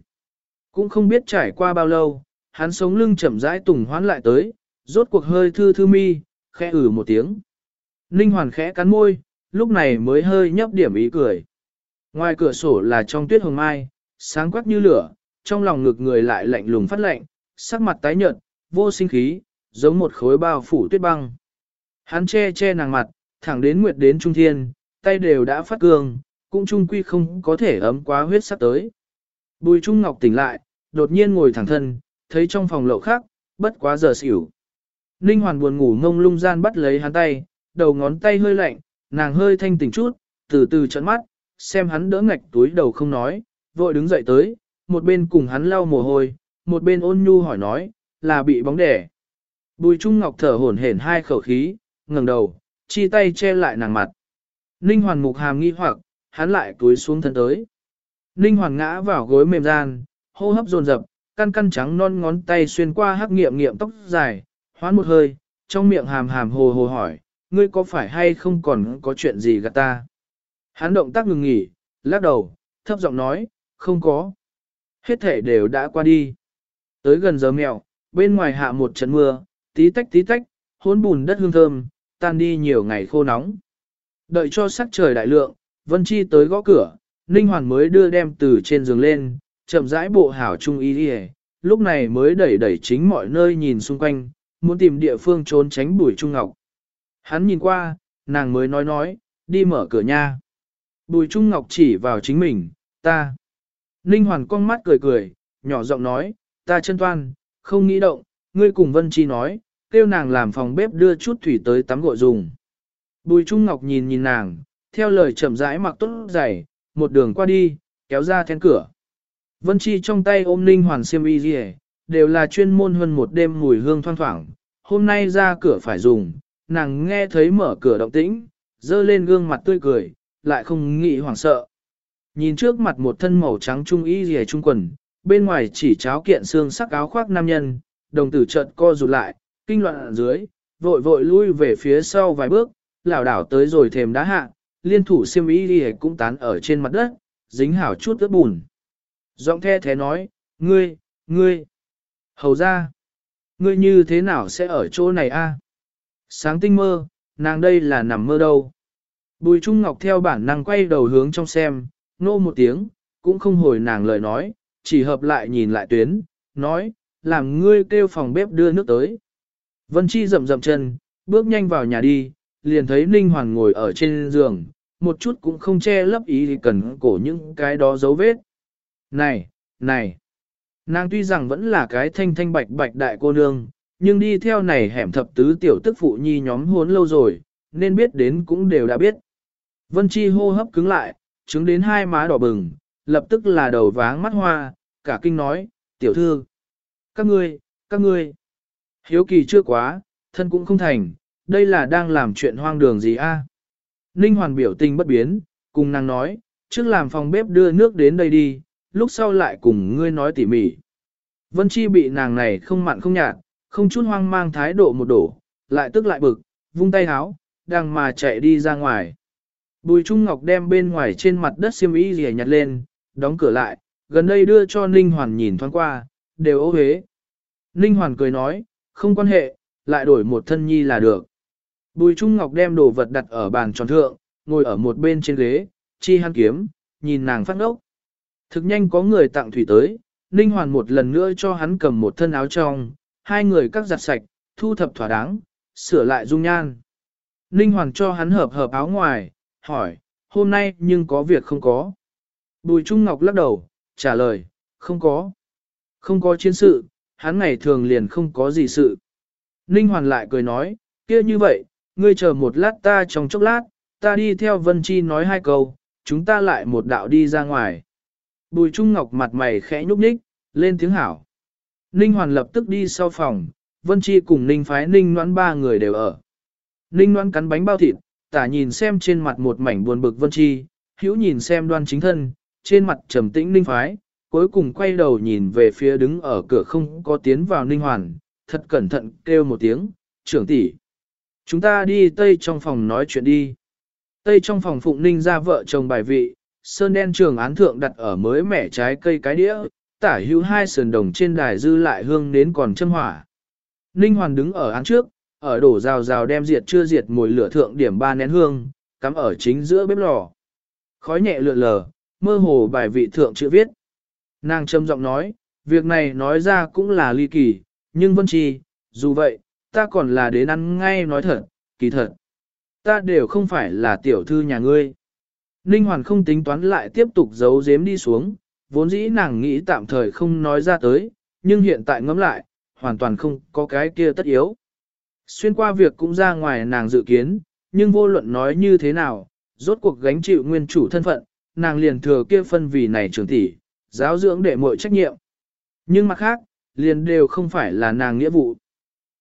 Speaker 1: Cũng không biết trải qua bao lâu, hắn sống lưng chậm rãi tùng hoán lại tới, rốt cuộc hơi thư thư mi, khẽ ử một tiếng. Ninh Hoàn khẽ cắn môi, lúc này mới hơi nhấp điểm ý cười. Ngoài cửa sổ là trong tuyết hồng mai, sáng quắc như lửa, trong lòng ngực người lại lạnh lùng phát lạnh, sắc mặt tái nhợt, vô sinh khí, giống một khối bao phủ tuyết băng. Hắn che che nàng mặt, thẳng đến nguyệt đến trung thiên, tay đều đã phát cường, cũng trung quy không có thể ấm quá huyết sắp tới. Bùi Trung Ngọc tỉnh lại, đột nhiên ngồi thẳng thân, thấy trong phòng lậu khác, bất quá giờ xỉu. Ninh Hoàn buồn ngủ ngông lung gian bắt lấy hắn tay, đầu ngón tay hơi lạnh, nàng hơi thanh tỉnh chút, từ từ trận mắt, xem hắn đỡ ngạch túi đầu không nói, vội đứng dậy tới, một bên cùng hắn lau mồ hôi, một bên ôn nhu hỏi nói, là bị bóng đẻ. Bùi Trung Ngọc thở hổn hển hai khẩu khí, ngẩng đầu, chi tay che lại nàng mặt. Ninh Hoàn mục hàm nghi hoặc, hắn lại túi xuống thân tới. Ninh Hoàn ngã vào gối mềm gian, hô hấp dồn dập, căn căn trắng non ngón tay xuyên qua hắc nghiệm nghiệm tóc dài, hoán một hơi, trong miệng hàm hàm hồ hồ hỏi, ngươi có phải hay không còn có chuyện gì gạt ta? Hắn động tác ngừng nghỉ, lắc đầu, thấp giọng nói, không có. Hết thể đều đã qua đi. Tới gần giờ mèo, bên ngoài hạ một trận mưa, tí tách tí tách, hỗn bùn đất hương thơm, tan đi nhiều ngày khô nóng. Đợi cho sắc trời đại lượng, Vân Chi tới gõ cửa, Ninh Hoàn mới đưa đem từ trên giường lên, chậm rãi bộ hảo trung y đi lúc này mới đẩy đẩy chính mọi nơi nhìn xung quanh, muốn tìm địa phương trốn tránh bùi trung ngọc. Hắn nhìn qua, nàng mới nói nói, đi mở cửa nha. Bùi Trung Ngọc chỉ vào chính mình, ta. Ninh Hoàn con mắt cười cười, nhỏ giọng nói, ta chân toan, không nghĩ động, ngươi cùng Vân Chi nói, kêu nàng làm phòng bếp đưa chút thủy tới tắm gội dùng. Bùi Trung Ngọc nhìn nhìn nàng, theo lời chậm rãi mặc tốt giày, một đường qua đi, kéo ra then cửa. Vân Chi trong tay ôm Ninh Hoàn xiêm y gì đều là chuyên môn hơn một đêm mùi hương thoang thoảng. Hôm nay ra cửa phải dùng, nàng nghe thấy mở cửa động tĩnh, dơ lên gương mặt tươi cười, lại không nghĩ hoảng sợ. Nhìn trước mặt một thân màu trắng trung y gì trung quần, bên ngoài chỉ cháo kiện xương sắc áo khoác nam nhân, đồng tử chợt co rụt lại, kinh loạn ở dưới, vội vội lui về phía sau vài bước, lảo đảo tới rồi thềm đá hạ, liên thủ xiêm y gì cũng tán ở trên mặt đất, dính hảo chút ướt bùn. Giọng the thế nói, ngươi, ngươi, hầu ra, ngươi như thế nào sẽ ở chỗ này a? Sáng tinh mơ, nàng đây là nằm mơ đâu. Bùi Trung Ngọc theo bản năng quay đầu hướng trong xem, nô một tiếng, cũng không hồi nàng lời nói, chỉ hợp lại nhìn lại tuyến, nói, làm ngươi kêu phòng bếp đưa nước tới. Vân Chi rậm rậm chân, bước nhanh vào nhà đi, liền thấy Ninh Hoàn ngồi ở trên giường, một chút cũng không che lấp ý thì cần cổ những cái đó dấu vết. Này, này, nàng tuy rằng vẫn là cái thanh thanh bạch bạch đại cô nương, nhưng đi theo này hẻm thập tứ tiểu tức phụ nhi nhóm hốn lâu rồi, nên biết đến cũng đều đã biết. Vân Chi hô hấp cứng lại, chứng đến hai má đỏ bừng, lập tức là đầu váng mắt hoa, cả kinh nói, tiểu thư. Các ngươi, các ngươi. Hiếu kỳ chưa quá, thân cũng không thành, đây là đang làm chuyện hoang đường gì a? Ninh Hoàn biểu tình bất biến, cùng nàng nói, trước làm phòng bếp đưa nước đến đây đi, lúc sau lại cùng ngươi nói tỉ mỉ. Vân Chi bị nàng này không mặn không nhạt, không chút hoang mang thái độ một đổ, lại tức lại bực, vung tay háo, đang mà chạy đi ra ngoài. Bùi Trung Ngọc đem bên ngoài trên mặt đất xiêm y rìa nhặt lên, đóng cửa lại, gần đây đưa cho Ninh Hoàn nhìn thoáng qua, đều ố hế. Ninh Hoàn cười nói, không quan hệ, lại đổi một thân nhi là được. Bùi Trung Ngọc đem đồ vật đặt ở bàn tròn thượng, ngồi ở một bên trên ghế, chi hắn kiếm, nhìn nàng phát ốc. Thực nhanh có người tặng thủy tới, Ninh Hoàn một lần nữa cho hắn cầm một thân áo trong, hai người cắt giặt sạch, thu thập thỏa đáng, sửa lại dung nhan. Ninh Hoàn cho hắn hợp hợp áo ngoài, hỏi, hôm nay nhưng có việc không có. Bùi Trung Ngọc lắc đầu, trả lời, không có. Không có chiến sự, hắn ngày thường liền không có gì sự. Ninh Hoàn lại cười nói, kia như vậy, ngươi chờ một lát ta trong chốc lát, ta đi theo Vân Chi nói hai câu, chúng ta lại một đạo đi ra ngoài. Bùi Trung Ngọc mặt mày khẽ nhúc nhích, lên tiếng hảo. Ninh Hoàn lập tức đi sau phòng, Vân Chi cùng Ninh Phái Ninh Noãn ba người đều ở. Ninh Noãn cắn bánh bao thịt, tả nhìn xem trên mặt một mảnh buồn bực Vân Chi, hữu nhìn xem đoan chính thân, trên mặt trầm tĩnh Ninh Phái, cuối cùng quay đầu nhìn về phía đứng ở cửa không có tiến vào Ninh Hoàn, thật cẩn thận kêu một tiếng, trưởng tỷ. Chúng ta đi Tây trong phòng nói chuyện đi. Tây trong phòng Phụng Ninh ra vợ chồng bài vị, sơn đen trường án thượng đặt ở mới mẻ trái cây cái đĩa, tả hữu hai sườn đồng trên đài dư lại hương đến còn châm hỏa. Ninh Hoàn đứng ở án trước, ở đổ rào rào đem diệt chưa diệt mùi lửa thượng điểm ba nén hương, cắm ở chính giữa bếp lò. Khói nhẹ lượn lờ, mơ hồ bài vị thượng chữ viết. Nàng trầm giọng nói, việc này nói ra cũng là ly kỳ, nhưng Vân Chi, dù vậy, ta còn là đến ăn ngay nói thật, kỳ thật. Ta đều không phải là tiểu thư nhà ngươi. Ninh Hoàn không tính toán lại tiếp tục giấu giếm đi xuống, vốn dĩ nàng nghĩ tạm thời không nói ra tới, nhưng hiện tại ngẫm lại, hoàn toàn không có cái kia tất yếu. Xuyên qua việc cũng ra ngoài nàng dự kiến, nhưng vô luận nói như thế nào, rốt cuộc gánh chịu nguyên chủ thân phận, nàng liền thừa kia phân vì này trưởng tỷ, giáo dưỡng để mọi trách nhiệm. Nhưng mặt khác, liền đều không phải là nàng nghĩa vụ.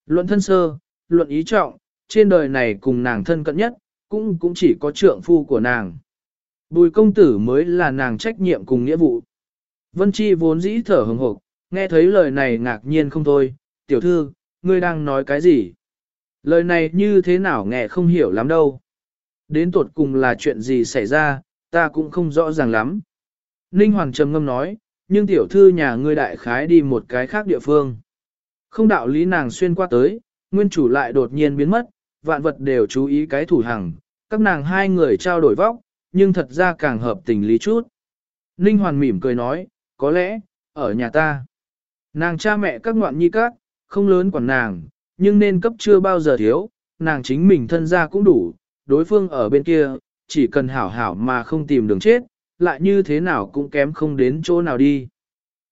Speaker 1: Luận thân sơ, luận ý trọng, trên đời này cùng nàng thân cận nhất, cũng cũng chỉ có trượng phu của nàng. Bùi công tử mới là nàng trách nhiệm cùng nghĩa vụ. Vân Chi vốn dĩ thở hừng hộp, nghe thấy lời này ngạc nhiên không thôi, tiểu thư, ngươi đang nói cái gì? Lời này như thế nào nghe không hiểu lắm đâu. Đến tuột cùng là chuyện gì xảy ra, ta cũng không rõ ràng lắm. Ninh Hoàng trầm ngâm nói, nhưng tiểu thư nhà ngươi đại khái đi một cái khác địa phương. Không đạo lý nàng xuyên qua tới, nguyên chủ lại đột nhiên biến mất, vạn vật đều chú ý cái thủ hằng, các nàng hai người trao đổi vóc, nhưng thật ra càng hợp tình lý chút. Ninh Hoàn mỉm cười nói, có lẽ, ở nhà ta. Nàng cha mẹ các ngoạn nhi các, không lớn quản nàng, nhưng nên cấp chưa bao giờ thiếu, nàng chính mình thân ra cũng đủ, đối phương ở bên kia, chỉ cần hảo hảo mà không tìm đường chết, lại như thế nào cũng kém không đến chỗ nào đi.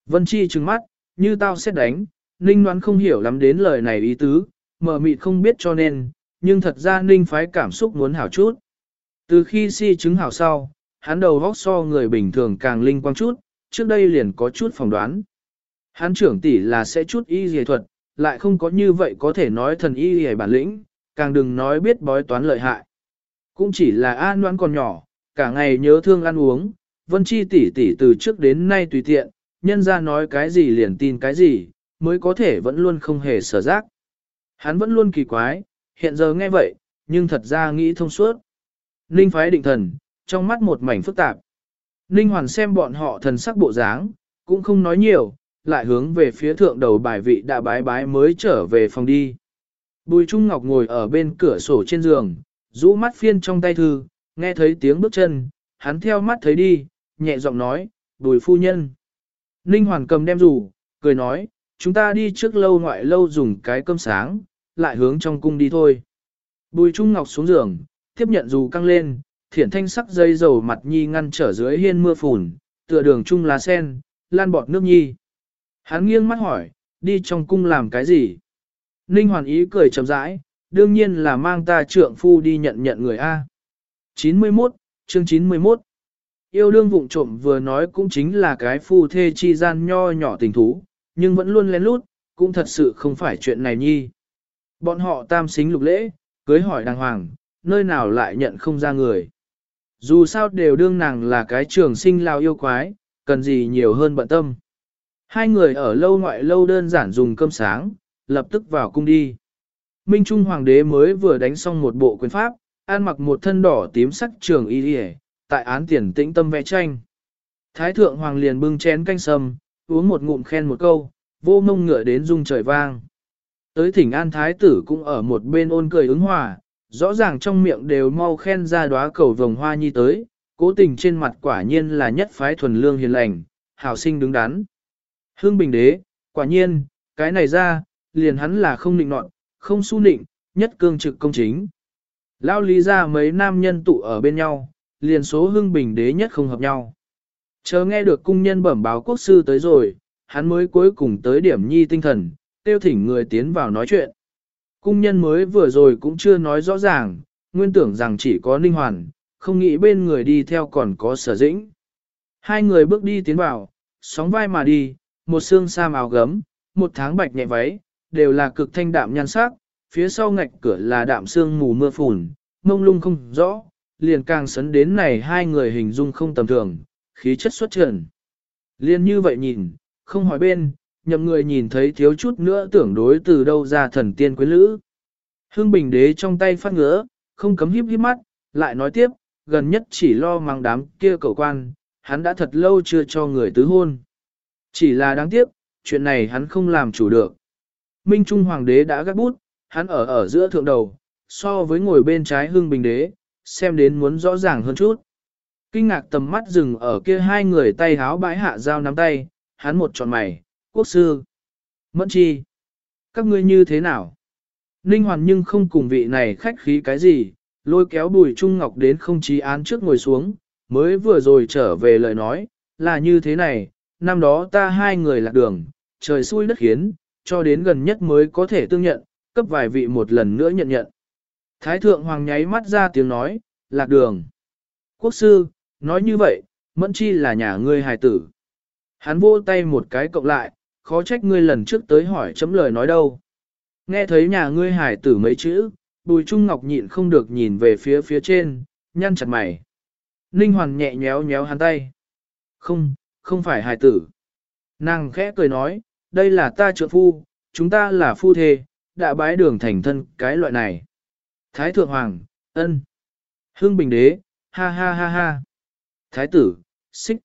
Speaker 1: Vân Chi trừng mắt, như tao xét đánh, Ninh đoán không hiểu lắm đến lời này ý tứ, mờ mịt không biết cho nên, nhưng thật ra Ninh phái cảm xúc muốn hảo chút. Từ khi si chứng hảo sau, hắn đầu góc so người bình thường càng linh quang chút, trước đây liền có chút phỏng đoán. Hắn trưởng tỷ là sẽ chút y dề thuật, lại không có như vậy có thể nói thần y dề bản lĩnh, càng đừng nói biết bói toán lợi hại. Cũng chỉ là an đoán còn nhỏ, cả ngày nhớ thương ăn uống, vân chi tỷ tỷ từ trước đến nay tùy tiện, nhân ra nói cái gì liền tin cái gì, mới có thể vẫn luôn không hề sở giác. Hắn vẫn luôn kỳ quái, hiện giờ nghe vậy, nhưng thật ra nghĩ thông suốt. Ninh phái định thần, trong mắt một mảnh phức tạp. Ninh hoàn xem bọn họ thần sắc bộ dáng, cũng không nói nhiều, lại hướng về phía thượng đầu bài vị đã bái bái mới trở về phòng đi. Bùi Trung Ngọc ngồi ở bên cửa sổ trên giường, rũ mắt phiên trong tay thư, nghe thấy tiếng bước chân, hắn theo mắt thấy đi, nhẹ giọng nói, bùi phu nhân. Ninh Hoàn cầm đem rủ, cười nói, chúng ta đi trước lâu ngoại lâu dùng cái cơm sáng, lại hướng trong cung đi thôi. Bùi Trung Ngọc xuống giường, tiếp nhận dù căng lên, thiển thanh sắc dây dầu mặt nhi ngăn trở dưới hiên mưa phùn, tựa đường trung lá sen, lan bọt nước nhi. Hắn nghiêng mắt hỏi, đi trong cung làm cái gì? Ninh hoàn ý cười chậm rãi, đương nhiên là mang ta trượng phu đi nhận nhận người A. 91, chương 91 Yêu đương vụng trộm vừa nói cũng chính là cái phu thê chi gian nho nhỏ tình thú, nhưng vẫn luôn lén lút, cũng thật sự không phải chuyện này nhi. Bọn họ tam xính lục lễ, cưới hỏi đàng hoàng, nơi nào lại nhận không ra người. Dù sao đều đương nàng là cái trường sinh lao yêu quái, cần gì nhiều hơn bận tâm. Hai người ở lâu ngoại lâu đơn giản dùng cơm sáng, lập tức vào cung đi. Minh Trung Hoàng đế mới vừa đánh xong một bộ quyền pháp, an mặc một thân đỏ tím sắc trường y đi tại án tiền tĩnh tâm vẽ tranh. Thái thượng hoàng liền bưng chén canh sâm, uống một ngụm khen một câu, vô mông ngựa đến rung trời vang. Tới thỉnh an thái tử cũng ở một bên ôn cười ứng hòa, rõ ràng trong miệng đều mau khen ra đóa cầu vồng hoa nhi tới, cố tình trên mặt quả nhiên là nhất phái thuần lương hiền lành, hảo sinh đứng đắn. Hương bình đế, quả nhiên, cái này ra, liền hắn là không nịnh nọt, không su nịnh, nhất cương trực công chính. Lao lý ra mấy nam nhân tụ ở bên nhau, liền số hưng bình đế nhất không hợp nhau. Chờ nghe được cung nhân bẩm báo quốc sư tới rồi, hắn mới cuối cùng tới điểm nhi tinh thần, tiêu thỉnh người tiến vào nói chuyện. Cung nhân mới vừa rồi cũng chưa nói rõ ràng, nguyên tưởng rằng chỉ có ninh hoàn, không nghĩ bên người đi theo còn có sở dĩnh. Hai người bước đi tiến vào, sóng vai mà đi, một xương sam màu gấm, một tháng bạch nhẹ váy, đều là cực thanh đạm nhan sắc, phía sau ngạch cửa là đạm xương mù mưa phùn, mông lung không rõ, liền càng sấn đến này hai người hình dung không tầm thường, khí chất xuất trần. Liên như vậy nhìn, không hỏi bên, nhậm người nhìn thấy thiếu chút nữa tưởng đối từ đâu ra thần tiên quyến lữ. Hương Bình Đế trong tay phát ngứa, không cấm híp híp mắt, lại nói tiếp, gần nhất chỉ lo mang đám kia cầu quan, hắn đã thật lâu chưa cho người tứ hôn. Chỉ là đáng tiếc, chuyện này hắn không làm chủ được. Minh Trung Hoàng đế đã gắt bút, hắn ở ở giữa thượng đầu, so với ngồi bên trái hưng bình đế, xem đến muốn rõ ràng hơn chút. Kinh ngạc tầm mắt dừng ở kia hai người tay háo bãi hạ dao nắm tay, hắn một tròn mày, quốc sư. Mẫn chi. Các ngươi như thế nào? Ninh hoàn nhưng không cùng vị này khách khí cái gì, lôi kéo bùi trung ngọc đến không chí án trước ngồi xuống, mới vừa rồi trở về lời nói, là như thế này, năm đó ta hai người lạc đường, trời xui đất khiến, cho đến gần nhất mới có thể tương nhận, cấp vài vị một lần nữa nhận nhận. Thái thượng hoàng nháy mắt ra tiếng nói, lạc đường. Quốc sư, nói như vậy, mẫn chi là nhà ngươi hài tử. Hắn vô tay một cái cộng lại, khó trách ngươi lần trước tới hỏi chấm lời nói đâu. Nghe thấy nhà ngươi hài tử mấy chữ, bùi trung ngọc nhịn không được nhìn về phía phía trên, nhăn chặt mày. Ninh hoàn nhẹ nhéo nhéo hắn tay. Không, không phải hài tử. Nàng khẽ cười nói, đây là ta trợ phu, chúng ta là phu thê, đã bái đường thành thân cái loại này. Thái thượng hoàng, ân. Hương bình đế, ha ha ha ha. Thái tử, xích.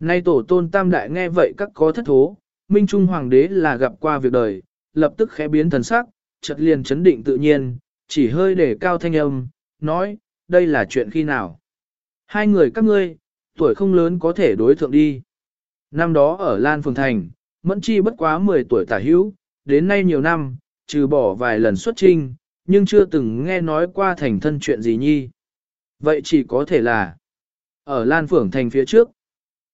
Speaker 1: Nay tổ tôn tam đại nghe vậy các có thất thố, minh trung hoàng đế là gặp qua việc đời, lập tức khẽ biến thần sắc, chợt liền chấn định tự nhiên, chỉ hơi để cao thanh âm, nói, đây là chuyện khi nào. Hai người các ngươi, tuổi không lớn có thể đối thượng đi. Năm đó ở Lan Phường Thành, Mẫn Chi bất quá 10 tuổi tả hữu, đến nay nhiều năm, trừ bỏ vài lần xuất trinh, nhưng chưa từng nghe nói qua thành thân chuyện gì nhi. Vậy chỉ có thể là ở Lan Phượng thành phía trước.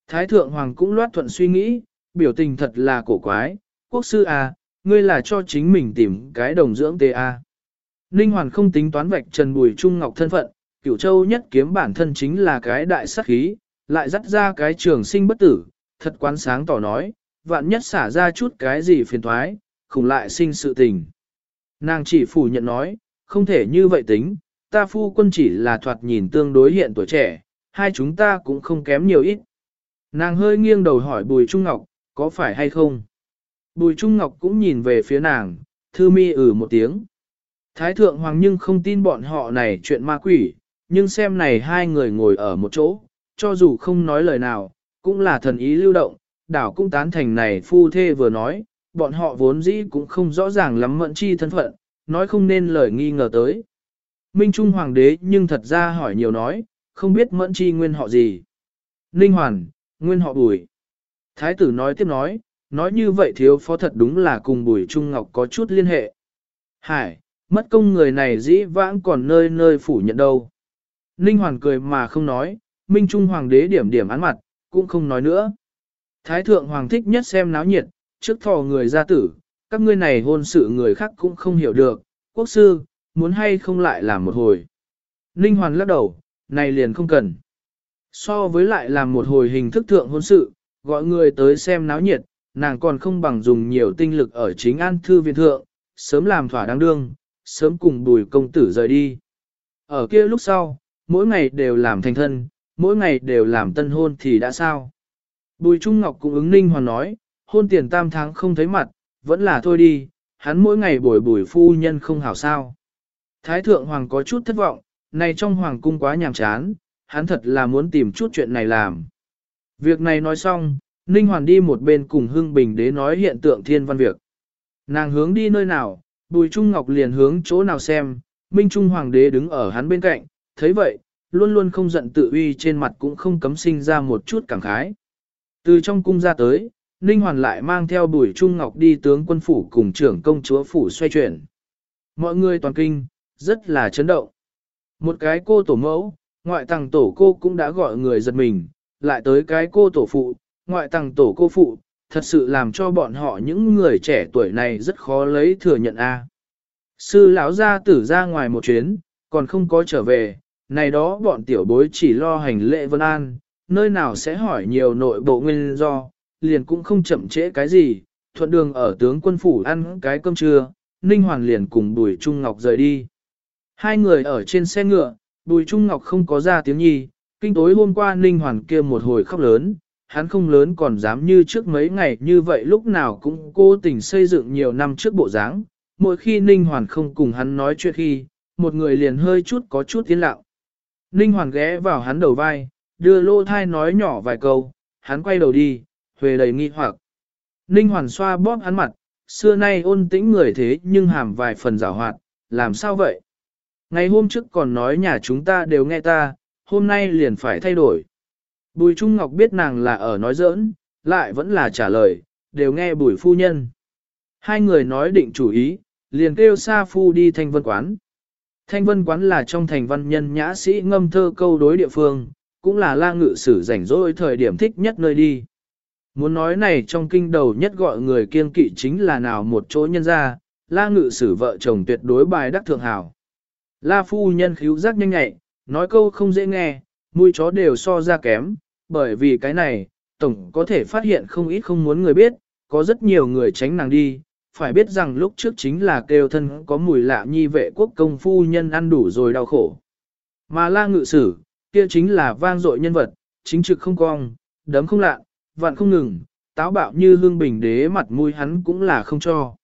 Speaker 1: Thái thượng hoàng cũng loát thuận suy nghĩ, biểu tình thật là cổ quái, quốc sư à, ngươi là cho chính mình tìm cái đồng dưỡng tê à. Ninh Hoàn không tính toán vạch Trần Bùi Trung Ngọc thân phận, cửu châu nhất kiếm bản thân chính là cái đại sắc khí, lại dắt ra cái trường sinh bất tử, thật quán sáng tỏ nói, vạn nhất xả ra chút cái gì phiền thoái, khủng lại sinh sự tình. Nàng chỉ phủ nhận nói, không thể như vậy tính, ta phu quân chỉ là thoạt nhìn tương đối hiện tuổi trẻ, hai chúng ta cũng không kém nhiều ít. Nàng hơi nghiêng đầu hỏi Bùi Trung Ngọc, có phải hay không? Bùi Trung Ngọc cũng nhìn về phía nàng, thư mi ử một tiếng. Thái thượng hoàng nhưng không tin bọn họ này chuyện ma quỷ, nhưng xem này hai người ngồi ở một chỗ, cho dù không nói lời nào, cũng là thần ý lưu động, đảo cũng tán thành này phu thê vừa nói, bọn họ vốn dĩ cũng không rõ ràng lắm mẫn chi thân phận, nói không nên lời nghi ngờ tới. Minh Trung Hoàng đế nhưng thật ra hỏi nhiều nói, không biết mẫn chi nguyên họ gì. Ninh Hoàn, nguyên họ Bùi. Thái tử nói tiếp nói, nói như vậy thiếu phó thật đúng là cùng Bùi Trung Ngọc có chút liên hệ. Hải, mất công người này dĩ vãng còn nơi nơi phủ nhận đâu. Ninh Hoàn cười mà không nói, Minh Trung Hoàng đế điểm điểm án mặt, cũng không nói nữa. Thái thượng hoàng thích nhất xem náo nhiệt, trước thò người ra tử, các ngươi này hôn sự người khác cũng không hiểu được, quốc sư, muốn hay không lại làm một hồi. Ninh Hoàn lắc đầu, này liền không cần. So với lại làm một hồi hình thức thượng hôn sự, gọi người tới xem náo nhiệt, nàng còn không bằng dùng nhiều tinh lực ở chính an thư viện thượng, sớm làm thỏa đáng đương, sớm cùng bùi công tử rời đi. Ở kia lúc sau, mỗi ngày đều làm thành thân, mỗi ngày đều làm tân hôn thì đã sao. Bùi Trung Ngọc cũng ứng ninh hoàn nói, hôn tiền tam tháng không thấy mặt, vẫn là thôi đi, hắn mỗi ngày bồi bùi phu nhân không hảo sao. Thái thượng hoàng có chút thất vọng, này trong hoàng cung quá nhàm chán, hắn thật là muốn tìm chút chuyện này làm. Việc này nói xong, Ninh Hoàn đi một bên cùng Hưng Bình đế nói hiện tượng thiên văn việc. Nàng hướng đi nơi nào, Bùi Trung Ngọc liền hướng chỗ nào xem, Minh Trung Hoàng đế đứng ở hắn bên cạnh, thấy vậy, luôn luôn không giận tự uy trên mặt cũng không cấm sinh ra một chút cảm khái. Từ trong cung ra tới, Ninh Hoàn lại mang theo Bùi Trung Ngọc đi tướng quân phủ cùng trưởng công chúa phủ xoay chuyển. Mọi người toàn kinh, rất là chấn động. Một cái cô tổ mẫu, ngoại tàng tổ cô cũng đã gọi người giật mình, lại tới cái cô tổ phụ, ngoại tàng tổ cô phụ, thật sự làm cho bọn họ những người trẻ tuổi này rất khó lấy thừa nhận a. Sư lão gia tử ra ngoài một chuyến, còn không có trở về, này đó bọn tiểu bối chỉ lo hành lễ vân an, nơi nào sẽ hỏi nhiều nội bộ nguyên do, liền cũng không chậm trễ cái gì, thuận đường ở tướng quân phủ ăn cái cơm trưa, Ninh Hoàn liền cùng Bùi Trung Ngọc rời đi. Hai người ở trên xe ngựa, Bùi Trung Ngọc không có ra tiếng nhi, kinh tối hôm qua Ninh Hoàn kia một hồi khóc lớn, hắn không lớn còn dám như trước mấy ngày như vậy lúc nào cũng cố tình xây dựng nhiều năm trước bộ dáng. Mỗi khi Ninh Hoàn không cùng hắn nói chuyện khi, một người liền hơi chút có chút tiến lặng. Ninh Hoàn ghé vào hắn đầu vai, đưa lô thai nói nhỏ vài câu, hắn quay đầu đi, huề đầy nghi hoặc. Ninh Hoàn xoa bóp hắn mặt, xưa nay ôn tĩnh người thế nhưng hàm vài phần rào hoạt, làm sao vậy? Ngày hôm trước còn nói nhà chúng ta đều nghe ta, hôm nay liền phải thay đổi. Bùi Trung Ngọc biết nàng là ở nói giỡn, lại vẫn là trả lời, đều nghe bùi phu nhân. Hai người nói định chủ ý, liền kêu Sa Phu đi thanh vân quán. Thanh vân quán là trong thành văn nhân nhã sĩ ngâm thơ câu đối địa phương, cũng là la ngự sử rảnh rỗi thời điểm thích nhất nơi đi. Muốn nói này trong kinh đầu nhất gọi người kiên kỵ chính là nào một chỗ nhân ra, la ngự sử vợ chồng tuyệt đối bài đắc thượng hảo. La phu nhân khíu giác nhanh nhạy, nói câu không dễ nghe, mũi chó đều so ra kém, bởi vì cái này, tổng có thể phát hiện không ít không muốn người biết, có rất nhiều người tránh nàng đi, phải biết rằng lúc trước chính là kêu thân có mùi lạ nhi vệ quốc công phu nhân ăn đủ rồi đau khổ. Mà la ngự sử, kia chính là vang dội nhân vật, chính trực không cong, đấm không lạ, vạn không ngừng, táo bạo như hương bình đế mặt mũi hắn cũng là không cho.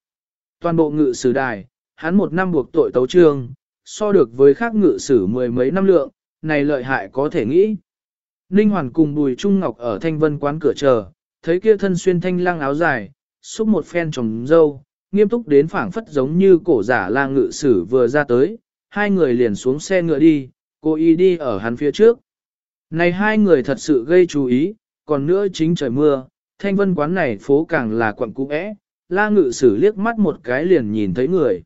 Speaker 1: Toàn bộ ngự sử đài, hắn một năm buộc tội tấu trương, so được với khác ngự sử mười mấy năm lượng, này lợi hại có thể nghĩ. Ninh Hoàn cùng Bùi Trung Ngọc ở thanh vân quán cửa chờ, thấy kia thân xuyên thanh lang áo dài, xúc một phen trồng dâu, nghiêm túc đến phảng phất giống như cổ giả la ngự sử vừa ra tới, hai người liền xuống xe ngựa đi, cô y đi ở hắn phía trước. Này hai người thật sự gây chú ý, còn nữa chính trời mưa, thanh vân quán này phố càng là quận cũ é la ngự sử liếc mắt một cái liền nhìn thấy người.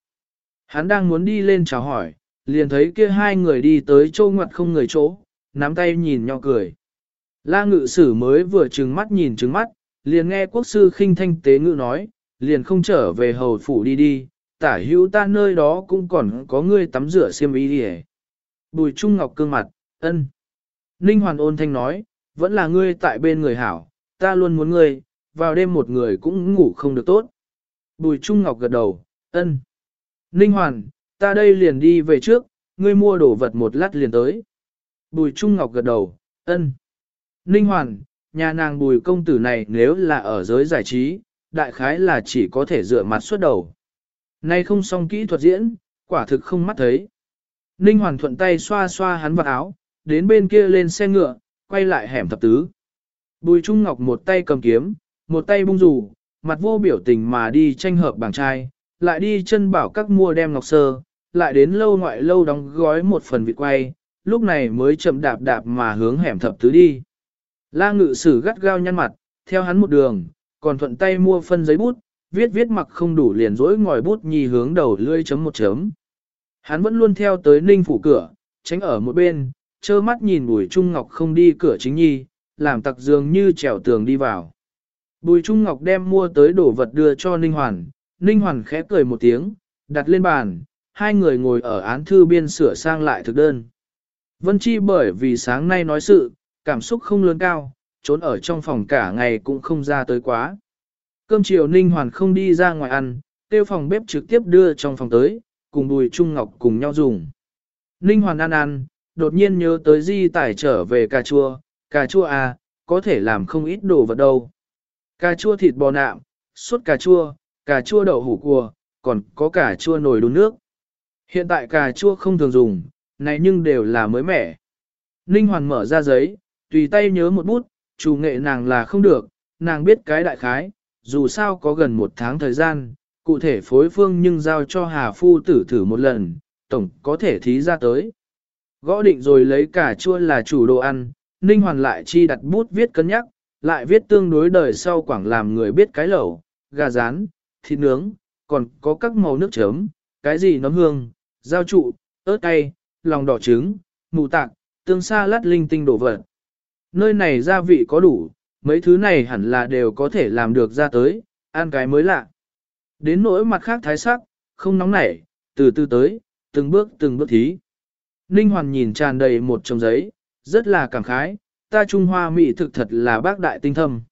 Speaker 1: Hắn đang muốn đi lên chào hỏi, liền thấy kia hai người đi tới châu ngoặt không người chỗ, nắm tay nhìn nhau cười. La ngự sử mới vừa trừng mắt nhìn trừng mắt, liền nghe quốc sư khinh thanh tế ngự nói, liền không trở về hầu phủ đi đi, tả hữu ta nơi đó cũng còn có người tắm rửa xiêm y đi Bùi Trung Ngọc cương mặt, ân. Ninh Hoàn ôn thanh nói, vẫn là ngươi tại bên người hảo, ta luôn muốn ngươi, vào đêm một người cũng ngủ không được tốt. Bùi Trung Ngọc gật đầu, ân. Ninh Hoàn, ta đây liền đi về trước, ngươi mua đồ vật một lát liền tới. Bùi Trung Ngọc gật đầu, ân. Ninh Hoàn, nhà nàng bùi công tử này nếu là ở giới giải trí, đại khái là chỉ có thể dựa mặt suốt đầu. Nay không xong kỹ thuật diễn, quả thực không mắt thấy. Ninh Hoàn thuận tay xoa xoa hắn vào áo, đến bên kia lên xe ngựa, quay lại hẻm thập tứ. Bùi Trung Ngọc một tay cầm kiếm, một tay bung rủ, mặt vô biểu tình mà đi tranh hợp bảng trai, lại đi chân bảo các mua đem ngọc sơ, lại đến lâu ngoại lâu đóng gói một phần vịt quay, lúc này mới chậm đạp đạp mà hướng hẻm thập tứ đi. La ngự sử gắt gao nhăn mặt, theo hắn một đường, còn thuận tay mua phân giấy bút, viết viết mặc không đủ liền rỗi ngòi bút nhì hướng đầu lưỡi chấm một chấm. Hắn vẫn luôn theo tới ninh phủ cửa, tránh ở một bên, trơ mắt nhìn bùi trung ngọc không đi cửa chính nhi, làm tặc dường như trèo tường đi vào. Bùi trung ngọc đem mua tới đồ vật đưa cho ninh hoàn, ninh hoàn khẽ cười một tiếng, đặt lên bàn, hai người ngồi ở án thư biên sửa sang lại thực đơn. Vân Chi bởi vì sáng nay nói sự, cảm xúc không lớn cao, trốn ở trong phòng cả ngày cũng không ra tới quá. Cơm chiều Ninh Hoàn không đi ra ngoài ăn, tiêu phòng bếp trực tiếp đưa trong phòng tới, cùng Bùi Trung Ngọc cùng nhau dùng. Ninh Hoàn ăn ăn, đột nhiên nhớ tới di tải trở về cà chua, cà chua à, có thể làm không ít đồ vật đâu. Cà chua thịt bò nạm, suốt cà chua, cà chua đậu hủ cua, còn có cà chua nồi đun nước. Hiện tại cà chua không thường dùng, này nhưng đều là mới mẻ. Ninh Hoàn mở ra giấy, tùy tay nhớ một bút, chủ nghệ nàng là không được, nàng biết cái đại khái, dù sao có gần một tháng thời gian, cụ thể phối phương nhưng giao cho Hà Phu tử thử một lần, tổng có thể thí ra tới. Gõ định rồi lấy cả chua là chủ đồ ăn, Ninh Hoàn lại chi đặt bút viết cân nhắc, lại viết tương đối đời sau quảng làm người biết cái lẩu, gà rán, thịt nướng, còn có các màu nước chấm, cái gì nấm hương, giao trụ, ớt cay, lòng đỏ trứng, mù tạc, tương sa lát linh tinh đổ vật. Nơi này gia vị có đủ, mấy thứ này hẳn là đều có thể làm được ra tới, ăn cái mới lạ. Đến nỗi mặt khác thái sắc, không nóng nảy, từ từ tới, từng bước từng bước thí. Ninh Hoàn nhìn tràn đầy một chồng giấy, rất là cảm khái, ta Trung Hoa Mỹ thực thật là bác đại tinh thâm.